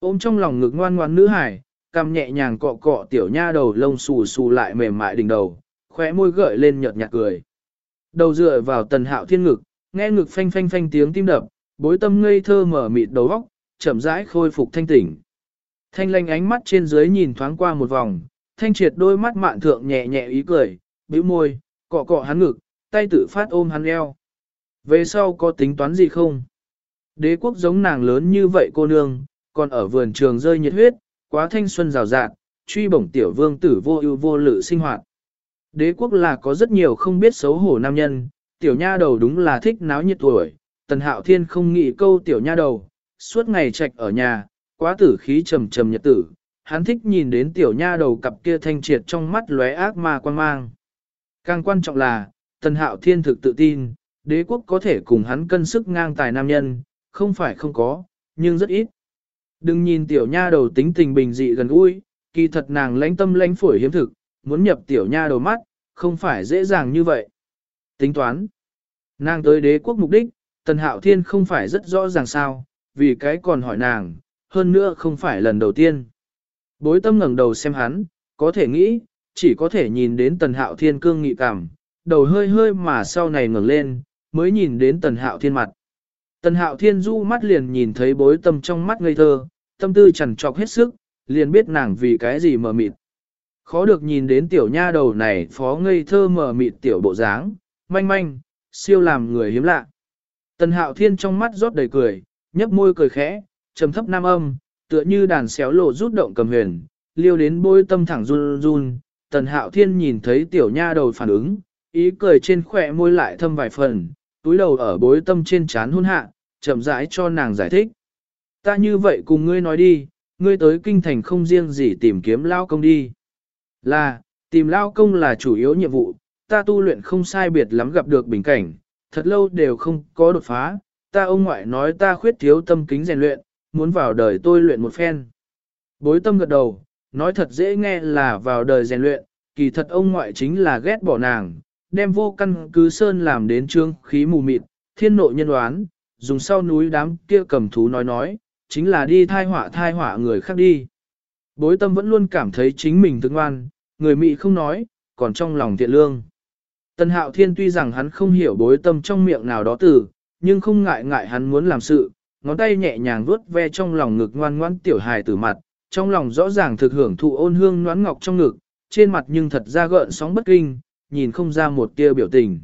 Ôm trong lòng ngực ngoan ngoan nữ hải, cằm nhẹ nhàng cọ cọ tiểu nha đầu lông xù xù lại mềm mại đỉnh đầu, khóe môi gợi lên nhợt nhạt cười. Đầu dựa vào tần hạo thiên ngực, nghe ngực phanh phanh phanh tiếng tim đập, bối tâm ngây thơ mở mịt đầu óc, chậm rãi khôi phục thanh tỉnh. Thanh lanh ánh mắt trên dưới nhìn thoáng qua một vòng, thanh triệt đôi mắt mạn thượng nhẹ nhẹ ý cười, bĩu môi, cọ cọ hắn ngực, tay tự phát ôm hắn eo. Về sau có tính toán gì không? Đế quốc giống nàng lớn như vậy cô nương, còn ở vườn trường rơi nhiệt huyết, quá thanh xuân rào rạt, truy bổng tiểu vương tử vô ưu vô lự sinh hoạt. Đế quốc là có rất nhiều không biết xấu hổ nam nhân, tiểu nha đầu đúng là thích náo nhiệt tuổi, tần hạo thiên không nghĩ câu tiểu nha đầu, suốt ngày trạch ở nhà, quá tử khí trầm trầm nhật tử, hắn thích nhìn đến tiểu nha đầu cặp kia thanh triệt trong mắt lóe ác ma quan mang. Càng quan trọng là, tần hạo thiên thực tự tin, đế quốc có thể cùng hắn cân sức ngang tài nam nhân, không phải không có, nhưng rất ít. Đừng nhìn tiểu nha đầu tính tình bình dị gần gũi, kỳ thật nàng lãnh tâm lãnh phổi hiếm thực, muốn nhập tiểu nha đầu mắt, không phải dễ dàng như vậy. Tính toán. Nàng tới đế quốc mục đích, tần hạo thiên không phải rất rõ ràng sao, vì cái còn hỏi nàng, hơn nữa không phải lần đầu tiên. Bối tâm ngẩng đầu xem hắn, có thể nghĩ, chỉ có thể nhìn đến tần hạo thiên cương nghị cảm, đầu hơi hơi mà sau này ngẩng lên, mới nhìn đến tần hạo thiên mặt. Tần hạo thiên du mắt liền nhìn thấy bối tâm trong mắt ngây thơ, tâm tư chẳng trọc hết sức, liền biết nàng vì cái gì mờ mịt. Khó được nhìn đến tiểu nha đầu này phó ngây thơ mờ mịt tiểu bộ dáng, manh manh, siêu làm người hiếm lạ. Tần hạo thiên trong mắt rót đầy cười, nhấp môi cười khẽ, trầm thấp nam âm, tựa như đàn xéo lộ rút động cầm huyền, liêu đến bôi tâm thẳng run run. Tần hạo thiên nhìn thấy tiểu nha đầu phản ứng, ý cười trên khỏe môi lại thâm vài phần, túi đầu ở bối tâm trên chán hôn hạ, chậm rãi cho nàng giải thích. Ta như vậy cùng ngươi nói đi, ngươi tới kinh thành không riêng gì tìm kiếm lao công đi. Là, tìm lao công là chủ yếu nhiệm vụ, ta tu luyện không sai biệt lắm gặp được bình cảnh, thật lâu đều không có đột phá, ta ông ngoại nói ta khuyết thiếu tâm kính rèn luyện, muốn vào đời tôi luyện một phen. Bối tâm gật đầu, nói thật dễ nghe là vào đời rèn luyện, kỳ thật ông ngoại chính là ghét bỏ nàng, đem vô căn cứ sơn làm đến trương khí mù mịt, thiên nội nhân đoán, dùng sau núi đám kia cầm thú nói nói, chính là đi thai họa thai họa người khác đi. Bối tâm vẫn luôn cảm thấy chính mình thương ngoan, người Mỹ không nói, còn trong lòng thiện lương. tân hạo thiên tuy rằng hắn không hiểu bối tâm trong miệng nào đó từ, nhưng không ngại ngại hắn muốn làm sự, ngón tay nhẹ nhàng vuốt ve trong lòng ngực ngoan ngoãn tiểu hài tử mặt, trong lòng rõ ràng thực hưởng thụ ôn hương noãn ngọc trong ngực, trên mặt nhưng thật ra gợn sóng bất kinh, nhìn không ra một tia biểu tình.